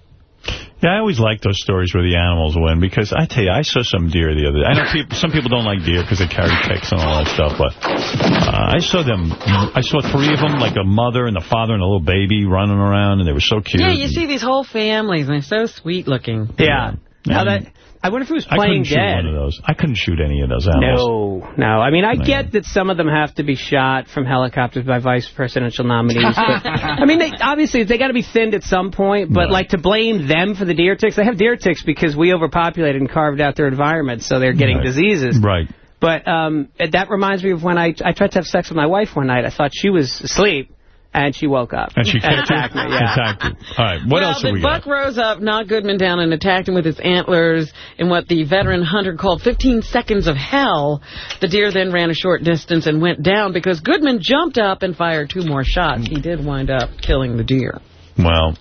Yeah, I always like those stories where the animals win because I tell you, I saw some deer the other day. I know people, some people don't like deer because they carry ticks and all that stuff, but uh, I saw them. I saw three of them, like a mother and a father and a little baby running around, and they were so cute. Yeah, you see these whole families, and they're so sweet looking. Yeah. Now that, I wonder if he was I playing couldn't shoot dead. one of those. I couldn't shoot any of those animals. No, no. I mean, I get that some of them have to be shot from helicopters by vice presidential nominees. But, I mean, they, obviously, they got to be thinned at some point. But, like, to blame them for the deer ticks, they have deer ticks because we overpopulated and carved out their environment, so they're getting Right. diseases. Right. But um, that reminds me of when I, I tried to have sex with my wife one night. I thought she was asleep, and she woke up. And she kicked attacked me, yeah. Attacked you. All right, what well, else have we got? buck rose up, knocked Goodman down, and attacked him with his antlers in what the veteran hunter called 15 seconds of hell. The deer then ran a short distance and went down because Goodman jumped up and fired two more shots. He did wind up killing the deer. Well,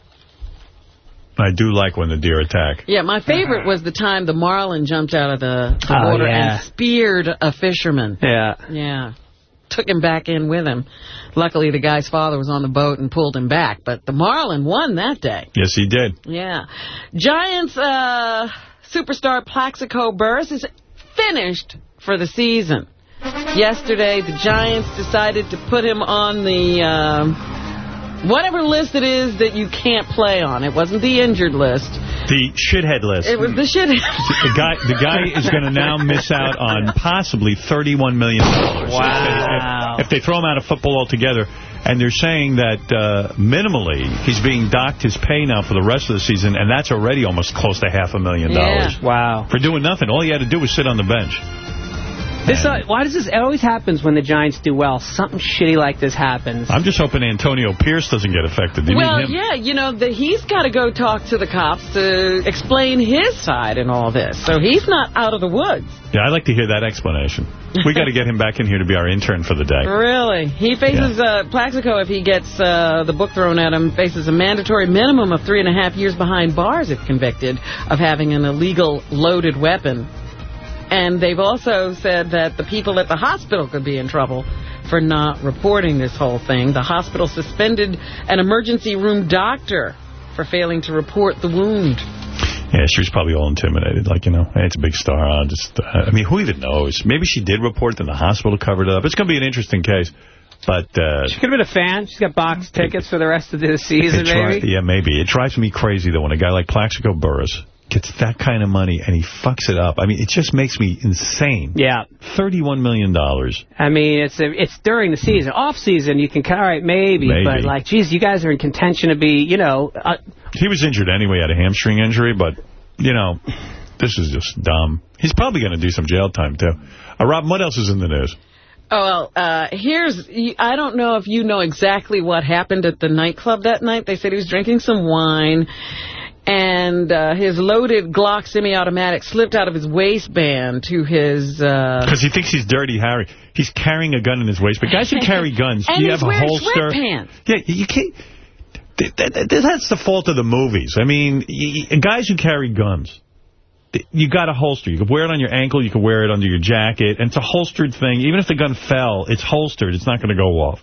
I do like when the deer attack. Yeah, my favorite was the time the marlin jumped out of the, the Oh, water yeah. and speared a fisherman. Yeah. Yeah. Took him back in with him. Luckily, the guy's father was on the boat and pulled him back. But the Marlin won that day. Yes, he did. Yeah. Giants uh, superstar Plaxico Burress is finished for the season. Yesterday, the Giants decided to put him on the um, whatever list it is that you can't play on. It wasn't the injured list. The shithead list. It was the shit. The guy, the guy is going to now miss out on possibly $31 million. Wow. If, if they throw him out of football altogether. And they're saying that uh, minimally he's being docked his pay now for the rest of the season, and that's already almost close to half a million dollars. Yeah. dollars. Wow. For doing nothing. All he had to do was sit on the bench. This, uh, why does this? It always happens when the Giants do well. Something shitty like this happens. I'm just hoping Antonio Pierce doesn't get affected. You well, him? yeah, you know, the, he's got to go talk to the cops to explain his side in all this. So he's not out of the woods. Yeah, I'd like to hear that explanation. We got to get him back in here to be our intern for the day. Really? He faces uh, Plaxico, if he gets uh, the book thrown at him, faces a mandatory minimum of three and a half years behind bars if convicted of having an illegal loaded weapon. And they've also said that the people at the hospital could be in trouble for not reporting this whole thing. The hospital suspended an emergency room doctor for failing to report the wound. Yeah, she was probably all intimidated. Like, you know, hey, it's a big star. I'll just, uh, I mean, who even knows? Maybe she did report, then the hospital covered it up. It's going to be an interesting case. But, uh, She could have been a fan. She's got box tickets for the rest of the season, it dri- maybe. yeah, maybe. It drives me crazy, though, when a guy like Plaxico Burress gets that kind of money and he fucks it up. I mean, it just makes me insane. Yeah. 31 million. dollars. I mean, it's it's during the season. Off season, you can, all right, maybe, Maybe. But, like, geez, you guys are in contention to be, you know, uh, He was injured anyway, had a hamstring injury, but, you know, this is just dumb. He's probably going to do some jail time, too. Uh, Rob, what else is in the news? Oh, well, uh, here's, I don't know if you know exactly what happened at the nightclub that night. They said he was drinking some wine, and uh, his loaded Glock semi-automatic slipped out of his waistband to his... Uh, Because he thinks he's Dirty Harry. He's carrying a gun in his waistband. Guys who carry guns, and you have a wearing holster. sweatpants. Yeah, you can't... th- th- th- That's the fault of the movies. I mean, guys who carry guns, you got a holster. You can wear it on your ankle. You can wear it under your jacket. And it's a holstered thing. Even if the gun fell, it's holstered. It's not going to go off.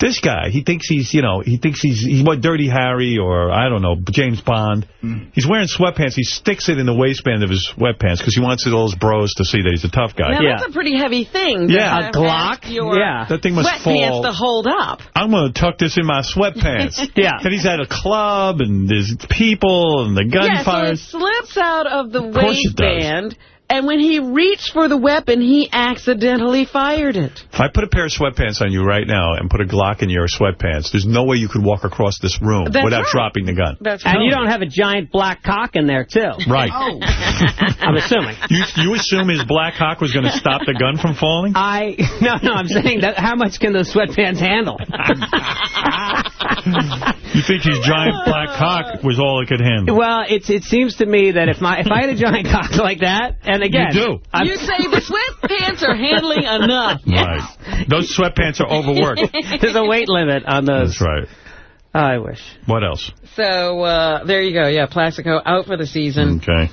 This guy, he thinks he's, you know, he thinks he's, he's what, Dirty Harry or, I don't know, James Bond. Mm. He's wearing sweatpants. He sticks it in the waistband of his sweatpants because he wants all his bros to see that he's a tough guy. Now, that's a pretty heavy thing. Yeah. A Glock? as Your Yeah. That thing must sweatpants fall. to hold up. I'm going to tuck this in my sweatpants. Yeah. And he's at a club, and there's people, and the gun yeah, so it slips out of the course it does. waistband, and when he reached for the weapon, he accidentally fired it. If I put a pair of sweatpants on you right now and put a Glock in your sweatpants, there's no way you could walk across this room That's without right. dropping the gun. That's and you don't have a giant black cock in there, too. Right. Oh. I'm assuming. You, you assume his black cock was going to stop the gun from falling? I no no I'm saying that how much can those sweatpants handle? You think his giant black cock was all it could handle? well, it's it seems to me that if my if I had a giant cock like that, and again, You do. I'm- You say the sweatpants are handling enough. Right. Those sweatpants are overworked. There's a weight limit on those. That's right. I wish. What else? So, uh, there you go. Yeah, Plaxico out for the season. Okay.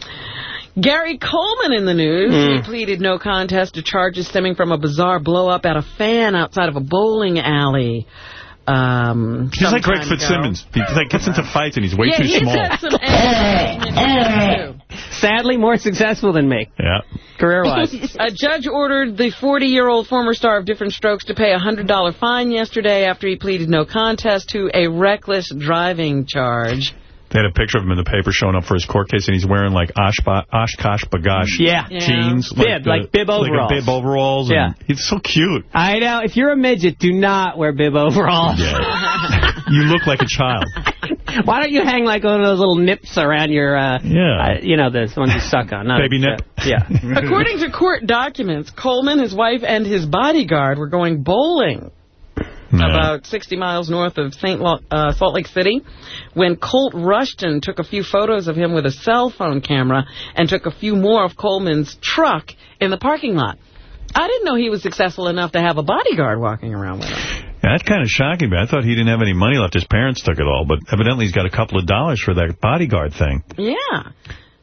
Gary Coleman in the news. Hmm. He pleaded no contest to charges stemming from a bizarre blow-up at a fan outside of a bowling alley. Um, He's like Greg some ago. Fitzsimmons. He like, gets into fights and he's way yeah, too he's small. had some. Sadly, more successful than me, Yeah. career-wise. A judge ordered the 40-year-old former star of Diff'rent Strokes to pay a $100 fine yesterday after he pleaded no contest to a reckless driving charge. They had a picture of him in the paper showing up for his court case, and he's wearing, like, Oshba, Oshkosh B'gosh Yeah. jeans. Bib, the- like bib overalls. Like bib overalls. Yeah. And he's so cute. I know. If you're a midget, do not wear bib overalls. You look like a child. Why don't you hang like one of those little nips around your, uh, Yeah. uh, you know, the ones you suck on. Not Baby nip. yeah. According to court documents, Coleman, his wife, and his bodyguard were going bowling about 60 miles north of St. Lo- uh, Salt Lake City when Colt Rushton took a few photos of him with a cell phone camera and took a few more of Coleman's truck in the parking lot. I didn't know he was successful enough to have a bodyguard walking around with him. Yeah, that's kind of shocking, but I thought he didn't have any money left. His parents took it all, but evidently he's got a couple of dollars for that bodyguard thing. Yeah.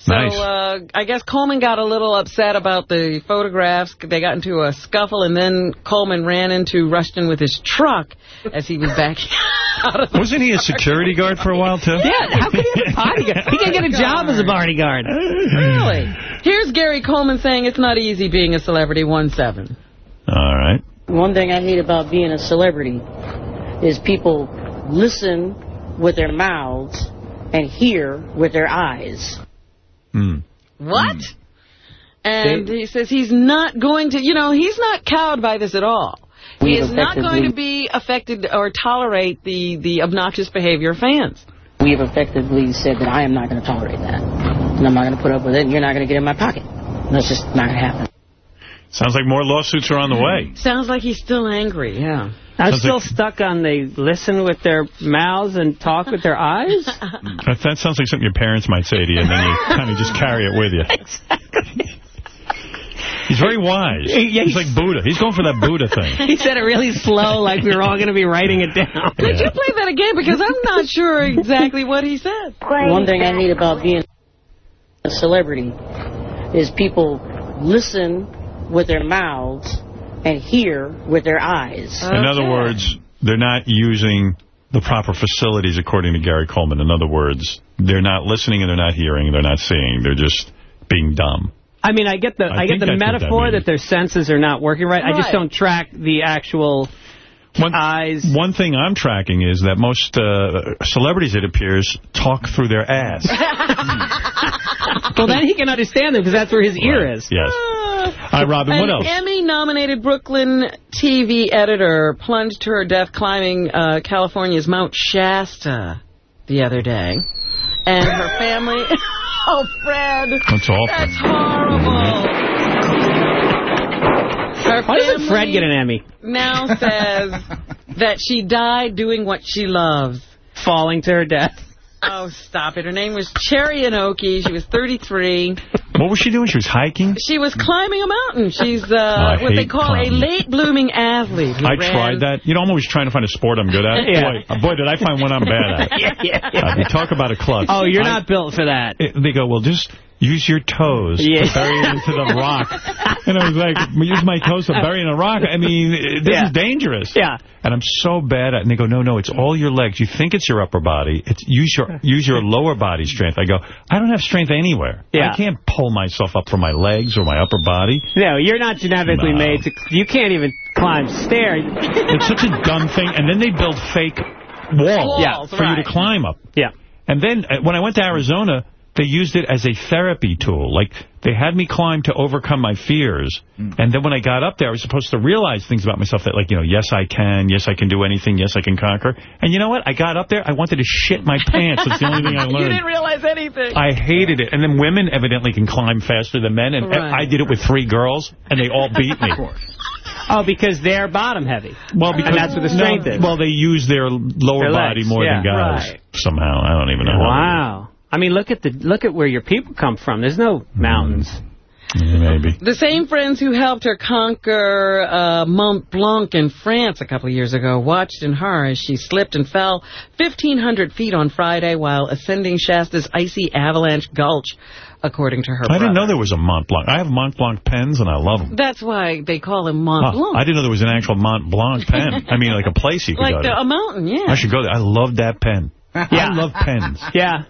So Nice. uh, I guess Coleman got a little upset about the photographs. They got into a scuffle, and then Coleman ran into Rushton with his truck as he was backing out of the Wasn't he a security guard for a while, too? Yeah, how could he have a bodyguard? He can get a job as a bodyguard. Really? Here's Gary Coleman saying it's not easy being a celebrity 1-7. All right. One thing I hate about being a celebrity is people listen with their mouths and hear with their eyes. Hmm. What? And he says he's not going to, you know, he's not cowed by this at all. He is not going to be affected or tolerate the, the obnoxious behavior of fans. We have effectively said that I am not going to tolerate that. And I'm not going to put up with it, and you're not going to get in my pocket. That's just not going to happen. Sounds like more lawsuits are on the way. Sounds like he's still angry, yeah. I'm still like- stuck on they listen with their mouths and talk with their eyes. That, that sounds like something your parents might say to you, and then you kind of just carry it with you. Exactly. He's very wise. Yeah, he's like Buddha. He's going for that Buddha thing. he said it really slow, like we were all going to be writing it down. Could you play that again? Because I'm not sure exactly what he said. One thing I hate about being a celebrity is people listen with their mouths and hear with their eyes. In other words, they're not using the proper facilities according to Gary Coleman. In other words, they're not listening and they're not hearing, and they're not seeing. They're just being dumb. I mean, I get the I I, get the that's what that metaphor that, their senses are not working right. I just don't track the actual One, eyes. One thing I'm tracking is that most uh, celebrities, it appears, talk through their ass. Well, then he can understand them because that's where his ear is. Yes. All right, Robin, what An else? Emmy-nominated Brooklyn TV editor plunged to her death climbing uh, California's Mount Shasta the other day. And her family... oh, Fred. That's awful. That's horrible. Her Why doesn't Fred get an Emmy? Now says that she died doing what she loves. Falling to her death. Oh, stop it. Her name was Cherry Inoki. She was 33. What was she doing? She was hiking? She was climbing a mountain. She's uh, I what they call climbing. a late-blooming athlete. I ran- tried that. You know, I'm always trying to find a sport I'm good at. Yeah. Boy, uh, boy, did I find one I'm bad at. yeah, yeah, yeah. Uh, you talk about a klutz. Oh, you're I- not built for that. it- they go, well, just use your toes Yeah. to bury it into the rock. And I was like, use my toes to bury in a rock? I mean, this Yeah. is dangerous. Yeah. And I'm so bad at it. And they go, no, no, it's all your legs. You think it's your upper body. It's use your use your lower body strength. I go, I don't have strength anywhere. Yeah. I can't pull myself up from my legs or my upper body. No, you're not genetically No. made to. You can't even climb stairs. It's such a dumb thing. And then they build fake walls, Walls, for you to climb up. Yeah. And then uh, when I went to Arizona, they used it as a therapy tool. Like, they had me climb to overcome my fears. Hmm. And then when I got up there, I was supposed to realize things about myself that, like, you know, yes, I can. Yes, I can do anything. Yes, I can conquer. And you know what? I got up there. I wanted to shit my pants. That's the only thing I learned. You didn't realize anything. I hated it. And then women evidently can climb faster than men. And Right. I did it with three girls, and they all beat me. Oh, because they're bottom heavy. Well, because and that's where the strength no, is. Well, they use their lower Their body more yeah. than guys Right. somehow. I don't even know. how Wow. I mean, look at the look at where your people come from. There's no mountains. Maybe. The same friends who helped her conquer uh, Mont Blanc in France a couple of years ago watched in horror as she slipped and fell 1,500 feet on Friday while ascending Shasta's icy avalanche gulch, according to her I didn't know there was a Mont Blanc. I have Mont Blanc pens, and I love them. That's why they call him Mont Blanc. I didn't know there was an actual Mont Blanc pen. I mean, like a place you could like go the, to. a mountain, yeah. I should go there. I love that pen. Yeah. I love pens. Yeah.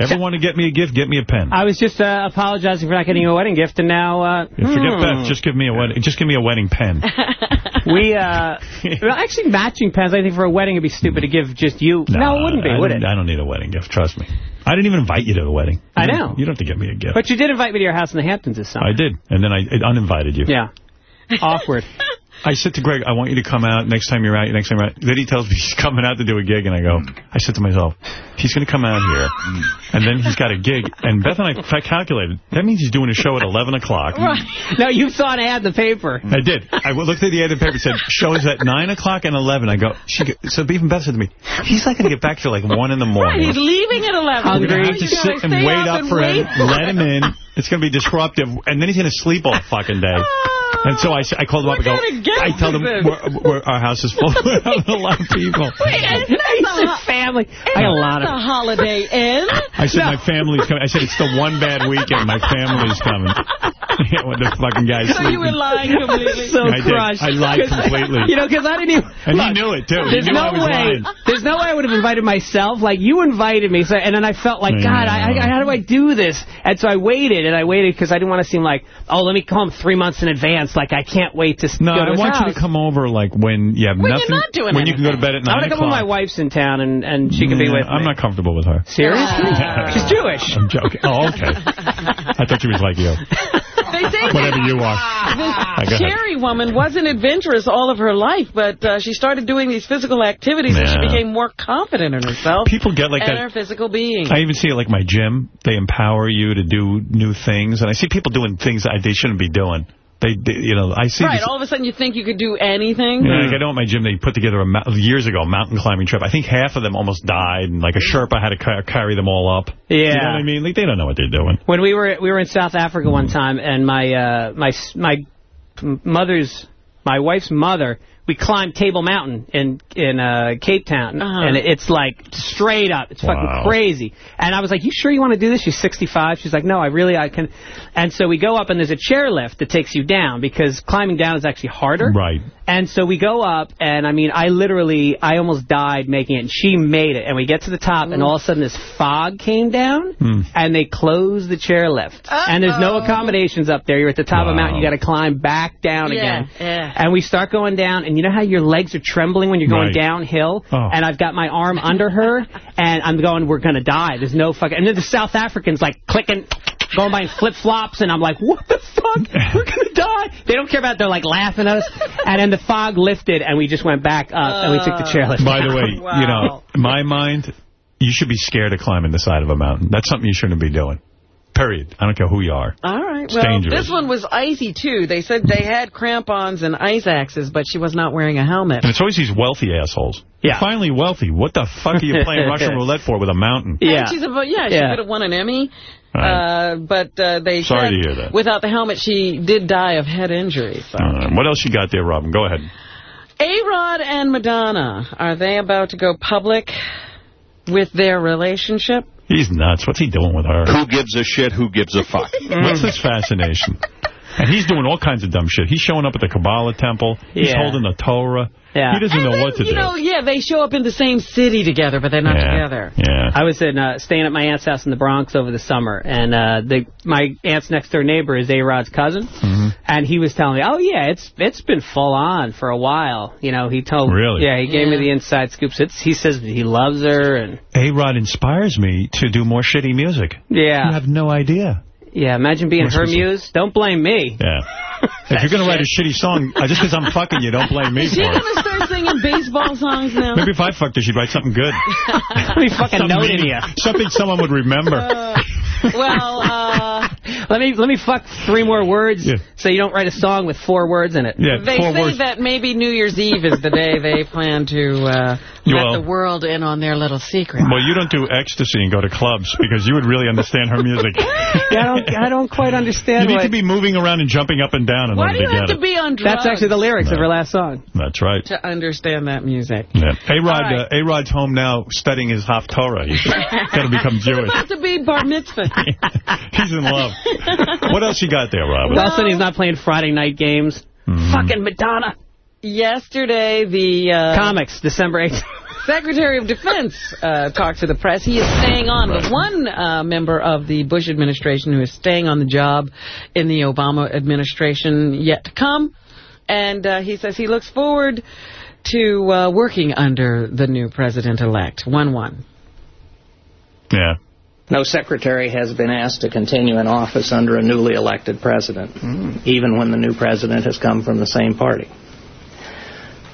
Ever want to get me a gift, get me a pen. I was just uh, apologizing for not getting you a wedding gift, and now uh, Yeah, Forget hmm. Beth. Just give me a wedding. Just give me a wedding pen. we uh, well, actually matching pens. I think for a wedding it'd be stupid to give just you. No, it wouldn't be, I would don't- it? I don't need a wedding gift. Trust me. I didn't even invite you to the wedding. I You don't- know. You don't have to get me a gift. But you did invite me to your house in the Hamptons this summer. I did, and then I I uninvited you. Yeah. Awkward. I said to Greg, I want you to come out next time you're out, next time you're out. Then he tells me he's coming out to do a gig, and I go, I said to myself, he's going to come out here, and then he's got a gig. And Beth and I I calculated, that means he's doing a show at 11 o'clock. Right. No, you thought I had the paper. I did. I looked at the ad in the paper. It said, shows at 9 o'clock and 11. I go, she so even Beth said to me, he's not going to get back till like 1 in the Right, morning. he's leaving at 11. I'm going to have to sit and wait up and for him, let him in. It's going to be disruptive. And then he's going to sleep all fucking day. And so I called him up and go, kind of guest I tell them we're, we're, our house is full of a lot of people. Wait, it's a family. I got a lot the of. holiday inn. I said my family's coming. I said it's the one bad weekend. My family's coming. yeah, what the fucking guy's So you were lying completely. so I did. crushed. I lied completely. You know, because I didn't even. And he knew it, too. There's no way. lying. There's no way I would have invited myself. Like you invited me, so and then I felt like. God, I, I, how do I do this? And so I waited and I waited because I didn't want to seem like, oh, let me come three months in advance. Like I can't wait to No, go to I want house. you to come over like when you have When you're nothing. not doing when you can go to bed at night. I 9 want to come when my wife's in town and, and she can be Yeah, with me. I'm not comfortable with her. Seriously? Yeah. She's Jewish. I'm joking. Oh, okay. I thought she was like you. They say Whatever you are. this go ahead. Cherry woman wasn't adventurous all of her life, but uh, she started doing these physical activities and she became more confident in herself. People get like and that- her physical being. I even see it like my gym. They empower you to do new things. And I see people doing things that they shouldn't be doing. They, they you know, I see right, this. all of a sudden you think you could do anything. Yeah, like I know at my gym they put together a years ago a mountain climbing trip. I think half of them almost died, and like a Sherpa had to ca carry them all up. Yeah. you know what I mean. Like they don't know what they're doing. When we were we were in South Africa one time, and my uh, my my mother's my wife's mother, we climbed Table Mountain in in uh, Cape Town, Uh-huh. and it's like straight up, it's Wow. fucking crazy. And I was like, "You sure you want to do this?" She's 65. She's like, "No, I really I can." And so we go up, and there's a chairlift that takes you down because climbing down is actually harder. Right. And so we go up, and I mean, I literally, I almost died making it, and she made it. And we get to the top, and all of a sudden this fog came down, Hmm. and they closed the chairlift. And there's no accommodations up there. You're at the top of a mountain, you got to climb back down Yeah, again. yeah. And we start going down, and you know how your legs are trembling when you're going Right. downhill? Oh. And I've got my arm under her, and I'm going, we're going to die. There's no fucking... And then the South Africans, like, clicking, going by in flip-flops, and I'm like, what the fuck? We're going to die. They don't care about it. They're, like, laughing at us. And then the fog lifted, and we just went back up, and we took the chairlift By the down. way, you know, in my mind, you should be scared of climbing the side of a mountain. That's something you shouldn't be doing. Period. I don't care who you are. All right. It's well, dangerous. this one was icy, too. They said they had crampons and ice axes, but she was not wearing a helmet. And it's always these wealthy assholes. Yeah. You're finally wealthy. What the fuck are you playing Russian roulette for with a mountain? And she's a, yeah, she Yeah. could have won an Emmy. Right. Uh, but uh, they Sorry said to hear that. without the helmet, she did die of head injury. So. Uh, what else you got there, Robin? Go ahead. A-Rod and Madonna, are they about to go public with their relationship? He's nuts. What's he doing with her? Who gives a shit? Who gives a fuck? What's this fascination? And he's doing all kinds of dumb shit. He's showing up at the Kabbalah temple. He's Yeah. holding the Torah. Yeah. He doesn't know what to You do. know, yeah, they show up in the same city together, but they're not Yeah. together. Yeah. I was in uh, staying at my aunt's house in the Bronx over the summer, and uh, the my aunt's next door neighbor is A Rod's cousin, Mm-hmm. and he was telling me, "Oh yeah, it's it's been full on for a while." You know, he told Really? yeah, he gave me the inside scoops. It's he says that he loves her, and A-Rod inspires me to do more shitty music. yeah, You have no idea. Yeah. Imagine being Must her muse. Don't blame me. Yeah. if you're going to write a shitty song, uh, just because I'm fucking you, don't blame me Is she for going to start singing baseball songs now? Maybe if I fucked her, she'd write something good. Let me fucking Something note meaning- you. Something someone would remember. well, uh, let me let me fuck three more words so you don't write a song with four words in it. Yeah, they say that maybe New Year's Eve is the day they plan to uh, let Well- the world in on their little secret. Well, you don't do ecstasy and go to clubs because you would really understand her music. Yeah, I don't I don't quite understand. You need what- to be moving around and jumping up and down in Why order do you to have get to be on drugs That's actually the lyrics of her last song. That's right. to understand that music? Yeah. A-Rod, All right. uh, A-Rod's home now studying his Haftorah. He's got to become It's Jewish. about to be bar mitzvah. He's in love. What else you got there, Robin? All of a sudden he's not playing Friday night games. Mm-hmm. Fucking Madonna. Yesterday, the uh, Comics, December 8th. Secretary of Defense uh, talked to the press. He is staying on. The one uh, member of the Bush administration who is staying on the job in the Obama administration yet to come. And uh, he says he looks forward to uh, working under the new president-elect. 1-1. Yeah. No secretary has been asked to continue in office under a newly elected president, even when the new president has come from the same party.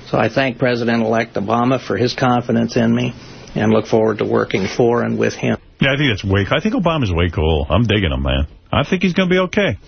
So I thank President-elect Obama for his confidence in me and look forward to working for and with him. Yeah, I think that's way. cool. I think Obama's way cool. I'm digging him, man. I think he's going to be okay.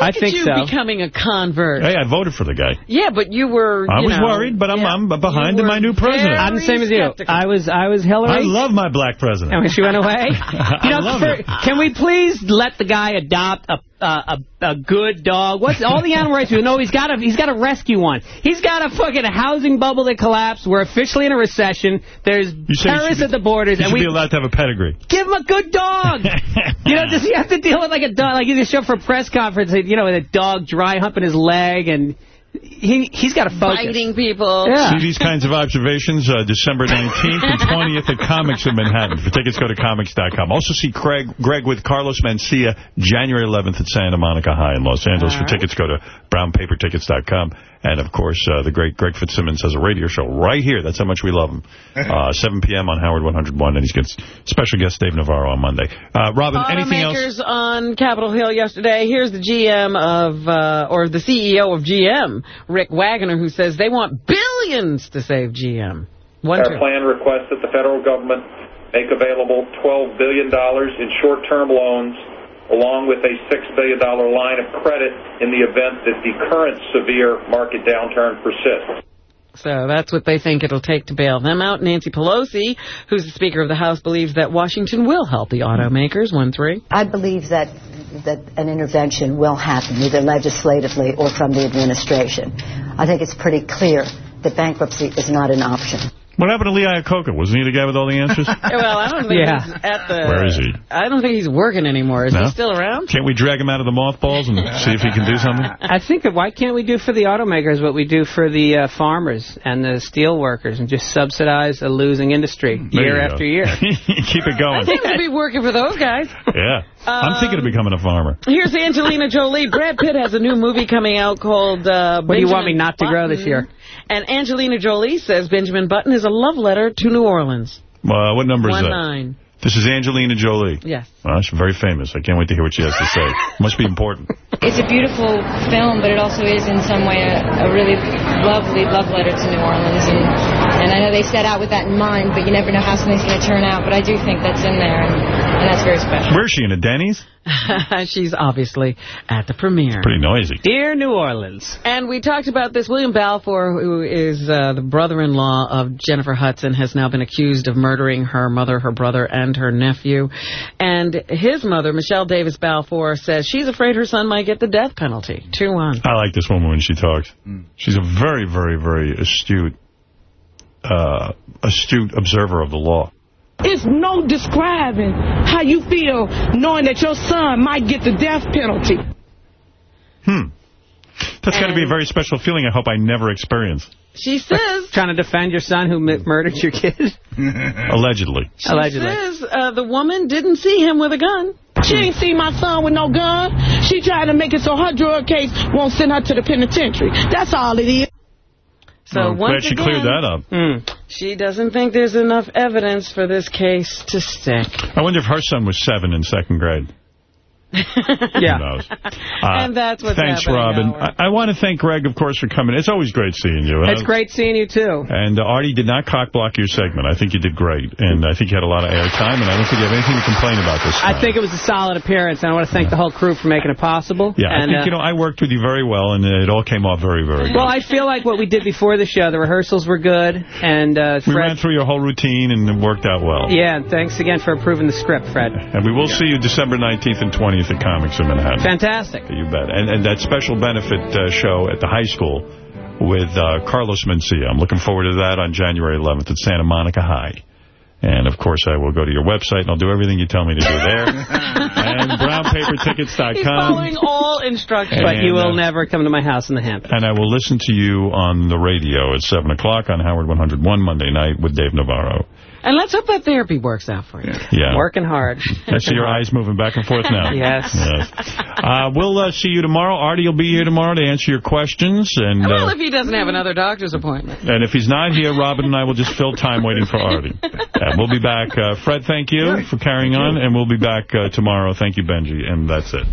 I Look at you becoming a convert. Hey, I voted for the guy. Yeah, but you were. I you was know, worried, but I'm, yeah. I'm behind You my new president. I'm the same as you. skeptical. I was I was Hillary. I love my black president. And when she went away, I you know, love for- it. can we please let the guy adopt a a, a, a good dog? What's all the animal rights? No, he's got a he's got to rescue one. He's got a fucking housing bubble that collapsed. We're officially in a recession. There's You say he terrorists at the borders, He and should we be allowed to have a pedigree. give him a good dog. you know, does he have to deal with like a dog? Like you just show up for a press conference, you know, with a dog dry humping his leg, and he he's got to focus. Biting people. Yeah. See these kinds of observations uh, December 19th and 20th at Comics in Manhattan. For tickets, go to comics.com. Also see Craig, Greg with Carlos Mencia January 11th at Santa Monica High in Los Angeles. For tickets, go to brownpapertickets.com. And, of course, uh, the great Greg Fitzsimmons has a radio show right here. That's how much we love him. Uh, 7 p.m. on Howard 101. And he's got special guest Dave Navarro on Monday. Uh, Robin, anything else? Automakers on Capitol Hill yesterday. Here's the GM of, uh, or the CEO of GM, Rick Wagoner, who says they want billions to save GM. One, Our two. plan requests that the federal government make available $12 billion in short-term loans along with a $6 billion line of credit in the event that the current severe market downturn persists. So that's what they think it'll take to bail them out. Nancy Pelosi, who's the Speaker of the House, believes that Washington will help the automakers. One, three. I believe that that an intervention will happen, either legislatively or from the administration. I think it's pretty clear that bankruptcy is not an option. What happened to Lee Iacocca? Wasn't he the guy with all the answers? Well, I don't think Yeah. he's at the... Where is he? I don't think he's working anymore. Is No? he still around? Can't we drag him out of the mothballs and see if he can do something? I think that why can't we do for the automakers what we do for the uh, farmers and the steel workers and just subsidize a losing industry There year after year? Keep it going. I going. think to be working for those guys. Yeah. I'm thinking of becoming a farmer. Here's Angelina Jolie. Brad Pitt has a new movie coming out called uh, What do you want me not to grow this year? And Angelina Jolie says Benjamin Button is a love letter to New Orleans. Uh, what number is One that? nine. This is Angelina Jolie. Yes. Well, she's very famous. I can't wait to hear what she has to say. Must be important. It's a beautiful film, but it also is in some way a, a really lovely love letter to New Orleans and, and And I know they set out with that in mind, but you never know how something's going to turn out. But I do think that's in there, and, and that's very special. Where is she, in a Denny's? She's obviously at the premiere. Pretty noisy. Dear New Orleans. And we talked about this. William Balfour, who is uh, the brother-in-law of Jennifer Hudson, has now been accused of murdering her mother, her brother, and her nephew. And his mother, Michelle Davis Balfour, says she's afraid her son might get the death penalty. 2-1. I like this woman when she talks. She's a very, very, very astute, uh, astute observer of the law. It's no describing how you feel knowing that your son might get the death penalty. Hmm. That's got to be a very special feeling I hope I never experience. She says... Trying to defend your son who m- murdered your kid? Allegedly. She says uh, the woman didn't see him with a gun. She ain't seen my son with no gun. She tried to make it so her drug case won't send her to the penitentiary. That's all it is. So Well, I'm glad once she again, cleared that up. Hmm. she doesn't think there's enough evidence for this case to stick. I wonder if her son was seven in second grade. yeah. Uh, And that's what's Thanks, Robin. I, I want to thank Greg, of course, for coming. It's always great seeing you. It's great seeing you, too. And uh, Artie did not cockblock your segment. I think you did great. And I think you had a lot of airtime, and I don't think you have anything to complain about this time. I think it was a solid appearance, and I want to thank the whole crew for making it possible. Yeah, I think, uh, you know, I worked with you very well, and it all came off very, very good. Well, I feel like what we did before the show, the rehearsals were good, and uh, we ran through your whole routine, and it worked out well. Yeah, and thanks again for approving the script, Fred. And we will see you December 19th and 20th at Comix in Manhattan. Fantastic. You bet. And, and that special benefit uh, show at the high school with uh, Carlos Mencia. I'm looking forward to that on January 11th at Santa Monica High. And, of course, I will go to your website, and I'll do everything you tell me to do there. and brownpapertickets.com. He's following all instructions. But you will uh, never come to my house in the Hamptons. And I will listen to you on the radio at 7 o'clock on Howard 101 Monday night with Dave Navarro. And let's hope that therapy works out for you. Yeah. Working hard. I see your eyes moving back and forth now. Yes. Uh, we'll uh, see you tomorrow. Artie will be here tomorrow to answer your questions. And Well, uh, if he doesn't have another doctor's appointment. and if he's not here, Robin and I will just fill time waiting for Artie. And we'll be back. Uh, Fred, thank you for carrying on. And we'll be back uh, tomorrow. Thank you, Benji. And that's it.